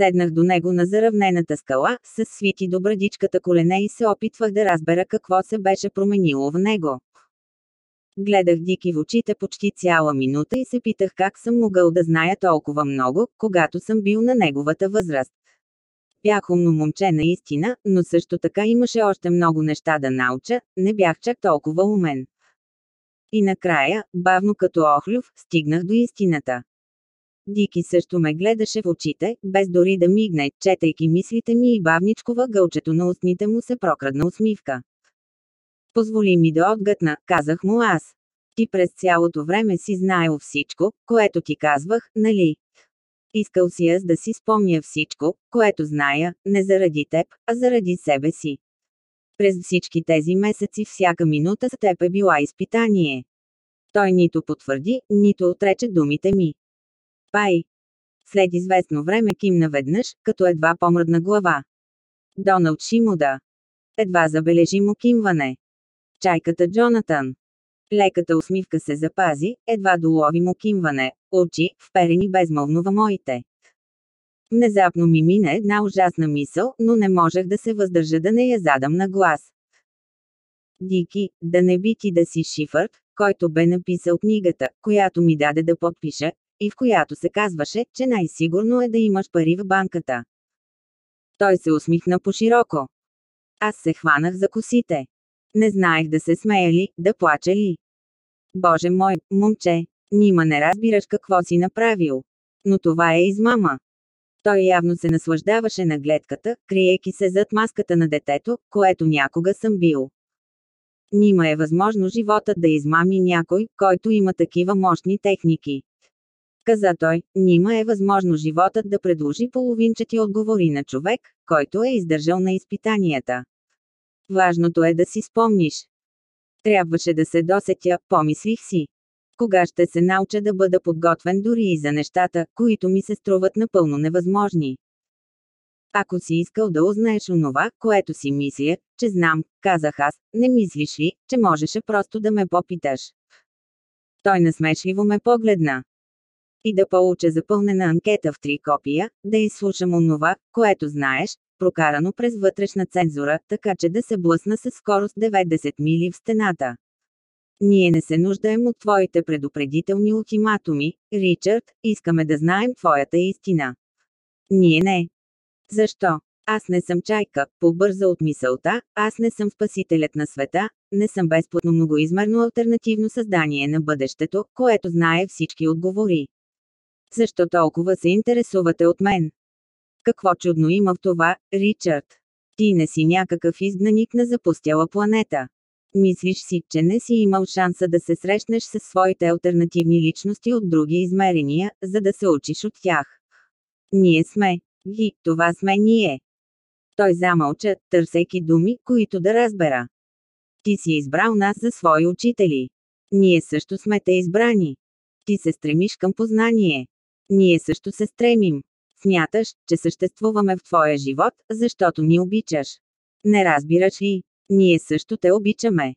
Седнах до него на заравнената скала, с свити до брадичката колене и се опитвах да разбера какво се беше променило в него. Гледах Дики в очите почти цяла минута и се питах как съм могъл да зная толкова много, когато съм бил на неговата възраст. Бях умно момче наистина, но също така имаше още много неща да науча, не бях чак толкова умен. И накрая, бавно като охлюв, стигнах до истината. Дики също ме гледаше в очите, без дори да мигне, четейки мислите ми и бавничко гълчето на устните му се прокрадна усмивка. Позволи ми да отгътна, казах му аз. Ти през цялото време си знаел всичко, което ти казвах, нали? Искал си аз да си спомня всичко, което зная, не заради теб, а заради себе си. През всички тези месеци всяка минута с теб е била изпитание. Той нито потвърди, нито отрече думите ми. Пай. След известно време кимна веднъж, като едва помръдна глава. Доналд Шимуда. Едва забележимо кимване. Чайката Джонатан. Леката усмивка се запази, едва доловимо кимване, очи, вперени безмълвно в моите. Внезапно ми мина една ужасна мисъл, но не можех да се въздържа да не я задам на глас. Дики, да не би ти да си Шифърт, който бе написал книгата, която ми даде да подпиша, и в която се казваше, че най-сигурно е да имаш пари в банката. Той се усмихна по-широко. Аз се хванах за косите. Не знаех да се смея ли, да плача ли. Боже мой, момче, нима не разбираш какво си направил. Но това е измама. Той явно се наслаждаваше на гледката, криейки се зад маската на детето, което някога съм бил. Нима е възможно животът да измами някой, който има такива мощни техники. Каза той, нима е възможно животът да предложи половинчати отговори на човек, който е издържал на изпитанията. Важното е да си спомниш. Трябваше да се досетя, помислих си. Кога ще се науча да бъда подготвен дори и за нещата, които ми се струват напълно невъзможни. Ако си искал да узнаеш онова, което си мисля, че знам, казах аз, не мислиш ли, че можеше просто да ме попиташ? Той насмешливо ме погледна. И да получа запълнена анкета в три копия, да изслушам онова, което знаеш, прокарано през вътрешна цензура, така че да се блъсна с скорост 90 мили в стената. Ние не се нуждаем от твоите предупредителни ултиматуми, Ричард, искаме да знаем твоята истина. Ние не. Защо? Аз не съм чайка, побърза от мисълта, аз не съм спасителят на света, не съм безплатно многоизмерно альтернативно създание на бъдещето, което знае всички отговори. Защо толкова се интересувате от мен? Какво чудно има в това, Ричард? Ти не си някакъв изгнаник на запустяла планета. Мислиш си, че не си имал шанса да се срещнеш с своите альтернативни личности от други измерения, за да се учиш от тях. Ние сме. Ги, това сме ние. Той замълча, търсейки думи, които да разбера. Ти си избрал нас за свои учители. Ние също сме те избрани. Ти се стремиш към познание. Ние също се стремим. Смяташ, че съществуваме в твоя живот, защото ни обичаш. Не разбираш ли? Ние също те обичаме.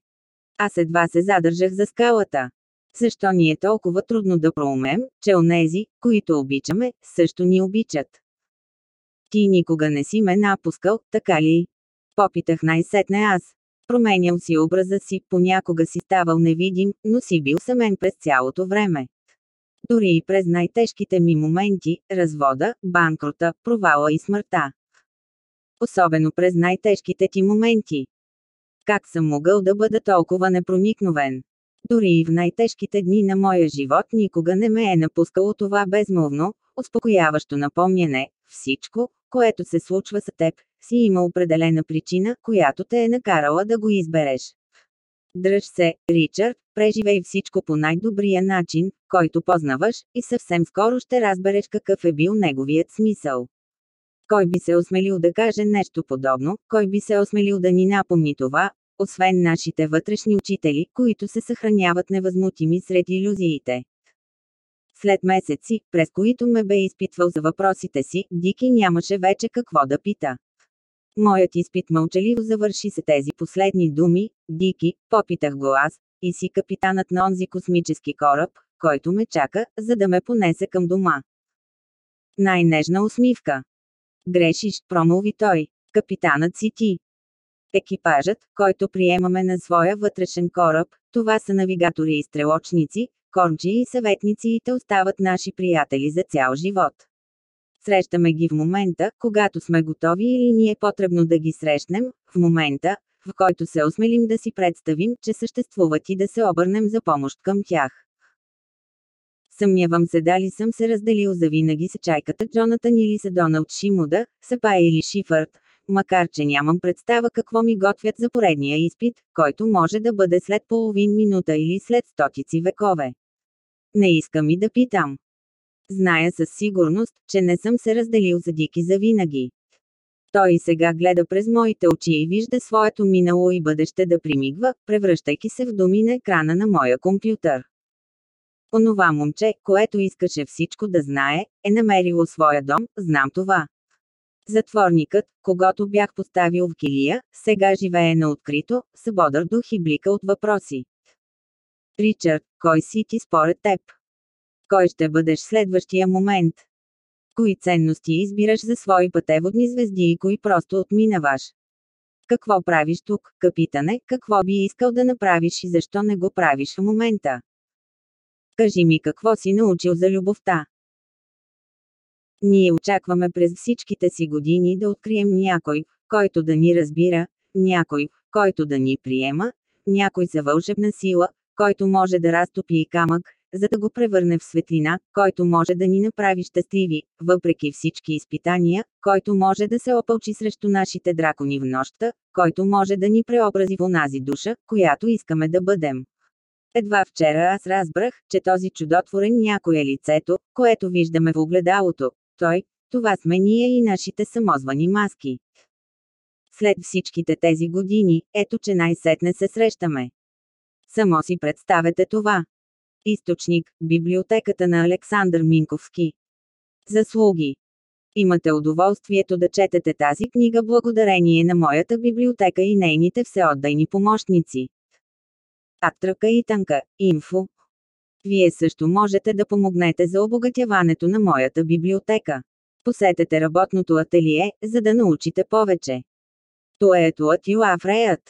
Аз едва се задържах за скалата. Защо ни е толкова трудно да проумем, че онези, които обичаме, също ни обичат? Ти никога не си ме напускал, така ли? Попитах най-сетне аз. Променял си образа си, понякога си ставал невидим, но си бил самен през цялото време. Дори и през най-тежките ми моменти – развода, банкрота, провала и смъртта. Особено през най-тежките ти моменти. Как съм могъл да бъда толкова непроникновен? Дори и в най-тежките дни на моя живот никога не ме е напускало това безмолвно, успокояващо напомняне, всичко, което се случва с теб, си има определена причина, която те е накарала да го избереш. Дръж се, Ричард, преживей всичко по най-добрия начин, който познаваш, и съвсем скоро ще разбереш какъв е бил неговият смисъл. Кой би се осмелил да каже нещо подобно, кой би се осмелил да ни напомни това, освен нашите вътрешни учители, които се съхраняват невъзмутими сред иллюзиите. След месеци, през които ме бе изпитвал за въпросите си, Дики нямаше вече какво да пита. Моят изпит мълчаливо завърши се тези последни думи, Дики, попитах го аз, и си капитанът на онзи космически кораб, който ме чака, за да ме понесе към дома. Най-нежна усмивка. Грешиш, промълви той. Капитанът си ти. Екипажът, който приемаме на своя вътрешен кораб, това са навигатори и стрелочници, кормчи и съветници и те остават наши приятели за цял живот. Срещаме ги в момента, когато сме готови или ни е потребно да ги срещнем, в момента, в който се осмелим да си представим, че съществуват и да се обърнем за помощ към тях. Съмнявам се дали съм се разделил завинаги с чайката Джонатан или с Доналд Шимуда, Сапа или Шифърт, макар че нямам представа какво ми готвят за поредния изпит, който може да бъде след половин минута или след стотици векове. Не искам и да питам. Зная със сигурност, че не съм се разделил за Дики завинаги. Той и сега гледа през моите очи и вижда своето минало и бъдеще да примигва, превръщайки се в думи на екрана на моя компютър. Онова момче, което искаше всичко да знае, е намерило своя дом, знам това. Затворникът, когато бях поставил в килия, сега живее на открито, с дух и блика от въпроси. Ричард, кой си ти според теб? Кой ще бъдеш следващия момент? Кои ценности избираш за свои пътеводни звезди и кои просто отминаваш? Какво правиш тук, капитане, какво би искал да направиш и защо не го правиш в момента? Кажи ми какво си научил за любовта. Ние очакваме през всичките си години да открием някой, който да ни разбира, някой, който да ни приема, някой за вълшебна сила, който може да разтопи и камък, за да го превърне в светлина, който може да ни направи щастливи, въпреки всички изпитания, който може да се опълчи срещу нашите дракони в нощта, който може да ни преобрази в онази душа, която искаме да бъдем. Едва вчера аз разбрах, че този чудотворен някой е лицето, което виждаме в огледалото. Той, това сме ние и нашите самозвани маски. След всичките тези години, ето че най-сетне се срещаме. Само си представете това. Източник – Библиотеката на Александър Минковски. Заслуги Имате удоволствието да четете тази книга благодарение на моята библиотека и нейните всеотдайни помощници. Атрака и Танка, инфо. Вие също можете да помогнете за обогатяването на моята библиотека. Посетете работното ателие, за да научите повече. Туето от Юафреят.